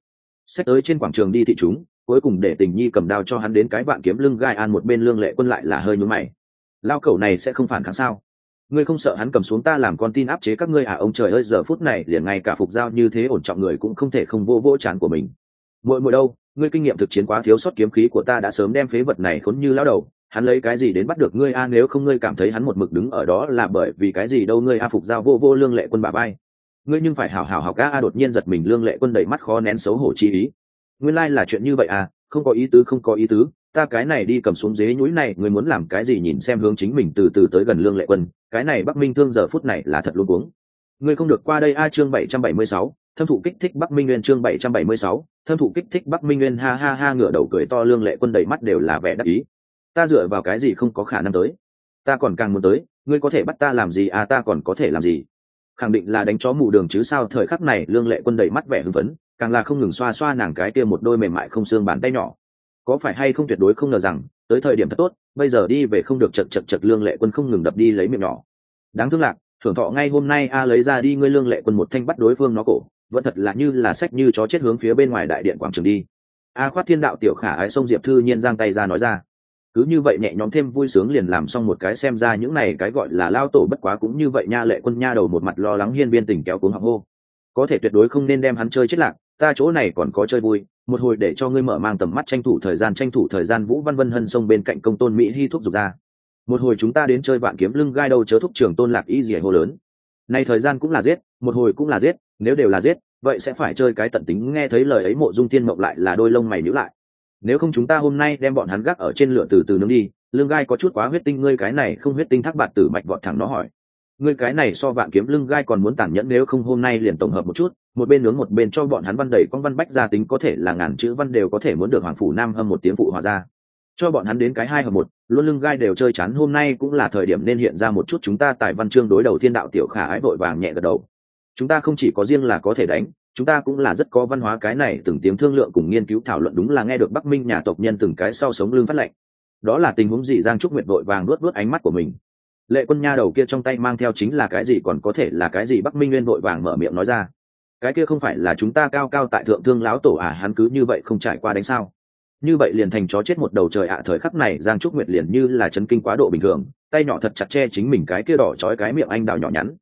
Xét tới trên quảng trường đi thị chúng, cuối cùng để tình nhi cầm đao cho hắn đến cái bạn kiếm lưng gai an một bên lương lệ quân lại là hơi nhúm mày. Lao cẩu này sẽ không phản kháng sao? Ngươi không sợ hắn cầm xuống ta làm con tin áp chế các ngươi à? Ông trời ơi, giờ phút này liền ngay cả phục giao như thế ổn trọng người cũng không thể không vô vô chán của mình. Mỗi mỗi đâu? Ngươi kinh nghiệm thực chiến quá thiếu sót kiếm khí của ta đã sớm đem phế vật này khốn như lao đầu. Hắn lấy cái gì đến bắt được ngươi a? Nếu không ngươi cảm thấy hắn một mực đứng ở đó là bởi vì cái gì đâu? Ngươi a phục giao vô vô lương lệ quân bà bay. Ngươi nhưng phải hảo hảo học ca a đột nhiên giật mình, lương lệ quân đẩy mắt khó nén xấu hổ chi ý. Nguyên lai là chuyện như vậy à? Không có ý tứ, không có ý tứ. Ta cái này đi cầm xuống dế nhũi này, ngươi muốn làm cái gì nhìn xem hướng chính mình từ từ tới gần lương lệ quân. Cái này bắc minh thương giờ phút này là thật luôn uống ngươi không được qua đây a chương bảy trăm bảy mươi sáu thâm thụ kích thích bắc minh nguyên chương bảy trăm bảy mươi sáu, thâm thụ kích thích bắc minh nguyên, ha ha ha, ngửa đầu cười to, lương lệ quân đầy mắt đều là vẻ đắc ý. Ta dựa vào cái gì không có khả năng tới? Ta còn càng muốn tới, ngươi có thể bắt ta làm gì? À ta còn có thể làm gì? Khẳng định là đánh chó mù đường chứ sao? Thời khắc này, lương lệ quân đầy mắt vẻ hưng phấn, càng là không ngừng xoa xoa nàng cái kia một đôi mềm mại không xương bàn tay nhỏ. Có phải hay không tuyệt đối không ngờ rằng, tới thời điểm thật tốt, bây giờ đi về không được chật chật chật, lương lệ quân không ngừng đập đi lấy miệng nhỏ. Đáng thương lạc, thưởng thọ ngay hôm nay, a, lấy ra đi, ngươi lương lệ quân một thanh bắt đối phương nó cổ vẫn thật là như là sách như chó chết hướng phía bên ngoài đại điện quảng trường đi. A khoát thiên đạo tiểu khả ái sông diệp thư nhiên giang tay ra nói ra, cứ như vậy nhẹ nhõm thêm vui sướng liền làm xong một cái xem ra những này cái gọi là lao tổ bất quá cũng như vậy nha lệ quân nha đầu một mặt lo lắng hiên biên tình kéo cuống học hô. Có thể tuyệt đối không nên đem hắn chơi chết lạc, ta chỗ này còn có chơi vui, một hồi để cho ngươi mở mang tầm mắt tranh thủ thời gian tranh thủ thời gian vũ văn vân hân sông bên cạnh công tôn mỹ hy thuốc dục ra. Một hồi chúng ta đến chơi vạn kiếm lưng gai đầu chớ thúc trưởng tôn lạc y dì hô lớn. Này thời gian cũng là giết, một hồi cũng là giết nếu đều là giết, vậy sẽ phải chơi cái tận tính, nghe thấy lời ấy mộ dung tiên mộng lại là đôi lông mày nhíu lại. Nếu không chúng ta hôm nay đem bọn hắn gác ở trên lửa từ từ nướng đi lương gai có chút quá huyết tinh, ngươi cái này không huyết tinh thác bạt tử mạch vọt thẳng nó hỏi. Ngươi cái này so vạn kiếm lưng gai còn muốn tàn nhẫn nếu không hôm nay liền tổng hợp một chút, một bên nướng một bên cho bọn hắn văn đầy con văn bách gia tính có thể là ngàn chữ văn đều có thể muốn được hoàng phủ nam hâm một tiếng phụ hòa ra. Cho bọn hắn đến cái hai hợp một, luôn lưng gai đều chơi chán, hôm nay cũng là thời điểm nên hiện ra một chút chúng ta tại văn chương đối đầu thiên đạo tiểu khả ái vội vàng nhẹ gật đầu chúng ta không chỉ có riêng là có thể đánh, chúng ta cũng là rất có văn hóa cái này, từng tiếng thương lượng cùng nghiên cứu thảo luận đúng là nghe được bắc minh nhà tộc nhân từng cái sau sống lưng phát lệnh. Đó là tình huống gì? Giang trúc nguyệt vội vàng nuốt nuốt ánh mắt của mình. Lệ quân nha đầu kia trong tay mang theo chính là cái gì còn có thể là cái gì? Bắc minh nguyên vội vàng mở miệng nói ra. Cái kia không phải là chúng ta cao cao tại thượng thương lão tổ à hắn cứ như vậy không trải qua đánh sao? Như vậy liền thành chó chết một đầu trời ạ. Thời khắc này, giang trúc nguyệt liền như là chấn kinh quá độ bình thường, tay nhỏ thật chặt che chính mình cái kia đỏ trói cái miệng anh đào nhỏ nhắn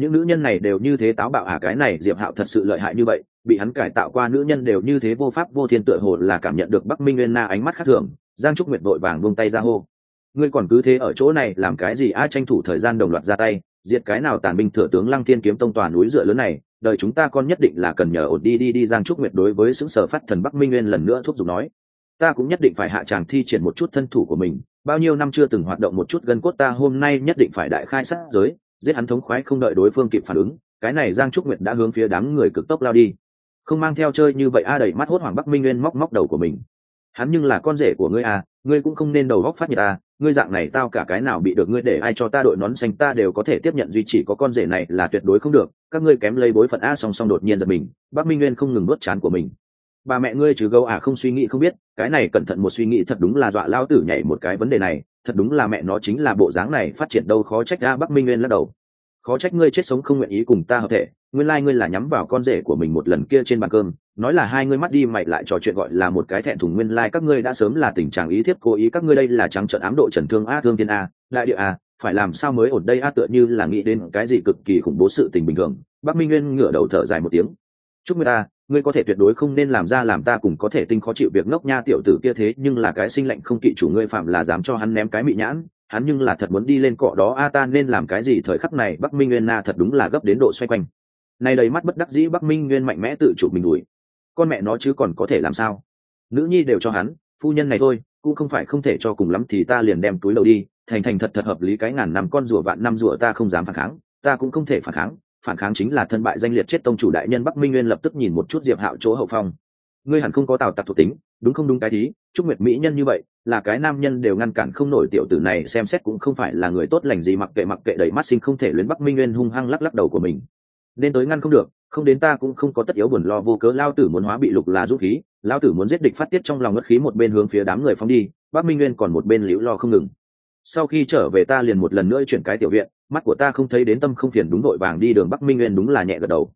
những nữ nhân này đều như thế táo bạo à cái này diệp hạo thật sự lợi hại như vậy, bị hắn cải tạo qua nữ nhân đều như thế vô pháp, vô thiên tựa hồ là cảm nhận được bắc minh nguyên na ánh mắt khác thường, giang trúc nguyệt vội vàng buông tay ra hô. Ngươi còn cứ thế ở chỗ này, làm cái gì? A, tranh thủ thời gian đồng loạt ra tay, diệt cái nào tàn binh thừa tướng lăng thiên kiếm tông tòa núi dựa lớn này, đợi chúng ta con nhất định là cần nhờ ổn đi đi đi. Giang trúc nguyệt đối với xứng sở phát thần bắc minh nguyên lần nữa thúc giục nói. Ta cũng nhất định phải hạ tràng thi triển một chút thân thủ của mình, bao nhiêu năm chưa từng hoạt động một chút gân cốt ta, hôm nay nhất định phải đại khai sát giới giết hắn thống khoái không đợi đối phương kịp phản ứng, cái này giang trúc nguyệt đã hướng phía đám người cực tốc lao đi. Không mang theo chơi như vậy a đẩy mắt hốt hoảng bắc minh nguyên móc móc đầu của mình. Hắn nhưng là con rể của ngươi à ngươi cũng không nên đầu góc phát nhiệt à ngươi dạng này tao cả cái nào bị được ngươi để ai cho ta đội nón xanh ta đều có thể tiếp nhận duy chỉ có con rể này là tuyệt đối không được. Các ngươi kém lấy bối phận a, song song đột nhiên giật mình, bắc minh nguyên không ngừng đốt chán của mình. Bà mẹ ngươi chứ gấu à không suy nghĩ không biết, cái này cẩn thận một suy nghĩ thật đúng là dọa lao tử nhảy một cái vấn đề này thật đúng là mẹ nó chính là bộ dáng này, phát triển đâu khó trách a bắc minh nguyên lắc đầu. Khó trách ngươi chết sống không nguyện ý cùng ta hợp thể, nguyên lai、like、ngươi là nhắm vào con rể của mình một lần kia trên bàn cơm, nói là hai ngươi mắt đi mày lại trò chuyện gọi là một cái thẹn thùng nguyên lai、like、các ngươi đã sớm là tình trạng ý thiếp, cố ý các ngươi đây là trắng trợn ám độ trần thương a, thương thiên a, đại địa a, phải làm sao mới ổn đây a, tựa như là nghĩ đến cái gì cực kỳ khủng bố sự tình bình thường. Bắc minh nguyên ngửa đầu thở dài một tiếng. Chúc ngươi ta ngươi có thể tuyệt đối không nên làm ra làm ta cùng có thể tinh khó chịu việc ngốc nha tiểu tử kia thế, nhưng là cái sinh lệnh không kỵ chủ ngươi phạm là dám cho hắn ném cái mị nhãn, hắn nhưng là thật muốn đi lên cọ đó, a, ta nên làm cái gì? Thời khắc này, bắc minh nguyên na thật đúng là gấp đến độ xoay quanh. Này đầy mắt bất đắc dĩ bắc minh nguyên mạnh mẽ tự chụp mình đuổi. Con mẹ nó chứ còn có thể làm sao? Nữ nhi đều cho hắn, phu nhân này thôi, cũng không phải không thể cho cùng lắm thì ta liền đem túi đầu đi, thành thành thật thật hợp lý cái ngàn năm con rùa vạn năm rùa ta không dám phản kháng, ta cũng không thể phản kháng phản kháng chính là thân bại danh liệt chết tông chủ đại nhân bắc minh nguyên lập tức nhìn một chút diệp hạo chỗ hậu phong. Ngươi hẳn không có tào tặc thuộc tính, đúng không đúng cái thí chúc nguyệt mỹ nhân như vậy, là cái nam nhân đều ngăn cản không nổi tiểu tử này xem xét cũng không phải là người tốt lành gì mặc kệ mặc kệ đầy mắt sinh không thể luyến bắc minh nguyên hung hăng lắc lắc đầu của mình. Nên tới ngăn không được, không đến ta cũng không có tất yếu buồn lo vô cớ, lao tử muốn hóa bị lục là rút khí, lao tử muốn giết địch phát tiết trong lòng ngất khí một bên hướng phía đám người phóng đi, bắc minh nguyên còn một bên liễu lo không ngừng. Sau khi trở về ta liền một lần nữa chuyển cái tiểu viện mắt của ta không thấy đến tâm không phiền đúng đội vàng đi đường bắc minh nguyên đúng là nhẹ gật đầu.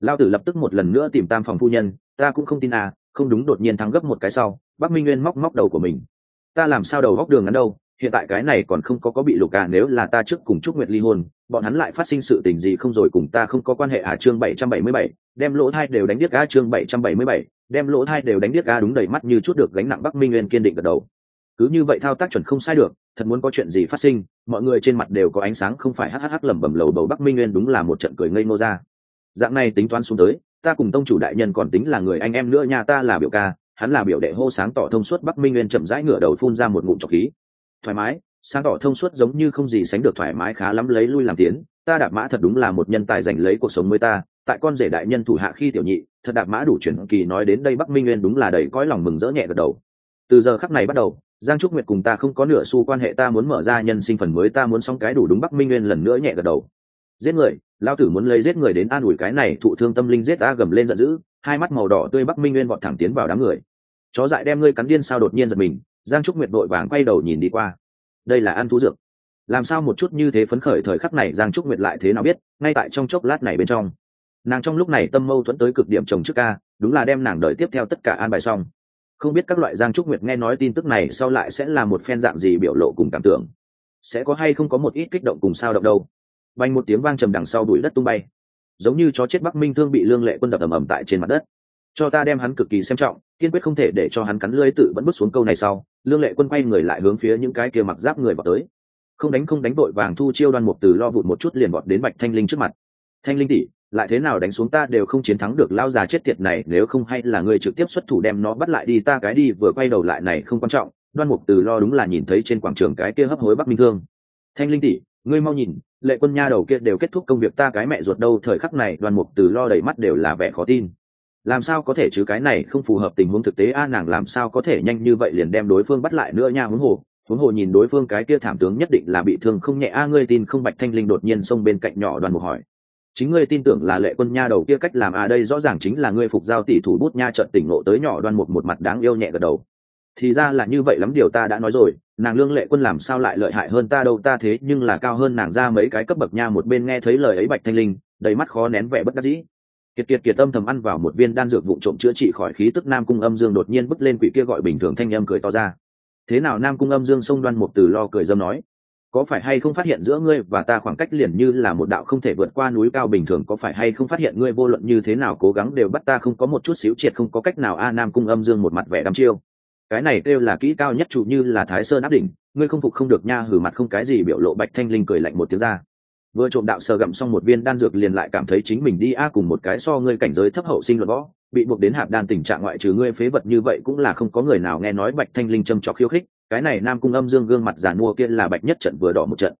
Lao tử lập tức một lần nữa tìm tam phòng phu nhân, ta cũng không tin à không đúng đột nhiên thắng gấp một cái sau, bắc minh nguyên móc móc đầu của mình. Ta làm sao đầu góc đường ngắn đâu, hiện tại cái này còn không có có bị lục à nếu là ta trước cùng trúc nguyệt ly hôn, bọn hắn lại phát sinh sự tình gì không rồi cùng ta không có quan hệ à chương bảy trăm bảy mươi bảy, đem lỗ thai đều đánh điếc ga chương bảy trăm bảy mươi bảy, đem lỗ thai đều đánh điếc ga đúng đầy mắt như chút được gánh nặng bắc minh nguyên kiên định gật đầu cứ như vậy thao tác chuẩn không sai được, thật muốn có chuyện gì phát sinh, mọi người trên mặt đều có ánh sáng không phải hhh lẩm bẩm lầu bầu bắc minh nguyên đúng là một trận cười ngây ngô ra. Dạng này tính toán xuống tới, ta cùng tông chủ đại nhân còn tính là người anh em nữa nhà ta là biểu ca, hắn là biểu đệ hô sáng tỏ thông suốt bắc minh nguyên chậm rãi ngửa đầu phun ra một ngụm trọc khí. Thoải mái, sáng tỏ thông suốt giống như không gì sánh được thoải mái khá lắm lấy lui làm tiến, ta đạp mã thật đúng là một nhân tài giành lấy cuộc sống mới ta, tại con rể đại nhân thủ hạ khi tiểu nhị, thật đạp mã đủ chuyển kỳ nói đến đây bắc minh nguyên đúng là đầy cõi lòng mừng rỡ nhẹ gật đầu. Từ giờ khắc này bắt đầu giang trúc nguyệt cùng ta không có nửa xu quan hệ, ta muốn mở ra nhân sinh phần mới, ta muốn xong cái đủ đúng bắc minh nguyên lần nữa nhẹ gật đầu. Giết người lao tử muốn lấy giết người đến an ủi cái này thụ thương tâm linh giết ta gầm lên giận dữ, hai mắt màu đỏ tươi bắc minh nguyên vọt thẳng tiến vào đám người. Chó dại đem ngươi cắn điên sao đột nhiên giật mình, giang trúc nguyệt đội vàng quay đầu nhìn đi qua. Đây là ăn thú dược. Làm sao một chút như thế phấn khởi thời khắc này, giang trúc nguyệt lại thế nào biết, ngay tại trong chốc lát này bên trong. Nàng trong lúc này tâm mâu thuẫn tới cực điểm chồng trước ca đúng là đem nàng đợi tiếp theo tất cả an bài xong không biết các loại giang trúc nguyệt nghe nói tin tức này sau lại sẽ là một phen dạng gì biểu lộ cùng cảm tưởng. Sẽ có hay không có một ít kích động cùng sao động đâu. Vanh một tiếng vang trầm đằng sau bụi đất tung bay. Giống như chó chết bắc minh thương bị lương lệ quân đập ầm ầm tại trên mặt đất. Cho ta đem hắn cực kỳ xem trọng, kiên quyết không thể để cho hắn cắn lưới tự vẫn bước xuống câu này sau, lương lệ quân quay người lại hướng phía những cái kia mặc giáp người vào tới. Không đánh không đánh đội vàng thu chiêu đoan mục từ lo vụt một chút liền vọt đến bạch thanh linh trước mặt. Thanh linh tỷ lại thế nào đánh xuống ta đều không chiến thắng được lao già chết tiệt này, nếu không hay là người trực tiếp xuất thủ đem nó bắt lại đi, ta cái đi, vừa quay đầu lại này không quan trọng. Đoan mục từ lo đúng là nhìn thấy trên quảng trường cái kia hấp hối bắc minh thương. Thanh linh tỷ, ngươi mau nhìn, lệ quân nha đầu kia đều kết thúc công việc ta, cái mẹ ruột đâu? Thời khắc này, đoan mục từ lo đầy mắt đều là vẻ khó tin. Làm sao có thể chứ, cái này không phù hợp tình huống thực tế a, nàng làm sao có thể nhanh như vậy liền đem đối phương bắt lại nữa nha, huống hồ huống hồ nhìn đối phương cái kia thảm tướng nhất định là bị thương không nhẹ a. Ngươi tin không? Bạch thanh linh đột nhiên xông bên cạnh nhỏ đoàn mục hỏi chính ngươi tin tưởng là lệ quân nha đầu kia cách làm à đây rõ ràng chính là ngươi phục giao tỷ thủ bút nha trận tỉnh ngộ tới nhỏ đoan một một mặt đáng yêu nhẹ gật đầu. Thì ra là như vậy lắm điều ta đã nói rồi, nàng lương lệ quân làm sao lại lợi hại hơn ta đâu, ta thế nhưng là cao hơn nàng ra mấy cái cấp bậc nha, một bên nghe thấy lời ấy bạch thanh linh, đầy mắt khó nén vẻ bất đắc dĩ. Kiệt kiệt kiệt âm thầm ăn vào một viên đan dược vụ trộm chữa trị khỏi khí tức nam cung âm dương đột nhiên bứt lên quỷ kia gọi bình thường thanh âm cười to ra. Thế nào nam cung âm dương xông đoan một từ lo cười dâm nói có phải hay không phát hiện giữa ngươi và ta khoảng cách liền như là một đạo không thể vượt qua núi cao bình thường? Có phải hay không phát hiện ngươi vô luận như thế nào cố gắng đều bắt ta không có một chút xíu triệt, không có cách nào? A nam cung âm dương một mặt vẻ đăm chiêu. Cái này kêu là kỹ cao nhất chủ như là thái sơn áp đỉnh. Ngươi không phục không được nha hử mặt không cái gì biểu lộ bạch thanh linh cười lạnh một tiếng ra. Vừa trộm đạo sờ gặm xong một viên đan dược liền lại cảm thấy chính mình đi a cùng một cái so ngươi cảnh giới thấp hậu sinh luật võ. Bị buộc đến hạp đan tình trạng ngoại trừ ngươi phế vật như vậy cũng là không có người nào nghe nói bạch thanh linh châm trọc khiêu khích cái này nam cung âm dương gương mặt giàn mua kia là bạch nhất trận vừa đỏ một trận.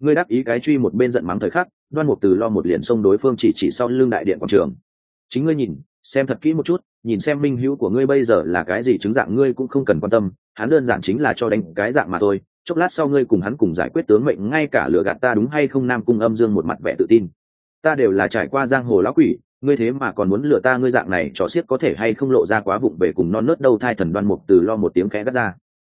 Ngươi đáp ý cái truy một bên giận mắng thời khắc, đoan một từ lo một liền xông đối phương chỉ chỉ sau lưng đại điện quảng trường. Chính ngươi nhìn, xem thật kỹ một chút, nhìn xem minh hữu của ngươi bây giờ là cái gì chứng dạng ngươi cũng không cần quan tâm, hắn đơn giản chính là cho đánh cái dạng mà thôi. Chốc lát sau ngươi cùng hắn cùng giải quyết tướng mệnh, ngay cả lựa gạt ta đúng hay không nam cung âm dương một mặt vẻ tự tin. Ta đều là trải qua giang hồ lão quỷ, ngươi thế mà còn muốn lựa ta ngươi dạng này, trò xiết có thể hay không lộ ra quá vụng về cùng non nớt đâu, thai thần đoan mục từ lo một tiếng khẽ gắt ra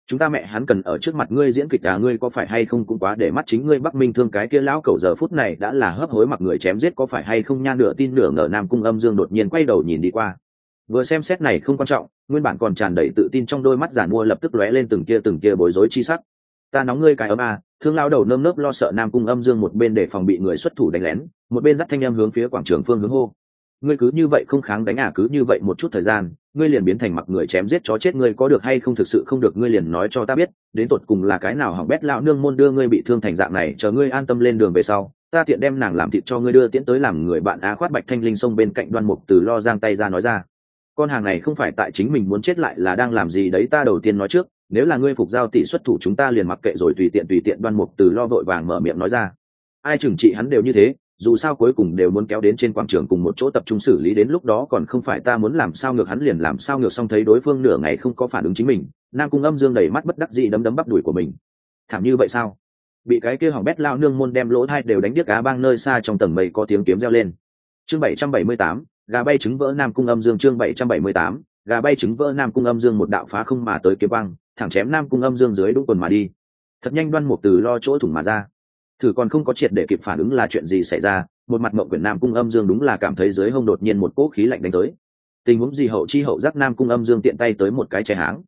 chúng ta mẹ hắn cần ở trước mặt ngươi diễn kịch à ngươi có phải hay không cũng quá để mắt chính ngươi bắc minh thương cái kia lão cầu giờ phút này đã là hấp hối mặc người chém giết có phải hay không nha nửa tin nửa ngờ nam cung âm dương đột nhiên quay đầu nhìn đi qua. Vừa xem xét này không quan trọng nguyên bản còn tràn đầy tự tin trong đôi mắt giản mua lập tức lóe lên từng kia từng kia bối rối chi sắc. Ta nóng ngươi cái ấm à, thương lao đầu nơm nớp lo sợ nam cung âm dương một bên để phòng bị người xuất thủ đánh lén một bên dắt thanh em hướng phía quảng trường phương hướng hô ngươi cứ như vậy không kháng đánh à cứ như vậy một chút thời gian, ngươi liền biến thành mặc người chém giết chó chết, ngươi có được hay không thực sự không được, ngươi liền nói cho ta biết, đến tột cùng là cái nào hỏng bét lão nương môn đưa ngươi bị thương thành dạng này, chờ ngươi an tâm lên đường về sau, ta tiện đem nàng làm thịt cho ngươi đưa tiễn tới làm người bạn á khoát bạch thanh linh sông bên cạnh đoan mục từ lo giang tay ra nói ra. Con hàng này không phải tại chính mình muốn chết lại là đang làm gì đấy, ta đầu tiên nói trước, nếu là ngươi phục giao tỷ xuất thủ chúng ta liền mặc kệ rồi tùy tiện tùy tiện đoan mục từ lo vội vàng mở miệng nói ra. Ai trừng trị hắn đều như thế dù sao cuối cùng đều muốn kéo đến trên quảng trường cùng một chỗ tập trung xử lý đến lúc đó còn không phải ta muốn làm sao ngược hắn liền làm sao ngược xong thấy đối phương nửa ngày không có phản ứng chính mình, nam cung âm dương đầy mắt bất đắc dĩ đấm đấm bắp đùi của mình. Thảm như vậy sao? Bị cái kia hỏng bét lao nương môn đem lỗ thai đều đánh điếc cá bang nơi xa trong tầng mây có tiếng kiếm reo lên. Chương bảy trăm bảy mươi tám, gà bay trứng vỡ nam cung âm dương chương bảy trăm bảy mươi tám, gà bay trứng vỡ nam cung âm dương một đạo phá không mà tới kiếm băng thẳng chém nam cung âm dương dưới đúng quần mà đi. Thật nhanh đoan mục từ lo chỗ thủng mà ra thử còn không có triệt để kịp phản ứng là chuyện gì xảy ra một mặt mộng quyển nam cung âm dương đúng là cảm thấy dưới hông đột nhiên một cỗ khí lạnh đánh tới. Tình huống gì hậu chi hậu giác nam cung âm dương tiện tay tới một cái che háng.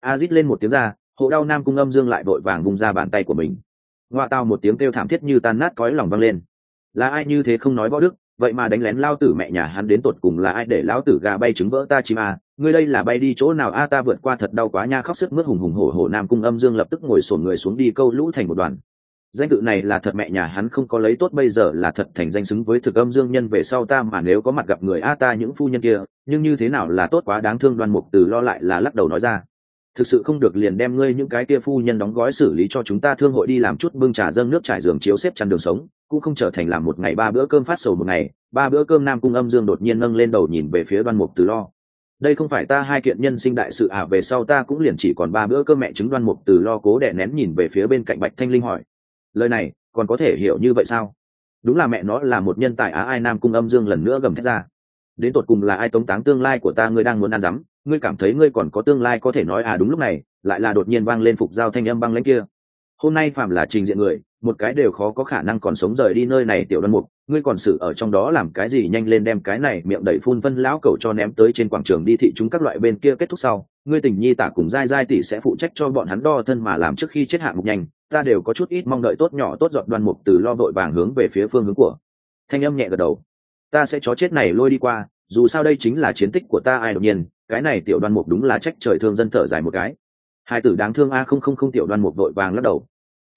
A rít lên một tiếng ra hộ đau nam cung âm dương lại vội vàng vung ra bàn tay của mình. Ngoa tao một tiếng kêu thảm thiết như tan nát cõi lòng vang lên. Là ai như thế không nói võ đức vậy mà đánh lén lao tử mẹ nhà hắn đến tột cùng là ai để lao tử gà bay trứng vỡ ta chim à, ngươi đây là bay đi chỗ nào? A ta vượt qua thật đau quá nha khóc sức mướt hùng hùng hổ hổ nam cung âm dương lập tức ngồi sổn người xuống đi câu lũ thành một đoàn danh tự này là thật mẹ nhà hắn không có lấy tốt, bây giờ là thật thành danh xứng với thực âm dương nhân về sau ta mà nếu có mặt gặp người a ta những phu nhân kia, nhưng như thế nào là tốt quá đáng thương, đoan mục từ lo lại là lắc đầu nói ra. Thực sự không được liền đem ngươi những cái kia phu nhân đóng gói xử lý cho chúng ta thương hội đi làm chút bưng trà dâng nước trải giường chiếu xếp chăn đường sống, cũng không trở thành làm một ngày ba bữa cơm phát sầu một ngày, ba bữa cơm nam cung âm dương đột nhiên nâng lên đầu nhìn về phía đoan mục từ lo. Đây không phải ta hai kiện nhân sinh đại sự à về sau ta cũng liền chỉ còn ba bữa cơm mẹ chứng, đoan mục từ lo cố đẻ nén nhìn về phía bên cạnh bạch thanh linh hỏi lời này, còn có thể hiểu như vậy sao? Đúng là mẹ nó là một nhân tài á, ai nam cung âm dương lần nữa gầm thét ra. Đến tột cùng là ai tống táng tương lai của ta, ngươi đang muốn ăn rắm? Ngươi cảm thấy ngươi còn có tương lai có thể nói à? Đúng lúc này, lại là đột nhiên vang lên phục giao thanh âm băng lãnh kia. Hôm nay phạm là trình diện người một cái đều khó có khả năng còn sống rời đi nơi này tiểu đoan mục. Ngươi còn xử ở trong đó làm cái gì nhanh lên đem cái này miệng đẩy phun phân lão cầu cho ném tới trên quảng trường đi thị chúng các loại bên kia kết thúc sau. Ngươi tình nhi tả cùng dai dai tỷ sẽ phụ trách cho bọn hắn đo thân mà làm trước khi chết hạng mục nhanh. Ta đều có chút ít mong đợi tốt nhỏ tốt giọt đoan mục từ lo vội vàng hướng về phía phương hướng của. Thanh âm nhẹ gật đầu. Ta sẽ chó chết này lôi đi qua, dù sao đây chính là chiến tích của ta ai đột nhiên. Cái này tiểu đoan mục đúng là trách trời thương dân thở dài một cái. Hai tử đáng thương a không không không tiểu đoan mục vội vàng lắc đầu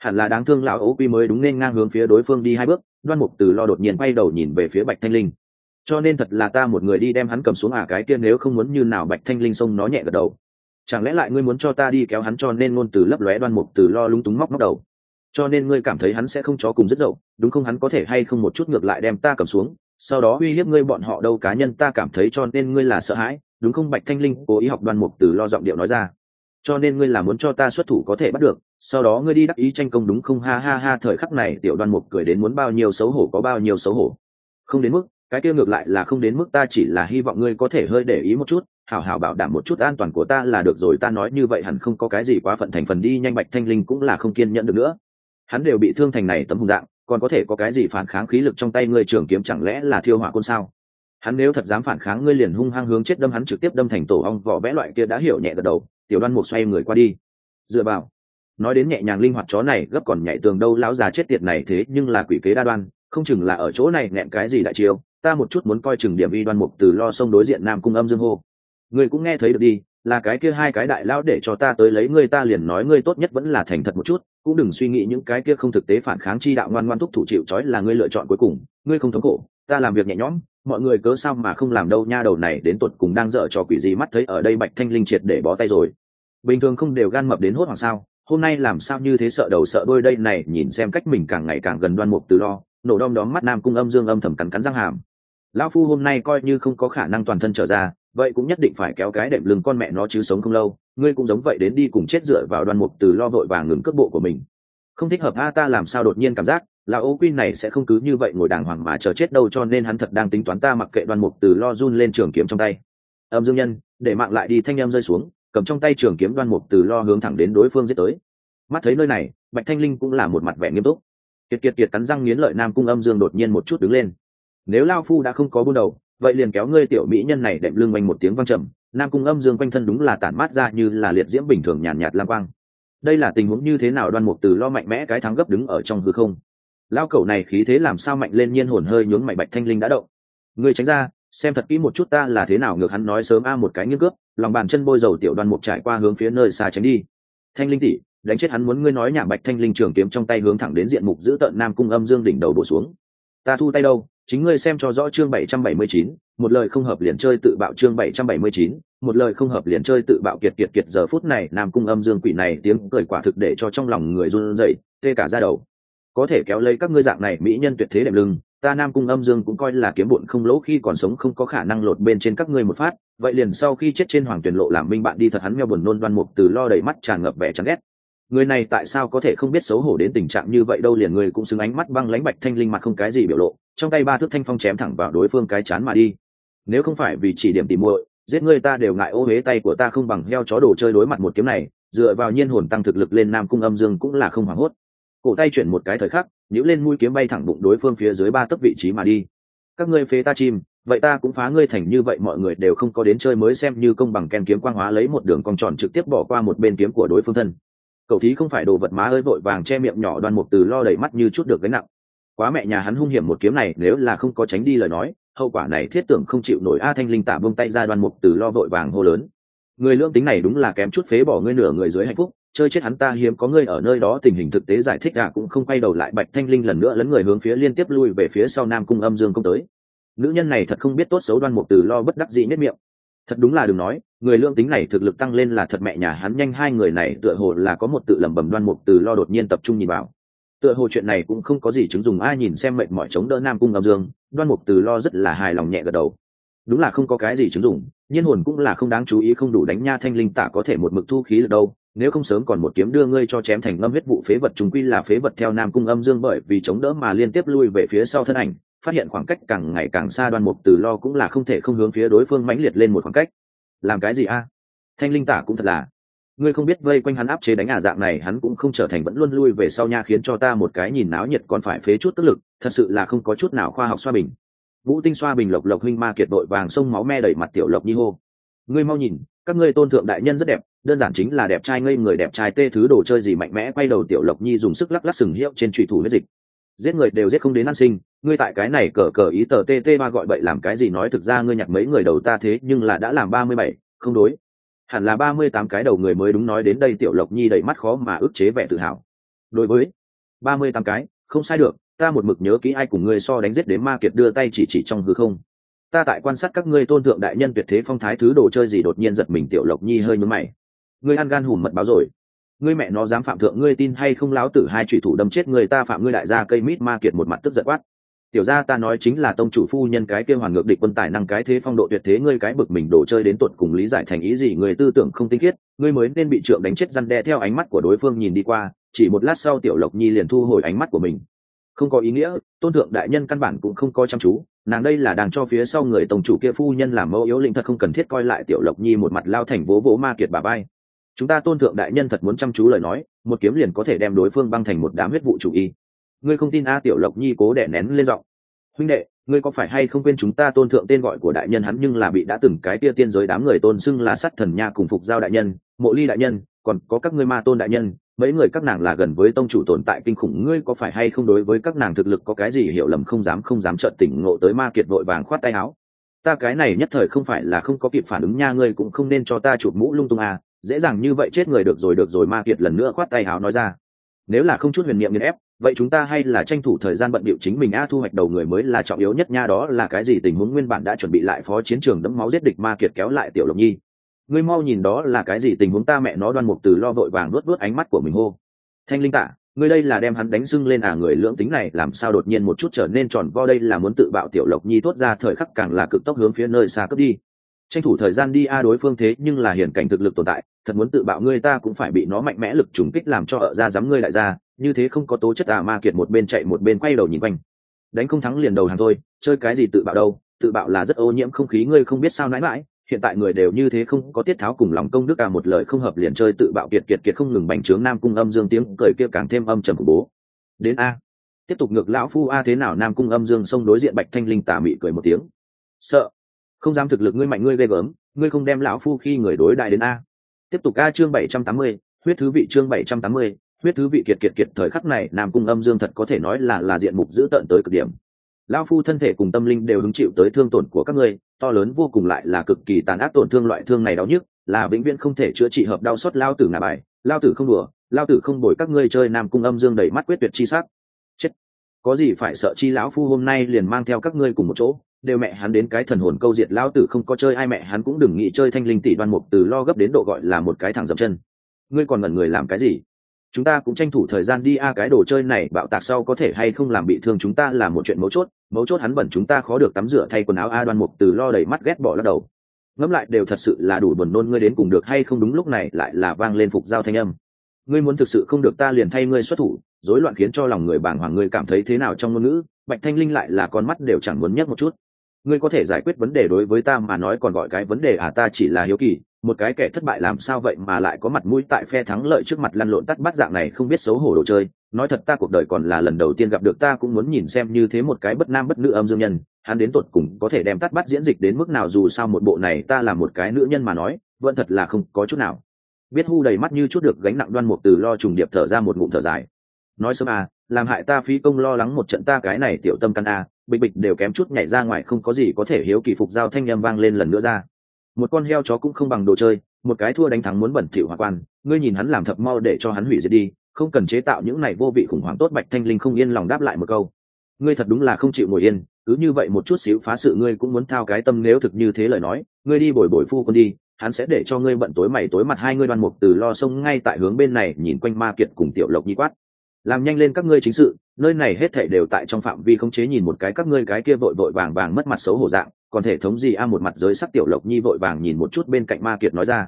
hẳn là đáng thương lão ấu quy mới đúng nên ngang hướng phía đối phương đi hai bước, đoan mục từ lo đột nhiên quay đầu nhìn về phía bạch thanh linh. Cho nên thật là ta một người đi đem hắn cầm xuống à cái kia nếu không muốn như nào bạch thanh linh xông nó nhẹ gật đầu. Chẳng lẽ lại ngươi muốn cho ta đi kéo hắn cho nên ngôn từ lấp lóe đoan mục từ lo lúng túng móc móc đầu. Cho nên ngươi cảm thấy hắn sẽ không chó cùng rất dậu, đúng không? Hắn có thể hay không một chút ngược lại đem ta cầm xuống, sau đó uy hiếp ngươi bọn họ đâu cá nhân ta cảm thấy cho nên ngươi là sợ hãi, đúng không? Bạch thanh linh cố ý học đoan mục từ lo giọng điệu nói ra. Cho nên ngươi là muốn cho ta xuất thủ có thể bắt được sau đó ngươi đi đắc ý tranh công đúng không? Ha ha ha, thời khắc này tiểu đoan mục cười đến muốn bao nhiêu xấu hổ có bao nhiêu xấu hổ. Không đến mức, cái kia ngược lại là không đến mức ta chỉ là hy vọng ngươi có thể hơi để ý một chút, hảo hảo bảo đảm một chút an toàn của ta là được rồi, ta nói như vậy hẳn không có cái gì quá phận thành phần đi, nhanh bạch thanh linh cũng là không kiên nhẫn được nữa. Hắn đều bị thương thành này tấm hùng dạng, còn có thể có cái gì phản kháng khí lực trong tay ngươi trường kiếm chẳng lẽ là thiêu hỏa côn sao? Hắn nếu thật dám phản kháng ngươi liền hung hăng hướng chết đâm hắn trực tiếp đâm thành tổ ong vỏ vẽ loại kia đã hiểu nhẹ gật đầu, tiểu đoan mục xoay người qua đi. Dựa vào nói đến nhẹ nhàng linh hoạt chó này, gấp còn nhảy tường đâu lão già chết tiệt này thế nhưng là quỷ kế đa đoan, không chừng là ở chỗ này nghẹn cái gì đại chiêu, ta một chút muốn coi chừng điểm vi đoan mục từ lo sông đối diện nam cung âm dương hô. Ngươi cũng nghe thấy được đi, là cái kia hai cái đại lão để cho ta tới lấy ngươi ta liền nói ngươi tốt nhất vẫn là thành thật một chút, cũng đừng suy nghĩ những cái kia không thực tế phản kháng chi đạo ngoan ngoan thúc thủ chịu trói là ngươi lựa chọn cuối cùng, ngươi không thống khổ, ta làm việc nhẹ nhõm, mọi người cớ sao mà không làm đâu nha đầu này đến tuột cùng đang dở trò quỷ gì mắt thấy ở đây bạch thanh linh triệt để bó tay rồi. Bình thường không đều gan mập đến hốt hoảng sao? Hôm nay làm sao như thế sợ đầu sợ đôi đây này, nhìn xem cách mình càng ngày càng gần đoan mục từ lo, nổ đom đóm mắt nam cung âm dương âm thầm cắn cắn răng hàm. Lão phu hôm nay coi như không có khả năng toàn thân trở ra, vậy cũng nhất định phải kéo cái đệm lưng con mẹ nó chứ sống không lâu, ngươi cũng giống vậy đến đi cùng chết dựa vào đoan mục từ lo vội và ngừng cước bộ của mình. Không thích hợp a, ta làm sao đột nhiên cảm giác là ô quy này sẽ không cứ như vậy ngồi đàng hoàng mà chờ chết đâu cho nên hắn thật đang tính toán ta mặc kệ đoan mục từ lo run lên trường kiếm trong tay. Âm dương nhân, để mạng lại đi, thanh em rơi xuống cầm trong tay trường kiếm đoan mục từ lo hướng thẳng đến đối phương giết tới. Mắt thấy nơi này bạch thanh linh cũng là một mặt vẻ nghiêm túc. Kiệt kiệt kiệt cắn răng nghiến lợi nam cung âm dương đột nhiên một chút đứng lên. Nếu lao phu đã không có buôn đầu vậy liền kéo ngươi tiểu mỹ nhân này đệm lưng quanh một tiếng văng trầm. Nam cung âm dương quanh thân đúng là tản mát ra như là liệt diễm bình thường nhàn nhạt, nhạt lam quang. Đây là tình huống như thế nào đoan mục từ lo mạnh mẽ cái thắng gấp đứng ở trong hư không? Lao cẩu này khí thế làm sao mạnh lên nhiên hồn hơi nhướng mạnh bạch thanh linh đã động. Ngươi tránh ra xem thật kỹ một chút ta là thế nào ngược hắn nói sớm a một cái nghiêng cướp lòng bàn chân bôi dầu tiểu đoan mục trải qua hướng phía nơi xa tránh đi. Thanh linh tỷ, đánh chết hắn muốn ngươi nói nhảm bạch thanh linh trường kiếm trong tay hướng thẳng đến diện mục giữ tận nam cung âm dương đỉnh đầu đổ xuống. Ta thu tay đâu? Chính ngươi xem cho rõ chương bảy trăm bảy mươi chín, một lời không hợp liền chơi tự bạo chương bảy trăm bảy mươi chín, một lời không hợp liền chơi tự bạo kiệt kiệt kiệt giờ phút này nam cung âm dương quỷ này tiếng cười quả thực để cho trong lòng người run rẩy, tê cả ra đầu. Có thể kéo lấy các ngươi dạng này mỹ nhân tuyệt thế đệm lưng ta nam cung âm dương cũng coi là kiếm bụn không lỗ khi còn sống không có khả năng lột bên trên các ngươi một phát. Vậy liền sau khi chết trên hoàng tuyển lộ làm minh bạn đi thật hắn meo buồn nôn đoan mục từ lo đầy mắt tràn ngập vẻ chán ghét. Người này tại sao có thể không biết xấu hổ đến tình trạng như vậy đâu liền người cũng xứng ánh mắt băng lãnh bạch thanh linh mặt không cái gì biểu lộ, trong tay ba thước thanh phong chém thẳng vào đối phương cái chán mà đi. Nếu không phải vì chỉ điểm tìm muội, giết người ta đều ngại ô huế tay của ta không bằng heo chó đồ chơi đối mặt một kiếm này, dựa vào nhiên hồn tăng thực lực lên nam cung âm dương cũng là không hoảng hốt. Cổ tay chuyển một cái thời khắc nhíu lên mũi kiếm bay thẳng bụng đối phương phía dưới ba tấc vị trí mà đi. Các ngươi phế ta chim, vậy ta cũng phá ngươi thành như vậy, mọi người đều không có đến chơi mới xem như công bằng ken kiếm quang hóa lấy một đường cong tròn trực tiếp bỏ qua một bên kiếm của đối phương thân. Cậu thí không phải đồ vật má ơi, vội vàng che miệng nhỏ đoan mục từ lo đầy mắt như chút được gánh nặng. Quá mẹ nhà hắn hung hiểm một kiếm này, nếu là không có tránh đi lời nói, hậu quả này thiết tưởng không chịu nổi a thanh linh tả bông tay ra đoan mục từ lo vội vàng hô lớn. Người lương tính này đúng là kém chút phế bỏ ngươi nửa người dưới hạnh phúc chơi chết hắn ta hiếm có ngươi ở nơi đó, tình hình thực tế giải thích à cũng không quay đầu lại, bạch thanh linh lần nữa lấn người hướng phía liên tiếp lui về phía sau nam cung âm dương công tới. Nữ nhân này thật không biết tốt xấu đoan mục từ lo bất đắc dĩ nhất miệng. Thật đúng là đừng nói, người lương tính này thực lực tăng lên là thật mẹ nhà hắn, nhanh hai người này tựa hồ là có một tự lẩm bẩm đoan mục từ lo đột nhiên tập trung nhìn vào. Tựa hồ chuyện này cũng không có gì chứng dùng, ai nhìn xem mệnh mọi chống đỡ nam cung âm dương, đoan mục từ lo rất là hài lòng nhẹ gật đầu. Đúng là không có cái gì chứng dùng, nhiên hồn cũng là không đáng chú ý, không đủ đánh nha thanh linh, tả có thể một mực thu khí được đâu nếu không sớm còn một kiếm đưa ngươi cho chém thành ngâm huyết vụ phế vật trùng quy là phế vật theo nam cung âm dương bởi vì chống đỡ mà liên tiếp lui về phía sau thân ảnh, phát hiện khoảng cách càng ngày càng xa đoan mục từ lo cũng là không thể không hướng phía đối phương mãnh liệt lên một khoảng cách. Làm cái gì a? Thanh linh tả cũng thật là. Ngươi không biết vây quanh hắn áp chế đánh à dạng này, hắn cũng không trở thành vẫn luôn lui về sau nha khiến cho ta một cái nhìn náo nhiệt còn phải phế chút tức lực, thật sự là không có chút nào khoa học xoa bình. Vũ tinh xoa bình lộc lộc huynh ma kiệt đội vàng sông máu me đẩy mặt tiểu lộc nhi hô. Ngươi mau nhìn, các ngươi tôn thượng đại nhân rất đẹp đơn giản chính là đẹp trai ngây người đẹp trai tê thứ đồ chơi gì mạnh mẽ, quay đầu tiểu lộc nhi dùng sức lắc lắc sừng hiệu trên trụy thủ huyết dịch. Giết người đều giết không đến an sinh, ngươi tại cái này cờ cờ ý tờ tê tê ba gọi bậy làm cái gì nói thực ra ngươi nhặt mấy người đầu ta thế, nhưng là đã làm ba mươi bảy, không đối. Hẳn là ba mươi tám cái đầu người mới đúng nói đến đây tiểu lộc nhi đầy mắt khó mà ức chế vẻ tự hào. Đối với ba mươi tám cái, không sai được, ta một mực nhớ kỹ ai cùng ngươi so đánh giết đến ma kiệt đưa tay chỉ chỉ trong hư không. Ta tại quan sát các ngươi tôn thượng đại nhân tuyệt thế phong thái thứ đồ chơi gì đột nhiên giật mình tiểu lộc nhi hơi nhúm mày ngươi ăn gan hùm mật báo rồi. Ngươi mẹ nó dám phạm thượng ngươi tin hay không láo tử hai chủy thủ đâm chết người ta phạm ngươi đại gia cây mít ma kiệt một mặt tức giận quát. Tiểu gia ta nói chính là tông chủ phu nhân cái kêu hoàn ngược địch quân tài năng cái thế phong độ tuyệt thế ngươi cái bực mình đồ chơi đến tuột cùng lý giải thành ý gì người tư tưởng không tinh khiết, ngươi mới nên bị trượng đánh chết răn đe theo ánh mắt của đối phương nhìn đi qua, chỉ một lát sau tiểu lộc nhi liền thu hồi ánh mắt của mình. Không có ý nghĩa, tôn thượng đại nhân căn bản cũng không coi chăm chú, nàng đây là đang cho phía sau người tổng chủ kia phu nhân làm mẫu yếu lĩnh thật không cần thiết coi lại tiểu lộc nhi một mặt lao thành vố vỗ ma kiệt bà bay chúng ta tôn thượng đại nhân thật muốn chăm chú lời nói, một kiếm liền có thể đem đối phương băng thành một đám huyết vụ chủ y. Ngươi không tin a tiểu lộc nhi cố đẻ nén lên giọng. Huynh đệ, ngươi có phải hay không quên chúng ta tôn thượng tên gọi của đại nhân hắn nhưng là bị đã từng cái tia tiên giới đám người tôn xưng là sắt thần nha cùng phục giao đại nhân, mộ ly đại nhân, còn có các ngươi ma tôn đại nhân, mấy người các nàng là gần với tông chủ tồn tại kinh khủng, ngươi có phải hay không đối với các nàng thực lực có cái gì hiểu lầm không dám không dám trợn tỉnh ngộ tới ma kiệt vội vàng khoát tay áo. Ta cái này nhất thời không phải là không có kịp phản ứng nha, ngươi cũng không nên cho ta chụp mũ lung tung à dễ dàng như vậy chết người được rồi được rồi, ma kiệt lần nữa khoát tay áo nói ra. Nếu là không chút huyền niệm nghiền ép, vậy chúng ta hay là tranh thủ thời gian bận bịu chính mình a thu hoạch đầu người mới là trọng yếu nhất nha, đó là cái gì? Tình huống nguyên bản đã chuẩn bị lại phó chiến trường đẫm máu giết địch ma kiệt kéo lại tiểu lộc nhi. Ngươi mau nhìn đó là cái gì? Tình huống ta mẹ nó đoan mục từ lo vội vàng nuốt vớt ánh mắt của mình hô. Thanh linh tạ, ngươi đây là đem hắn đánh sưng lên à người lưỡng tính này làm sao đột nhiên một chút trở nên tròn vo đây là muốn tự bạo tiểu lộc nhi thốt ra, thời khắc càng là cực tốc hướng phía nơi xa cướp đi. Tranh thủ thời gian đi a đối phương thế nhưng là hiển cảnh thực lực tồn tại thật muốn tự bạo ngươi ta cũng phải bị nó mạnh mẽ lực trùng kích làm cho ở ra dám ngươi lại ra, như thế không có tố chất à ma kiệt một bên chạy một bên quay đầu nhìn quanh. Đánh không thắng liền đầu hàng thôi, chơi cái gì tự bạo đâu, tự bạo là rất ô nhiễm không khí, ngươi không biết sao nãi mãi hiện tại người đều như thế không có tiết tháo cùng lòng công đức à một lời không hợp liền chơi tự bạo kiệt kiệt kiệt không ngừng bành trướng nam cung âm dương tiếng cười kia càng thêm âm trầm của bố. Đến a. Tiếp tục ngược lão phu a thế nào nam cung âm dương xông đối diện bạch thanh linh tà mị cười một tiếng. Sợ. Không dám thực lực ngươi mạnh, ngươi ghê gớm, ngươi không đem lão phu khi người đối đại đến a tiếp tục a chương bảy trăm tám mươi, huyết thứ vị chương bảy trăm tám mươi, huyết thứ vị kiệt kiệt kiệt thời khắc này, nam cung âm dương thật có thể nói là là diện mục dữ tợn tới cực điểm. Lão phu thân thể cùng tâm linh đều hứng chịu tới thương tổn của các ngươi, to lớn vô cùng lại là cực kỳ tàn ác tổn thương loại thương này đau nhức, là vĩnh viễn không thể chữa trị hợp đau xót lao tử ngà bài, lao tử không đùa, lao tử không bồi các ngươi chơi, nam cung âm dương đầy mắt quyết tuyệt chi sắc. Chết. Có gì phải sợ chi lão phu hôm nay liền mang theo các ngươi cùng một chỗ? Đều mẹ hắn đến cái thần hồn câu diệt lao tử không có chơi, ai mẹ hắn cũng đừng nghĩ chơi thanh linh tỷ đoan mục từ lo gấp đến độ gọi là một cái thẳng dậm chân. Ngươi còn ngẩn người làm cái gì? Chúng ta cũng tranh thủ thời gian đi a, cái đồ chơi này bạo tạc sau có thể hay không làm bị thương chúng ta là một chuyện mấu chốt mấu chốt hắn bẩn chúng ta khó được tắm rửa thay quần áo a, đoan mục từ lo đầy mắt ghét bỏ lắc đầu. Ngẫm lại đều thật sự là đủ buồn nôn ngươi đến cùng được hay không đúng lúc này lại là vang lên phục giao thanh âm. Ngươi muốn thực sự không được ta liền thay ngươi xuất thủ, rối loạn khiến cho lòng người bàng hoàng ngươi cảm thấy thế nào trong ngôn ngữ, bạch thanh linh lại là con mắt đều chẳng muốn nhấc một chút ngươi có thể giải quyết vấn đề đối với ta mà nói còn gọi cái vấn đề à ta chỉ là hiếu kỳ, một cái kẻ thất bại làm sao vậy mà lại có mặt mũi tại phe thắng lợi trước mặt lăn lộn tắt bắt dạng này không biết xấu hổ đồ chơi. Nói thật ta cuộc đời còn là lần đầu tiên gặp được ta cũng muốn nhìn xem như thế một cái bất nam bất nữ âm dương nhân, hắn đến tột cùng có thể đem tắt bắt diễn dịch đến mức nào dù sao một bộ này ta là một cái nữ nhân mà nói, vẫn thật là không có chút nào. Biết hu đầy mắt như chút được gánh nặng đoan mục từ lo trùng điệp thở ra một ngụm thở dài nói sớm à làm hại ta phí công lo lắng một trận ta cái này tiểu tâm căn à, bịch bịch đều kém chút nhảy ra ngoài không có gì có thể hiếu kỳ phục giao thanh â m vang lên lần nữa ra. Một con heo chó cũng không bằng đồ chơi một cái thua đánh thắng muốn bẩn thỉu hòa quan ngươi nhìn hắn làm thập mau để cho hắn hủy diệt đi không cần chế tạo những này vô vị khủng hoảng tốt bạch thanh linh không yên lòng đáp lại một câu. Ngươi thật đúng là không chịu ngồi yên cứ như vậy một chút xíu phá sự ngươi cũng muốn thao cái tâm nếu thực như thế lời nói ngươi đi bồi bồi phu con đi hắn sẽ để cho ngươi bận tối mày tối mặt hai ngươi đoan mục từ lo sông ngay tại hướng bên này nhìn quanh ma kiệt cùng tiểu lộc nhi quát làm nhanh lên các ngươi chính sự, nơi này hết thảy đều tại trong phạm vi khống chế nhìn một cái các ngươi cái kia vội vội vàng vàng mất mặt xấu hổ dạng, còn thể thống gì a một mặt giới sắc tiểu lộc nhi vội vàng nhìn một chút bên cạnh ma kiệt nói ra.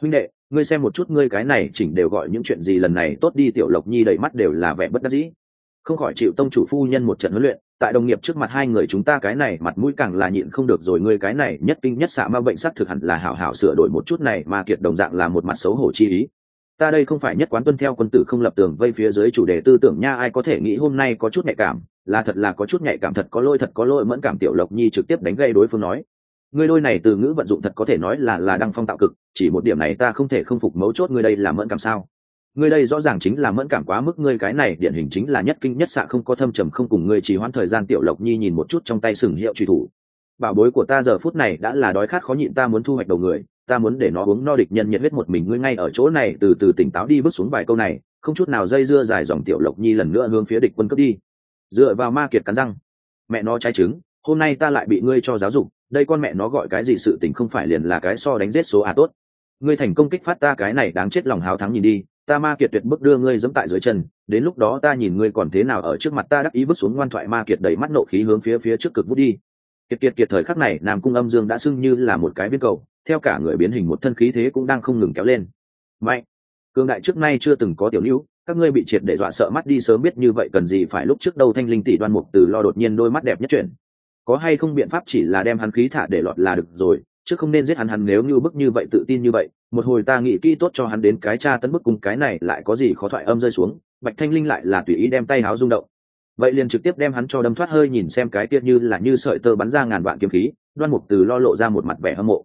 Huynh đệ, ngươi xem một chút ngươi cái này chỉnh đều gọi những chuyện gì lần này, tốt đi tiểu lộc nhi đầy mắt đều là vẻ bất đắc dĩ. Không khỏi chịu tông chủ phu nhân một trận huấn luyện, tại đồng nghiệp trước mặt hai người chúng ta cái này mặt mũi càng là nhịn không được rồi, ngươi cái này nhất kinh nhất xạ ma bệnh sắc thực hẳn là hảo hảo sửa đổi một chút này mà kiệt đồng dạng là một mặt xấu hổ chi ý ta đây không phải nhất quán tuân theo quân tử không lập tường vây phía dưới chủ đề tư tưởng nha, ai có thể nghĩ hôm nay có chút nhạy cảm, là thật là có chút nhạy cảm, thật có lỗi, thật có lỗi, mẫn cảm tiểu lộc nhi trực tiếp đánh gây đối phương nói. Ngươi đôi này từ ngữ vận dụng thật có thể nói là là đăng phong tạo cực, chỉ một điểm này ta không thể không phục mấu chốt ngươi đây là mẫn cảm sao? Ngươi đây rõ ràng chính là mẫn cảm quá mức ngươi cái này điển hình chính là nhất kinh nhất xạ không có thâm trầm không cùng ngươi chỉ hoãn thời gian, tiểu lộc nhi nhìn một chút trong tay sừng hiệu truy thủ. Bảo bối của ta giờ phút này đã là đói khát khó nhịn, ta muốn thu hoạch đầu người ta muốn để nó uống no địch nhân nhiệt huyết một mình ngươi ngay ở chỗ này, từ từ tỉnh táo đi bước xuống vài câu này, không chút nào dây dưa dài dòng tiểu lộc nhi lần nữa hướng phía địch quân cướp đi. Dựa vào ma kiệt cắn răng. Mẹ nó trái trứng, hôm nay ta lại bị ngươi cho giáo dục, đây con mẹ nó gọi cái gì sự tình không phải liền là cái so đánh giết số à tốt. Ngươi thành công kích phát ta cái này đáng chết lòng hào thắng nhìn đi, ta ma kiệt tuyệt bức đưa ngươi dẫm tại dưới chân, đến lúc đó ta nhìn ngươi còn thế nào ở trước mặt ta đắc ý bước xuống ngoan thoại ma kiệt đẩy mắt nộ khí hướng phía phía trước cực bút đi. Kiệt kiệt kiệt thời khắc này, nam cung âm dương đã sưng như là một cái biên cầu theo cả người biến hình một thân khí thế cũng đang không ngừng kéo lên. Mạnh! Cường đại trước nay chưa từng có tiểu hữu các ngươi bị triệt để dọa sợ mắt đi sớm biết như vậy cần gì phải lúc trước đâu thanh linh tỷ đoan mục từ lo đột nhiên đôi mắt đẹp nhất chuyển. Có hay không biện pháp chỉ là đem hắn khí thả để lọt là được rồi, chứ không nên giết hắn hắn nếu như bức như vậy tự tin như vậy, một hồi ta nghĩ kỹ tốt cho hắn đến cái cha tấn bức cùng cái này lại có gì khó thoại âm rơi xuống, bạch thanh linh lại là tùy ý đem tay háo rung động. Vậy liền trực tiếp đem hắn cho đâm thoát hơi nhìn xem cái tiết như là như sợi tơ bắn ra ngàn vạn kiếm khí, đoan mục từ lo lộ ra một mặt vẻ hâm mộ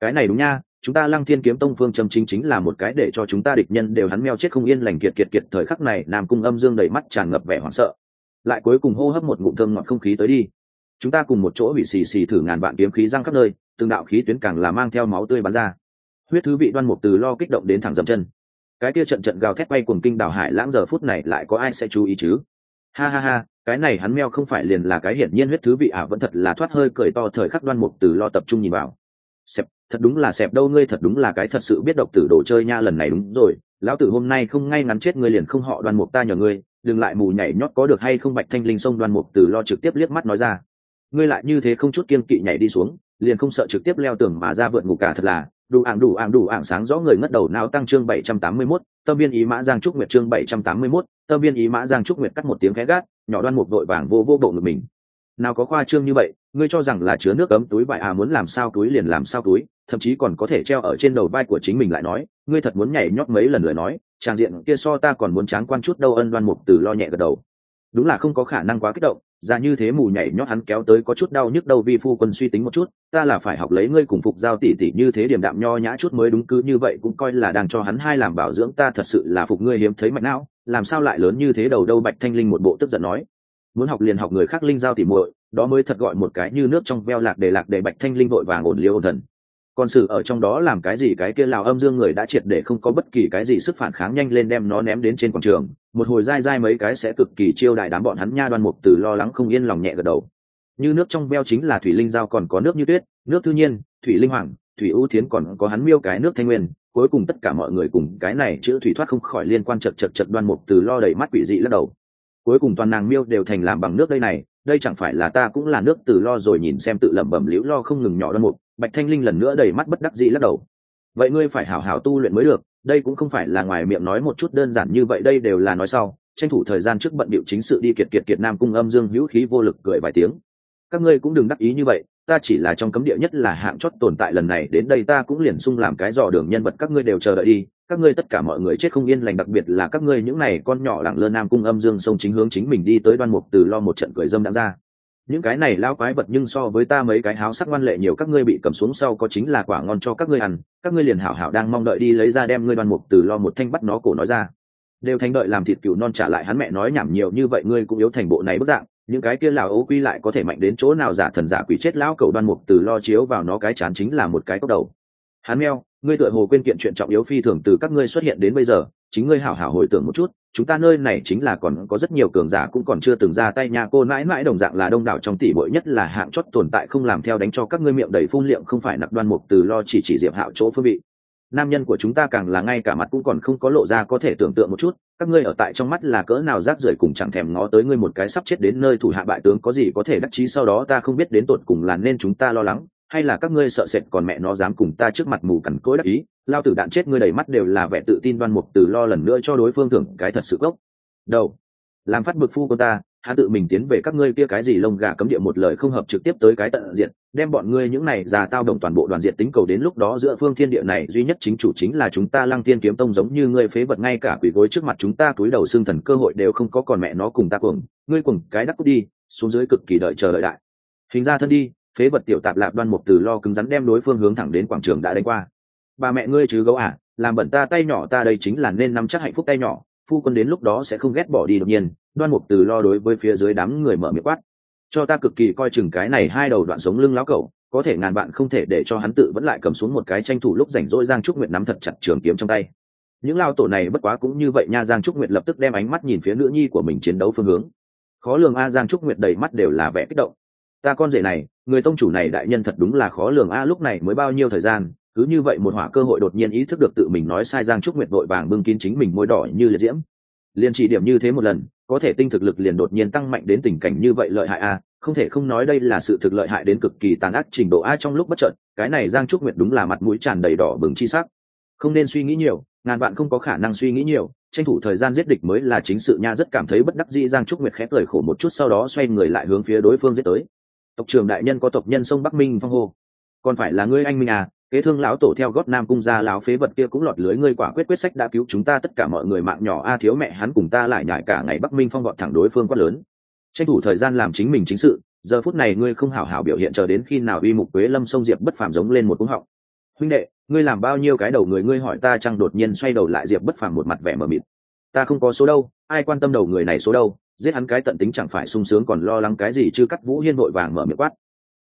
cái này đúng nha, chúng ta lăng thiên kiếm tông phương châm chính chính là một cái để cho chúng ta địch nhân đều hắn meo chết không yên lành kiệt kiệt kiệt, thời khắc này nam cung âm dương đầy mắt tràn ngập vẻ hoảng sợ. Lại cuối cùng hô hấp một ngụm thơm ngọt không khí tới đi. Chúng ta cùng một chỗ bị xì xì thử ngàn vạn kiếm khí răng khắp nơi, từng đạo khí tuyến càng là mang theo máu tươi bắn ra. Huyết thứ vị đoan mục từ lo kích động đến thẳng dầm chân. Cái kia trận trận gào thét bay cuồng kinh đảo hải lãng giờ phút này lại có ai sẽ chú ý chứ? Ha ha ha, cái này hắn meo không phải liền là cái hiển nhiên huyết thứ vị ả vẫn thật là thoát hơi cười to thời khắc đoan mục từ lo tập trung nhìn vào. Xẹp thật đúng là xẹp đâu ngươi thật đúng là cái thật sự biết độc tử đồ chơi nha lần này đúng rồi. Lão tử hôm nay không ngay ngắn chết ngươi liền không họ đoan mục ta nhờ ngươi đừng lại mù nhảy nhót có được hay không bạch thanh linh sông đoan mục từ lo trực tiếp liếc mắt nói ra. Ngươi lại như thế không chút kiên kỵ nhảy đi xuống liền không sợ trực tiếp leo tường mà ra vượt ngục cả thật là. Đủ ảng đủ ảng đủ ảng sáng rõ người ngất đầu não tăng chương bảy trăm tám mươi 781, tâm biên ý mã giang trúc nguyệt chương bảy trăm tám mươi 781, tâm biên ý mã giang trúc nguyệt cắt một tiếng khẽ gắt nhỏ đoan mục vội vàng vô vô bộ ngực mình. Nào có khoa trương như vậy ngươi cho rằng là chứa nước ấm túi vải à muốn làm sao túi liền làm sao túi, thậm chí còn có thể treo ở trên đầu vai của chính mình lại nói, ngươi thật muốn nhảy nhót mấy lần lời nói trang diện kia so ta còn muốn tráng quan chút đâu, ân đoan mục từ lo nhẹ gật đầu. Đúng là không có khả năng quá kích động, ra như thế mù nhảy nhót hắn kéo tới có chút đau nhức đầu vi phu quân suy tính một chút, ta là phải học lấy ngươi cùng phục giao tỷ tỷ như thế điểm đạm nho nhã chút mới đúng, cứ như vậy cũng coi là đang cho hắn hai làm bảo dưỡng, ta thật sự là phục ngươi hiếm thấy mạnh não, làm sao lại lớn như thế đầu đâu, bạch thanh linh một bộ tức giận nói. Muốn học liền học người khác linh giao tỉ muội đó mới thật gọi một cái như nước trong veo lạc để lạc để bạch thanh linh vội vàng ổn liêu ổn thần. Còn sự ở trong đó làm cái gì cái kia lào âm dương người đã triệt để không có bất kỳ cái gì sức phản kháng nhanh lên đem nó ném đến trên quảng trường. Một hồi dai dai mấy cái sẽ cực kỳ chiêu đại đám bọn hắn nha đoan mục từ lo lắng không yên lòng nhẹ gật đầu. Như nước trong veo chính là thủy linh giao còn có nước như tuyết, nước thư nhiên, thủy linh hoàng, thủy ưu thiến còn có hắn miêu cái nước thanh nguyên. Cuối cùng tất cả mọi người cùng cái này chữ thủy thoát không khỏi liên quan chật chật chật đoan mục từ lo đầy mắt quỷ dị lắc đầu. Cuối cùng toàn nàng miêu đều thành làm bằng nước đây này đây chẳng phải là ta cũng là nước từ lo rồi nhìn xem tự lẩm bẩm liễu lo không ngừng nhỏ đoan mục bạch thanh linh lần nữa đầy mắt bất đắc dĩ lắc đầu. Vậy ngươi phải hảo hảo tu luyện mới được, đây cũng không phải là ngoài miệng nói một chút đơn giản như vậy, đây đều là nói sau, tranh thủ thời gian trước bận điệu chính sự đi kiệt kiệt kiệt nam cung âm dương hữu khí vô lực cười vài tiếng. Các ngươi cũng đừng đắc ý như vậy ta chỉ là trong cấm địa nhất là hạng chót tồn tại lần này, đến đây ta cũng liền sung làm cái dò đường nhân vật các ngươi đều chờ đợi đi. Các ngươi tất cả mọi người chết không yên lành, đặc biệt là các ngươi những này con nhỏ lặng lơ nam cung âm dương sông chính hướng chính mình đi tới đoan mục từ lo một trận cười dâm đã ra. Những cái này lao quái vật nhưng so với ta mấy cái háo sắc ngoan lệ nhiều, các ngươi bị cầm xuống sau có chính là quả ngon cho các ngươi ăn. Các ngươi liền hảo hảo đang mong đợi đi lấy ra đem ngươi đoan mục từ lo một thanh bắt nó cổ nói ra. Đều thành đợi làm thịt cừu non trả lại hắn mẹ nói nhảm nhiều như vậy, ngươi cũng yếu thành bộ này bức dạng những cái kia lão ấu quy lại có thể mạnh đến chỗ nào giả thần giả quỷ chết lão cầu đoan mục từ lo chiếu vào nó cái chán chính là một cái cốc đầu. Hắn meo ngươi tựa hồ quên kiện chuyện trọng yếu phi thường từ các ngươi xuất hiện đến bây giờ, chính ngươi hảo hảo hồi tưởng một chút, chúng ta nơi này chính là còn có rất nhiều cường giả cũng còn chưa từng ra tay nhà cô mãi mãi đồng dạng là đông đảo trong tỷ bội nhất là hạng chót tồn tại không làm theo đánh cho các ngươi miệng đầy phun liệm không phải nặc đoan mục từ lo chỉ chỉ diệp hạo chỗ phương vị nam nhân của chúng ta càng là ngay cả mặt cũng còn không có lộ ra có thể tưởng tượng một chút. Các ngươi ở tại trong mắt là cỡ nào rác rưởi cùng chẳng thèm ngó tới ngươi một cái sắp chết đến nơi thủ hạ bại tướng có gì có thể đắc chí sau đó ta không biết đến tột cùng là nên chúng ta lo lắng, hay là các ngươi sợ sệt còn mẹ nó dám cùng ta trước mặt mù cằn cối đắc ý. Lao tử đạn chết ngươi đầy mắt đều là vẻ tự tin đoan mục từ lo lần nữa cho đối phương thưởng cái thật sự gốc. Đầu. Làm phát bực phu của ta hắn tự mình tiến về các ngươi kia cái gì lông gà cấm địa một lời không hợp trực tiếp tới cái tận diện đem bọn ngươi những này già tao đồng toàn bộ đoàn diện tính cầu đến lúc đó giữa phương thiên địa này, duy nhất chính chủ chính là chúng ta lăng tiên kiếm tông giống như ngươi phế vật ngay cả quỷ gối trước mặt chúng ta túi đầu xương thần cơ hội đều không có còn mẹ nó cùng ta cuồng, ngươi cuồng cái đắc đi, xuống dưới cực kỳ đợi chờ đợi đại. Hình ra thân đi, phế vật tiểu tạp lạp đoan một từ lo cứng rắn đem đối phương hướng thẳng đến quảng trường đã đánh qua. Bà mẹ ngươi chứ gấu à làm bẩn ta tay nhỏ ta đây chính là nên nắm chắc hạnh phúc tay nhỏ, phu quân đến lúc đó sẽ không ghét bỏ đi đột nhiên đoan mục từ lo đối với phía dưới đám người mở miệng quát. Cho ta cực kỳ coi chừng cái này hai đầu đoạn sống lưng lão cẩu, có thể ngàn bạn không thể để cho hắn tự vẫn lại cầm xuống một cái tranh thủ lúc rảnh rỗi giang trúc nguyệt nắm thật chặt trường kiếm trong tay. Những lao tổ này bất quá cũng như vậy nha, giang trúc nguyệt lập tức đem ánh mắt nhìn phía nữ nhi của mình chiến đấu phương hướng. Khó lường a, giang trúc nguyệt đầy mắt đều là vẻ kích động. Ta con rể này, người tông chủ này đại nhân thật đúng là khó lường a, lúc này mới bao nhiêu thời gian, cứ như vậy một hỏa cơ hội đột nhiên ý thức được tự mình nói sai, giang trúc nguyệt vội vàng bưng kín chính mình môi đỏ như liệt diễm liền chỉ điểm như thế một lần, có thể tinh thực lực liền đột nhiên tăng mạnh đến tình cảnh như vậy lợi hại a không thể không nói đây là sự thực lợi hại đến cực kỳ tàn ác trình độ a trong lúc bất chợt, cái này giang trúc nguyệt đúng là mặt mũi tràn đầy đỏ bừng chi sắc. Không nên suy nghĩ nhiều, ngàn bạn không có khả năng suy nghĩ nhiều, tranh thủ thời gian giết địch mới là chính sự nha, rất cảm thấy bất đắc dĩ giang trúc nguyệt khép lời khổ một chút sau đó xoay người lại hướng phía đối phương giết tới. Tộc trưởng đại nhân có tộc nhân sông bắc minh phong hô. Còn phải là ngươi anh minh à? Kế thương lão tổ theo gót nam cung ra lão phế vật kia cũng lọt lưới, ngươi quả quyết quyết sách đã cứu chúng ta tất cả mọi người mạng nhỏ, a thiếu mẹ hắn cùng ta lại nhại cả ngày bắc minh phong gọn thẳng đối phương quát lớn. Tranh thủ thời gian làm chính mình chính sự, giờ phút này ngươi không hảo hảo biểu hiện chờ đến khi nào uy mục quế lâm sông diệp bất phàm giống lên một cúng họng. Huynh đệ, ngươi làm bao nhiêu cái đầu người ngươi hỏi ta chăng đột nhiên xoay đầu lại diệp bất phàm một mặt vẻ mờ mịt. Ta không có số đâu, ai quan tâm đầu người này số đâu, giết hắn cái tận tính chẳng phải sung sướng còn lo lắng cái gì chứ cắt vũ hiên vội vàng mở miệng quát.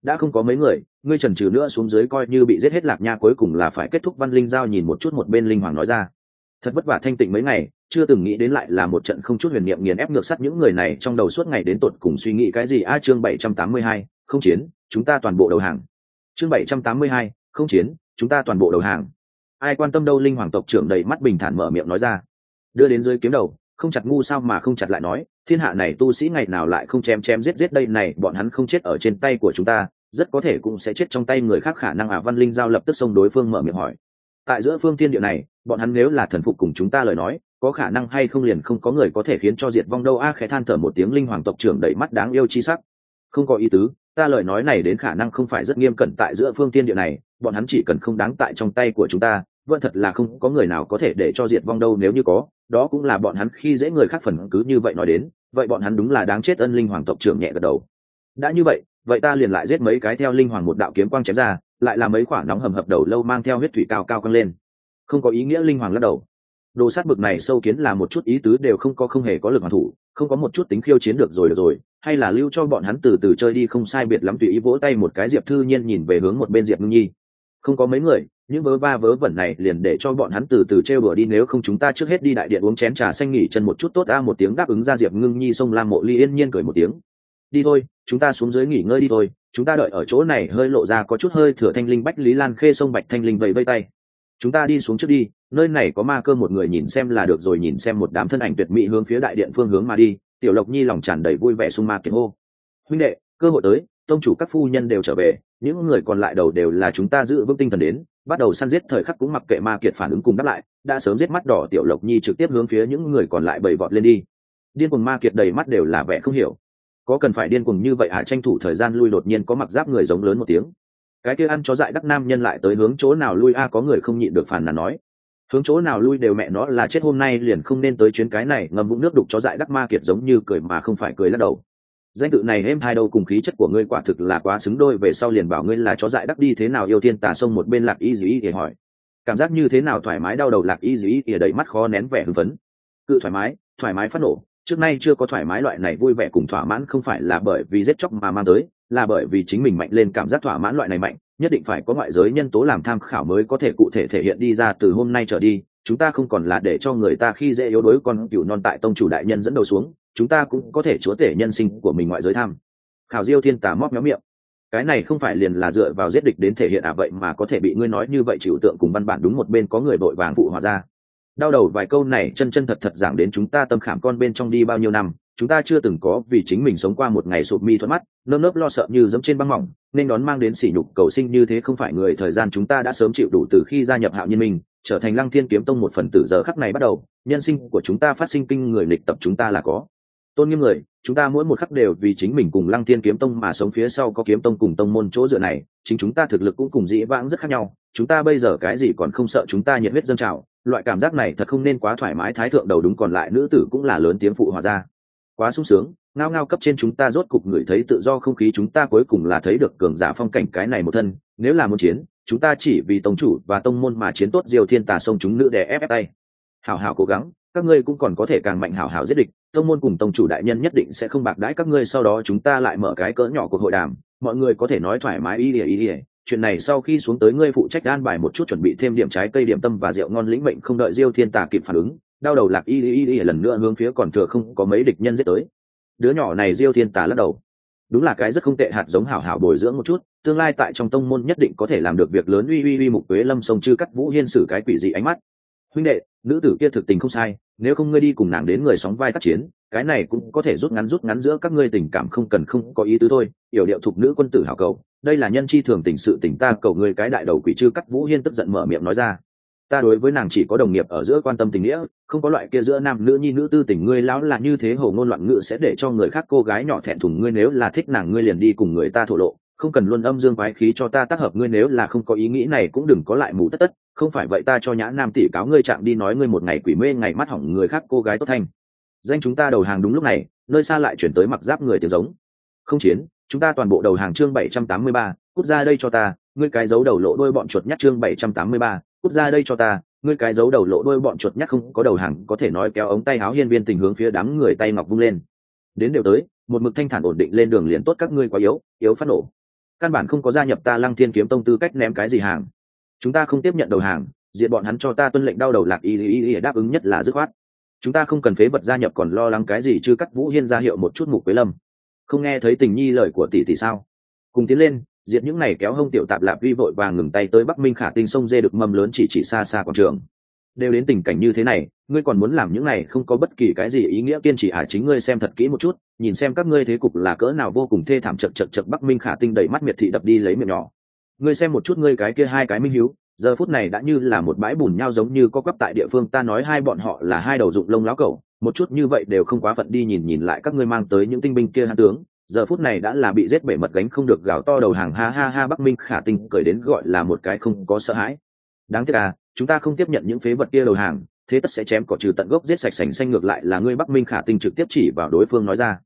Đã không có mấy người ngươi trần trừ nữa xuống dưới coi như bị giết hết lạc nha cuối cùng là phải kết thúc văn linh giao nhìn một chút một bên linh hoàng nói ra. Thật vất vả thanh tịnh mấy ngày, chưa từng nghĩ đến lại là một trận không chút huyền niệm nghiền ép ngược sắt những người này trong đầu suốt ngày đến tột cùng suy nghĩ cái gì. A, chương bảy trăm tám mươi hai, không chiến, chúng ta toàn bộ đầu hàng. Chương bảy trăm tám mươi hai, không chiến, chúng ta toàn bộ đầu hàng. Ai quan tâm đâu? Linh hoàng tộc trưởng đầy mắt bình thản mở miệng nói ra. Đưa đến dưới kiếm đầu, không chặt ngu sao mà không chặt lại nói, thiên hạ này tu sĩ ngày nào lại không chém chém giết giết đây này, bọn hắn không chết ở trên tay của chúng ta rất có thể cũng sẽ chết trong tay người khác khả năng à văn linh giao lập tức xông đối phương mở miệng hỏi. Tại giữa phương thiên địa này, bọn hắn nếu là thần phục cùng chúng ta lời nói, có khả năng hay không liền không có người có thể khiến cho diệt vong đâu? A khẽ than thở một tiếng linh hoàng tộc trưởng đẩy mắt đáng yêu chi sắc. Không có ý tứ, ta lời nói này đến khả năng không phải rất nghiêm cẩn tại giữa phương thiên địa này, bọn hắn chỉ cần không đáng tại trong tay của chúng ta, vẫn thật là không có người nào có thể để cho diệt vong đâu nếu như có, đó cũng là bọn hắn khi dễ người khác phần cứ như vậy nói đến, vậy bọn hắn đúng là đáng chết ân linh hoàng tộc trưởng nhẹ gật đầu. Đã như vậy vậy ta liền lại giết mấy cái theo linh hoàng một đạo kiếm quang chém ra, lại là mấy quả nóng hầm hập đầu lâu mang theo huyết thủy cao cao căng lên. Không có ý nghĩa linh hoàng lắc đầu. Đồ sát bực này sâu kiến là một chút ý tứ đều không có, không hề có lực hoàn thủ, không có một chút tính khiêu chiến được rồi được rồi, hay là lưu cho bọn hắn từ từ chơi đi, không sai biệt lắm tùy ý vỗ tay một cái diệp thư nhiên nhìn về hướng một bên diệp ngưng nhi. Không có mấy người, những vớ va vớ vẩn này liền để cho bọn hắn từ từ trêu bừa đi, nếu không chúng ta trước hết đi đại điện uống chén trà xanh nghỉ chân một chút, tốt a một tiếng đáp ứng ra diệp ngưng nhi xông lam mộ ly yên nhiên cười một tiếng đi thôi, chúng ta xuống dưới nghỉ ngơi đi thôi. Chúng ta đợi ở chỗ này hơi lộ ra có chút hơi thừa thanh linh bách lý lan khê sông bạch thanh linh vẫy vây tay. Chúng ta đi xuống trước đi, nơi này có ma cơ một người nhìn xem là được rồi, nhìn xem một đám thân ảnh tuyệt mỹ hướng phía đại điện phương hướng mà đi. Tiểu lộc nhi lòng tràn đầy vui vẻ sung ma kiệt hô. Huynh đệ, cơ hội tới, tông chủ các phu nhân đều trở về, những người còn lại đầu đều là chúng ta giữ vững tinh thần đến. Bắt đầu săn giết thời khắc cũng mặc kệ ma kiệt phản ứng cùng đáp lại, đã sớm giết mắt đỏ tiểu lộc nhi trực tiếp hướng phía những người còn lại bầy vọt lên đi. Điên cùng ma kiệt đầy mắt đều là vẻ không hiểu có cần phải điên cuồng như vậy à? Tranh thủ thời gian lui đột nhiên có mặc giáp người giống lớn một tiếng. Cái kia ăn chó dại đắc nam nhân lại tới hướng chỗ nào lui? A, có người không nhịn được phản là nói. Hướng chỗ nào lui đều mẹ nó là chết hôm nay liền không nên tới chuyến cái này ngầm vũng nước đục chó dại đắc ma kiệt giống như cười mà không phải cười lắc đầu. Danh tự này êm hai đâu, cùng khí chất của ngươi quả thực là quá xứng đôi, về sau liền bảo ngươi là chó dại đắc đi thế nào yêu thiên tà sông một bên lạc y dĩ thì hỏi. Cảm giác như thế nào thoải mái đau đầu lạc y dĩ thì đầy mắt khó nén vẻ hưng phấn. Cự thoải mái thoải mái phát nổ trước nay chưa có thoải mái loại này vui vẻ cùng thỏa mãn không phải là bởi vì giết chóc mà mang tới, là bởi vì chính mình mạnh lên cảm giác thỏa mãn loại này mạnh, nhất định phải có ngoại giới nhân tố làm tham khảo mới có thể cụ thể thể hiện đi ra từ hôm nay trở đi. Chúng ta không còn là để cho người ta khi dễ yếu đuối con cựu non tại tông chủ đại nhân dẫn đầu xuống, chúng ta cũng có thể chúa tể nhân sinh của mình ngoại giới tham. Khảo diêu thiên tà móc méo miệng. Cái này không phải liền là dựa vào giết địch đến thể hiện à vậy mà có thể bị ngươi nói như vậy chịu tượng cùng văn bản đúng một bên có người vội vàng phụ hòa ra đau đầu vài câu này chân chân thật thật giảng đến chúng ta tâm khảm con bên trong đi bao nhiêu năm, chúng ta chưa từng có vì chính mình sống qua một ngày sụp mi thuận mắt, nơm nớp lo sợ như dẫm trên băng mỏng, nên đón mang đến sỉ nhục cầu sinh như thế không phải người thời gian chúng ta đã sớm chịu đủ từ khi gia nhập hạo nhân minh, trở thành lăng thiên kiếm tông một phần tử giờ khắc này bắt đầu, nhân sinh của chúng ta phát sinh kinh người lịch tập chúng ta là có. Tôn nghiêm người, chúng ta mỗi một khắc đều vì chính mình cùng lăng thiên kiếm tông mà sống phía sau có kiếm tông cùng tông môn chỗ dựa này, chính chúng ta thực lực cũng cùng dĩ vãng rất khác nhau, chúng ta bây giờ cái gì còn không sợ chúng ta nhiệt huyết dâng trào loại cảm giác này thật không nên quá thoải mái, thái thượng đầu đúng còn lại, nữ tử cũng là lớn tiếng phụ hòa ra. Quá sung sướng, ngao ngao cấp trên chúng ta rốt cục người thấy tự do không khí, chúng ta cuối cùng là thấy được cường giả phong cảnh cái này một thân, nếu là muốn chiến, chúng ta chỉ vì tông chủ và tông môn mà chiến tốt diều thiên tà sông chúng nữ để ép ép tay. Hảo hảo cố gắng, các ngươi cũng còn có thể càng mạnh hảo hảo giết địch, tông môn cùng tông chủ đại nhân nhất định sẽ không bạc đãi các ngươi, sau đó chúng ta lại mở cái cỡ nhỏ cuộc hội đàm, mọi người có thể nói thoải mái ý ỉa ý ỉa chuyện này sau khi xuống tới ngươi phụ trách an bài một chút chuẩn bị thêm điểm trái cây, điểm tâm và rượu ngon lĩnh mệnh không đợi diêu thiên tà kịp phản ứng, đau đầu lạc y y y lần nữa hướng phía còn thừa không có mấy địch nhân giết tới. Đứa nhỏ này diêu thiên tà lắc đầu. Đúng là cái rất không tệ hạt giống hảo hảo bồi dưỡng một chút, tương lai tại trong tông môn nhất định có thể làm được việc lớn uy uy uy mục quế lâm sông chư cắt vũ hiên sử cái quỷ dị ánh mắt. Huynh đệ, nữ tử kia thực tình không sai, nếu không ngươi đi cùng nàng đến người sóng vai tác chiến, cái này cũng có thể rút ngắn rút ngắn giữa các ngươi tình cảm không cần không có ý tứ thôi, yểu điệu thục nữ quân tử hảo cầu đây là nhân chi thường tình sự tình ta cầu ngươi cái đại đầu quỷ chư cắt vũ hiên tức giận mở miệng nói ra. Ta đối với nàng chỉ có đồng nghiệp ở giữa quan tâm tình nghĩa, không có loại kia giữa nam nữ nhi nữ tư tình ngươi lão là như thế hồ ngôn loạn ngữ sẽ để cho người khác cô gái nhỏ thẹn thùng ngươi nếu là thích nàng ngươi liền đi cùng người ta thổ lộ, không cần luôn âm dương quái khí cho ta tác hợp ngươi nếu là không có ý nghĩ này cũng đừng có lại mù tất tất, không phải vậy ta cho nhã nam tỷ cáo ngươi chạm đi nói ngươi một ngày quỷ mê ngày mắt hỏng người khác cô gái tốt thanh. Danh chúng ta đầu hàng đúng lúc này, nơi xa lại chuyển tới mặc giáp người tiếng giống. Không chiến chúng ta toàn bộ đầu hàng chương bảy trăm tám mươi ba, cút ra đây cho ta, ngươi cái dấu đầu lộ đôi bọn chuột nhắt chương bảy trăm tám mươi ba, cút ra đây cho ta, ngươi cái dấu đầu lộ đôi bọn chuột nhắt không có đầu hàng có thể nói kéo ống tay áo hiên viên tình hướng phía đám người tay ngọc vung lên. Đến đều tới, một mực thanh thản ổn định lên đường liền tốt các ngươi quá yếu yếu phát nổ. Căn bản không có gia nhập ta lăng thiên kiếm tông tư cách ném cái gì hàng. Chúng ta không tiếp nhận đầu hàng diện bọn hắn cho ta tuân lệnh đau đầu lạc y y y đáp ứng nhất là dứt khoát. Chúng ta không cần phế vật gia nhập còn lo lắng cái gì chứ cắt vũ hiên ra hiệu một chút mục quế lâm không nghe thấy tình nhi lời của tỷ tỷ sao? Cùng tiến lên, diệt những này kéo hông tiểu tạp lạp vi vội vàng ngừng tay tới bắc minh khả tinh sông dê được mâm lớn chỉ chỉ xa xa quảng trường. Đều đến tình cảnh như thế này, ngươi còn muốn làm những này không có bất kỳ cái gì ý nghĩa kiên trì à chính ngươi xem thật kỹ một chút, nhìn xem các ngươi thế cục là cỡ nào vô cùng thê thảm chật chật chật bắc minh khả tinh đầy mắt miệt thị đập đi lấy miệng nhỏ. Ngươi xem một chút ngươi cái kia hai cái minh hiếu, giờ phút này đã như là một bãi bùn nhau giống như có quắp tại địa phương, ta nói hai bọn họ là hai đầu dụng lông láo cẩu một chút như vậy đều không quá phận đi nhìn nhìn lại các ngươi mang tới những tinh binh kia hạ tướng. Giờ phút này đã là bị giết bể mật gánh không được gào to đầu hàng, ha ha ha, bắc minh khả tinh cười đến gọi là một cái không có sợ hãi. Đáng tiếc à chúng ta không tiếp nhận những phế vật kia đầu hàng, thế tất sẽ chém cỏ trừ tận gốc giết sạch sành xanh ngược lại là ngươi bắc minh khả tinh trực tiếp chỉ vào đối phương nói ra.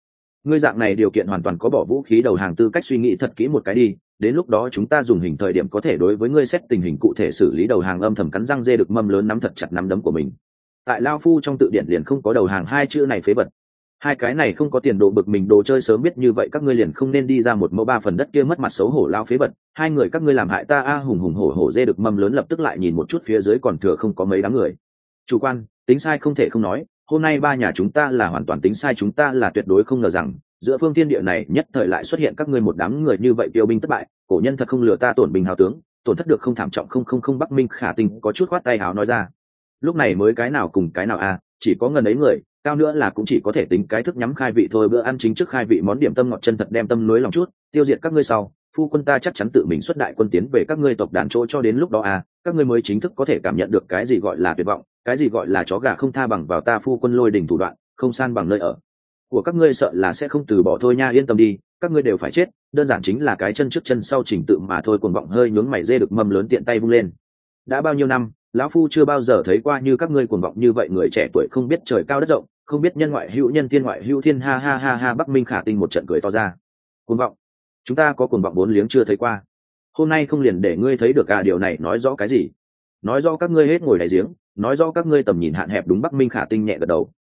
Ngươi dạng này điều kiện hoàn toàn có bỏ vũ khí đầu hàng tư cách suy nghĩ thật kỹ một cái đi, đến lúc đó chúng ta dùng hình thời điểm có thể đối với ngươi xét tình hình cụ thể xử lý đầu hàng âm thầm cắn răng dê được mâm lớn nắm thật chặt nắm đấm của mình tại lao phu trong tự điển liền không có đầu hàng hai chữ này phế vật. Hai cái này không có tiền đồ bực mình đồ chơi sớm biết như vậy các ngươi liền không nên đi ra một mẫu ba phần đất kia mất mặt xấu hổ lao phế vật. Hai người các ngươi làm hại ta, a, hùng hùng hổ hổ dê được mâm lớn lập tức lại nhìn một chút phía dưới còn thừa không có mấy đám người. Chủ quan, tính sai không thể không nói, hôm nay ba nhà chúng ta là hoàn toàn tính sai, chúng ta là tuyệt đối không ngờ rằng, giữa phương thiên địa này nhất thời lại xuất hiện các ngươi một đám người như vậy tiêu binh thất bại. Cổ nhân thật không lừa ta tổn bình hào tướng, tổn thất được không thảm trọng không không không, bắc minh khả tình có chút khoát tay hào nói ra lúc này mới cái nào cùng cái nào à chỉ có ngần ấy người, cao nữa là cũng chỉ có thể tính cái thức nhắm khai vị thôi, bữa ăn chính trước khai vị món điểm tâm ngọt chân thật đem tâm nối lòng chút, tiêu diệt các ngươi sau, phu quân ta chắc chắn tự mình xuất đại quân tiến về các ngươi tộc đàn chỗ cho đến lúc đó à các ngươi mới chính thức có thể cảm nhận được cái gì gọi là tuyệt vọng, cái gì gọi là chó gà không tha bằng vào ta phu quân lôi đỉnh thủ đoạn, không san bằng nơi ở. Của các ngươi sợ là sẽ không từ bỏ thôi nha, yên tâm đi, các ngươi đều phải chết, đơn giản chính là cái chân trước chân sau trình tự mà thôi, cuồng vọng hơi nhướng mày dê được mâm lớn tiện tay vung lên. Đã bao nhiêu năm lão phu chưa bao giờ thấy qua như các ngươi cuồng vọng như vậy người trẻ tuổi không biết trời cao đất rộng, không biết nhân ngoại hữu, nhân thiên ngoại hữu, thiên ha ha ha ha, bắc minh khả tinh một trận cười to ra. Cuồng vọng. Chúng ta có cuồng vọng bốn liếng chưa thấy qua. Hôm nay không liền để ngươi thấy được à điều này nói rõ cái gì? Nói rõ các ngươi hết ngồi đại giếng, nói rõ các ngươi tầm nhìn hạn hẹp đúng bắc minh khả tinh nhẹ gật đầu.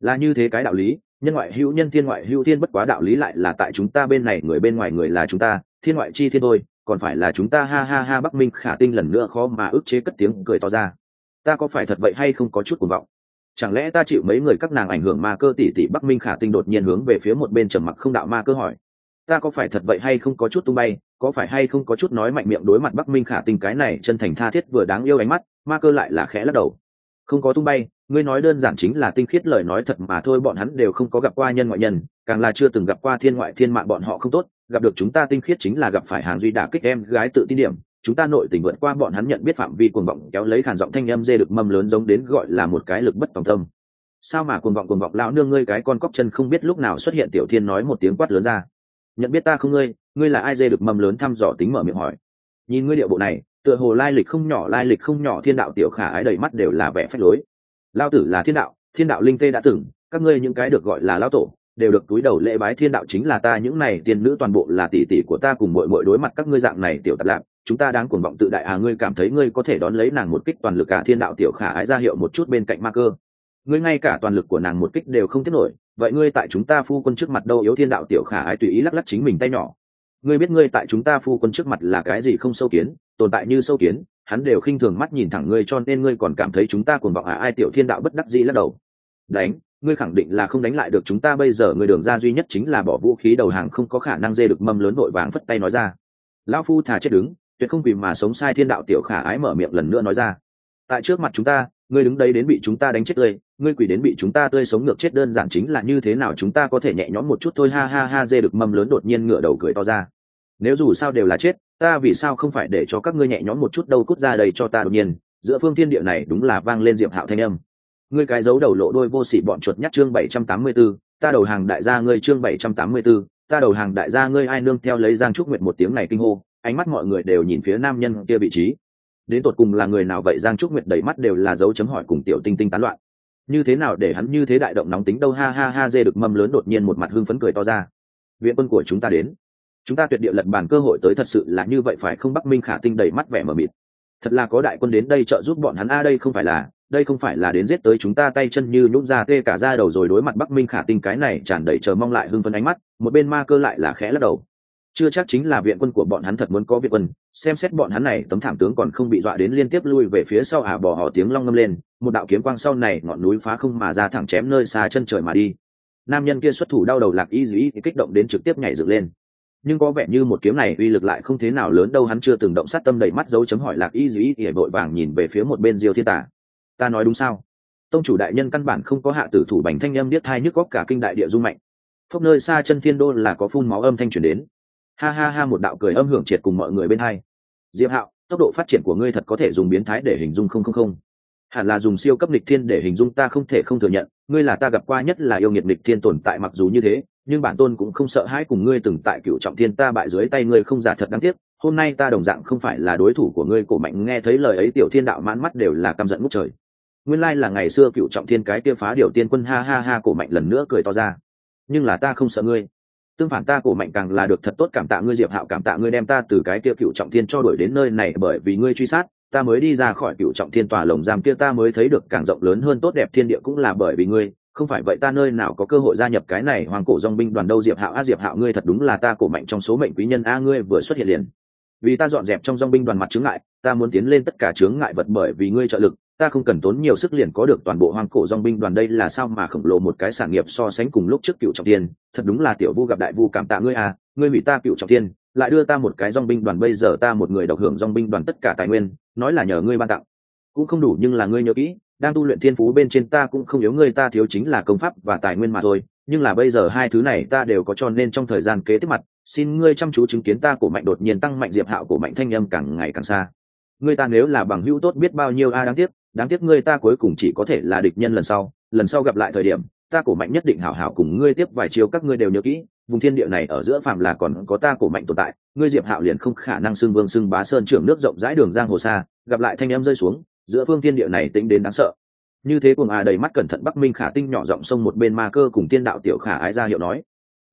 Là như thế cái đạo lý, nhân ngoại hữu, nhân thiên ngoại hữu, thiên bất quá đạo lý lại là tại chúng ta bên này, người bên ngoài người là chúng ta, thiên ngoại chi thiên thôi còn phải là chúng ta ha ha ha bắc minh khả tinh lần nữa khó mà ức chế cất tiếng cười to ra. Ta có phải thật vậy hay không có chút cuồng vọng? Chẳng lẽ ta chịu mấy người các nàng ảnh hưởng ma cơ tỷ tỷ bắc minh khả tinh đột nhiên hướng về phía một bên trầm mặc không đạo ma cơ hỏi? Ta có phải thật vậy hay không có chút tung bay, có phải hay không có chút nói mạnh miệng đối mặt bắc minh khả tinh cái này chân thành tha thiết vừa đáng yêu ánh mắt, ma cơ lại là khẽ lắc đầu. Không có tung bay, ngươi nói đơn giản chính là tinh khiết lời nói thật mà thôi, bọn hắn đều không có gặp qua nhân ngoại nhân, càng là chưa từng gặp qua thiên ngoại thiên mạng bọn họ không tốt gặp được chúng ta tinh khiết chính là gặp phải hàng duy đả kích em gái tự tin điểm. Chúng ta nội tình vượt qua bọn hắn nhận biết phạm vi cuồng vọng, kéo lấy khàn giọng thanh em dê được mâm lớn giống đến gọi là một cái lực bất tòng tâm. Sao mà cuồng vọng cuồng vọng lão nương ngươi cái con cóc chân không biết lúc nào xuất hiện tiểu thiên nói một tiếng quát lớn ra. Nhận biết ta không ngươi ngươi là ai dê được mâm lớn thăm dò tính mở miệng hỏi. Nhìn ngươi điệu bộ này, tựa hồ lai lịch không nhỏ, lai lịch không nhỏ, thiên đạo tiểu khả ái đầy mắt đều là vẻ phách lối. Lao tử là thiên đạo thiên đạo linh tê đã từng, các ngươi những cái được gọi là lao tổ đều được túi đầu lễ bái thiên đạo chính là ta, những này tiên nữ toàn bộ là tỷ tỷ của ta cùng mội mội đối mặt các ngươi dạng này tiểu tạp lạc. Chúng ta đang cuồng vọng tự đại à ngươi cảm thấy ngươi có thể đón lấy nàng một kích toàn lực cả thiên đạo tiểu khả ái ra hiệu một chút bên cạnh ma cơ. Ngươi ngay cả toàn lực của nàng một kích đều không tiếp nổi, vậy ngươi tại chúng ta phu quân trước mặt đâu yếu thiên đạo tiểu khả ái tùy ý lắc lắc chính mình tay nhỏ. Ngươi biết ngươi tại chúng ta phu quân trước mặt là cái gì không sâu kiến, tồn tại như sâu kiến, hắn đều khinh thường mắt nhìn thẳng ngươi cho nên ngươi còn cảm thấy chúng ta cuồng vọng à ai tiểu thiên đạo bất đắc dĩ lắc đầu. Đánh ngươi khẳng định là không đánh lại được chúng ta, bây giờ người đường ra duy nhất chính là bỏ vũ khí đầu hàng không có khả năng dê được mâm lớn vội vàng phất tay nói ra. Lão phu thà chết đứng, tuyệt không vì mà sống sai thiên đạo tiểu khả ái mở miệng lần nữa nói ra. Tại trước mặt chúng ta, ngươi đứng đây đến bị chúng ta đánh chết tươi, ngươi quỷ đến bị chúng ta tươi sống ngược chết đơn giản chính là như thế nào chúng ta có thể nhẹ nhõm một chút thôi, ha ha ha, dê được mâm lớn đột nhiên ngửa đầu cười to ra. Nếu dù sao đều là chết, ta vì sao không phải để cho các ngươi nhẹ nhõm một chút đâu, cút ra đây cho ta đột nhiên. Giữa phương thiên địa này đúng là vang lên diệp hạo thanh âm ngươi cái dấu đầu lộ đôi vô sỉ bọn chuột nhắt chương bảy trăm tám mươi 784, ta đầu hàng đại gia ngươi chương bảy trăm tám mươi 784, ta đầu hàng đại gia ngươi ai nương theo lấy giang trúc nguyệt một tiếng này kinh hô ánh mắt mọi người đều nhìn phía nam nhân kia vị trí. Đến tột cùng là người nào vậy? Giang trúc nguyệt đầy mắt đều là dấu chấm hỏi cùng tiểu tinh tinh tán loạn. Như thế nào để hắn như thế đại động nóng tính đâu? Ha ha ha dê được mâm lớn đột nhiên một mặt hưng phấn cười to ra. Viện quân của chúng ta đến. Chúng ta tuyệt địa lật bàn cơ hội tới thật sự là như vậy phải không? Bắc minh khả tinh đầy mắt vẻ mờ mịt. Thật là có đại quân đến đây trợ giúp bọn hắn. A đây không phải là đây không phải là đến giết tới chúng ta tay chân như nhũng ra tê cả ra đầu rồi đối mặt bắc minh khả tinh cái này tràn đầy chờ mong lại hưng phấn ánh mắt, một bên ma cơ lại là khẽ lắc đầu. Chưa chắc chính là viện quân của bọn hắn thật muốn có viện quân, xem xét bọn hắn này, tấm thảm tướng còn không bị dọa đến liên tiếp lui về phía sau ả à bỏ họ tiếng long ngâm lên, một đạo kiếm quang sau này ngọn núi phá không mà ra thẳng chém nơi xa chân trời mà đi. Nam nhân kia xuất thủ đau đầu lạc y dĩ, kích động đến trực tiếp nhảy dựng lên. Nhưng có vẻ như một kiếm này uy lực lại không thế nào lớn đâu, hắn chưa từng động sát tâm đầy mắt dấu chấm hỏi lạc y dĩ ỉa vội vàng nhìn về phía một bên diêu thiên tả ta nói đúng sao? Tông chủ đại nhân căn bản không có hạ tử thủ bành thanh âm biết hai nhức góc cả kinh đại địa dung mạnh. Phốc nơi xa chân thiên đô là có phun máu âm thanh truyền đến. Ha ha ha, một đạo cười âm hưởng triệt cùng mọi người bên hai. Diệp hạo, tốc độ phát triển của ngươi thật có thể dùng biến thái để hình dung không không không. Hẳn là dùng siêu cấp lịch thiên để hình dung ta không thể không thừa nhận, ngươi là ta gặp qua nhất là yêu nghiệt lịch thiên tồn tại mặc dù như thế, nhưng bản tôn cũng không sợ hãi cùng ngươi từng tại cựu trọng thiên ta bại dưới tay ngươi không giả thật đáng tiếc. Hôm nay ta đồng dạng không phải là đối thủ của ngươi, cổ mạnh nghe thấy lời ấy, tiểu thiên đạo mãn mắt đều là căm giận ngút trời nguyên lai là ngày xưa cựu trọng thiên cái kia phá điều tiên quân ha ha ha cổ mạnh lần nữa cười to ra. Nhưng là ta không sợ ngươi. Tương phản ta cổ mạnh càng là được thật tốt cảm tạ ngươi, diệp hạo cảm tạ ngươi đem ta từ cái kia cựu trọng thiên cho đuổi đến nơi này bởi vì ngươi truy sát, ta mới đi ra khỏi cựu trọng thiên tòa lồng giam kia, ta mới thấy được càng rộng lớn hơn tốt đẹp thiên địa cũng là bởi vì ngươi. Không phải vậy ta nơi nào có cơ hội gia nhập cái này, hoàng cổ dòng binh đoàn đâu, diệp hạo? A, diệp hạo, ngươi thật đúng là ta cổ mạnh trong số mệnh quý nhân a, ngươi vừa xuất hiện liền. Vì ta dọn dẹp trong dòng binh đoàn mặt chướng ngại, ta muốn tiến lên tất cả chướng ngại vật bởi vì ngươi trợ lực ta không cần tốn nhiều sức liền có được toàn bộ hoang cổ dòng binh đoàn đây là sao mà khổng lồ một cái sản nghiệp so sánh cùng lúc trước cựu trọng tiên. Thật đúng là tiểu vu gặp đại vu cảm tạ ngươi à ngươi hủy ta cựu trọng tiên, lại đưa ta một cái dòng binh đoàn bây giờ ta một người độc hưởng dòng binh đoàn tất cả tài nguyên, nói là nhờ ngươi ban tặng. Cũng không đủ nhưng là ngươi nhớ kỹ, đang tu luyện thiên phú bên trên ta cũng không yếu ngươi, ta thiếu chính là công pháp và tài nguyên mà thôi. Nhưng là bây giờ hai thứ này ta đều có cho nên trong thời gian kế tiếp mặt, xin ngươi chăm chú chứng kiến ta của mạnh đột nhiên tăng mạnh diệp hạo của mạnh thanh âm càng ngày càng xa ngươi ta nếu là bằng hữu tốt biết bao nhiêu a, đáng tiếc đáng tiếc ngươi ta cuối cùng chỉ có thể là địch nhân lần sau lần sau gặp lại thời điểm, ta cổ mạnh nhất định hảo hảo cùng ngươi tiếp vài chiều các ngươi đều nhớ kỹ, vùng thiên địa này ở giữa phàm là còn có ta cổ mạnh tồn tại, ngươi diệp hạo liền không khả năng xưng vương xưng bá sơn trưởng nước rộng rãi đường giang hồ xa, gặp lại thanh em rơi xuống, giữa phương thiên địa này tính đến đáng sợ. Như thế cùng à đầy mắt cẩn thận bắc minh khả tinh nhỏ giọng sông một bên ma cơ cùng tiên đạo tiểu khả ái ra hiệu nói.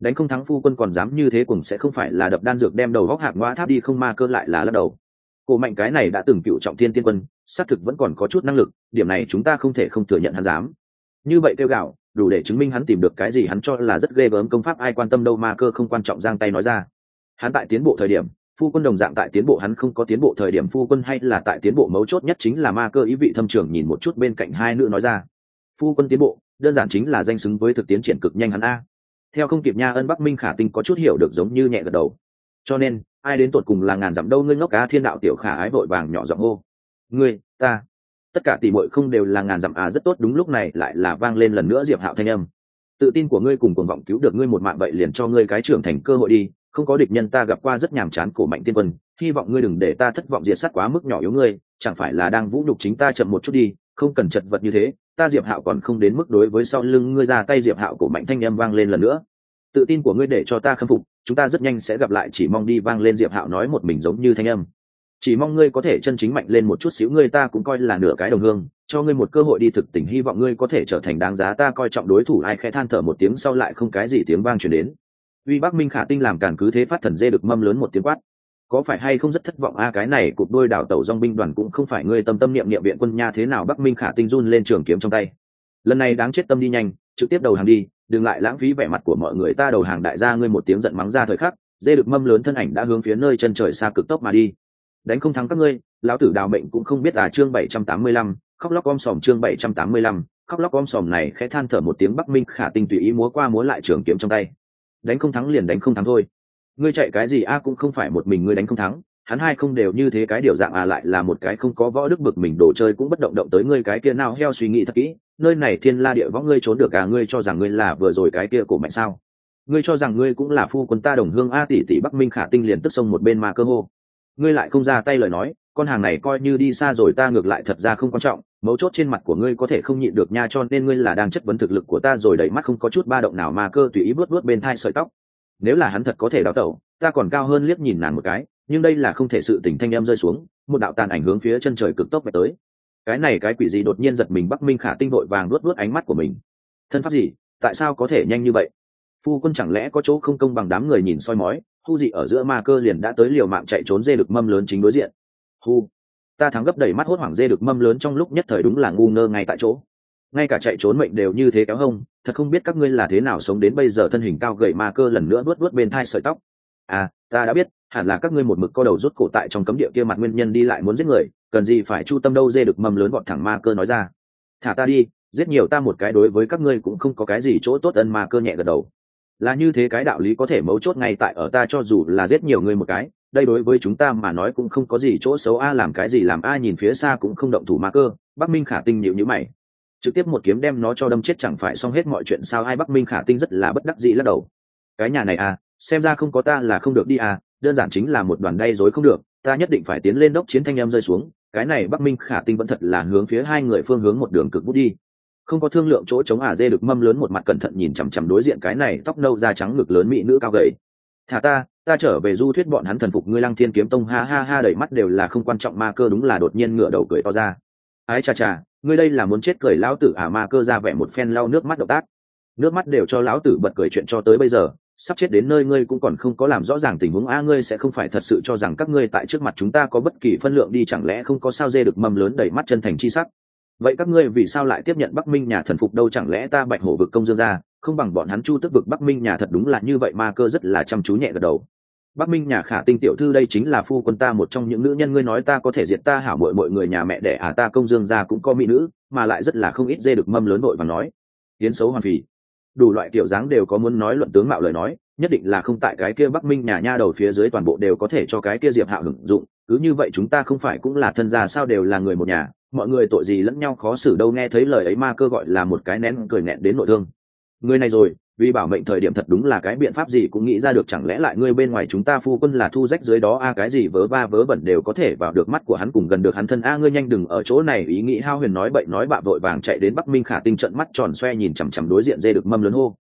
Đánh không thắng phu quân còn dám như thế cùng sẽ không phải là đập đan dược đem đầu góc hạc ngoa tháp đi không ma cơ lại là lắc đầu cổ mạnh cái này đã từng cựu trọng thiên tiên quân, xác thực vẫn còn có chút năng lực, điểm này chúng ta không thể không thừa nhận hắn dám. Như vậy kêu gạo, đủ để chứng minh hắn tìm được cái gì hắn cho là rất ghê gớm công pháp, ai quan tâm đâu mà cơ không quan trọng giang tay nói ra. Hắn tại tiến bộ thời điểm, phu quân đồng dạng tại tiến bộ, hắn không có tiến bộ thời điểm phu quân hay là tại tiến bộ mấu chốt nhất chính là ma cơ ý vị thâm trường nhìn một chút bên cạnh hai nữ nói ra. Phu quân tiến bộ, đơn giản chính là danh xứng với thực tiến triển cực nhanh hắn a. Theo không kịp nha ân bắc minh khả tinh có chút hiểu được giống như nhẹ gật đầu. Cho nên ai đến tột cùng là ngàn dặm đâu ngươi ngốc cá thiên đạo tiểu khả ái vội vàng nhỏ giọng hô. Ngươi, ta. Tất cả tỷ muội không đều là ngàn dặm à rất tốt, đúng lúc này lại là vang lên lần nữa diệp hạo thanh âm. Tự tin của ngươi cùng cuồng vọng cứu được ngươi một mạng vậy liền cho ngươi cái trưởng thành cơ hội đi, không có địch nhân ta gặp qua rất nhàm chán cổ mạnh tiên quân, hy vọng ngươi đừng để ta thất vọng diệt sát quá mức nhỏ yếu ngươi, chẳng phải là đang vũ nhục chính ta chậm một chút đi, không cần chật vật như thế, ta diệp hạo còn không đến mức đối với sau lưng ngươi ra tay, diệp hạo cổ mạnh thanh âm vang lên lần nữa. Tự tin của ngươi để cho ta khâm phục chúng ta rất nhanh sẽ gặp lại chỉ mong đi vang lên diệp hạo nói một mình giống như thanh âm. Chỉ mong ngươi có thể chân chính mạnh lên một chút xíu, ngươi ta cũng coi là nửa cái đồng hương, cho ngươi một cơ hội đi thực tình, hy vọng ngươi có thể trở thành đáng giá ta coi trọng đối thủ. Ai khẽ than thở một tiếng sau lại không cái gì tiếng vang truyền đến. Uy bắc minh khả tinh làm càn cứ thế phát thần dê được mâm lớn một tiếng quát. Có phải hay không rất thất vọng? A à, cái này cục đôi đảo tàu dong binh đoàn cũng không phải ngươi tâm tâm niệm niệm viện quân nha, thế nào bắc minh khả tinh run lên trường kiếm trong tay. Lần này đáng chết tâm đi nhanh, trực tiếp đầu hàng đi đừng lại lãng phí vẻ mặt của mọi người, ta đầu hàng đại gia ngươi một tiếng giận mắng ra thời khắc, dê được mâm lớn thân ảnh đã hướng phía nơi chân trời xa cực tốc mà đi. Đánh không thắng các ngươi, lão tử đào mệnh cũng không biết à chương bảy trăm tám mươi lăm, khóc lóc om sòm chương bảy trăm tám mươi lăm, khóc lóc om sòm này khẽ than thở một tiếng bắc minh khả tinh tùy ý múa qua múa lại trường kiếm trong tay. Đánh không thắng liền đánh không thắng thôi. Ngươi chạy cái gì a à, cũng không phải một mình ngươi đánh không thắng, hắn hai không đều như thế cái điều dạng à lại là một cái không có võ đức bực mình đồ chơi cũng bất động động tới ngươi cái kia nào heo suy nghĩ thật kỹ nơi này thiên la địa võng ngươi trốn được à ngươi cho rằng ngươi là vừa rồi cái kia cổ mạnh sao? Ngươi cho rằng ngươi cũng là phu quân ta đồng hương a tỷ tỷ bắc minh khả tinh liền tức sông một bên mà cơ hô. Ngươi lại không ra tay lời nói, con hàng này coi như đi xa rồi ta ngược lại thật ra không quan trọng, mấu chốt trên mặt của ngươi có thể không nhịn được nha, cho nên ngươi là đang chất vấn thực lực của ta rồi đẩy mắt không có chút ba động nào mà cơ tùy ý bước bước bên thai sợi tóc. Nếu là hắn thật có thể đào tẩu, ta còn cao hơn liếc nhìn nàng một cái, nhưng đây là không thể sự tình thanh em rơi xuống, một đạo tàn ảnh hướng phía chân trời cực tốc về tới cái này cái quỷ gì đột nhiên giật mình bắc minh khả tinh vội vàng luốt luốt ánh mắt của mình. Thân pháp gì? Tại sao có thể nhanh như vậy? Phu quân chẳng lẽ có chỗ không công bằng đám người nhìn soi mói, thu dị ở giữa ma cơ liền đã tới liều mạng chạy trốn dê được mâm lớn chính đối diện. Hu, ta thắng gấp đẩy mắt hốt hoảng dê được mâm lớn trong lúc nhất thời đúng là ngu ngơ ngay tại chỗ. Ngay cả chạy trốn mệnh đều như thế kéo hông, thật không biết các ngươi là thế nào sống đến bây giờ thân hình cao gầy ma cơ lần nữa vuốt vuốt bên thai sợi tóc. À ta đã biết, hẳn là các ngươi một mực co đầu rút cổ tại trong cấm địa kia mặt nguyên nhân đi lại muốn giết người cần gì phải chu tâm đâu, dê được mầm lớn bọn thẳng ma cơ nói ra. Thả ta đi, giết nhiều ta một cái đối với các ngươi cũng không có cái gì chỗ tốt, ân ma cơ nhẹ gật đầu. Là như thế cái đạo lý có thể mấu chốt ngay tại ở ta cho dù là giết nhiều người một cái, đây đối với chúng ta mà nói cũng không có gì chỗ xấu, a làm cái gì làm, a nhìn phía xa cũng không động thủ ma cơ. Bắc minh khả tinh nhịu nhữ mày. Trực tiếp một kiếm đem nó cho đâm chết chẳng phải xong hết mọi chuyện sao, ai bắc minh khả tinh rất là bất đắc dĩ lắc đầu. Cái nhà này à xem ra không có ta là không được đi à đơn giản chính là một đoàn đay dối không được, ta nhất định phải tiến lên đốc chiến thanh em rơi xuống cái này bắc minh khả tinh vẫn thật là hướng phía hai người phương hướng một đường cực bút đi. Không có thương lượng chỗ chống ả dê được mâm lớn một mặt cẩn thận nhìn chằm chằm đối diện cái này tóc nâu da trắng ngực lớn mỹ nữ cao gầy. Thả ta ta trở về du thuyết bọn hắn thần phục ngươi lăng thiên kiếm tông. Ha ha ha đẩy mắt đều là không quan trọng ma cơ đúng là đột nhiên ngửa đầu cười to ra. Ái cha cha, ngươi đây là muốn chết cười lão tử à? Ma cơ ra vẻ một phen lau nước mắt động tác. Nước mắt đều cho lão tử bật cười chuyện cho tới bây giờ sắp chết đến nơi ngươi cũng còn không có làm rõ ràng tình huống, a, ngươi sẽ không phải thật sự cho rằng các ngươi tại trước mặt chúng ta có bất kỳ phân lượng đi, chẳng lẽ không có sao dê được mầm lớn đẩy mắt chân thành chi sắc? Vậy các ngươi vì sao lại tiếp nhận bắc minh nhà thần phục đâu, chẳng lẽ ta bạch hổ vực công dương ra, không bằng bọn hắn chu tức vực bắc minh nhà thật đúng là như vậy ma cơ rất là chăm chú nhẹ gật đầu. Bắc minh nhà khả tinh tiểu thư đây chính là phu quân ta, một trong những nữ nhân ngươi nói ta có thể diệt ta, hảo mội mọi người nhà mẹ đẻ à ta công dương gia cũng có mỹ nữ, mà lại rất là không ít dê được mâm lớn vội và nói. Tiến xấu hoàn phì đủ loại kiểu dáng đều có muốn nói luận tướng mạo lời nói, nhất định là không tại cái kia bắc minh nhà nha đầu phía dưới toàn bộ đều có thể cho cái kia diệp hạo hưởng dụng, cứ như vậy chúng ta không phải cũng là thân gia sao đều là người một nhà, mọi người tội gì lẫn nhau khó xử đâu, nghe thấy lời ấy ma cơ gọi là một cái nén cười nẹn đến nội thương. Người này rồi vì bảo mệnh thời điểm thật đúng là cái biện pháp gì cũng nghĩ ra được, chẳng lẽ lại ngươi bên ngoài chúng ta phu quân là thu rách dưới đó? A, cái gì vớ ba vớ bẩn đều có thể vào được mắt của hắn cùng gần được hắn thân. A, ngươi nhanh đừng ở chỗ này. Ý nghĩ hao huyền nói bậy nói bạ vội vàng chạy đến bắc minh khả tinh trận mắt tròn xoe nhìn chằm chằm đối diện dê được mâm lớn hô.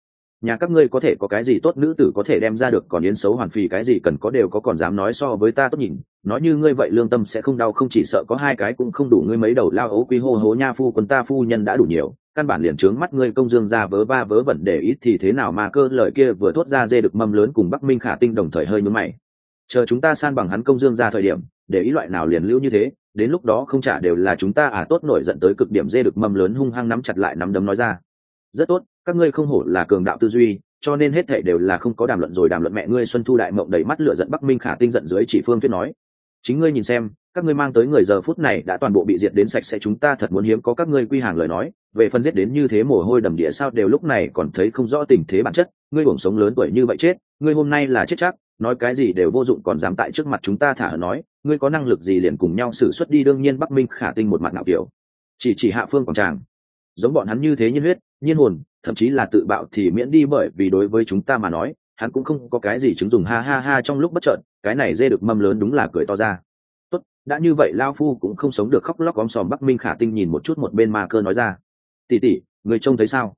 Nhà các ngươi có thể có cái gì tốt nữ tử có thể đem ra được, còn yến xấu hoàn phì cái gì cần có đều có, còn dám nói so với ta tốt nhìn. Nói như ngươi vậy lương tâm sẽ không đau, không chỉ sợ có hai cái cũng không đủ. Ngươi mấy đầu lao ấu quy hô hố nha phu quân ta phu nhân đã đủ nhiều căn bản liền trướng mắt ngươi công dương ra vớ ba vớ vẩn để ít thì thế nào mà cơ lời kia vừa thốt ra dê được mâm lớn cùng bắc minh khả tinh đồng thời hơi nhúm mày. Chờ chúng ta san bằng hắn công dương ra thời điểm, để ý loại nào liền lưu như thế, đến lúc đó không trả đều là chúng ta à tốt nổi giận tới cực điểm dê được mâm lớn hung hăng nắm chặt lại nắm đấm nói ra. Rất tốt, các ngươi không hổ là cường đạo tư duy, cho nên hết thệ đều là không có đàm luận rồi đàm luận mẹ ngươi xuân thu đại mộng đầy mắt lửa giận bắc minh khả tinh giận dưới chỉ phương tuyết nói. Chính ngươi nhìn xem các ngươi mang tới người giờ phút này đã toàn bộ bị diệt đến sạch sẽ, chúng ta thật muốn hiếm có các ngươi quy hàng lời nói. Về phân giết đến như thế mồ hôi đầm địa sao đều lúc này còn thấy không rõ tình thế bản chất. Ngươi buồng sống lớn tuổi như vậy chết, ngươi hôm nay là chết chắc, nói cái gì đều vô dụng, còn dám tại trước mặt chúng ta thả nói, ngươi có năng lực gì liền cùng nhau xử xuất đi, đương nhiên bắc minh khả tinh một mặt nào kiểu. Chỉ chỉ hạ phương quảng tràng. Giống bọn hắn như thế nhiên huyết, nhiên hồn, thậm chí là tự bạo thì miễn đi bởi vì đối với chúng ta mà nói, hắn cũng không có cái gì chứng dùng. Ha ha ha, trong lúc bất trợn cái này dê được mâm lớn đúng là cười to ra đã như vậy lao phu cũng không sống được khóc lóc om sòm bắc minh khả tinh nhìn một chút một bên ma cơ nói ra. Tỉ tỉ người trông thấy sao?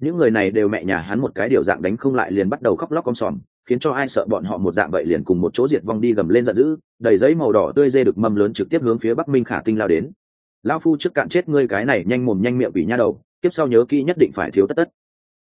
Những người này đều mẹ nhà hắn một cái điều dạng đánh không lại liền bắt đầu khóc lóc om sòm, khiến cho ai sợ bọn họ một dạng vậy liền cùng một chỗ diệt vong đi gầm lên giận dữ, đầy giấy màu đỏ tươi dê được mâm lớn trực tiếp hướng phía bắc minh khả tinh lao đến. Lao phu trước cạn chết ngươi cái này nhanh mồm nhanh miệng vì nha đầu, tiếp sau nhớ kỹ nhất định phải thiếu tất tất.